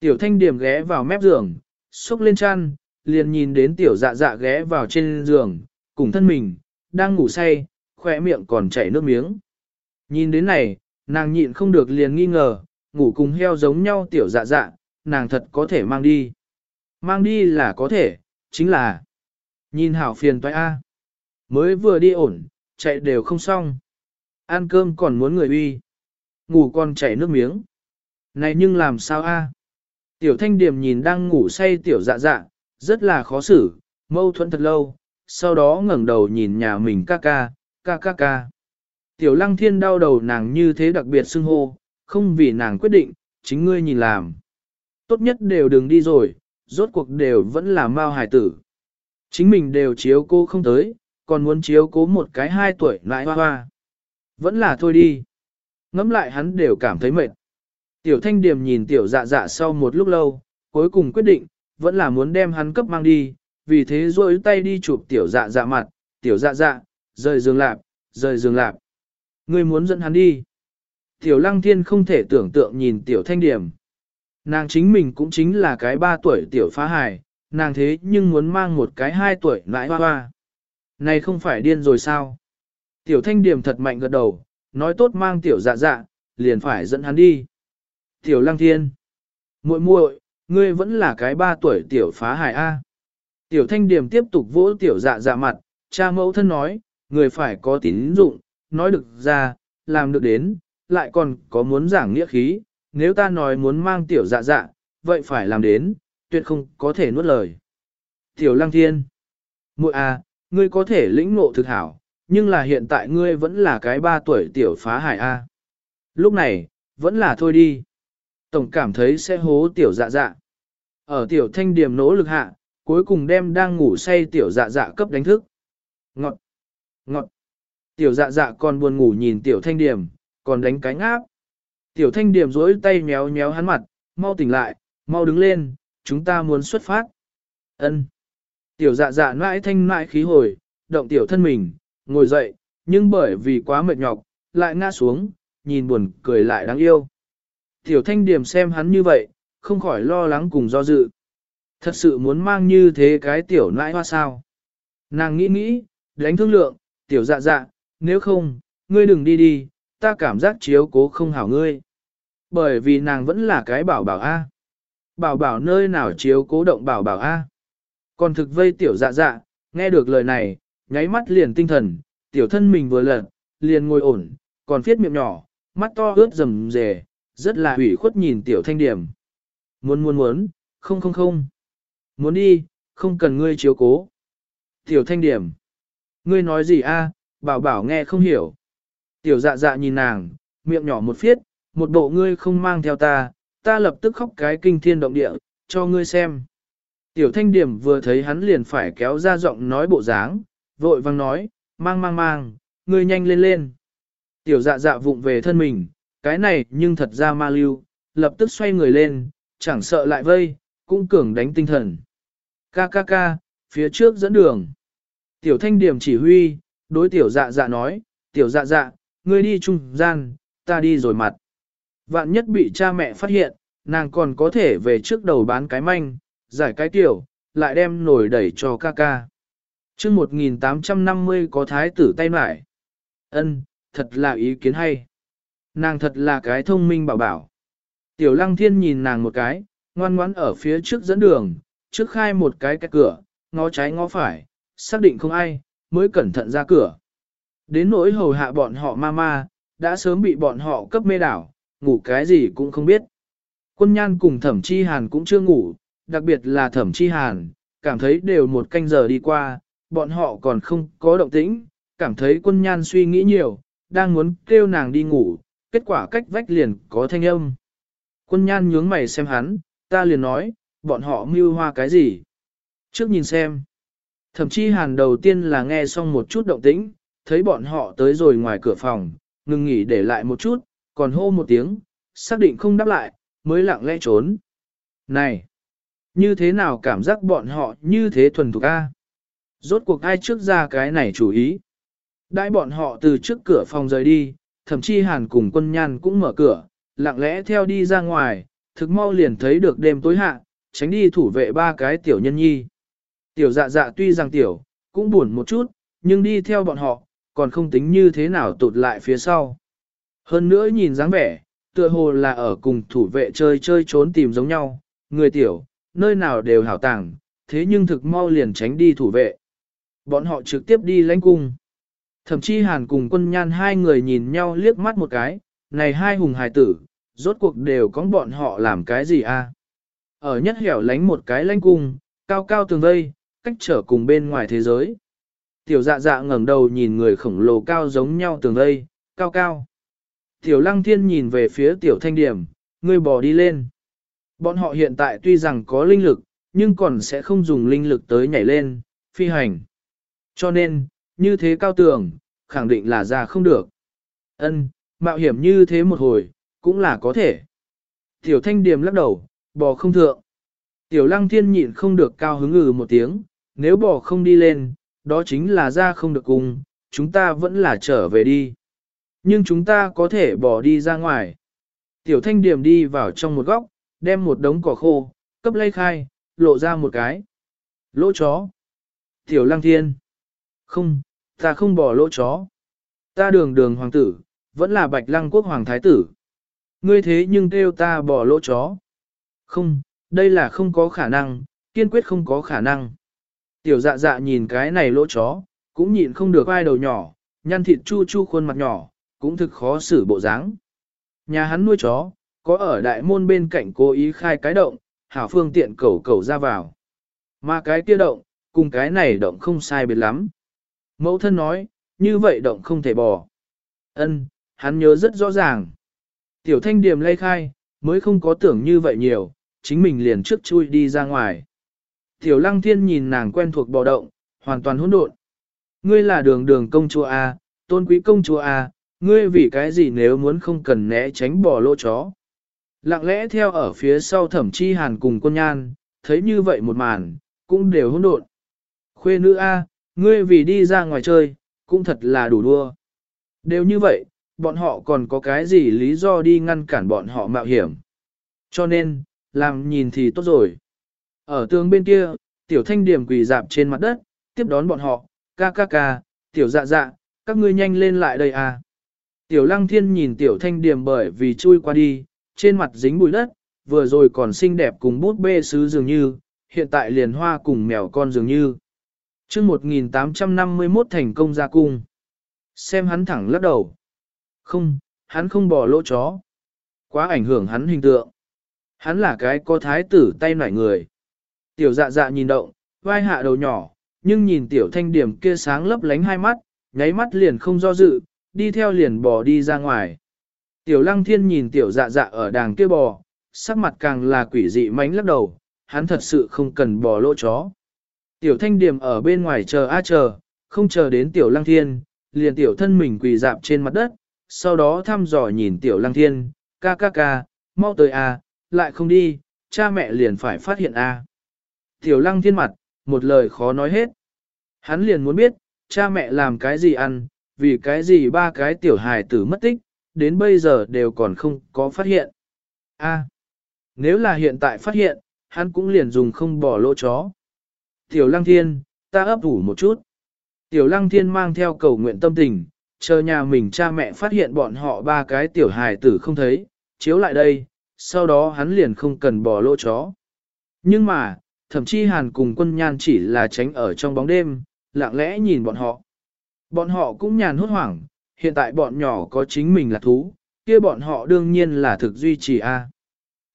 Tiểu thanh điểm ghé vào mép giường, xúc lên chăn, liền nhìn đến tiểu dạ dạ ghé vào trên giường, cùng thân mình, đang ngủ say, khỏe miệng còn chảy nước miếng. Nhìn đến này, nàng nhịn không được liền nghi ngờ, ngủ cùng heo giống nhau tiểu dạ dạ, nàng thật có thể mang đi. Mang đi là có thể, chính là nhìn hảo phiền toái A. Mới vừa đi ổn, chạy đều không xong. Ăn cơm còn muốn người uy. Ngủ còn chảy nước miếng. Này nhưng làm sao A? Tiểu thanh điểm nhìn đang ngủ say tiểu dạ dạ, rất là khó xử, mâu thuẫn thật lâu, sau đó ngẩng đầu nhìn nhà mình ca ca, ca ca ca. Tiểu lăng thiên đau đầu nàng như thế đặc biệt xưng hô, không vì nàng quyết định, chính ngươi nhìn làm. Tốt nhất đều đừng đi rồi, rốt cuộc đều vẫn là mao Hải tử. Chính mình đều chiếu cô không tới, còn muốn chiếu cố một cái hai tuổi lại hoa hoa. Vẫn là thôi đi. Ngắm lại hắn đều cảm thấy mệt. Tiểu thanh điểm nhìn tiểu dạ dạ sau một lúc lâu, cuối cùng quyết định, vẫn là muốn đem hắn cấp mang đi, vì thế rôi tay đi chụp tiểu dạ dạ mặt, tiểu dạ dạ, rời giường lạp, rời giường lạp. Ngươi muốn dẫn hắn đi. Tiểu lăng thiên không thể tưởng tượng nhìn tiểu thanh điểm. Nàng chính mình cũng chính là cái ba tuổi tiểu phá hài, nàng thế nhưng muốn mang một cái hai tuổi nãi hoa hoa. Này không phải điên rồi sao? Tiểu thanh điểm thật mạnh gật đầu, nói tốt mang tiểu dạ dạ, liền phải dẫn hắn đi. Tiểu lăng thiên. muội muội, ngươi vẫn là cái ba tuổi tiểu phá Hải A. Tiểu thanh điểm tiếp tục vỗ tiểu dạ dạ mặt, cha mẫu thân nói, người phải có tín dụng, nói được ra, làm được đến, lại còn có muốn giảng nghĩa khí, nếu ta nói muốn mang tiểu dạ dạ, vậy phải làm đến, tuyệt không có thể nuốt lời. Tiểu lăng thiên, muội à, ngươi có thể lĩnh ngộ thực hảo, nhưng là hiện tại ngươi vẫn là cái ba tuổi tiểu phá hải a. Lúc này, vẫn là thôi đi. Tổng cảm thấy sẽ hố tiểu dạ dạ. ở tiểu thanh điểm nỗ lực hạ, cuối cùng đem đang ngủ say tiểu dạ dạ cấp đánh thức. Ngọt, ngọt, tiểu dạ dạ còn buồn ngủ nhìn tiểu thanh điểm, còn đánh cánh áp. Tiểu thanh điểm dối tay méo méo hắn mặt, mau tỉnh lại, mau đứng lên, chúng ta muốn xuất phát. Ân. Tiểu dạ dạ mãi thanh mãi khí hồi, động tiểu thân mình, ngồi dậy, nhưng bởi vì quá mệt nhọc, lại ngã xuống, nhìn buồn cười lại đáng yêu. Tiểu thanh điểm xem hắn như vậy, không khỏi lo lắng cùng do dự. Thật sự muốn mang như thế cái tiểu nãi hoa sao. Nàng nghĩ nghĩ, đánh thương lượng, tiểu dạ dạ, nếu không, ngươi đừng đi đi, ta cảm giác chiếu cố không hảo ngươi. Bởi vì nàng vẫn là cái bảo bảo A. Bảo bảo nơi nào chiếu cố động bảo bảo A. Còn thực vây tiểu dạ dạ, nghe được lời này, nháy mắt liền tinh thần, tiểu thân mình vừa lật, liền ngồi ổn, còn phiết miệng nhỏ, mắt to ướt rầm rề, rất là hủy khuất nhìn tiểu thanh điểm. Muốn muốn muốn, không không không. Muốn đi, không cần ngươi chiếu cố. Tiểu thanh điểm. Ngươi nói gì a? bảo bảo nghe không hiểu. Tiểu dạ dạ nhìn nàng, miệng nhỏ một phiết, một bộ ngươi không mang theo ta, ta lập tức khóc cái kinh thiên động địa, cho ngươi xem. Tiểu thanh điểm vừa thấy hắn liền phải kéo ra giọng nói bộ dáng, vội vang nói, mang mang mang, ngươi nhanh lên lên. Tiểu dạ dạ vụng về thân mình, cái này nhưng thật ra ma lưu, lập tức xoay người lên, chẳng sợ lại vây, cũng cường đánh tinh thần. Ca ca ca, phía trước dẫn đường. Tiểu thanh điểm chỉ huy, đối tiểu dạ dạ nói, tiểu dạ dạ, ngươi đi trung gian, ta đi rồi mặt. Vạn nhất bị cha mẹ phát hiện, nàng còn có thể về trước đầu bán cái manh, giải cái tiểu, lại đem nổi đẩy cho ca ca chương 1850 có thái tử tay mải. ân thật là ý kiến hay. Nàng thật là cái thông minh bảo bảo. Tiểu lăng thiên nhìn nàng một cái, ngoan ngoãn ở phía trước dẫn đường, trước khai một cái cái cửa, ngó trái ngó phải, xác định không ai, mới cẩn thận ra cửa. Đến nỗi hầu hạ bọn họ ma ma, đã sớm bị bọn họ cấp mê đảo, ngủ cái gì cũng không biết. Quân nhan cùng thẩm chi hàn cũng chưa ngủ, đặc biệt là thẩm chi hàn, cảm thấy đều một canh giờ đi qua, bọn họ còn không có động tĩnh, cảm thấy quân nhan suy nghĩ nhiều, đang muốn kêu nàng đi ngủ, kết quả cách vách liền có thanh âm. Quân nhan nhướng mày xem hắn, ta liền nói, bọn họ mưu hoa cái gì? Trước nhìn xem. Thậm chí hàn đầu tiên là nghe xong một chút động tĩnh, thấy bọn họ tới rồi ngoài cửa phòng, ngừng nghỉ để lại một chút, còn hô một tiếng, xác định không đáp lại, mới lặng lẽ trốn. Này! Như thế nào cảm giác bọn họ như thế thuần thục a? Rốt cuộc ai trước ra cái này chủ ý? Đãi bọn họ từ trước cửa phòng rời đi, thậm chí hàn cùng quân nhan cũng mở cửa, lặng lẽ theo đi ra ngoài, thực mau liền thấy được đêm tối hạ, tránh đi thủ vệ ba cái tiểu nhân nhi. Tiểu dạ dạ tuy rằng tiểu, cũng buồn một chút, nhưng đi theo bọn họ, còn không tính như thế nào tụt lại phía sau. Hơn nữa nhìn dáng vẻ, tựa hồ là ở cùng thủ vệ chơi chơi trốn tìm giống nhau, người tiểu, nơi nào đều hảo tàng, thế nhưng thực mau liền tránh đi thủ vệ. Bọn họ trực tiếp đi lãnh cung. Thậm chí hàn cùng quân nhan hai người nhìn nhau liếc mắt một cái, này hai hùng hài tử, rốt cuộc đều có bọn họ làm cái gì a? Ở nhất hẻo lánh một cái lãnh cung, cao cao tường vây, cách trở cùng bên ngoài thế giới. Tiểu dạ dạ ngẩng đầu nhìn người khổng lồ cao giống nhau tường vây, cao cao. Tiểu lăng thiên nhìn về phía tiểu thanh điểm, ngươi bỏ đi lên. Bọn họ hiện tại tuy rằng có linh lực, nhưng còn sẽ không dùng linh lực tới nhảy lên, phi hành. Cho nên, như thế cao tường, khẳng định là ra không được. Ân, mạo hiểm như thế một hồi, cũng là có thể. Tiểu thanh điểm lắc đầu, bò không thượng. Tiểu lăng thiên nhịn không được cao hứng ngừ một tiếng, nếu bò không đi lên, đó chính là ra không được cùng, chúng ta vẫn là trở về đi. Nhưng chúng ta có thể bỏ đi ra ngoài. Tiểu thanh điểm đi vào trong một góc, đem một đống cỏ khô, cấp lây khai, lộ ra một cái. Lỗ chó. Tiểu lăng thiên. Không, ta không bỏ lỗ chó. Ta đường đường hoàng tử, vẫn là bạch lăng quốc hoàng thái tử. Ngươi thế nhưng kêu ta bỏ lỗ chó. Không, đây là không có khả năng, kiên quyết không có khả năng. Tiểu dạ dạ nhìn cái này lỗ chó, cũng nhịn không được ai đầu nhỏ, nhăn thịt chu chu khuôn mặt nhỏ, cũng thực khó xử bộ dáng. Nhà hắn nuôi chó, có ở đại môn bên cạnh cố ý khai cái động, hảo phương tiện cầu cầu ra vào. Mà cái kia động, cùng cái này động không sai biệt lắm. Mẫu thân nói, như vậy động không thể bỏ. Ân, hắn nhớ rất rõ ràng. Tiểu thanh điểm lây khai, mới không có tưởng như vậy nhiều, chính mình liền trước chui đi ra ngoài. Tiểu lăng thiên nhìn nàng quen thuộc bò động, hoàn toàn hỗn độn. Ngươi là đường đường công chúa A, tôn quý công chúa A, ngươi vì cái gì nếu muốn không cần né tránh bỏ lỗ chó. Lặng lẽ theo ở phía sau thẩm chi hàn cùng quân nhan, thấy như vậy một màn, cũng đều hỗn độn. Khuê nữ A, ngươi vì đi ra ngoài chơi, cũng thật là đủ đua. Đều như vậy, bọn họ còn có cái gì lý do đi ngăn cản bọn họ mạo hiểm. Cho nên, làm nhìn thì tốt rồi. Ở tường bên kia, tiểu thanh điểm quỳ dạp trên mặt đất, tiếp đón bọn họ, ca ca ca, tiểu dạ dạ, các ngươi nhanh lên lại đây à. Tiểu lăng thiên nhìn tiểu thanh điểm bởi vì chui qua đi, trên mặt dính bụi đất, vừa rồi còn xinh đẹp cùng bút bê sứ dường như, hiện tại liền hoa cùng mèo con dường như chương 1851 thành công ra cung. Xem hắn thẳng lắc đầu. Không, hắn không bỏ lỗ chó. Quá ảnh hưởng hắn hình tượng. Hắn là cái có thái tử tay nải người. Tiểu dạ dạ nhìn động, vai hạ đầu nhỏ, nhưng nhìn tiểu thanh điểm kia sáng lấp lánh hai mắt, nháy mắt liền không do dự, đi theo liền bò đi ra ngoài. Tiểu lăng thiên nhìn tiểu dạ dạ ở đàng kia bò, sắc mặt càng là quỷ dị mánh lắc đầu, hắn thật sự không cần bò lỗ chó. Tiểu thanh điểm ở bên ngoài chờ a chờ, không chờ đến tiểu lăng thiên, liền tiểu thân mình quỳ dạp trên mặt đất, sau đó thăm dò nhìn tiểu lăng thiên, ca ca ca, mau tới a, lại không đi, cha mẹ liền phải phát hiện a. Tiểu lăng thiên mặt, một lời khó nói hết. Hắn liền muốn biết, cha mẹ làm cái gì ăn, vì cái gì ba cái tiểu hài tử mất tích, đến bây giờ đều còn không có phát hiện. A, nếu là hiện tại phát hiện, hắn cũng liền dùng không bỏ lỗ chó. Tiểu lăng thiên, ta ấp ủ một chút. Tiểu lăng thiên mang theo cầu nguyện tâm tình, chờ nhà mình cha mẹ phát hiện bọn họ ba cái tiểu hài tử không thấy, chiếu lại đây, sau đó hắn liền không cần bỏ lỗ chó. Nhưng mà, thậm chí hàn cùng quân nhan chỉ là tránh ở trong bóng đêm, lặng lẽ nhìn bọn họ. Bọn họ cũng nhàn hốt hoảng, hiện tại bọn nhỏ có chính mình là thú, kia bọn họ đương nhiên là thực duy trì a.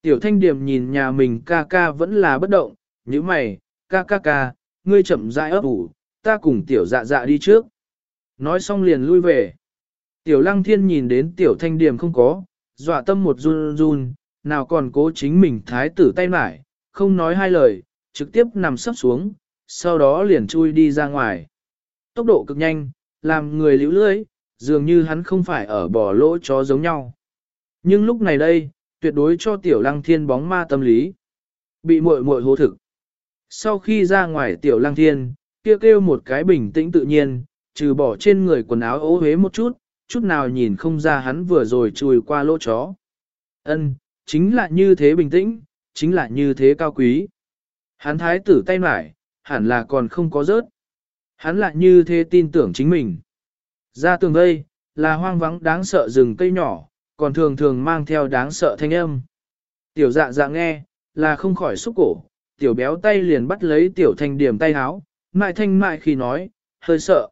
Tiểu thanh điểm nhìn nhà mình ca ca vẫn là bất động, như mày, ca ca ca, ngươi chậm rãi ấp ủ, ta cùng tiểu dạ dạ đi trước. Nói xong liền lui về. Tiểu lăng thiên nhìn đến tiểu thanh điểm không có, dọa tâm một run run, nào còn cố chính mình thái tử tay mải, không nói hai lời, trực tiếp nằm sấp xuống, sau đó liền chui đi ra ngoài. Tốc độ cực nhanh, làm người liễu lưới, dường như hắn không phải ở bỏ lỗ chó giống nhau. Nhưng lúc này đây, tuyệt đối cho tiểu lăng thiên bóng ma tâm lý. Bị muội muội hô thực. Sau khi ra ngoài tiểu lăng thiên, kêu kêu một cái bình tĩnh tự nhiên, trừ bỏ trên người quần áo ố huế một chút, chút nào nhìn không ra hắn vừa rồi chui qua lỗ chó. Ân, chính là như thế bình tĩnh, chính là như thế cao quý. Hắn thái tử tay mải, hẳn là còn không có rớt. Hắn lại như thế tin tưởng chính mình. Ra tường vây, là hoang vắng đáng sợ rừng cây nhỏ, còn thường thường mang theo đáng sợ thanh âm. Tiểu dạ dạ nghe, là không khỏi xúc cổ, tiểu béo tay liền bắt lấy tiểu thanh điểm tay háo, mại thanh mại khi nói, hơi sợ.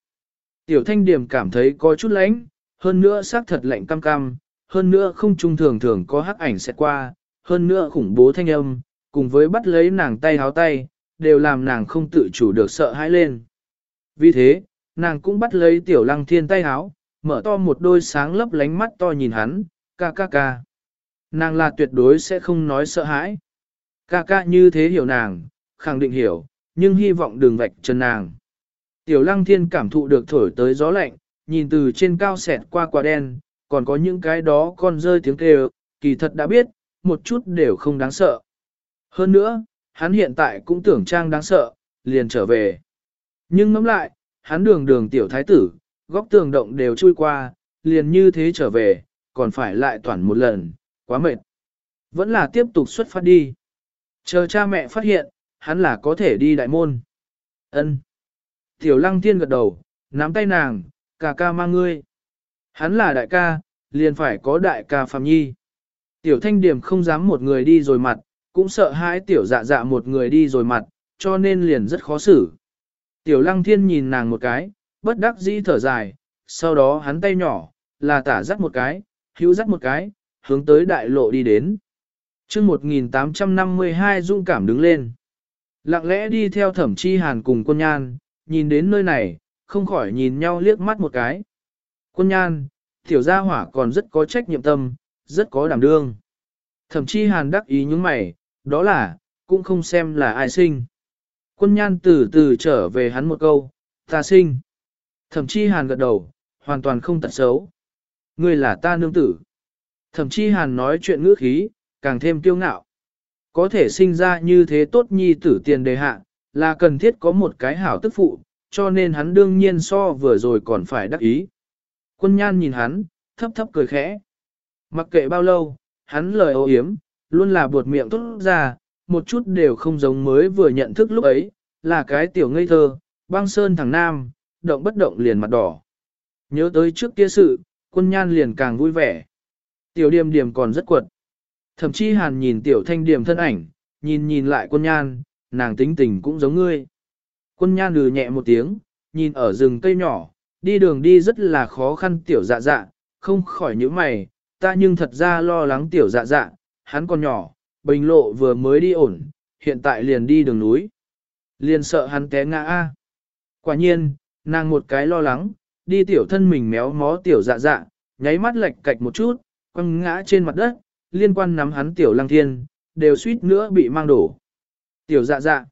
Tiểu thanh điểm cảm thấy có chút lạnh, hơn nữa xác thật lạnh cam cam, hơn nữa không trung thường thường có hắc ảnh sẽ qua, hơn nữa khủng bố thanh âm, cùng với bắt lấy nàng tay háo tay, đều làm nàng không tự chủ được sợ hãi lên. Vì thế, nàng cũng bắt lấy tiểu lăng thiên tay háo, mở to một đôi sáng lấp lánh mắt to nhìn hắn, ca ca ca. Nàng là tuyệt đối sẽ không nói sợ hãi. Ca ca như thế hiểu nàng, khẳng định hiểu, nhưng hy vọng đường vạch chân nàng. Tiểu lăng thiên cảm thụ được thổi tới gió lạnh, nhìn từ trên cao xẹt qua quả đen, còn có những cái đó con rơi tiếng kêu, kỳ thật đã biết, một chút đều không đáng sợ. Hơn nữa, hắn hiện tại cũng tưởng trang đáng sợ, liền trở về. Nhưng ngẫm lại, hắn đường đường tiểu thái tử, góc tường động đều chui qua, liền như thế trở về, còn phải lại toàn một lần, quá mệt. Vẫn là tiếp tục xuất phát đi. Chờ cha mẹ phát hiện, hắn là có thể đi đại môn. Ân. Tiểu lăng thiên gật đầu, nắm tay nàng, ca ca mang ngươi. Hắn là đại ca, liền phải có đại ca Phạm Nhi. Tiểu thanh điểm không dám một người đi rồi mặt, cũng sợ hãi tiểu dạ dạ một người đi rồi mặt, cho nên liền rất khó xử. Tiểu lăng thiên nhìn nàng một cái, bất đắc dĩ thở dài, sau đó hắn tay nhỏ, là tả dắt một cái, hữu dắt một cái, hướng tới đại lộ đi đến chương 1852 dung cảm đứng lên. Lặng lẽ đi theo thẩm chi hàn cùng quân nhan, nhìn đến nơi này, không khỏi nhìn nhau liếc mắt một cái. Quân nhan, tiểu gia hỏa còn rất có trách nhiệm tâm, rất có đảm đương. Thẩm chi hàn đắc ý những mày, đó là, cũng không xem là ai sinh. Quân nhan từ từ trở về hắn một câu, ta sinh. Thẩm Chi hàn gật đầu, hoàn toàn không tật xấu. Ngươi là ta nương tử. Thẩm Chi hàn nói chuyện ngữ khí, càng thêm kiêu ngạo. Có thể sinh ra như thế tốt nhi tử tiền đề hạ, là cần thiết có một cái hảo tức phụ, cho nên hắn đương nhiên so vừa rồi còn phải đắc ý. Quân nhan nhìn hắn, thấp thấp cười khẽ. Mặc kệ bao lâu, hắn lời ô hiếm, luôn là buột miệng tốt ra, một chút đều không giống mới vừa nhận thức lúc ấy, là cái tiểu ngây thơ, băng sơn thằng nam, động bất động liền mặt đỏ. Nhớ tới trước kia sự, quân nhan liền càng vui vẻ. Tiểu điềm điềm còn rất quật. Thậm chí hàn nhìn tiểu thanh điểm thân ảnh, nhìn nhìn lại quân nhan, nàng tính tình cũng giống ngươi. Quân nhan lừ nhẹ một tiếng, nhìn ở rừng cây nhỏ, đi đường đi rất là khó khăn tiểu dạ dạ, không khỏi những mày, ta nhưng thật ra lo lắng tiểu dạ dạ, hắn còn nhỏ, bình lộ vừa mới đi ổn, hiện tại liền đi đường núi. Liền sợ hắn té ngã a. Quả nhiên, nàng một cái lo lắng, đi tiểu thân mình méo mó tiểu dạ dạ, nháy mắt lệch cạch một chút, quăng ngã trên mặt đất, liên quan nắm hắn tiểu lăng thiên, đều suýt nữa bị mang đổ. Tiểu dạ dạ.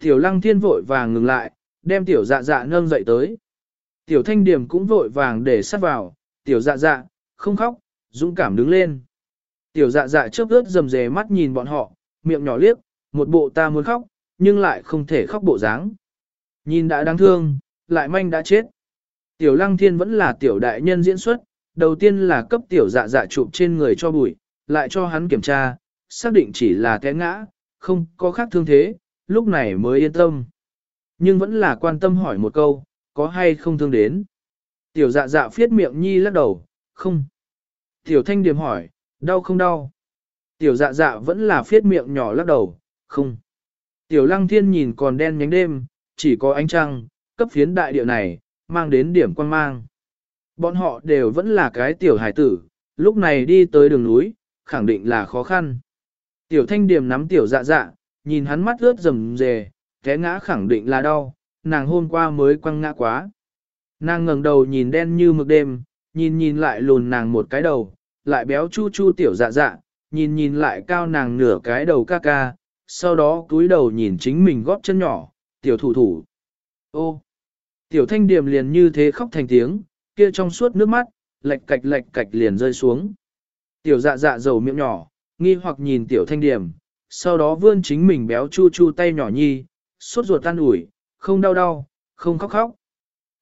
Tiểu lăng thiên vội vàng ngừng lại, đem tiểu dạ dạ nâng dậy tới. Tiểu thanh điểm cũng vội vàng để sát vào, tiểu dạ dạ, không khóc, dũng cảm đứng lên. Tiểu dạ dạ chớp ướt rầm rề mắt nhìn bọn họ, miệng nhỏ liếc, một bộ ta muốn khóc, nhưng lại không thể khóc bộ dáng. Nhìn đã đáng thương, lại manh đã chết. Tiểu lăng thiên vẫn là tiểu đại nhân diễn xuất, đầu tiên là cấp tiểu dạ dạ chụp trên người cho bụi, lại cho hắn kiểm tra, xác định chỉ là té ngã, không có khác thương thế, lúc này mới yên tâm. Nhưng vẫn là quan tâm hỏi một câu, có hay không thương đến. Tiểu dạ dạ phiết miệng nhi lắc đầu, không. Tiểu thanh điểm hỏi, đau không đau? Tiểu dạ dạ vẫn là phiết miệng nhỏ lắc đầu, không. Tiểu lăng thiên nhìn còn đen nhánh đêm, chỉ có ánh trăng, cấp phiến đại địa này, mang đến điểm quan mang. Bọn họ đều vẫn là cái tiểu hải tử, lúc này đi tới đường núi, khẳng định là khó khăn. Tiểu thanh điểm nắm tiểu dạ dạ, nhìn hắn mắt ướt rầm rề, té ngã khẳng định là đau, nàng hôm qua mới quăng ngã quá. Nàng ngẩng đầu nhìn đen như mực đêm, nhìn nhìn lại lùn nàng một cái đầu, lại béo chu chu tiểu dạ dạ, nhìn nhìn lại cao nàng nửa cái đầu ca ca, sau đó túi đầu nhìn chính mình góp chân nhỏ, tiểu thủ thủ. Ô! Tiểu thanh điểm liền như thế khóc thành tiếng, kia trong suốt nước mắt, lệch cạch lệch cạch liền rơi xuống. Tiểu dạ dạ dầu miệng nhỏ, nghi hoặc nhìn tiểu thanh điểm, sau đó vươn chính mình béo chu chu tay nhỏ nhi, suốt ruột tan ủi, không đau đau, không khóc khóc.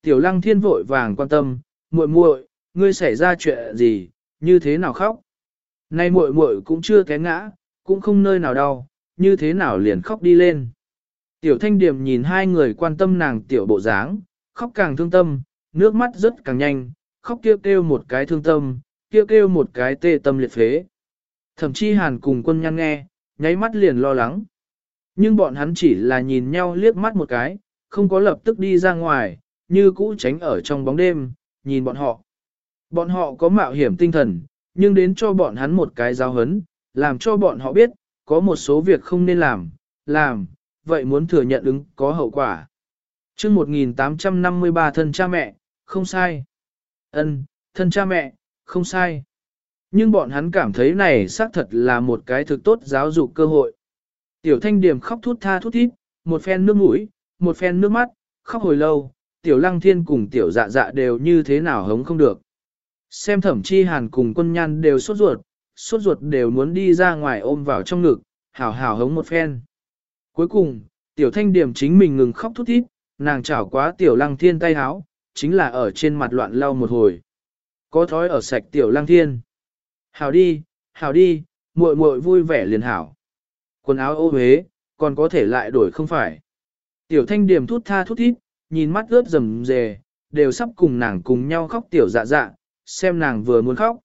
Tiểu lăng thiên vội vàng quan tâm, muội muội, ngươi xảy ra chuyện gì, như thế nào khóc? Nay muội muội cũng chưa té ngã, cũng không nơi nào đau, như thế nào liền khóc đi lên. Tiểu thanh điểm nhìn hai người quan tâm nàng tiểu bộ dáng, khóc càng thương tâm, nước mắt rất càng nhanh, khóc kêu kêu một cái thương tâm, kêu kêu một cái tê tâm liệt phế. Thậm chí hàn cùng quân nhăn nghe, nháy mắt liền lo lắng. Nhưng bọn hắn chỉ là nhìn nhau liếc mắt một cái, không có lập tức đi ra ngoài, như cũ tránh ở trong bóng đêm, nhìn bọn họ. Bọn họ có mạo hiểm tinh thần, nhưng đến cho bọn hắn một cái giáo hấn, làm cho bọn họ biết, có một số việc không nên làm, làm, vậy muốn thừa nhận ứng có hậu quả. chương 1853 thân cha mẹ, không sai. ân thân cha mẹ, không sai. Nhưng bọn hắn cảm thấy này xác thật là một cái thực tốt giáo dục cơ hội. Tiểu thanh điểm khóc thút tha thút thít, một phen nước mũi, một phen nước mắt, khóc hồi lâu, tiểu lăng thiên cùng tiểu dạ dạ đều như thế nào hống không được. Xem thẩm chi hàn cùng quân nhan đều sốt ruột, sốt ruột đều muốn đi ra ngoài ôm vào trong ngực, hảo hảo hống một phen. Cuối cùng, tiểu thanh điểm chính mình ngừng khóc thút thít, nàng chảo quá tiểu lăng thiên tay háo, chính là ở trên mặt loạn lau một hồi. Có thói ở sạch tiểu lang thiên. Hảo đi, hảo đi, muội muội vui vẻ liền hảo. Quần áo ô huế, còn có thể lại đổi không phải. Tiểu thanh điểm thút tha thút thít, nhìn mắt ướt rầm rề, đều sắp cùng nàng cùng nhau khóc tiểu dạ dạ, xem nàng vừa muốn khóc.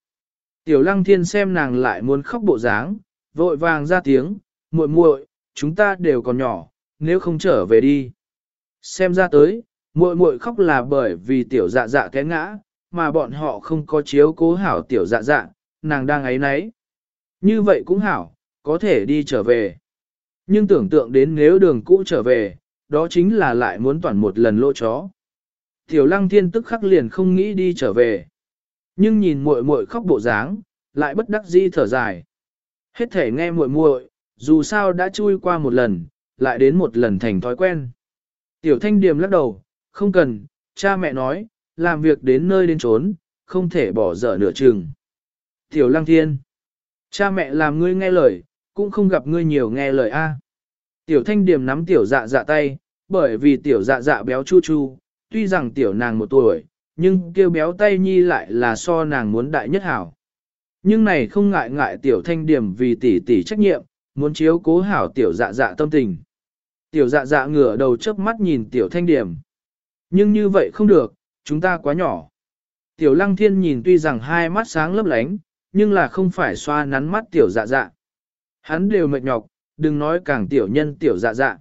Tiểu lăng thiên xem nàng lại muốn khóc bộ dáng, vội vàng ra tiếng, muội muội, chúng ta đều còn nhỏ, nếu không trở về đi. Xem ra tới, muội muội khóc là bởi vì tiểu dạ dạ té ngã, mà bọn họ không có chiếu cố hảo tiểu dạ dạ, nàng đang ấy nấy. Như vậy cũng hảo, có thể đi trở về. Nhưng tưởng tượng đến nếu đường cũ trở về, đó chính là lại muốn toàn một lần lỗ chó. Tiểu lăng thiên tức khắc liền không nghĩ đi trở về. Nhưng nhìn muội muội khóc bộ dáng, lại bất đắc dĩ thở dài. Hết thể nghe muội muội, dù sao đã chui qua một lần, lại đến một lần thành thói quen. Tiểu thanh điềm lắc đầu, không cần, cha mẹ nói, làm việc đến nơi đến trốn, không thể bỏ dở nửa chừng. Tiểu lăng thiên, cha mẹ làm ngươi nghe lời, cũng không gặp ngươi nhiều nghe lời a. Tiểu thanh điềm nắm tiểu dạ dạ tay, bởi vì tiểu dạ dạ béo chu chu, tuy rằng tiểu nàng một tuổi, nhưng kêu béo tay nhi lại là so nàng muốn đại nhất hảo. Nhưng này không ngại ngại tiểu thanh điểm vì tỷ tỷ trách nhiệm, muốn chiếu cố hảo tiểu dạ dạ tâm tình. Tiểu dạ dạ ngửa đầu chớp mắt nhìn tiểu thanh điểm. Nhưng như vậy không được, chúng ta quá nhỏ. Tiểu lăng thiên nhìn tuy rằng hai mắt sáng lấp lánh, nhưng là không phải xoa nắn mắt tiểu dạ dạ. Hắn đều mệt nhọc, đừng nói càng tiểu nhân tiểu dạ dạ.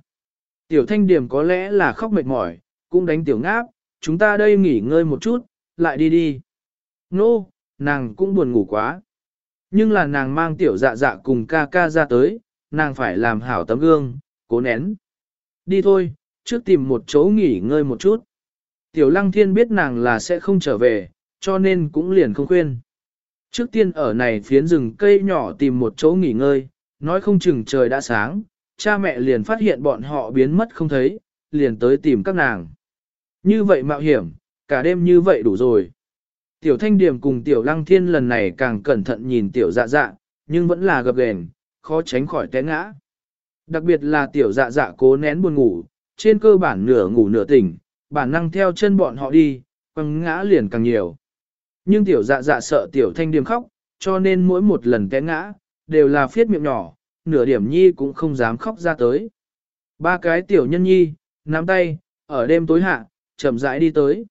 Tiểu thanh điểm có lẽ là khóc mệt mỏi, cũng đánh tiểu ngáp, chúng ta đây nghỉ ngơi một chút, lại đi đi. Nô, no, nàng cũng buồn ngủ quá. Nhưng là nàng mang tiểu dạ dạ cùng ca ca ra tới, nàng phải làm hảo tấm gương, cố nén. Đi thôi, trước tìm một chỗ nghỉ ngơi một chút. Tiểu lăng thiên biết nàng là sẽ không trở về, cho nên cũng liền không khuyên. Trước tiên ở này phiến rừng cây nhỏ tìm một chỗ nghỉ ngơi, nói không chừng trời đã sáng, cha mẹ liền phát hiện bọn họ biến mất không thấy, liền tới tìm các nàng. Như vậy mạo hiểm, cả đêm như vậy đủ rồi. Tiểu thanh điểm cùng tiểu lăng thiên lần này càng cẩn thận nhìn tiểu dạ dạ, nhưng vẫn là gập ghềnh, khó tránh khỏi té ngã. Đặc biệt là tiểu dạ dạ cố nén buồn ngủ, trên cơ bản nửa ngủ nửa tỉnh, bản năng theo chân bọn họ đi, quăng ngã liền càng nhiều. Nhưng tiểu dạ dạ sợ tiểu thanh điềm khóc, cho nên mỗi một lần té ngã, đều là phiết miệng nhỏ, nửa điểm nhi cũng không dám khóc ra tới. Ba cái tiểu nhân nhi, nắm tay, ở đêm tối hạ, chậm rãi đi tới.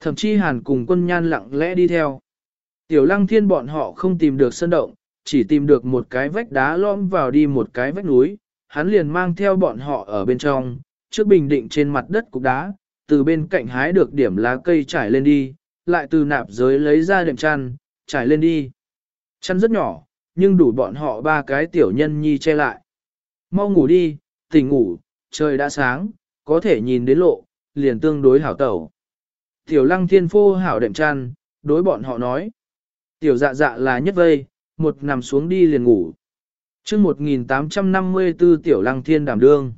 Thậm chí hàn cùng quân nhan lặng lẽ đi theo. Tiểu lăng thiên bọn họ không tìm được sân động, chỉ tìm được một cái vách đá lõm vào đi một cái vách núi, hắn liền mang theo bọn họ ở bên trong, trước bình định trên mặt đất cục đá, từ bên cạnh hái được điểm lá cây trải lên đi, lại từ nạp giới lấy ra đệm chăn, trải lên đi. Chăn rất nhỏ, nhưng đủ bọn họ ba cái tiểu nhân nhi che lại. Mau ngủ đi, tỉnh ngủ, trời đã sáng, có thể nhìn đến lộ, liền tương đối hảo tẩu. Tiểu lăng thiên phô hảo đệm chăn, đối bọn họ nói. Tiểu dạ dạ là nhất vây, một nằm xuống đi liền ngủ. chương 1854 tiểu lăng thiên đảm đương.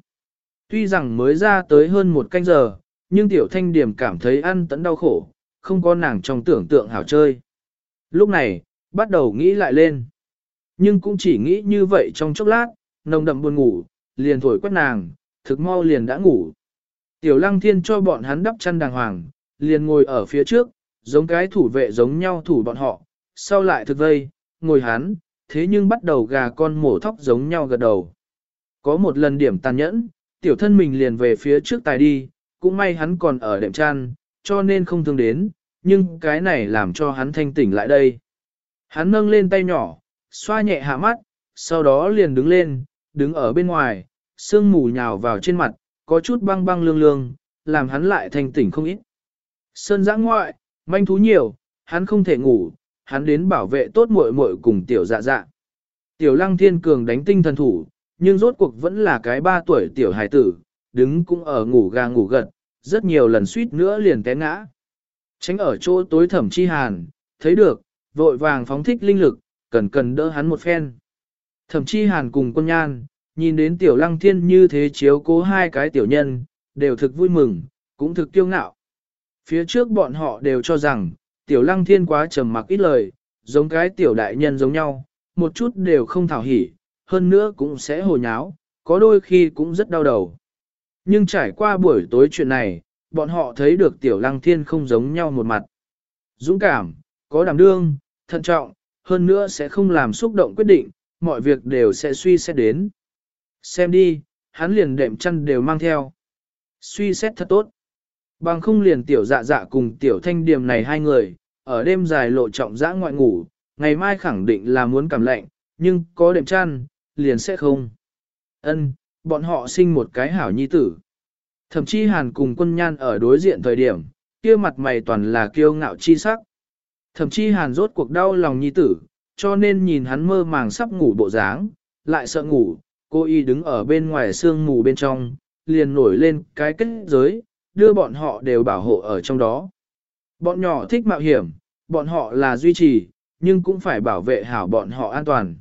Tuy rằng mới ra tới hơn một canh giờ, nhưng tiểu thanh điểm cảm thấy ăn tấn đau khổ, không có nàng trong tưởng tượng hảo chơi. Lúc này, bắt đầu nghĩ lại lên. Nhưng cũng chỉ nghĩ như vậy trong chốc lát, nồng đậm buồn ngủ, liền thổi quét nàng, thực mau liền đã ngủ. Tiểu lăng thiên cho bọn hắn đắp chăn đàng hoàng, liền ngồi ở phía trước, giống cái thủ vệ giống nhau thủ bọn họ, sau lại thực vây, ngồi hắn, thế nhưng bắt đầu gà con mổ thóc giống nhau gật đầu. Có một lần điểm tàn nhẫn, tiểu thân mình liền về phía trước tài đi, cũng may hắn còn ở đệm chăn, cho nên không thương đến, nhưng cái này làm cho hắn thanh tỉnh lại đây. Hắn nâng lên tay nhỏ, xoa nhẹ hạ mắt, sau đó liền đứng lên, đứng ở bên ngoài, sương mù nhào vào trên mặt, có chút băng băng lương lương, làm hắn lại thanh tỉnh không ít. Sơn giã ngoại, manh thú nhiều, hắn không thể ngủ, hắn đến bảo vệ tốt muội muội cùng tiểu dạ dạ. Tiểu lăng thiên cường đánh tinh thần thủ, nhưng rốt cuộc vẫn là cái ba tuổi tiểu hài tử, đứng cũng ở ngủ gà ngủ gật, rất nhiều lần suýt nữa liền té ngã. Tránh ở chỗ tối thẩm chi hàn, thấy được, vội vàng phóng thích linh lực, cần cần đỡ hắn một phen. Thẩm chi hàn cùng quân nhan, nhìn đến tiểu lăng thiên như thế chiếu cố hai cái tiểu nhân, đều thực vui mừng, cũng thực kiêu ngạo. Phía trước bọn họ đều cho rằng, tiểu lăng thiên quá trầm mặc ít lời, giống cái tiểu đại nhân giống nhau, một chút đều không thảo hỉ, hơn nữa cũng sẽ hồ nháo, có đôi khi cũng rất đau đầu. Nhưng trải qua buổi tối chuyện này, bọn họ thấy được tiểu lăng thiên không giống nhau một mặt. Dũng cảm, có đảm đương, thận trọng, hơn nữa sẽ không làm xúc động quyết định, mọi việc đều sẽ suy xét đến. Xem đi, hắn liền đệm chăn đều mang theo. Suy xét thật tốt. Bằng không liền tiểu dạ dạ cùng tiểu thanh điểm này hai người, ở đêm dài lộ trọng dã ngoại ngủ, ngày mai khẳng định là muốn cảm lạnh, nhưng có đệm chăn, liền sẽ không. Ân, bọn họ sinh một cái hảo nhi tử. Thậm chí hàn cùng quân nhan ở đối diện thời điểm, kia mặt mày toàn là kiêu ngạo chi sắc. Thậm chí hàn rốt cuộc đau lòng nhi tử, cho nên nhìn hắn mơ màng sắp ngủ bộ dáng, lại sợ ngủ, cô y đứng ở bên ngoài sương mù bên trong, liền nổi lên cái kết giới, đưa bọn họ đều bảo hộ ở trong đó. Bọn nhỏ thích mạo hiểm, bọn họ là duy trì, nhưng cũng phải bảo vệ hảo bọn họ an toàn.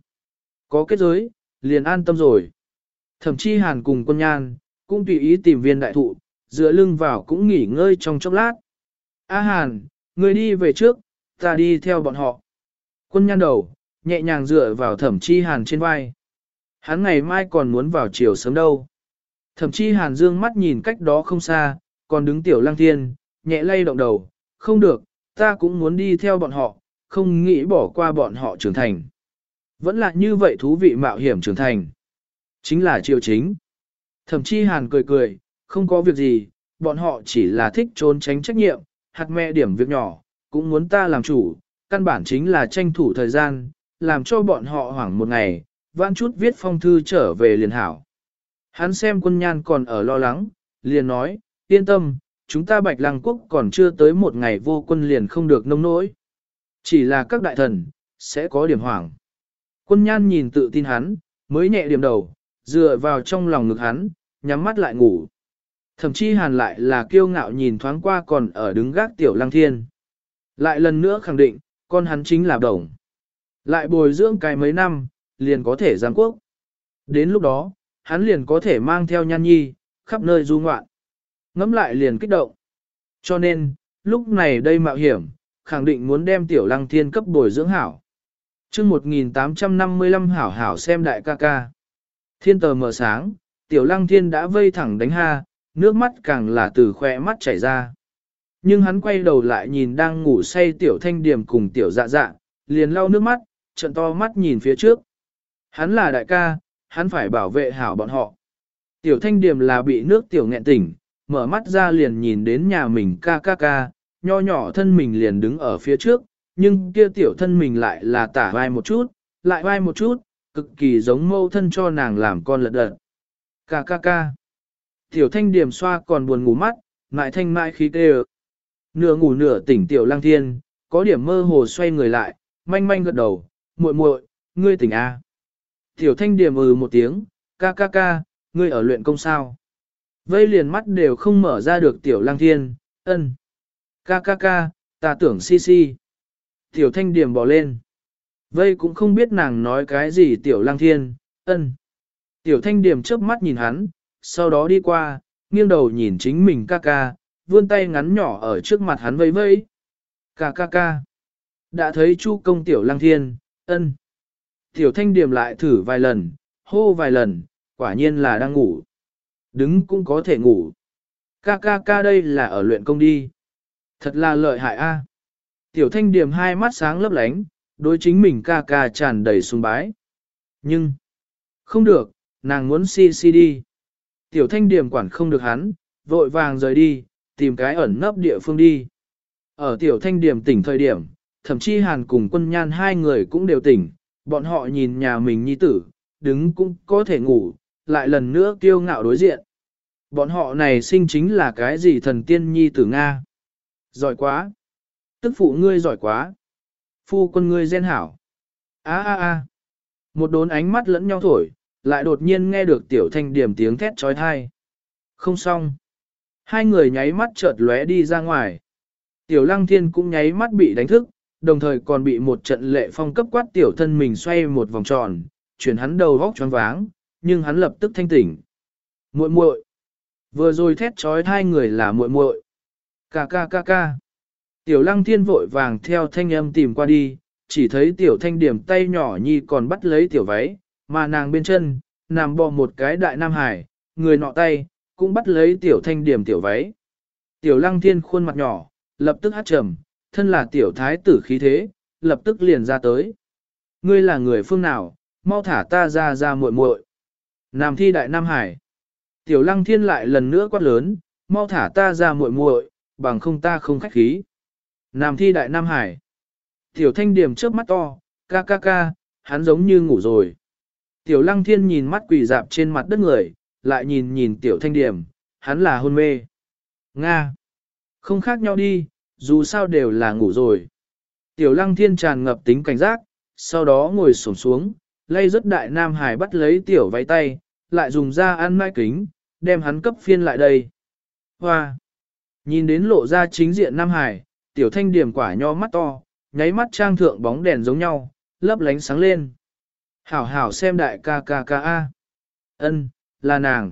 Có kết giới, liền an tâm rồi. Thậm chí hàn cùng quân nhan, cũng tùy ý tìm viên đại thụ, dựa lưng vào cũng nghỉ ngơi trong chốc lát. A hàn, người đi về trước, ta đi theo bọn họ. Quân nhan đầu, nhẹ nhàng dựa vào thẩm chi hàn trên vai. Hắn ngày mai còn muốn vào chiều sớm đâu. Thẩm chi hàn dương mắt nhìn cách đó không xa, còn đứng tiểu lăng thiên, nhẹ lay động đầu, không được, ta cũng muốn đi theo bọn họ, không nghĩ bỏ qua bọn họ trưởng thành. Vẫn là như vậy thú vị mạo hiểm trưởng thành. Chính là triều chính. Thẩm chi hàn cười cười, không có việc gì, bọn họ chỉ là thích trốn tránh trách nhiệm, hạt mẹ điểm việc nhỏ, cũng muốn ta làm chủ, căn bản chính là tranh thủ thời gian, làm cho bọn họ hoảng một ngày, vãn chút viết phong thư trở về liền hảo. Hắn xem quân nhan còn ở lo lắng, liền nói, yên tâm, chúng ta bạch lăng quốc còn chưa tới một ngày vô quân liền không được nông nỗi. Chỉ là các đại thần, sẽ có điểm hoảng. Quân nhan nhìn tự tin hắn, mới nhẹ điểm đầu, dựa vào trong lòng ngực hắn, nhắm mắt lại ngủ. Thậm chí hàn lại là kiêu ngạo nhìn thoáng qua còn ở đứng gác tiểu lăng thiên. Lại lần nữa khẳng định, con hắn chính là đồng. Lại bồi dưỡng cái mấy năm, liền có thể giáng quốc. Đến lúc đó, hắn liền có thể mang theo nhan nhi, khắp nơi du ngoạn. Ngắm lại liền kích động. Cho nên, lúc này đây mạo hiểm, khẳng định muốn đem tiểu lăng thiên cấp bồi dưỡng hảo. chương 1855 hảo hảo xem đại ca ca. Thiên tờ mở sáng, tiểu lăng thiên đã vây thẳng đánh ha, nước mắt càng là từ khoe mắt chảy ra. Nhưng hắn quay đầu lại nhìn đang ngủ say tiểu thanh điểm cùng tiểu dạ dạ, liền lau nước mắt, trận to mắt nhìn phía trước. Hắn là đại ca, hắn phải bảo vệ hảo bọn họ. Tiểu thanh điểm là bị nước tiểu nghẹn tỉnh, mở mắt ra liền nhìn đến nhà mình ca ca ca, nho nhỏ thân mình liền đứng ở phía trước, nhưng kia tiểu thân mình lại là tả vai một chút, lại vai một chút, cực kỳ giống mâu thân cho nàng làm con lật đật. Ca ca ca. Tiểu thanh điểm xoa còn buồn ngủ mắt, ngại thanh mãi khí tê Nửa ngủ nửa tỉnh tiểu lang thiên, có điểm mơ hồ xoay người lại, manh manh gật đầu, muội muội, ngươi tỉnh a? À? Tiểu thanh điểm ừ một tiếng, ca ca ca, ngươi ở luyện công sao? Vây liền mắt đều không mở ra được tiểu lang thiên, ân. Ca ca ca, ta tưởng si si. Tiểu thanh điểm bỏ lên. Vây cũng không biết nàng nói cái gì tiểu lang thiên, ân. Tiểu thanh điểm chớp mắt nhìn hắn, sau đó đi qua, nghiêng đầu nhìn chính mình ca ca, vươn tay ngắn nhỏ ở trước mặt hắn vây vây. Ca ca ca. Đã thấy chu công tiểu lang thiên, ân. Tiểu thanh điểm lại thử vài lần, hô vài lần, quả nhiên là đang ngủ. Đứng cũng có thể ngủ. Ca ca ca đây là ở luyện công đi. Thật là lợi hại a. Tiểu thanh điểm hai mắt sáng lấp lánh, đối chính mình ca ca tràn đầy sùng bái. Nhưng, không được, nàng muốn si si đi. Tiểu thanh điểm quản không được hắn, vội vàng rời đi, tìm cái ẩn nấp địa phương đi. Ở tiểu thanh điểm tỉnh thời điểm, thậm chí hàn cùng quân nhan hai người cũng đều tỉnh, bọn họ nhìn nhà mình nhi tử, đứng cũng có thể ngủ, lại lần nữa kiêu ngạo đối diện. Bọn họ này sinh chính là cái gì thần tiên nhi tử Nga? Giỏi quá! Tức phụ ngươi giỏi quá! Phu quân ngươi gen hảo! a a a Một đốn ánh mắt lẫn nhau thổi, lại đột nhiên nghe được tiểu thanh điểm tiếng thét trói thai. Không xong! Hai người nháy mắt chợt lóe đi ra ngoài. Tiểu lăng thiên cũng nháy mắt bị đánh thức, đồng thời còn bị một trận lệ phong cấp quát tiểu thân mình xoay một vòng tròn, chuyển hắn đầu vóc choáng váng, nhưng hắn lập tức thanh tỉnh. Muội muội, vừa rồi thét trói hai người là muội muội. Ca ca ca ca. Tiểu lăng thiên vội vàng theo thanh âm tìm qua đi, chỉ thấy tiểu thanh điểm tay nhỏ nhi còn bắt lấy tiểu váy, mà nàng bên chân, nằm bò một cái đại nam hải, người nọ tay, cũng bắt lấy tiểu thanh điểm tiểu váy. Tiểu lăng thiên khuôn mặt nhỏ, lập tức hát trầm, thân là tiểu thái tử khí thế, lập tức liền ra tới. Ngươi là người phương nào, mau thả ta ra ra muội muội. Nam thi đại Nam Hải. Tiểu lăng thiên lại lần nữa quát lớn, mau thả ta ra muội muội, bằng không ta không khách khí. Nam thi đại Nam Hải. Tiểu thanh điểm trước mắt to, ca ca ca, hắn giống như ngủ rồi. Tiểu lăng thiên nhìn mắt quỷ dạp trên mặt đất người, lại nhìn nhìn tiểu thanh điểm, hắn là hôn mê. Nga. Không khác nhau đi, dù sao đều là ngủ rồi. Tiểu lăng thiên tràn ngập tính cảnh giác, sau đó ngồi xổm xuống, lay rất đại nam hải bắt lấy tiểu váy tay, lại dùng ra ăn mai kính, đem hắn cấp phiên lại đây. Hoa! Nhìn đến lộ ra chính diện nam hải, tiểu thanh điểm quả nho mắt to, nháy mắt trang thượng bóng đèn giống nhau, lấp lánh sáng lên. Hảo hảo xem đại ca ca ca a. Ân, là nàng.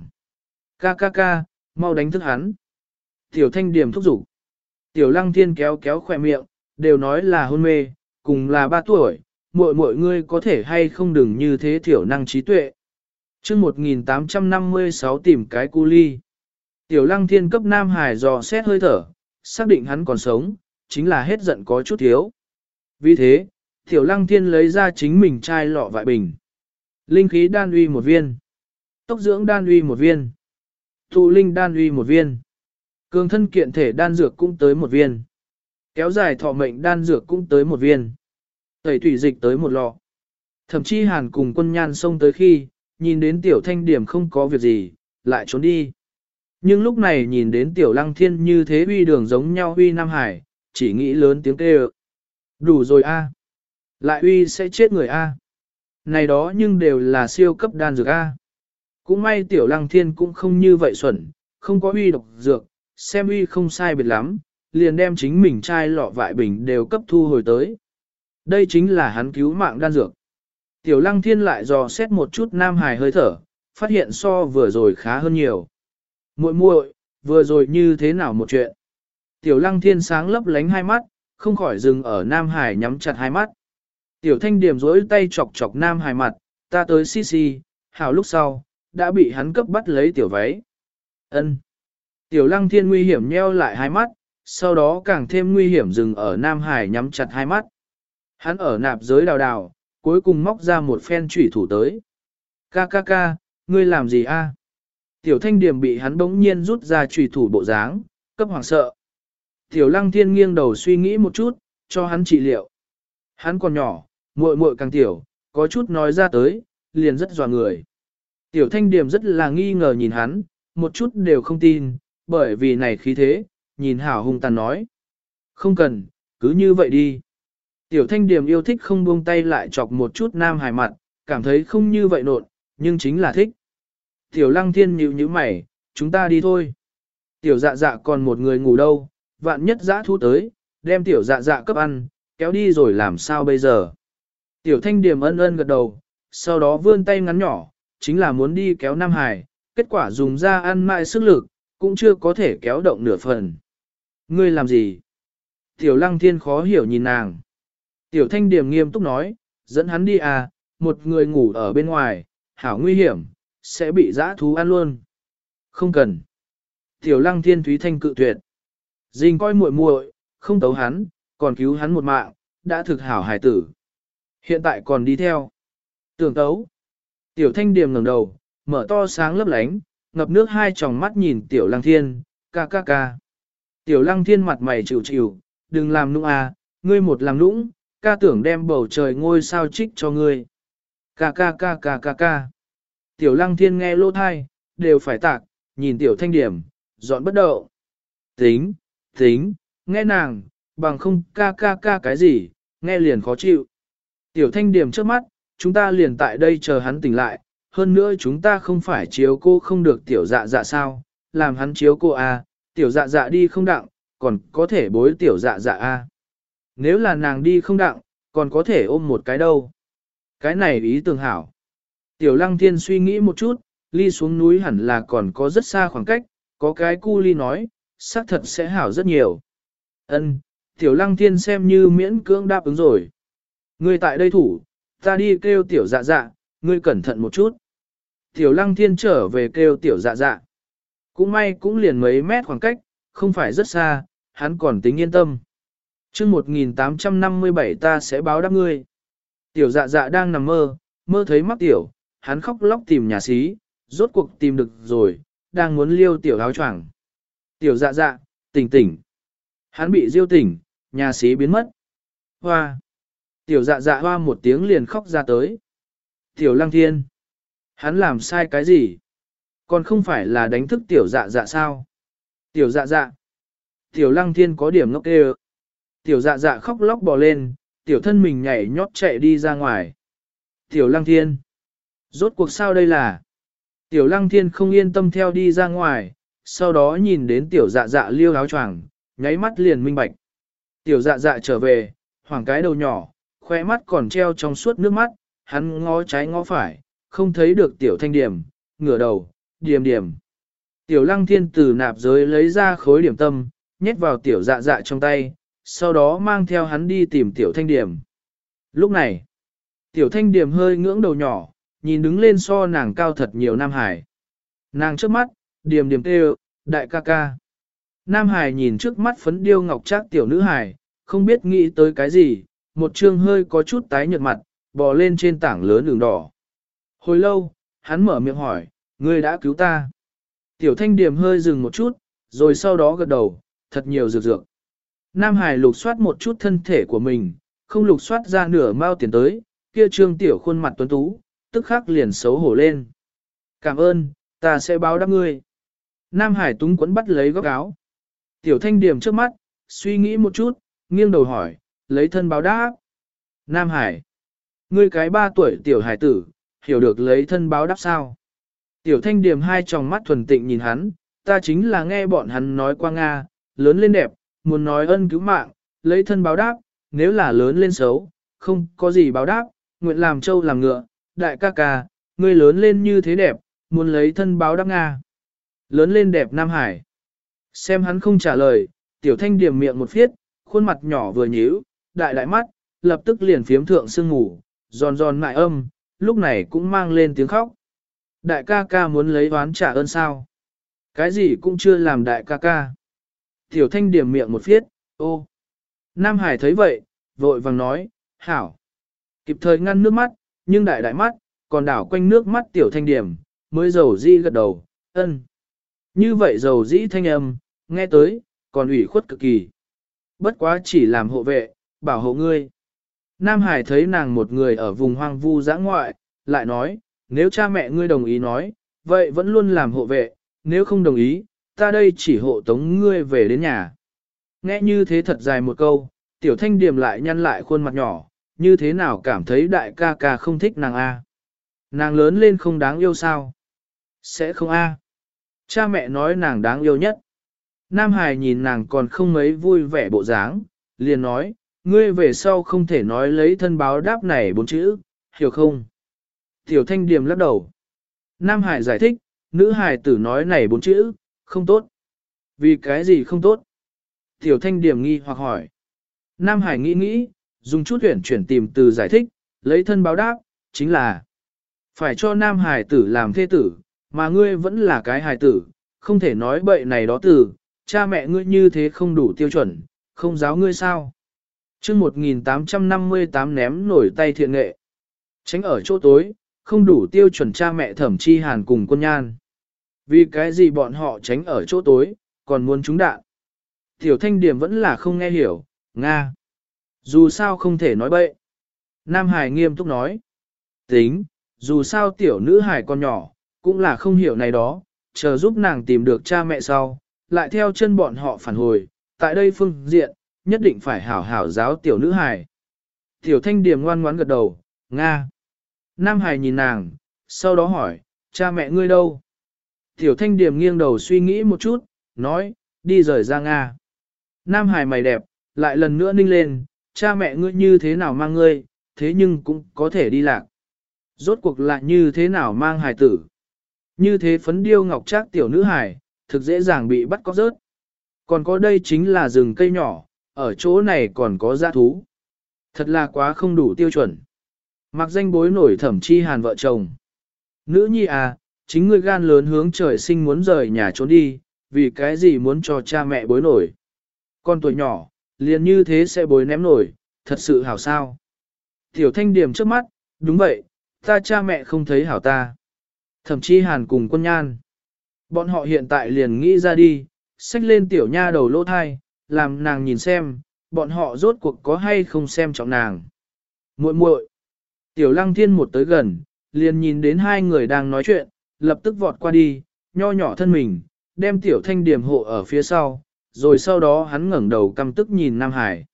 Ca ca ca, mau đánh thức hắn. Tiểu thanh điểm thúc giục. Tiểu lăng thiên kéo kéo khỏe miệng, đều nói là hôn mê, cùng là ba tuổi, muội muội ngươi có thể hay không đừng như thế thiểu năng trí tuệ. chương 1856 tìm cái cu ly. Tiểu lăng thiên cấp Nam Hải dò xét hơi thở, xác định hắn còn sống, chính là hết giận có chút thiếu. Vì thế, tiểu lăng thiên lấy ra chính mình chai lọ vại bình. Linh khí đan uy một viên. Tốc dưỡng đan uy một viên. Thụ linh đan uy một viên. Cường thân kiện thể đan dược cũng tới một viên. Kéo dài thọ mệnh đan dược cũng tới một viên. Tẩy thủy dịch tới một lọ. Thậm chí hàn cùng quân nhan xông tới khi, nhìn đến tiểu thanh điểm không có việc gì, lại trốn đi. Nhưng lúc này nhìn đến tiểu lăng thiên như thế uy đường giống nhau uy Nam Hải, chỉ nghĩ lớn tiếng kêu. Đủ rồi a Lại uy sẽ chết người a Này đó nhưng đều là siêu cấp đan dược a Cũng may tiểu lăng thiên cũng không như vậy xuẩn, không có uy độc dược, xem uy không sai biệt lắm, liền đem chính mình chai lọ vại bình đều cấp thu hồi tới. Đây chính là hắn cứu mạng đan dược. Tiểu lăng thiên lại dò xét một chút nam hài hơi thở, phát hiện so vừa rồi khá hơn nhiều. muội muội vừa rồi như thế nào một chuyện. Tiểu lăng thiên sáng lấp lánh hai mắt, không khỏi dừng ở nam hải nhắm chặt hai mắt. Tiểu thanh điểm rỗi tay chọc chọc nam hải mặt, ta tới xì xì, hào lúc sau, đã bị hắn cấp bắt lấy tiểu váy. ân Tiểu lăng thiên nguy hiểm nheo lại hai mắt, sau đó càng thêm nguy hiểm dừng ở Nam Hải nhắm chặt hai mắt. Hắn ở nạp giới đào đào, cuối cùng móc ra một phen trủy thủ tới. Ca ca ca, ngươi làm gì a? Tiểu thanh điểm bị hắn bỗng nhiên rút ra trùy thủ bộ dáng, cấp hoàng sợ. Tiểu lăng thiên nghiêng đầu suy nghĩ một chút, cho hắn trị liệu. Hắn còn nhỏ, muội muội càng tiểu, có chút nói ra tới, liền rất dò người. Tiểu thanh điểm rất là nghi ngờ nhìn hắn, một chút đều không tin, bởi vì này khí thế, nhìn hảo hung tàn nói. Không cần, cứ như vậy đi. Tiểu thanh điểm yêu thích không buông tay lại chọc một chút nam hài mặt, cảm thấy không như vậy nộn, nhưng chính là thích. Tiểu lăng thiên nhíu nhíu mày, chúng ta đi thôi. Tiểu dạ dạ còn một người ngủ đâu, vạn nhất giã thu tới, đem tiểu dạ dạ cấp ăn, kéo đi rồi làm sao bây giờ. Tiểu thanh điểm ân ân gật đầu, sau đó vươn tay ngắn nhỏ, chính là muốn đi kéo Nam Hải, kết quả dùng ra ăn mại sức lực, cũng chưa có thể kéo động nửa phần. Ngươi làm gì? Tiểu lăng thiên khó hiểu nhìn nàng. Tiểu thanh điểm nghiêm túc nói, dẫn hắn đi à, một người ngủ ở bên ngoài, hảo nguy hiểm, sẽ bị dã thú ăn luôn. Không cần. Tiểu lăng thiên thúy thanh cự tuyệt. Dình coi muội muội, không tấu hắn, còn cứu hắn một mạng, đã thực hảo hài tử. Hiện tại còn đi theo. Tưởng tấu. Tiểu thanh điểm ngẩng đầu, mở to sáng lấp lánh, ngập nước hai tròng mắt nhìn tiểu lăng thiên, ca ca ca. Tiểu lăng thiên mặt mày chịu chịu, đừng làm nũng à, ngươi một làm nũng, ca tưởng đem bầu trời ngôi sao trích cho ngươi. Ca ca ca ca ca ca. Tiểu lăng thiên nghe lô thai, đều phải tạc, nhìn tiểu thanh điểm, dọn bất động. Tính, tính, nghe nàng, bằng không ca ca ca cái gì, nghe liền khó chịu. Tiểu thanh điểm trước mắt, chúng ta liền tại đây chờ hắn tỉnh lại, hơn nữa chúng ta không phải chiếu cô không được tiểu dạ dạ sao, làm hắn chiếu cô à, tiểu dạ dạ đi không đặng, còn có thể bối tiểu dạ dạ à? Nếu là nàng đi không đặng, còn có thể ôm một cái đâu. Cái này ý tưởng hảo. Tiểu lăng thiên suy nghĩ một chút, ly xuống núi hẳn là còn có rất xa khoảng cách, có cái cu ly nói, xác thật sẽ hảo rất nhiều. Ân, tiểu lăng thiên xem như miễn cưỡng đáp ứng rồi. Ngươi tại đây thủ, ta đi kêu tiểu dạ dạ, ngươi cẩn thận một chút. Tiểu lăng thiên trở về kêu tiểu dạ dạ. Cũng may cũng liền mấy mét khoảng cách, không phải rất xa, hắn còn tính yên tâm. chương 1857 ta sẽ báo đáp ngươi. Tiểu dạ dạ đang nằm mơ, mơ thấy mắc tiểu, hắn khóc lóc tìm nhà xí, rốt cuộc tìm được rồi, đang muốn liêu tiểu áo choàng. Tiểu dạ dạ, tỉnh tỉnh. Hắn bị diêu tỉnh, nhà xí biến mất. Hoa. Tiểu dạ dạ hoa một tiếng liền khóc ra tới. Tiểu lăng thiên. Hắn làm sai cái gì? Còn không phải là đánh thức tiểu dạ dạ sao? Tiểu dạ dạ. Tiểu lăng thiên có điểm ngốc kê. Tiểu dạ dạ khóc lóc bò lên, tiểu thân mình nhảy nhót chạy đi ra ngoài. Tiểu lăng thiên. Rốt cuộc sao đây là? Tiểu lăng thiên không yên tâm theo đi ra ngoài, sau đó nhìn đến tiểu dạ dạ liêu áo choàng, nháy mắt liền minh bạch. Tiểu dạ dạ trở về, hoảng cái đầu nhỏ, khoe mắt còn treo trong suốt nước mắt, hắn ngó trái ngó phải, không thấy được tiểu thanh điểm, ngửa đầu, điểm điểm. Tiểu lăng thiên từ nạp giới lấy ra khối điểm tâm, nhét vào tiểu dạ dạ trong tay, sau đó mang theo hắn đi tìm tiểu thanh điểm. Lúc này, tiểu thanh điểm hơi ngưỡng đầu nhỏ, nhìn đứng lên so nàng cao thật nhiều Nam Hải. Nàng trước mắt, điểm điểm kêu, đại ca ca. Nam Hải nhìn trước mắt phấn điêu ngọc trác tiểu nữ hải, không biết nghĩ tới cái gì, một trương hơi có chút tái nhợt mặt, bò lên trên tảng lớn đường đỏ. Hồi lâu, hắn mở miệng hỏi, ngươi đã cứu ta. Tiểu thanh điểm hơi dừng một chút, rồi sau đó gật đầu, thật nhiều dược dược. Nam Hải lục soát một chút thân thể của mình, không lục soát ra nửa mao tiền tới, kia trương tiểu khuôn mặt tuấn tú, tức khắc liền xấu hổ lên. Cảm ơn, ta sẽ báo đáp ngươi. Nam Hải túng quấn bắt lấy góc áo. Tiểu thanh điểm trước mắt, suy nghĩ một chút, nghiêng đầu hỏi, lấy thân báo đáp. Nam Hải, ngươi cái ba tuổi tiểu hải tử, hiểu được lấy thân báo đáp sao? Tiểu thanh điểm hai tròng mắt thuần tịnh nhìn hắn, ta chính là nghe bọn hắn nói qua Nga, lớn lên đẹp, muốn nói ân cứu mạng, lấy thân báo đáp, nếu là lớn lên xấu, không có gì báo đáp, nguyện làm trâu làm ngựa, đại ca ca, ngươi lớn lên như thế đẹp, muốn lấy thân báo đáp Nga. Lớn lên đẹp Nam Hải. Xem hắn không trả lời, tiểu thanh điểm miệng một phiết, khuôn mặt nhỏ vừa nhíu, đại đại mắt, lập tức liền phiếm thượng sương ngủ, giòn giòn mại âm, lúc này cũng mang lên tiếng khóc. Đại ca ca muốn lấy oán trả ơn sao? Cái gì cũng chưa làm đại ca ca. Tiểu thanh điểm miệng một phiết, ô. Nam Hải thấy vậy, vội vàng nói, hảo. Kịp thời ngăn nước mắt, nhưng đại đại mắt, còn đảo quanh nước mắt tiểu thanh điểm, mới dầu di gật đầu, ân. Như vậy dầu dĩ thanh âm, nghe tới, còn ủy khuất cực kỳ. Bất quá chỉ làm hộ vệ, bảo hộ ngươi. Nam Hải thấy nàng một người ở vùng hoang vu giã ngoại, lại nói, nếu cha mẹ ngươi đồng ý nói, vậy vẫn luôn làm hộ vệ, nếu không đồng ý, ta đây chỉ hộ tống ngươi về đến nhà. Nghe như thế thật dài một câu, tiểu thanh điểm lại nhăn lại khuôn mặt nhỏ, như thế nào cảm thấy đại ca ca không thích nàng A. Nàng lớn lên không đáng yêu sao? Sẽ không A. Cha mẹ nói nàng đáng yêu nhất. Nam Hải nhìn nàng còn không mấy vui vẻ bộ dáng, liền nói, ngươi về sau không thể nói lấy thân báo đáp này bốn chữ, hiểu không? Tiểu thanh điềm lắc đầu. Nam Hải giải thích, nữ hải tử nói này bốn chữ, không tốt. Vì cái gì không tốt? Tiểu thanh Điềm nghi hoặc hỏi. Nam Hải nghĩ nghĩ, dùng chút tuyển chuyển tìm từ giải thích, lấy thân báo đáp, chính là phải cho Nam Hải tử làm thê tử, mà ngươi vẫn là cái hài tử, không thể nói bậy này đó từ, cha mẹ ngươi như thế không đủ tiêu chuẩn, không giáo ngươi sao. chương 1858 ném nổi tay thiện nghệ. Tránh ở chỗ tối, không đủ tiêu chuẩn cha mẹ thẩm chi hàn cùng quân nhan. Vì cái gì bọn họ tránh ở chỗ tối, còn muốn trúng đạn. Tiểu thanh điểm vẫn là không nghe hiểu, Nga. Dù sao không thể nói bậy. Nam Hải nghiêm túc nói. Tính, dù sao tiểu nữ Hải còn nhỏ, cũng là không hiểu này đó, chờ giúp nàng tìm được cha mẹ sau, lại theo chân bọn họ phản hồi, tại đây phương diện, nhất định phải hảo hảo giáo tiểu nữ hài. Tiểu thanh điểm ngoan ngoãn gật đầu, Nga. Nam hài nhìn nàng, sau đó hỏi, cha mẹ ngươi đâu? Tiểu thanh điểm nghiêng đầu suy nghĩ một chút, nói, đi rời ra Nga. Nam hài mày đẹp, lại lần nữa ninh lên, cha mẹ ngươi như thế nào mang ngươi, thế nhưng cũng có thể đi lạc. Rốt cuộc lại như thế nào mang hài tử. Như thế phấn điêu ngọc trác tiểu nữ hải thực dễ dàng bị bắt cóc rớt. Còn có đây chính là rừng cây nhỏ, ở chỗ này còn có dã thú. Thật là quá không đủ tiêu chuẩn. Mặc danh bối nổi thẩm chi hàn vợ chồng. Nữ nhi à, chính ngươi gan lớn hướng trời sinh muốn rời nhà trốn đi, vì cái gì muốn cho cha mẹ bối nổi. Con tuổi nhỏ, liền như thế sẽ bối ném nổi, thật sự hảo sao. Tiểu thanh điểm trước mắt, đúng vậy, ta cha mẹ không thấy hảo ta. Thậm chí hàn cùng quân nhan. Bọn họ hiện tại liền nghĩ ra đi, xách lên tiểu nha đầu lỗ thai, làm nàng nhìn xem, bọn họ rốt cuộc có hay không xem trọng nàng. muội muội Tiểu lăng thiên một tới gần, liền nhìn đến hai người đang nói chuyện, lập tức vọt qua đi, nho nhỏ thân mình, đem tiểu thanh điểm hộ ở phía sau, rồi sau đó hắn ngẩng đầu căm tức nhìn Nam Hải.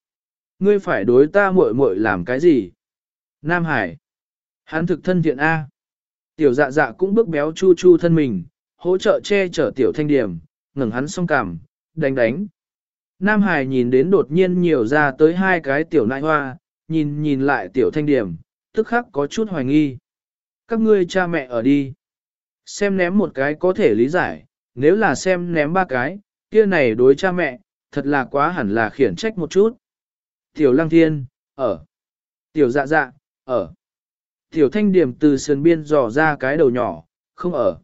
Ngươi phải đối ta muội muội làm cái gì? Nam Hải. Hắn thực thân thiện A. Tiểu dạ dạ cũng bước béo chu chu thân mình, hỗ trợ che chở tiểu thanh điểm, ngẩng hắn song cảm, đánh đánh. Nam Hải nhìn đến đột nhiên nhiều ra tới hai cái tiểu nại hoa, nhìn nhìn lại tiểu thanh điểm, tức khắc có chút hoài nghi. Các ngươi cha mẹ ở đi. Xem ném một cái có thể lý giải, nếu là xem ném ba cái, kia này đối cha mẹ, thật là quá hẳn là khiển trách một chút. Tiểu lăng thiên, ở. Tiểu dạ dạ, ở. Tiểu thanh điểm từ sườn biên dò ra cái đầu nhỏ, không ở.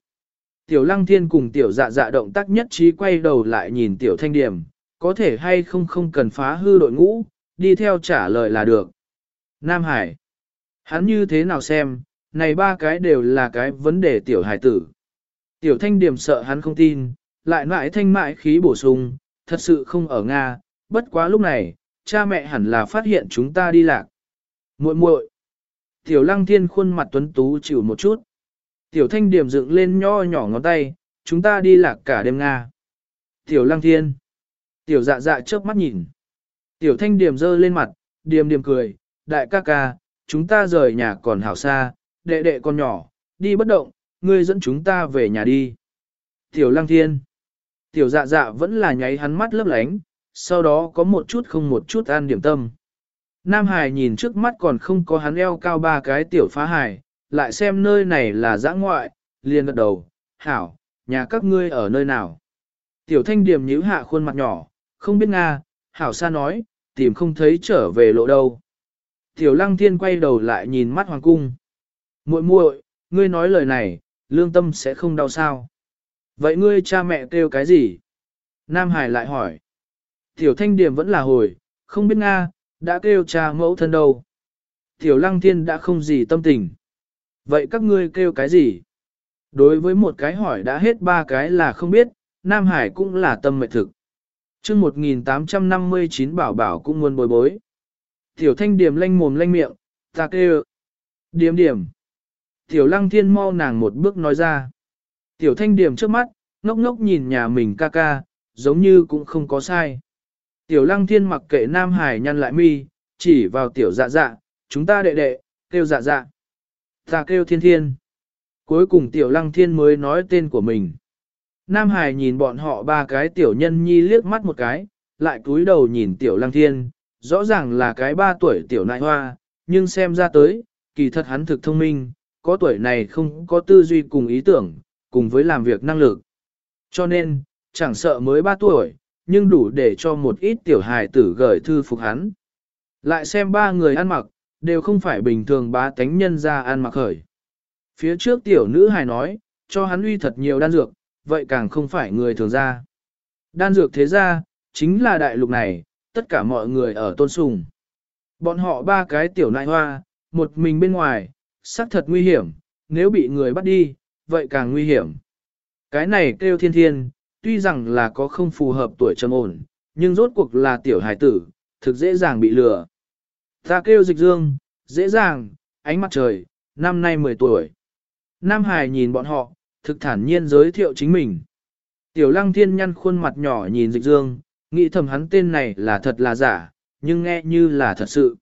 Tiểu lăng thiên cùng tiểu dạ dạ động tác nhất trí quay đầu lại nhìn tiểu thanh điểm, có thể hay không không cần phá hư đội ngũ, đi theo trả lời là được. Nam Hải. Hắn như thế nào xem, này ba cái đều là cái vấn đề tiểu hải tử. Tiểu thanh điểm sợ hắn không tin, lại mãi thanh mại khí bổ sung, thật sự không ở Nga, bất quá lúc này, cha mẹ hẳn là phát hiện chúng ta đi lạc. muội muội Tiểu lăng thiên khuôn mặt tuấn tú chịu một chút. Tiểu thanh điểm dựng lên nho nhỏ ngón tay, chúng ta đi lạc cả đêm Nga. Tiểu lăng thiên. Tiểu dạ dạ chớp mắt nhìn. Tiểu thanh điểm dơ lên mặt, điềm điềm cười, đại ca ca, chúng ta rời nhà còn hảo xa, đệ đệ con nhỏ, đi bất động, ngươi dẫn chúng ta về nhà đi. Tiểu lăng thiên. Tiểu dạ dạ vẫn là nháy hắn mắt lấp lánh, sau đó có một chút không một chút an điểm tâm. Nam Hải nhìn trước mắt còn không có hắn eo cao ba cái tiểu phá hải, lại xem nơi này là giã ngoại, liền gật đầu, hảo, nhà các ngươi ở nơi nào. Tiểu thanh điểm nhíu hạ khuôn mặt nhỏ, không biết Nga, hảo xa nói, tìm không thấy trở về lộ đâu. Tiểu lăng thiên quay đầu lại nhìn mắt hoàng cung. muội muội, ngươi nói lời này, lương tâm sẽ không đau sao. Vậy ngươi cha mẹ kêu cái gì? Nam Hải lại hỏi. Tiểu thanh điểm vẫn là hồi, không biết Nga, đã kêu cha mẫu thân đâu. Tiểu lăng thiên đã không gì tâm tình. Vậy các ngươi kêu cái gì? Đối với một cái hỏi đã hết ba cái là không biết, Nam Hải cũng là tâm mệnh thực. chương 1859 bảo bảo cũng muốn bối bối. Tiểu thanh điểm lanh mồm lanh miệng, ta kêu. Điểm điểm. Tiểu lăng thiên mau nàng một bước nói ra. Tiểu thanh điểm trước mắt, ngốc ngốc nhìn nhà mình ca ca, giống như cũng không có sai. Tiểu lăng thiên mặc kệ Nam Hải nhăn lại mi, chỉ vào tiểu dạ dạ, chúng ta đệ đệ, kêu dạ dạ. Ta kêu thiên thiên. Cuối cùng tiểu lăng thiên mới nói tên của mình. Nam Hải nhìn bọn họ ba cái tiểu nhân nhi liếc mắt một cái, lại cúi đầu nhìn tiểu lăng thiên, rõ ràng là cái ba tuổi tiểu nại hoa, nhưng xem ra tới, kỳ thật hắn thực thông minh, có tuổi này không có tư duy cùng ý tưởng, cùng với làm việc năng lực. Cho nên, chẳng sợ mới ba tuổi, nhưng đủ để cho một ít tiểu hài tử gửi thư phục hắn. Lại xem ba người ăn mặc, đều không phải bình thường bá tánh nhân ra ăn mặc khởi. Phía trước tiểu nữ hài nói, cho hắn uy thật nhiều đan dược, vậy càng không phải người thường ra. Đan dược thế ra, chính là đại lục này, tất cả mọi người ở tôn sùng. Bọn họ ba cái tiểu nại hoa, một mình bên ngoài, xác thật nguy hiểm, nếu bị người bắt đi, vậy càng nguy hiểm. Cái này kêu thiên thiên, tuy rằng là có không phù hợp tuổi trầm ổn, nhưng rốt cuộc là tiểu hải tử, thực dễ dàng bị lừa. Ta kêu dịch dương, dễ dàng, ánh mặt trời, năm nay 10 tuổi. Nam Hải nhìn bọn họ, thực thản nhiên giới thiệu chính mình. Tiểu lăng thiên nhăn khuôn mặt nhỏ nhìn dịch dương, nghĩ thầm hắn tên này là thật là giả, nhưng nghe như là thật sự.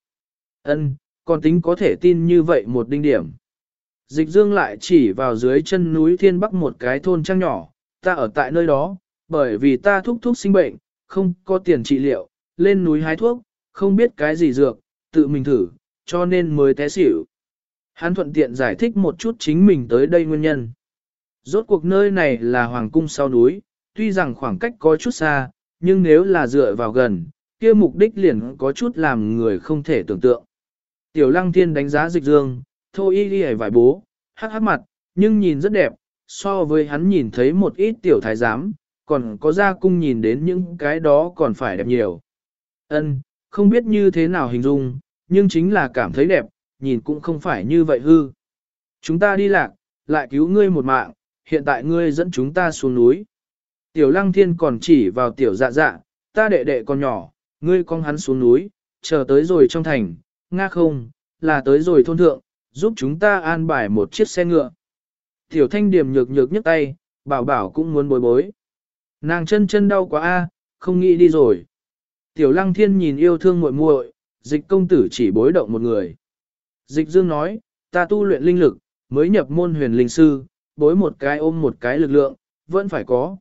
Ân, còn tính có thể tin như vậy một đinh điểm. Dịch dương lại chỉ vào dưới chân núi thiên bắc một cái thôn trang nhỏ, ta ở tại nơi đó, bởi vì ta thúc thuốc sinh bệnh, không có tiền trị liệu, lên núi hái thuốc, không biết cái gì dược, tự mình thử, cho nên mới té xỉu. Hắn thuận tiện giải thích một chút chính mình tới đây nguyên nhân. Rốt cuộc nơi này là hoàng cung sau núi, tuy rằng khoảng cách có chút xa, nhưng nếu là dựa vào gần, kia mục đích liền có chút làm người không thể tưởng tượng. Tiểu lăng thiên đánh giá dịch dương, thô y đi vải bố, hắc hắc mặt, nhưng nhìn rất đẹp, so với hắn nhìn thấy một ít tiểu thái giám, còn có ra cung nhìn đến những cái đó còn phải đẹp nhiều. Ân, không biết như thế nào hình dung, nhưng chính là cảm thấy đẹp, nhìn cũng không phải như vậy hư. Chúng ta đi lạc, lại cứu ngươi một mạng, hiện tại ngươi dẫn chúng ta xuống núi. Tiểu lăng thiên còn chỉ vào tiểu dạ dạ, ta đệ đệ còn nhỏ, ngươi con hắn xuống núi, chờ tới rồi trong thành, nga không, là tới rồi thôn thượng, giúp chúng ta an bài một chiếc xe ngựa. Tiểu thanh điểm nhược nhược nhấc tay, bảo bảo cũng muốn bối bối. Nàng chân chân đau quá a, không nghĩ đi rồi. Tiểu lăng thiên nhìn yêu thương muội muội, dịch công tử chỉ bối động một người. Dịch dương nói, ta tu luyện linh lực, mới nhập môn huyền linh sư, bối một cái ôm một cái lực lượng, vẫn phải có.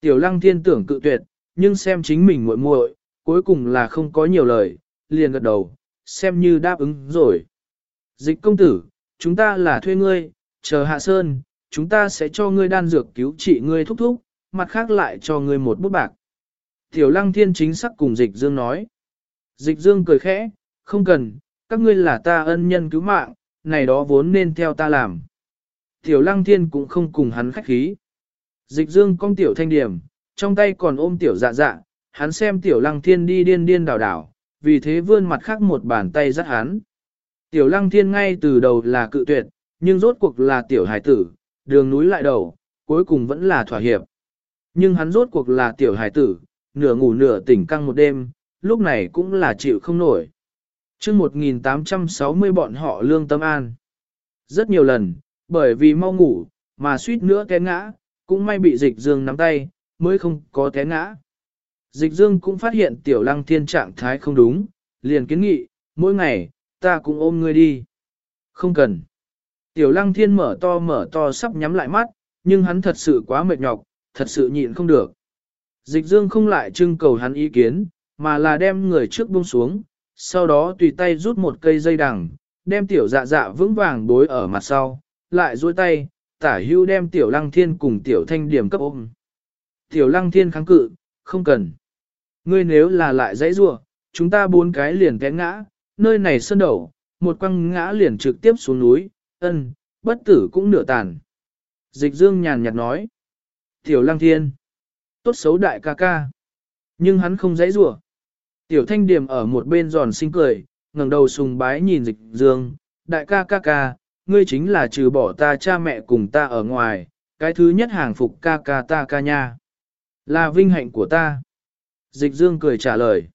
Tiểu lăng thiên tưởng cự tuyệt, nhưng xem chính mình muội muội, cuối cùng là không có nhiều lời, liền gật đầu, xem như đáp ứng rồi. Dịch công tử, chúng ta là thuê ngươi, chờ hạ sơn, chúng ta sẽ cho ngươi đan dược cứu trị ngươi thúc thúc, mặt khác lại cho ngươi một bút bạc. Tiểu lăng thiên chính sắc cùng dịch dương nói. Dịch dương cười khẽ, không cần, các ngươi là ta ân nhân cứu mạng, này đó vốn nên theo ta làm. Tiểu lăng thiên cũng không cùng hắn khách khí. Dịch dương cong tiểu thanh điểm, trong tay còn ôm tiểu dạ dạ, hắn xem tiểu lăng thiên đi điên điên đảo đảo, vì thế vươn mặt khác một bàn tay dắt hắn. Tiểu lăng thiên ngay từ đầu là cự tuyệt, nhưng rốt cuộc là tiểu hải tử, đường núi lại đầu, cuối cùng vẫn là thỏa hiệp. Nhưng hắn rốt cuộc là tiểu hải tử, nửa ngủ nửa tỉnh căng một đêm, lúc này cũng là chịu không nổi. chương 1860 bọn họ lương tâm an. Rất nhiều lần, bởi vì mau ngủ, mà suýt nữa té ngã, cũng may bị dịch dương nắm tay, mới không có té ngã. Dịch dương cũng phát hiện tiểu lăng thiên trạng thái không đúng, liền kiến nghị, mỗi ngày, ta cũng ôm ngươi đi. Không cần. Tiểu lăng thiên mở to mở to sắp nhắm lại mắt, nhưng hắn thật sự quá mệt nhọc, thật sự nhịn không được. Dịch dương không lại trưng cầu hắn ý kiến, mà là đem người trước buông xuống, sau đó tùy tay rút một cây dây đằng, đem tiểu dạ dạ vững vàng bối ở mặt sau, lại duỗi tay, tả hưu đem tiểu lăng thiên cùng tiểu thanh điểm cấp ôm. Tiểu lăng thiên kháng cự, không cần. Ngươi nếu là lại dãy rua, chúng ta bốn cái liền té ngã, nơi này sơn đầu, một quăng ngã liền trực tiếp xuống núi, ân, bất tử cũng nửa tàn. Dịch dương nhàn nhạt nói. Tiểu lăng thiên. Tốt xấu đại ca ca. Nhưng hắn không dãy rủa. Tiểu thanh điểm ở một bên giòn xinh cười, ngẩng đầu sùng bái nhìn dịch dương. Đại ca ca ca, ngươi chính là trừ bỏ ta cha mẹ cùng ta ở ngoài, cái thứ nhất hàng phục ca ca ta ca nha. Là vinh hạnh của ta. Dịch dương cười trả lời.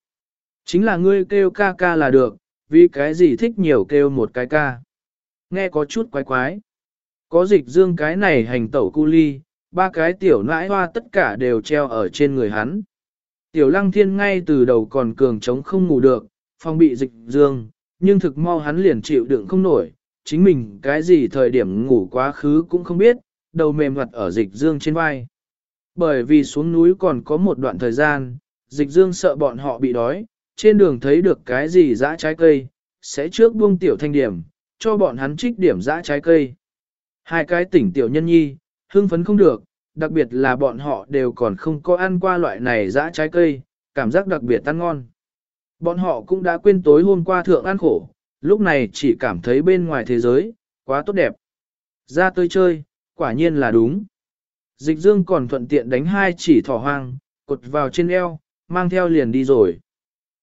Chính là ngươi kêu ca ca là được, vì cái gì thích nhiều kêu một cái ca. Nghe có chút quái quái. Có dịch dương cái này hành tẩu cu ly, ba cái tiểu nãi hoa tất cả đều treo ở trên người hắn. Tiểu lăng thiên ngay từ đầu còn cường trống không ngủ được, phong bị dịch dương, nhưng thực mau hắn liền chịu đựng không nổi, chính mình cái gì thời điểm ngủ quá khứ cũng không biết, đầu mềm mặt ở dịch dương trên vai. Bởi vì xuống núi còn có một đoạn thời gian, dịch dương sợ bọn họ bị đói, trên đường thấy được cái gì dã trái cây, sẽ trước buông tiểu thanh điểm, cho bọn hắn trích điểm dã trái cây. Hai cái tỉnh tiểu nhân nhi, hưng phấn không được, đặc biệt là bọn họ đều còn không có ăn qua loại này dã trái cây, cảm giác đặc biệt ăn ngon. Bọn họ cũng đã quên tối hôm qua thượng ăn khổ, lúc này chỉ cảm thấy bên ngoài thế giới, quá tốt đẹp. Ra tới chơi, quả nhiên là đúng. Dịch dương còn thuận tiện đánh hai chỉ thỏ hoang, cột vào trên eo, mang theo liền đi rồi.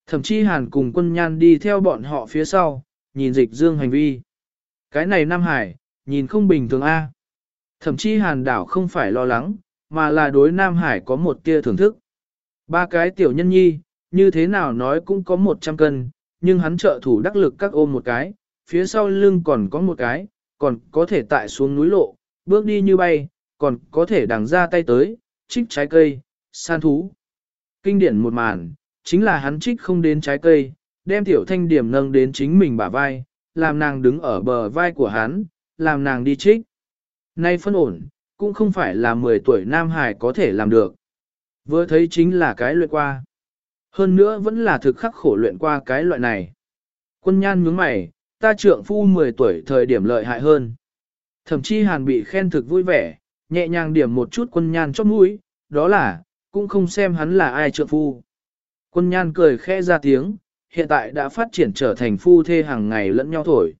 Thậm chí hàn cùng quân nhan đi theo bọn họ phía sau, nhìn dịch dương hành vi. Cái này Nam Hải, nhìn không bình thường a. Thậm chí hàn đảo không phải lo lắng, mà là đối Nam Hải có một tia thưởng thức. Ba cái tiểu nhân nhi, như thế nào nói cũng có 100 cân, nhưng hắn trợ thủ đắc lực các ôm một cái, phía sau lưng còn có một cái, còn có thể tại xuống núi lộ, bước đi như bay, còn có thể đằng ra tay tới, trích trái cây, san thú. Kinh điển một màn, chính là hắn trích không đến trái cây, đem tiểu thanh điểm nâng đến chính mình bả vai, làm nàng đứng ở bờ vai của hắn, làm nàng đi trích. Nay phân ổn, cũng không phải là 10 tuổi Nam Hải có thể làm được. Vừa thấy chính là cái luyện qua. Hơn nữa vẫn là thực khắc khổ luyện qua cái loại này. Quân nhan nhướng mày, ta trượng phu 10 tuổi thời điểm lợi hại hơn. Thậm chí hàn bị khen thực vui vẻ, nhẹ nhàng điểm một chút quân nhan chót mũi, đó là, cũng không xem hắn là ai trượng phu. Quân nhan cười khẽ ra tiếng, hiện tại đã phát triển trở thành phu thê hàng ngày lẫn nhau thổi.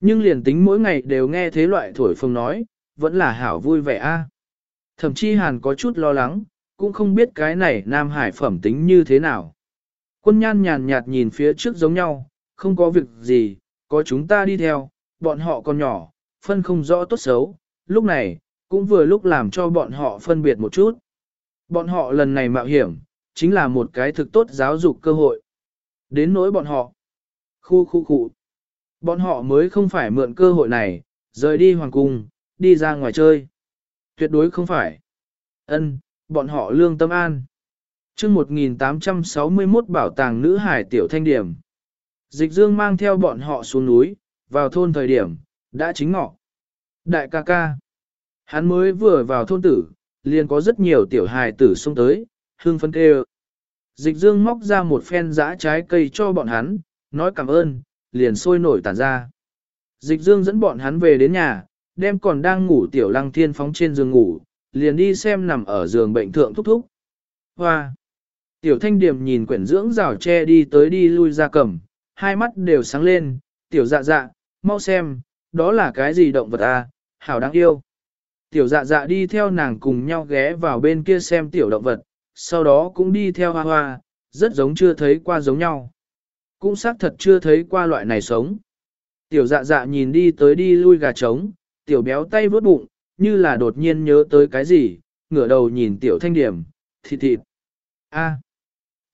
Nhưng liền tính mỗi ngày đều nghe thế loại thổi phồng nói, vẫn là hảo vui vẻ a. Thậm chí hàn có chút lo lắng, cũng không biết cái này nam hải phẩm tính như thế nào. Quân nhan nhàn nhạt nhìn phía trước giống nhau, không có việc gì, có chúng ta đi theo, bọn họ còn nhỏ, phân không rõ tốt xấu, lúc này, cũng vừa lúc làm cho bọn họ phân biệt một chút. Bọn họ lần này mạo hiểm, chính là một cái thực tốt giáo dục cơ hội. Đến nỗi bọn họ, khu khu khu, bọn họ mới không phải mượn cơ hội này, rời đi hoàng cung, đi ra ngoài chơi. Tuyệt đối không phải. Ân, bọn họ lương tâm an. chương 1861 bảo tàng nữ hải tiểu thanh điểm. Dịch dương mang theo bọn họ xuống núi, vào thôn thời điểm, đã chính ngọ. Đại ca ca. Hắn mới vừa vào thôn tử, liền có rất nhiều tiểu hài tử xông tới, hương phân kêu. Dịch dương móc ra một phen giã trái cây cho bọn hắn, nói cảm ơn, liền sôi nổi tản ra. Dịch dương dẫn bọn hắn về đến nhà, đem còn đang ngủ tiểu lăng thiên phóng trên giường ngủ, liền đi xem nằm ở giường bệnh thượng thúc thúc. Hoa! Tiểu thanh điểm nhìn quyển dưỡng rào tre đi tới đi lui ra cầm, hai mắt đều sáng lên, tiểu dạ dạ, mau xem, đó là cái gì động vật à, hảo đáng yêu. Tiểu dạ dạ đi theo nàng cùng nhau ghé vào bên kia xem tiểu động vật, sau đó cũng đi theo hoa hoa, rất giống chưa thấy qua giống nhau. Cũng xác thật chưa thấy qua loại này sống. Tiểu dạ dạ nhìn đi tới đi lui gà trống, tiểu béo tay vớt bụng, như là đột nhiên nhớ tới cái gì, ngửa đầu nhìn tiểu thanh điểm, thịt thịt. A.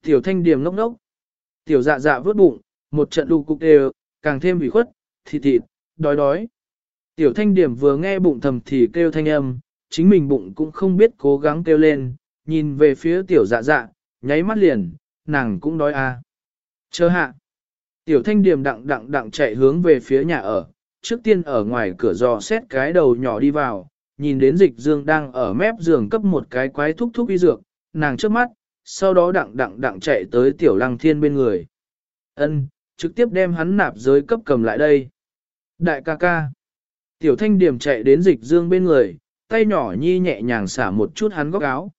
Tiểu thanh điểm ngốc ngốc. Tiểu dạ dạ vớt bụng, một trận đu cục đều, càng thêm bị khuất, thịt thịt, đói đói. Tiểu thanh điểm vừa nghe bụng thầm thì kêu thanh âm, chính mình bụng cũng không biết cố gắng kêu lên, nhìn về phía tiểu dạ dạ, nháy mắt liền, nàng cũng đói a. Chờ hạ. Tiểu thanh điểm đặng đặng đặng chạy hướng về phía nhà ở, trước tiên ở ngoài cửa dò xét cái đầu nhỏ đi vào, nhìn đến dịch dương đang ở mép giường cấp một cái quái thúc thúc y dược, nàng trước mắt, sau đó đặng đặng đặng chạy tới tiểu lăng thiên bên người. ân trực tiếp đem hắn nạp giới cấp cầm lại đây. Đại ca ca. Tiểu thanh điểm chạy đến dịch dương bên người, tay nhỏ nhi nhẹ nhàng xả một chút hắn góc áo.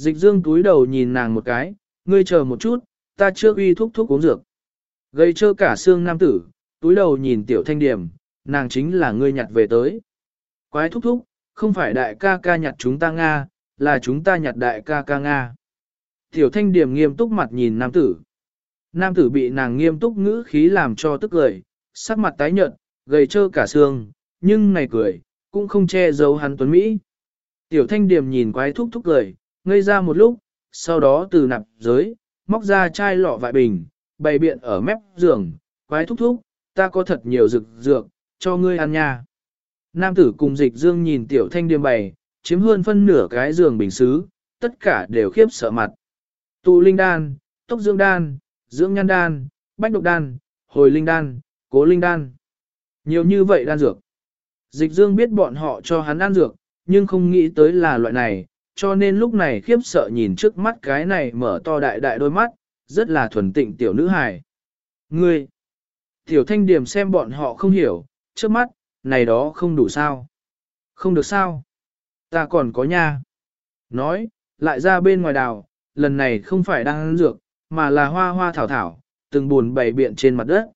Dịch dương túi đầu nhìn nàng một cái, ngươi chờ một chút, ta chưa uy thuốc thúc uống dược. Gây trơ cả xương nam tử, túi đầu nhìn tiểu thanh điểm, nàng chính là ngươi nhặt về tới. Quái thúc thúc, không phải đại ca ca nhặt chúng ta Nga, là chúng ta nhặt đại ca ca Nga. Tiểu thanh điểm nghiêm túc mặt nhìn nam tử. Nam tử bị nàng nghiêm túc ngữ khí làm cho tức cười, sắc mặt tái nhợt, gầy trơ cả xương, nhưng này cười, cũng không che giấu hắn tuấn Mỹ. Tiểu thanh điểm nhìn quái thúc thúc cười, ngây ra một lúc, sau đó từ nạp giới, móc ra chai lọ vại bình, bày biện ở mép giường, quái thúc thúc, ta có thật nhiều dược dược, cho ngươi ăn nha. Nam tử cùng dịch dương nhìn tiểu thanh điềm bày, chiếm hơn phân nửa cái giường bình xứ, tất cả đều khiếp sợ mặt. Tụ linh đan, tốc Dương đan, dưỡng nhan đan, bách độc đan, hồi linh đan, cố linh đan. Nhiều như vậy đan dược. Dịch dương biết bọn họ cho hắn ăn dược, nhưng không nghĩ tới là loại này, cho nên lúc này khiếp sợ nhìn trước mắt cái này mở to đại đại đôi mắt, rất là thuần tịnh tiểu nữ hài. Ngươi! Tiểu thanh điểm xem bọn họ không hiểu, trước mắt, này đó không đủ sao. Không được sao. Ta còn có nha. Nói, lại ra bên ngoài đào, lần này không phải đang ăn dược, mà là hoa hoa thảo thảo, từng buồn bày biện trên mặt đất.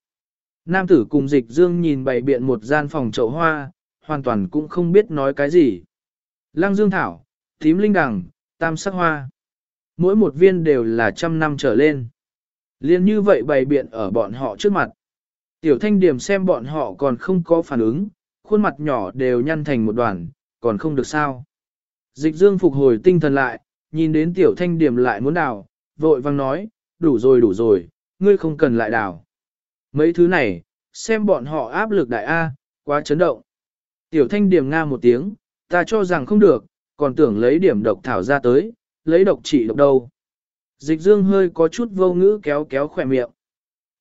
Nam tử cùng dịch dương nhìn bày biện một gian phòng chậu hoa, hoàn toàn cũng không biết nói cái gì. Lăng dương thảo, tím linh đằng, tam sắc hoa. Mỗi một viên đều là trăm năm trở lên. Liên như vậy bày biện ở bọn họ trước mặt. Tiểu thanh điểm xem bọn họ còn không có phản ứng, khuôn mặt nhỏ đều nhăn thành một đoàn, còn không được sao. Dịch dương phục hồi tinh thần lại, nhìn đến tiểu thanh điểm lại muốn đào, vội vang nói, đủ rồi đủ rồi, ngươi không cần lại đào. Mấy thứ này, xem bọn họ áp lực đại A, quá chấn động. Tiểu thanh điểm nga một tiếng, ta cho rằng không được, còn tưởng lấy điểm độc thảo ra tới, lấy độc trị độc đâu. Dịch dương hơi có chút vô ngữ kéo kéo khỏe miệng.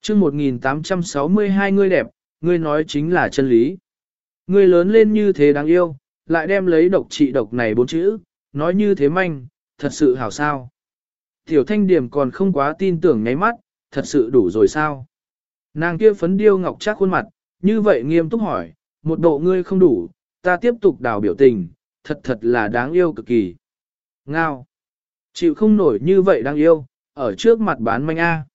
chương 1862 ngươi đẹp, ngươi nói chính là chân lý. Ngươi lớn lên như thế đáng yêu, lại đem lấy độc trị độc này bốn chữ, nói như thế manh, thật sự hảo sao. Tiểu thanh điểm còn không quá tin tưởng nháy mắt, thật sự đủ rồi sao. Nàng kia phấn điêu ngọc chắc khuôn mặt, như vậy nghiêm túc hỏi, một độ ngươi không đủ, ta tiếp tục đào biểu tình, thật thật là đáng yêu cực kỳ. Ngao. Chịu không nổi như vậy đáng yêu, ở trước mặt bán manh A.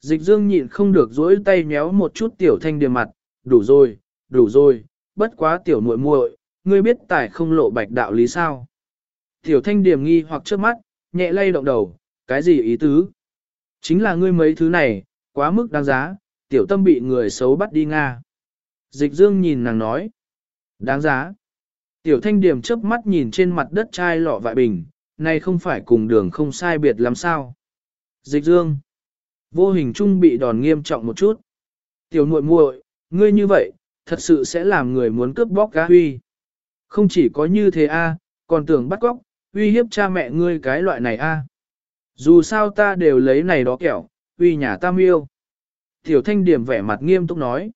Dịch dương nhịn không được dỗi tay nhéo một chút tiểu thanh điểm mặt, đủ rồi, đủ rồi, bất quá tiểu muội muội, ngươi biết tài không lộ bạch đạo lý sao. Tiểu thanh điểm nghi hoặc trước mắt, nhẹ lay động đầu, cái gì ý tứ? Chính là ngươi mấy thứ này, quá mức đáng giá, tiểu tâm bị người xấu bắt đi Nga. Dịch dương nhìn nàng nói, đáng giá. Tiểu thanh điểm chớp mắt nhìn trên mặt đất chai lọ vại bình, này không phải cùng đường không sai biệt làm sao. Dịch dương, vô hình trung bị đòn nghiêm trọng một chút. Tiểu muội muội, ngươi như vậy, thật sự sẽ làm người muốn cướp bóc cá huy. Không chỉ có như thế a, còn tưởng bắt cóc, uy hiếp cha mẹ ngươi cái loại này a. Dù sao ta đều lấy này đó kẹo, uy nhà tam yêu. Tiểu thanh điểm vẻ mặt nghiêm túc nói.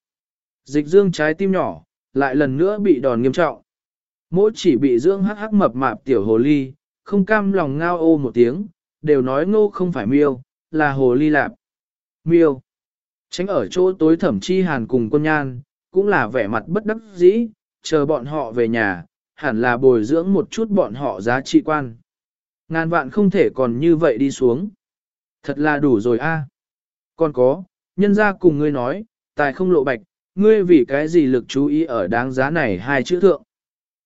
Dịch dương trái tim nhỏ, lại lần nữa bị đòn nghiêm trọng. Mỗi chỉ bị dưỡng hắc hắc mập mạp tiểu hồ ly, không cam lòng ngao ô một tiếng, đều nói ngô không phải miêu, là hồ ly lạp. Miêu. Tránh ở chỗ tối thẩm chi hàn cùng quân nhan, cũng là vẻ mặt bất đắc dĩ, chờ bọn họ về nhà, hẳn là bồi dưỡng một chút bọn họ giá trị quan. Ngàn vạn không thể còn như vậy đi xuống. Thật là đủ rồi a. Còn có, nhân ra cùng ngươi nói, tài không lộ bạch, ngươi vì cái gì lực chú ý ở đáng giá này hai chữ thượng.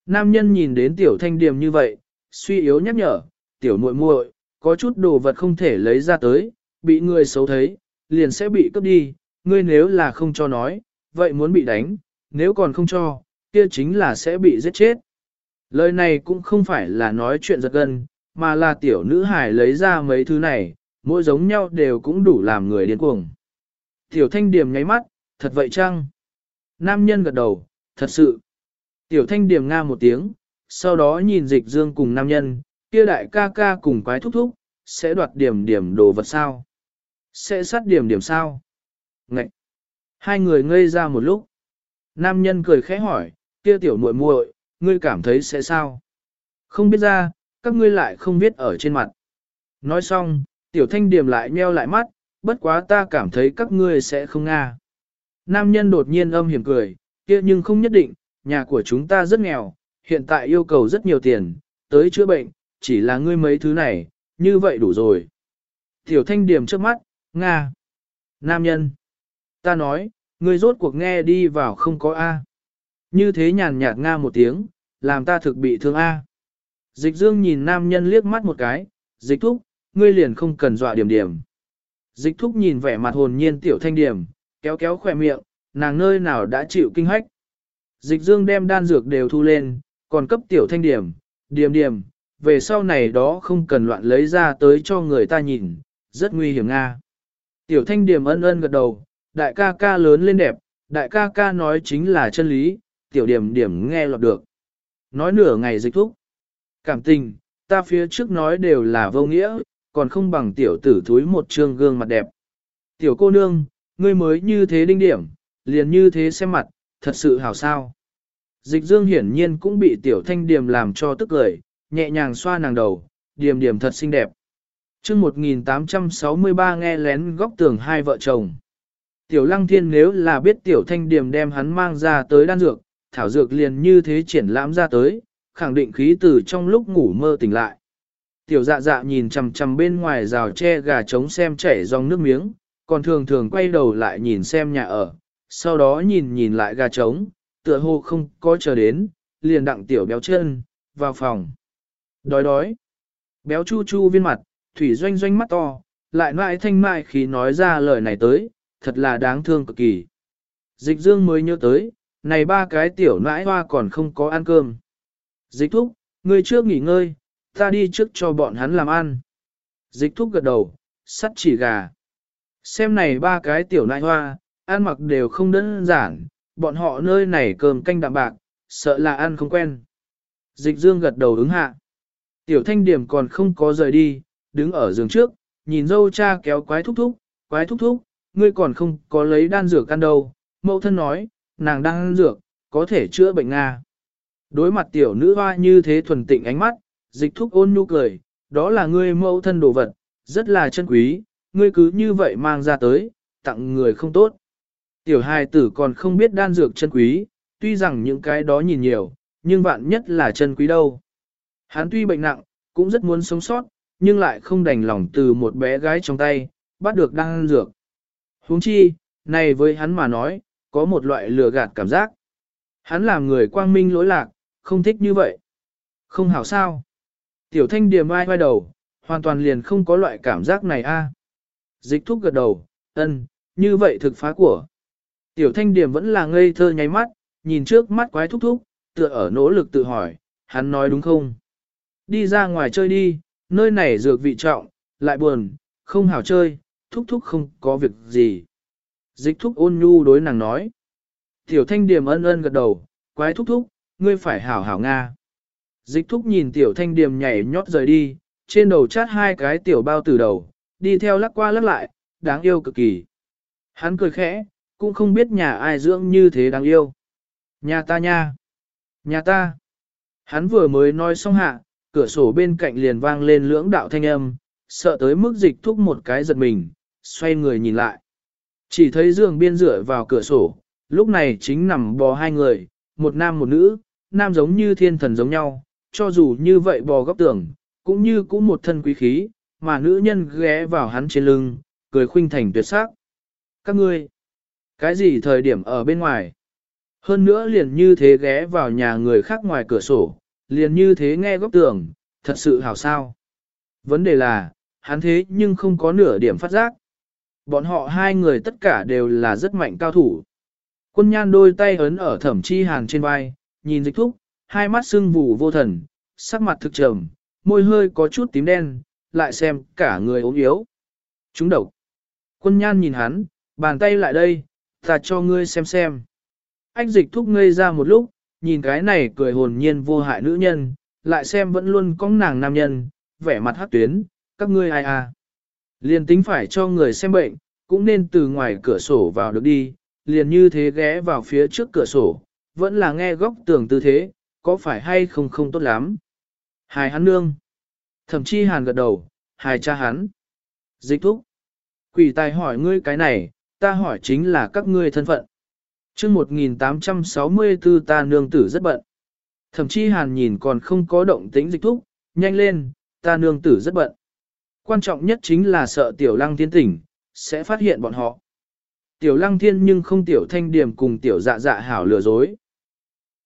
Nam nhân nhìn đến tiểu thanh điểm như vậy, suy yếu nhắc nhở, tiểu muội muội, có chút đồ vật không thể lấy ra tới, bị người xấu thấy, liền sẽ bị cướp đi, ngươi nếu là không cho nói, vậy muốn bị đánh, nếu còn không cho, kia chính là sẽ bị giết chết. Lời này cũng không phải là nói chuyện giật gân, mà là tiểu nữ hải lấy ra mấy thứ này, mỗi giống nhau đều cũng đủ làm người điên cuồng. Tiểu thanh điểm nháy mắt, thật vậy chăng? Nam nhân gật đầu, thật sự. Tiểu thanh điểm nga một tiếng, sau đó nhìn dịch dương cùng nam nhân, kia đại ca ca cùng quái thúc thúc, sẽ đoạt điểm điểm đồ vật sao? Sẽ sát điểm điểm sao? Ngậy! Hai người ngây ra một lúc. Nam nhân cười khẽ hỏi, kia tiểu muội muội, ngươi cảm thấy sẽ sao? Không biết ra, các ngươi lại không biết ở trên mặt. Nói xong, tiểu thanh điểm lại nheo lại mắt, bất quá ta cảm thấy các ngươi sẽ không nga. Nam nhân đột nhiên âm hiểm cười, kia nhưng không nhất định, nhà của chúng ta rất nghèo, hiện tại yêu cầu rất nhiều tiền, tới chữa bệnh, chỉ là ngươi mấy thứ này, như vậy đủ rồi. Tiểu thanh điểm trước mắt, Nga. Nam nhân. Ta nói, ngươi rốt cuộc nghe đi vào không có A. Như thế nhàn nhạt Nga một tiếng, làm ta thực bị thương A. Dịch dương nhìn nam nhân liếc mắt một cái, dịch thúc, ngươi liền không cần dọa điểm điểm. Dịch thúc nhìn vẻ mặt hồn nhiên tiểu thanh điểm, kéo kéo khỏe miệng, nàng nơi nào đã chịu kinh hách. Dịch dương đem đan dược đều thu lên, còn cấp tiểu thanh điểm, điểm điểm, về sau này đó không cần loạn lấy ra tới cho người ta nhìn, rất nguy hiểm nga. Tiểu thanh điểm ân ân gật đầu, đại ca ca lớn lên đẹp, đại ca ca nói chính là chân lý, tiểu điểm điểm nghe lọt được. Nói nửa ngày dịch thúc. Cảm tình, ta phía trước nói đều là vô nghĩa, còn không bằng tiểu tử thúi một trương gương mặt đẹp. Tiểu cô nương, ngươi mới như thế đinh điểm, liền như thế xem mặt, thật sự hảo sao. Dịch dương hiển nhiên cũng bị tiểu thanh Điềm làm cho tức cười, nhẹ nhàng xoa nàng đầu, Điềm Điềm thật xinh đẹp. chương 1863 nghe lén góc tường hai vợ chồng. Tiểu lăng thiên nếu là biết tiểu thanh Điềm đem hắn mang ra tới đan dược, thảo dược liền như thế triển lãm ra tới, khẳng định khí từ trong lúc ngủ mơ tỉnh lại. Tiểu dạ dạ nhìn chằm chằm bên ngoài rào tre gà trống xem chảy dòng nước miếng, còn thường thường quay đầu lại nhìn xem nhà ở, sau đó nhìn nhìn lại gà trống, tựa hồ không có chờ đến, liền đặng tiểu béo chân, vào phòng. Đói đói. Béo chu chu viên mặt, thủy doanh doanh mắt to, lại mãi thanh mại khi nói ra lời này tới, thật là đáng thương cực kỳ. Dịch dương mới nhớ tới, này ba cái tiểu nãi hoa còn không có ăn cơm. Dịch thúc, ngươi trước nghỉ ngơi, ta đi trước cho bọn hắn làm ăn. Dịch thúc gật đầu, sắt chỉ gà. Xem này ba cái tiểu nãi hoa, ăn mặc đều không đơn giản, bọn họ nơi này cơm canh đạm bạc, sợ là ăn không quen. Dịch dương gật đầu ứng hạ. Tiểu thanh điểm còn không có rời đi, đứng ở giường trước, nhìn dâu cha kéo quái thúc thúc, quái thúc thúc, ngươi còn không có lấy đan dược ăn đâu. Mẫu thân nói, nàng đang ăn dược, có thể chữa bệnh Nga. Đối mặt tiểu nữ hoa như thế thuần tịnh ánh mắt, dịch thúc ôn nhu cười, đó là ngươi mẫu thân đồ vật, rất là chân quý, ngươi cứ như vậy mang ra tới, tặng người không tốt. Tiểu hài tử còn không biết đan dược chân quý, tuy rằng những cái đó nhìn nhiều, nhưng vạn nhất là chân quý đâu. Hắn tuy bệnh nặng, cũng rất muốn sống sót, nhưng lại không đành lòng từ một bé gái trong tay, bắt được đan dược. huống chi, này với hắn mà nói, có một loại lừa gạt cảm giác. Hắn làm người quang minh lỗi lạc, không thích như vậy. Không hảo sao. Tiểu thanh điềm ai vai đầu, hoàn toàn liền không có loại cảm giác này a. Dịch thúc gật đầu, ân, như vậy thực phá của. Tiểu thanh điềm vẫn là ngây thơ nháy mắt, nhìn trước mắt quái thúc thúc, tựa ở nỗ lực tự hỏi, hắn nói đúng không? Đi ra ngoài chơi đi, nơi này dược vị trọng, lại buồn, không hảo chơi, thúc thúc không có việc gì. Dịch thúc ôn nhu đối nàng nói. Tiểu thanh điềm ân ân gật đầu, quái thúc thúc, ngươi phải hảo hảo Nga. Dịch thúc nhìn tiểu thanh điềm nhảy nhót rời đi, trên đầu chát hai cái tiểu bao từ đầu, đi theo lắc qua lắc lại, đáng yêu cực kỳ. Hắn cười khẽ, cũng không biết nhà ai dưỡng như thế đáng yêu. Nhà ta nha! Nhà ta! Hắn vừa mới nói xong hạ, cửa sổ bên cạnh liền vang lên lưỡng đạo thanh âm, sợ tới mức dịch thúc một cái giật mình, xoay người nhìn lại. Chỉ thấy giường biên rửa vào cửa sổ, lúc này chính nằm bò hai người, một nam một nữ, nam giống như thiên thần giống nhau, cho dù như vậy bò góc tường, cũng như cũng một thân quý khí, mà nữ nhân ghé vào hắn trên lưng, cười khuynh thành tuyệt sắc. Các ngươi, cái gì thời điểm ở bên ngoài? Hơn nữa liền như thế ghé vào nhà người khác ngoài cửa sổ, liền như thế nghe góc tường, thật sự hảo sao. Vấn đề là, hắn thế nhưng không có nửa điểm phát giác. Bọn họ hai người tất cả đều là rất mạnh cao thủ. Quân nhan đôi tay ấn ở thẩm chi hàng trên vai, nhìn dịch thúc, hai mắt sưng vù vô thần, sắc mặt thực trầm, môi hơi có chút tím đen, lại xem cả người ốm yếu. Chúng độc. Quân nhan nhìn hắn, bàn tay lại đây, ta cho ngươi xem xem. Anh dịch thúc ngây ra một lúc, nhìn cái này cười hồn nhiên vô hại nữ nhân, lại xem vẫn luôn có nàng nam nhân, vẻ mặt hát tuyến, các ngươi ai à. Liền tính phải cho người xem bệnh, cũng nên từ ngoài cửa sổ vào được đi, liền như thế ghé vào phía trước cửa sổ, vẫn là nghe góc tường tư thế, có phải hay không không tốt lắm. Hài hắn nương. Thậm chí hàn gật đầu, hài cha hắn. Dịch thúc. Quỷ tài hỏi ngươi cái này, ta hỏi chính là các ngươi thân phận. chương 1864 ta nương tử rất bận. Thậm chí hàn nhìn còn không có động tĩnh dịch thúc, nhanh lên, ta nương tử rất bận. Quan trọng nhất chính là sợ tiểu lăng thiên tỉnh, sẽ phát hiện bọn họ. Tiểu lăng thiên nhưng không tiểu thanh điểm cùng tiểu dạ dạ hảo lừa dối.